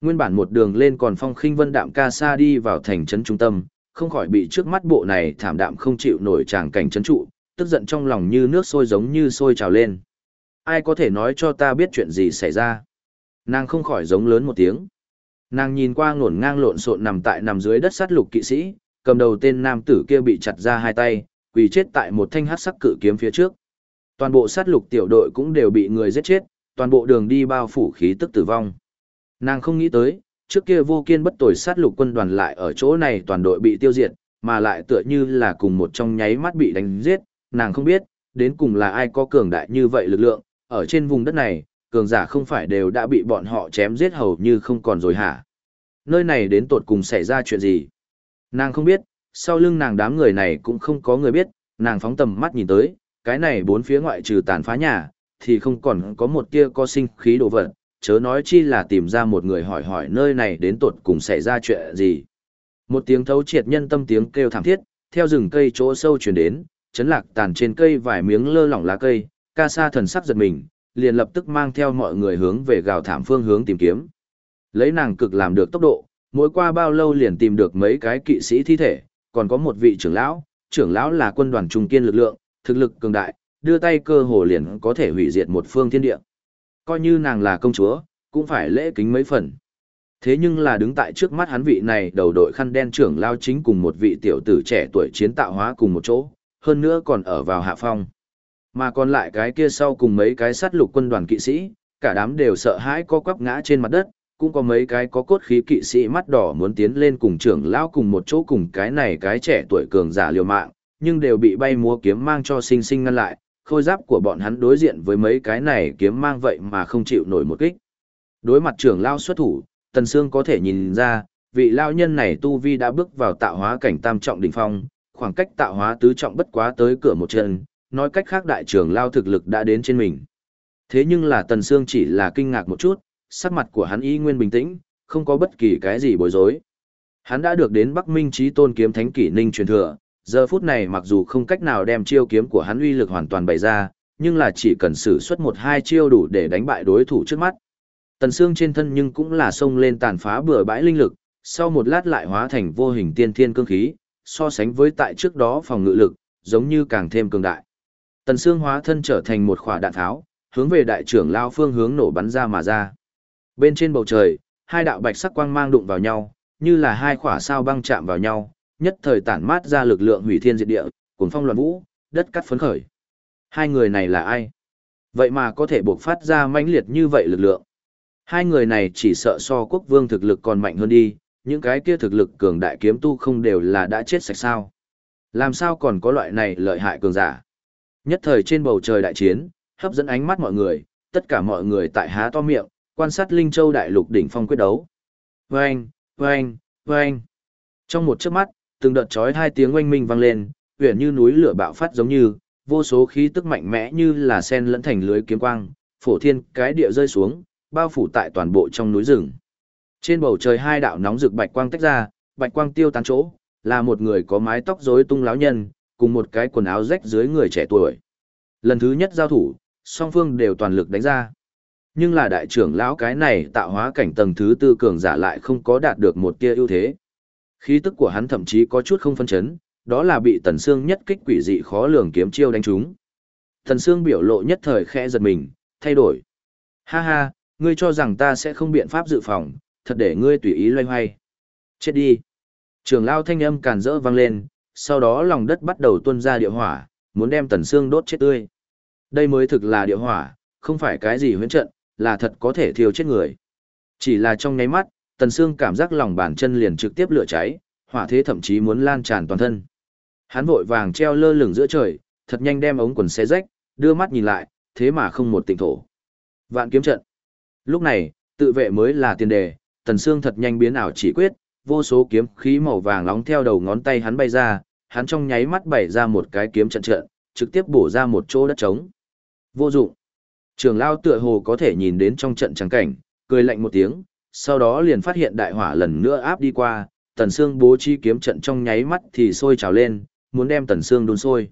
Nguyên bản một đường lên còn phong khinh vân đạm ca sa đi vào thành trấn trung tâm, không khỏi bị trước mắt bộ này thảm đạm không chịu nổi tràng cảnh trấn trụ, tức giận trong lòng như nước sôi giống như sôi trào lên. Ai có thể nói cho ta biết chuyện gì xảy ra? Nàng không khỏi giống lớn một tiếng. Nàng nhìn qua ngổn ngang lộn xộn nằm tại nằm dưới đất sát lục kỵ sĩ, cầm đầu tên nam tử kia bị chặt ra hai tay, quỳ chết tại một thanh hát sắc cự kiếm phía trước. Toàn bộ sát lục tiểu đội cũng đều bị người giết chết, toàn bộ đường đi bao phủ khí tức tử vong. Nàng không nghĩ tới, trước kia vô kiên bất tồi sát lục quân đoàn lại ở chỗ này toàn đội bị tiêu diệt, mà lại tựa như là cùng một trong nháy mắt bị đánh giết, nàng không biết, đến cùng là ai có cường đại như vậy lực lượng, ở trên vùng đất này, cường giả không phải đều đã bị bọn họ chém giết hầu như không còn rồi hả? Nơi này đến tột cùng xảy ra chuyện gì? Nàng không biết, sau lưng nàng đám người này cũng không có người biết, Nàng phóng tầm mắt nhìn tới, cái này bốn phía ngoại trừ tàn phá nhà, thì không còn có một tia có sinh khí đồ vật, chớ nói chi là tìm ra một người hỏi hỏi nơi này đến tột cùng xảy ra chuyện gì. Một tiếng thấu triệt nhân tâm tiếng kêu thảm thiết, theo rừng cây chỗ sâu truyền đến, chấn lạc tàn trên cây vài miếng lơ lỏng lá cây, ca sa thần sắc giật mình, liền lập tức mang theo mọi người hướng về gào thảm phương hướng tìm kiếm. Lấy nàng cực làm được tốc độ, mỗi qua bao lâu liền tìm được mấy cái kỵ sĩ thi thể, còn có một vị trưởng lão, trưởng lão là quân đoàn trung kiên lực lượng, thực lực cường đại, đưa tay cơ hồ liền có thể hủy diệt một phương thiên địa. Coi như nàng là công chúa, cũng phải lễ kính mấy phần. Thế nhưng là đứng tại trước mắt hắn vị này đầu đội khăn đen trưởng lao chính cùng một vị tiểu tử trẻ tuổi chiến tạo hóa cùng một chỗ, hơn nữa còn ở vào hạ phong. Mà còn lại cái kia sau cùng mấy cái sát lục quân đoàn kỵ sĩ, cả đám đều sợ hãi co quắp ngã trên mặt đất, cũng có mấy cái có cốt khí kỵ sĩ mắt đỏ muốn tiến lên cùng trưởng lão cùng một chỗ cùng cái này cái trẻ tuổi cường giả liều mạng, nhưng đều bị bay múa kiếm mang cho sinh sinh ngăn lại, khôi giáp của bọn hắn đối diện với mấy cái này kiếm mang vậy mà không chịu nổi một kích. Đối mặt trưởng lão xuất thủ, Tần Sương có thể nhìn ra, vị lão nhân này tu vi đã bước vào tạo hóa cảnh tam trọng đỉnh phong, khoảng cách tạo hóa tứ trọng bất quá tới cửa một chân, nói cách khác đại trưởng lao thực lực đã đến trên mình. Thế nhưng là Tần Sương chỉ là kinh ngạc một chút, sắc mặt của hắn y nguyên bình tĩnh, không có bất kỳ cái gì bối rối. Hắn đã được đến Bắc Minh Chí Tôn kiếm thánh kỷ ninh truyền thừa, giờ phút này mặc dù không cách nào đem chiêu kiếm của hắn uy lực hoàn toàn bày ra, nhưng là chỉ cần sử xuất một hai chiêu đủ để đánh bại đối thủ trước mắt. Tần xương trên thân nhưng cũng là xông lên tàn phá bừa bãi linh lực, sau một lát lại hóa thành vô hình tiên thiên cương khí, so sánh với tại trước đó phòng ngự lực, giống như càng thêm cường đại. Tần xương hóa thân trở thành một khỏa đạn tháo, hướng về đại trưởng lao phương hướng nổ bắn ra mà ra. Bên trên bầu trời, hai đạo bạch sắc quang mang đụng vào nhau, như là hai khỏa sao băng chạm vào nhau, nhất thời tản mát ra lực lượng hủy thiên diệt địa, cuồng phong loạn vũ, đất cắt phấn khởi. Hai người này là ai? Vậy mà có thể buộc phát ra mãnh liệt như vậy lực lượng. Hai người này chỉ sợ so quốc vương thực lực còn mạnh hơn đi, những cái kia thực lực cường đại kiếm tu không đều là đã chết sạch sao. Làm sao còn có loại này lợi hại cường giả. Nhất thời trên bầu trời đại chiến, hấp dẫn ánh mắt mọi người, tất cả mọi người tại há to miệng, quan sát Linh Châu đại lục đỉnh phong quyết đấu. Oeng, oeng, oeng. Trong một chớp mắt, từng đợt chói hai tiếng oanh minh vang lên, uyển như núi lửa bạo phát giống như, vô số khí tức mạnh mẽ như là sen lẫn thành lưới kiếm quang, phổ thiên cái địa rơi xuống, bao phủ tại toàn bộ trong núi rừng. Trên bầu trời hai đạo nóng rực bạch quang tách ra, bạch quang tiêu tán chỗ, là một người có mái tóc rối tung láo nhân, cùng một cái quần áo rách dưới người trẻ tuổi. Lần thứ nhất giao thủ, song phương đều toàn lực đánh ra. Nhưng là đại trưởng lão cái này tạo hóa cảnh tầng thứ tư cường giả lại không có đạt được một tia ưu thế. Khí tức của hắn thậm chí có chút không phân chấn, đó là bị Tần Sương nhất kích quỷ dị khó lường kiếm chiêu đánh trúng. Tần Sương biểu lộ nhất thời khẽ giật mình, thay đổi. Ha ha, ngươi cho rằng ta sẽ không biện pháp dự phòng, thật để ngươi tùy ý loay hoay. Chết đi. Trường lao thanh âm càn rỡ vang lên, sau đó lòng đất bắt đầu tuôn ra địa hỏa, muốn đem Tần Sương đốt chết tươi. Đây mới thực là địa hỏa, không phải cái gì huyễn trận, là thật có thể thiêu chết người. Chỉ là trong nháy mắt, Tần Sương cảm giác lòng bàn chân liền trực tiếp lửa cháy, hỏa thế thậm chí muốn lan tràn toàn thân. Hắn vội vàng treo lơ lửng giữa trời, thật nhanh đem ống quần xé rách, đưa mắt nhìn lại, thế mà không một tỉnh thổ. Vạn kiếm trận. Lúc này, tự vệ mới là tiền đề, Tần Sương thật nhanh biến ảo chỉ quyết, vô số kiếm khí màu vàng nóng theo đầu ngón tay hắn bay ra, hắn trong nháy mắt bày ra một cái kiếm trận trận, trực tiếp bổ ra một chỗ đất trống. Vô dụng. Trường lao tựa hồ có thể nhìn đến trong trận trắng cảnh, cười lạnh một tiếng, sau đó liền phát hiện đại hỏa lần nữa áp đi qua, Tần Sương bố trí kiếm trận trong nháy mắt thì sôi trào lên, muốn đem Tần Sương đun sôi.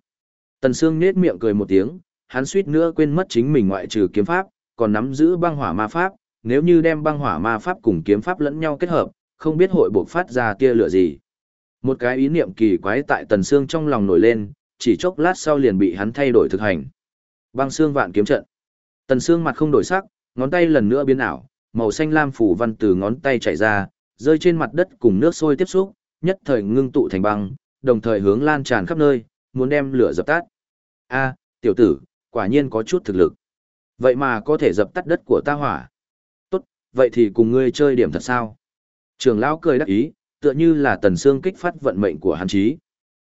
Tần Sương nết miệng cười một tiếng, hắn suýt nữa quên mất chính mình ngoại trừ kiếm pháp, còn nắm giữ băng hỏa ma pháp, nếu như đem băng hỏa ma pháp cùng kiếm pháp lẫn nhau kết hợp, không biết hội buộc phát ra tia lửa gì. Một cái ý niệm kỳ quái tại Tần Sương trong lòng nổi lên, chỉ chốc lát sau liền bị hắn thay đổi thực hành. Băng xương vạn kiếm trận. Tần Sương mặt không đổi sắc, ngón tay lần nữa biến ảo, màu xanh lam phủ văn từ ngón tay chảy ra, rơi trên mặt đất cùng nước sôi tiếp xúc, nhất thời ngưng tụ thành băng, đồng thời hướng lan tràn khắp nơi, muốn đem lửa dập tắt. A, tiểu tử, quả nhiên có chút thực lực. Vậy mà có thể dập tắt đất của ta hỏa. Tốt, vậy thì cùng ngươi chơi điểm thật sao? Trường lão cười đắc ý, tựa như là tần xương kích phát vận mệnh của hắn chí.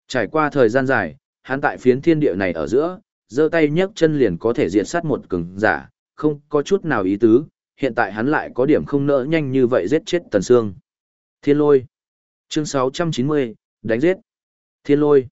Trải qua thời gian dài, hắn tại phiến thiên địa này ở giữa, giơ tay nhấc chân liền có thể diệt sát một cường giả, không có chút nào ý tứ, hiện tại hắn lại có điểm không nỡ nhanh như vậy giết chết Tần xương Thiên lôi. Chương 690, đánh giết. Thiên lôi.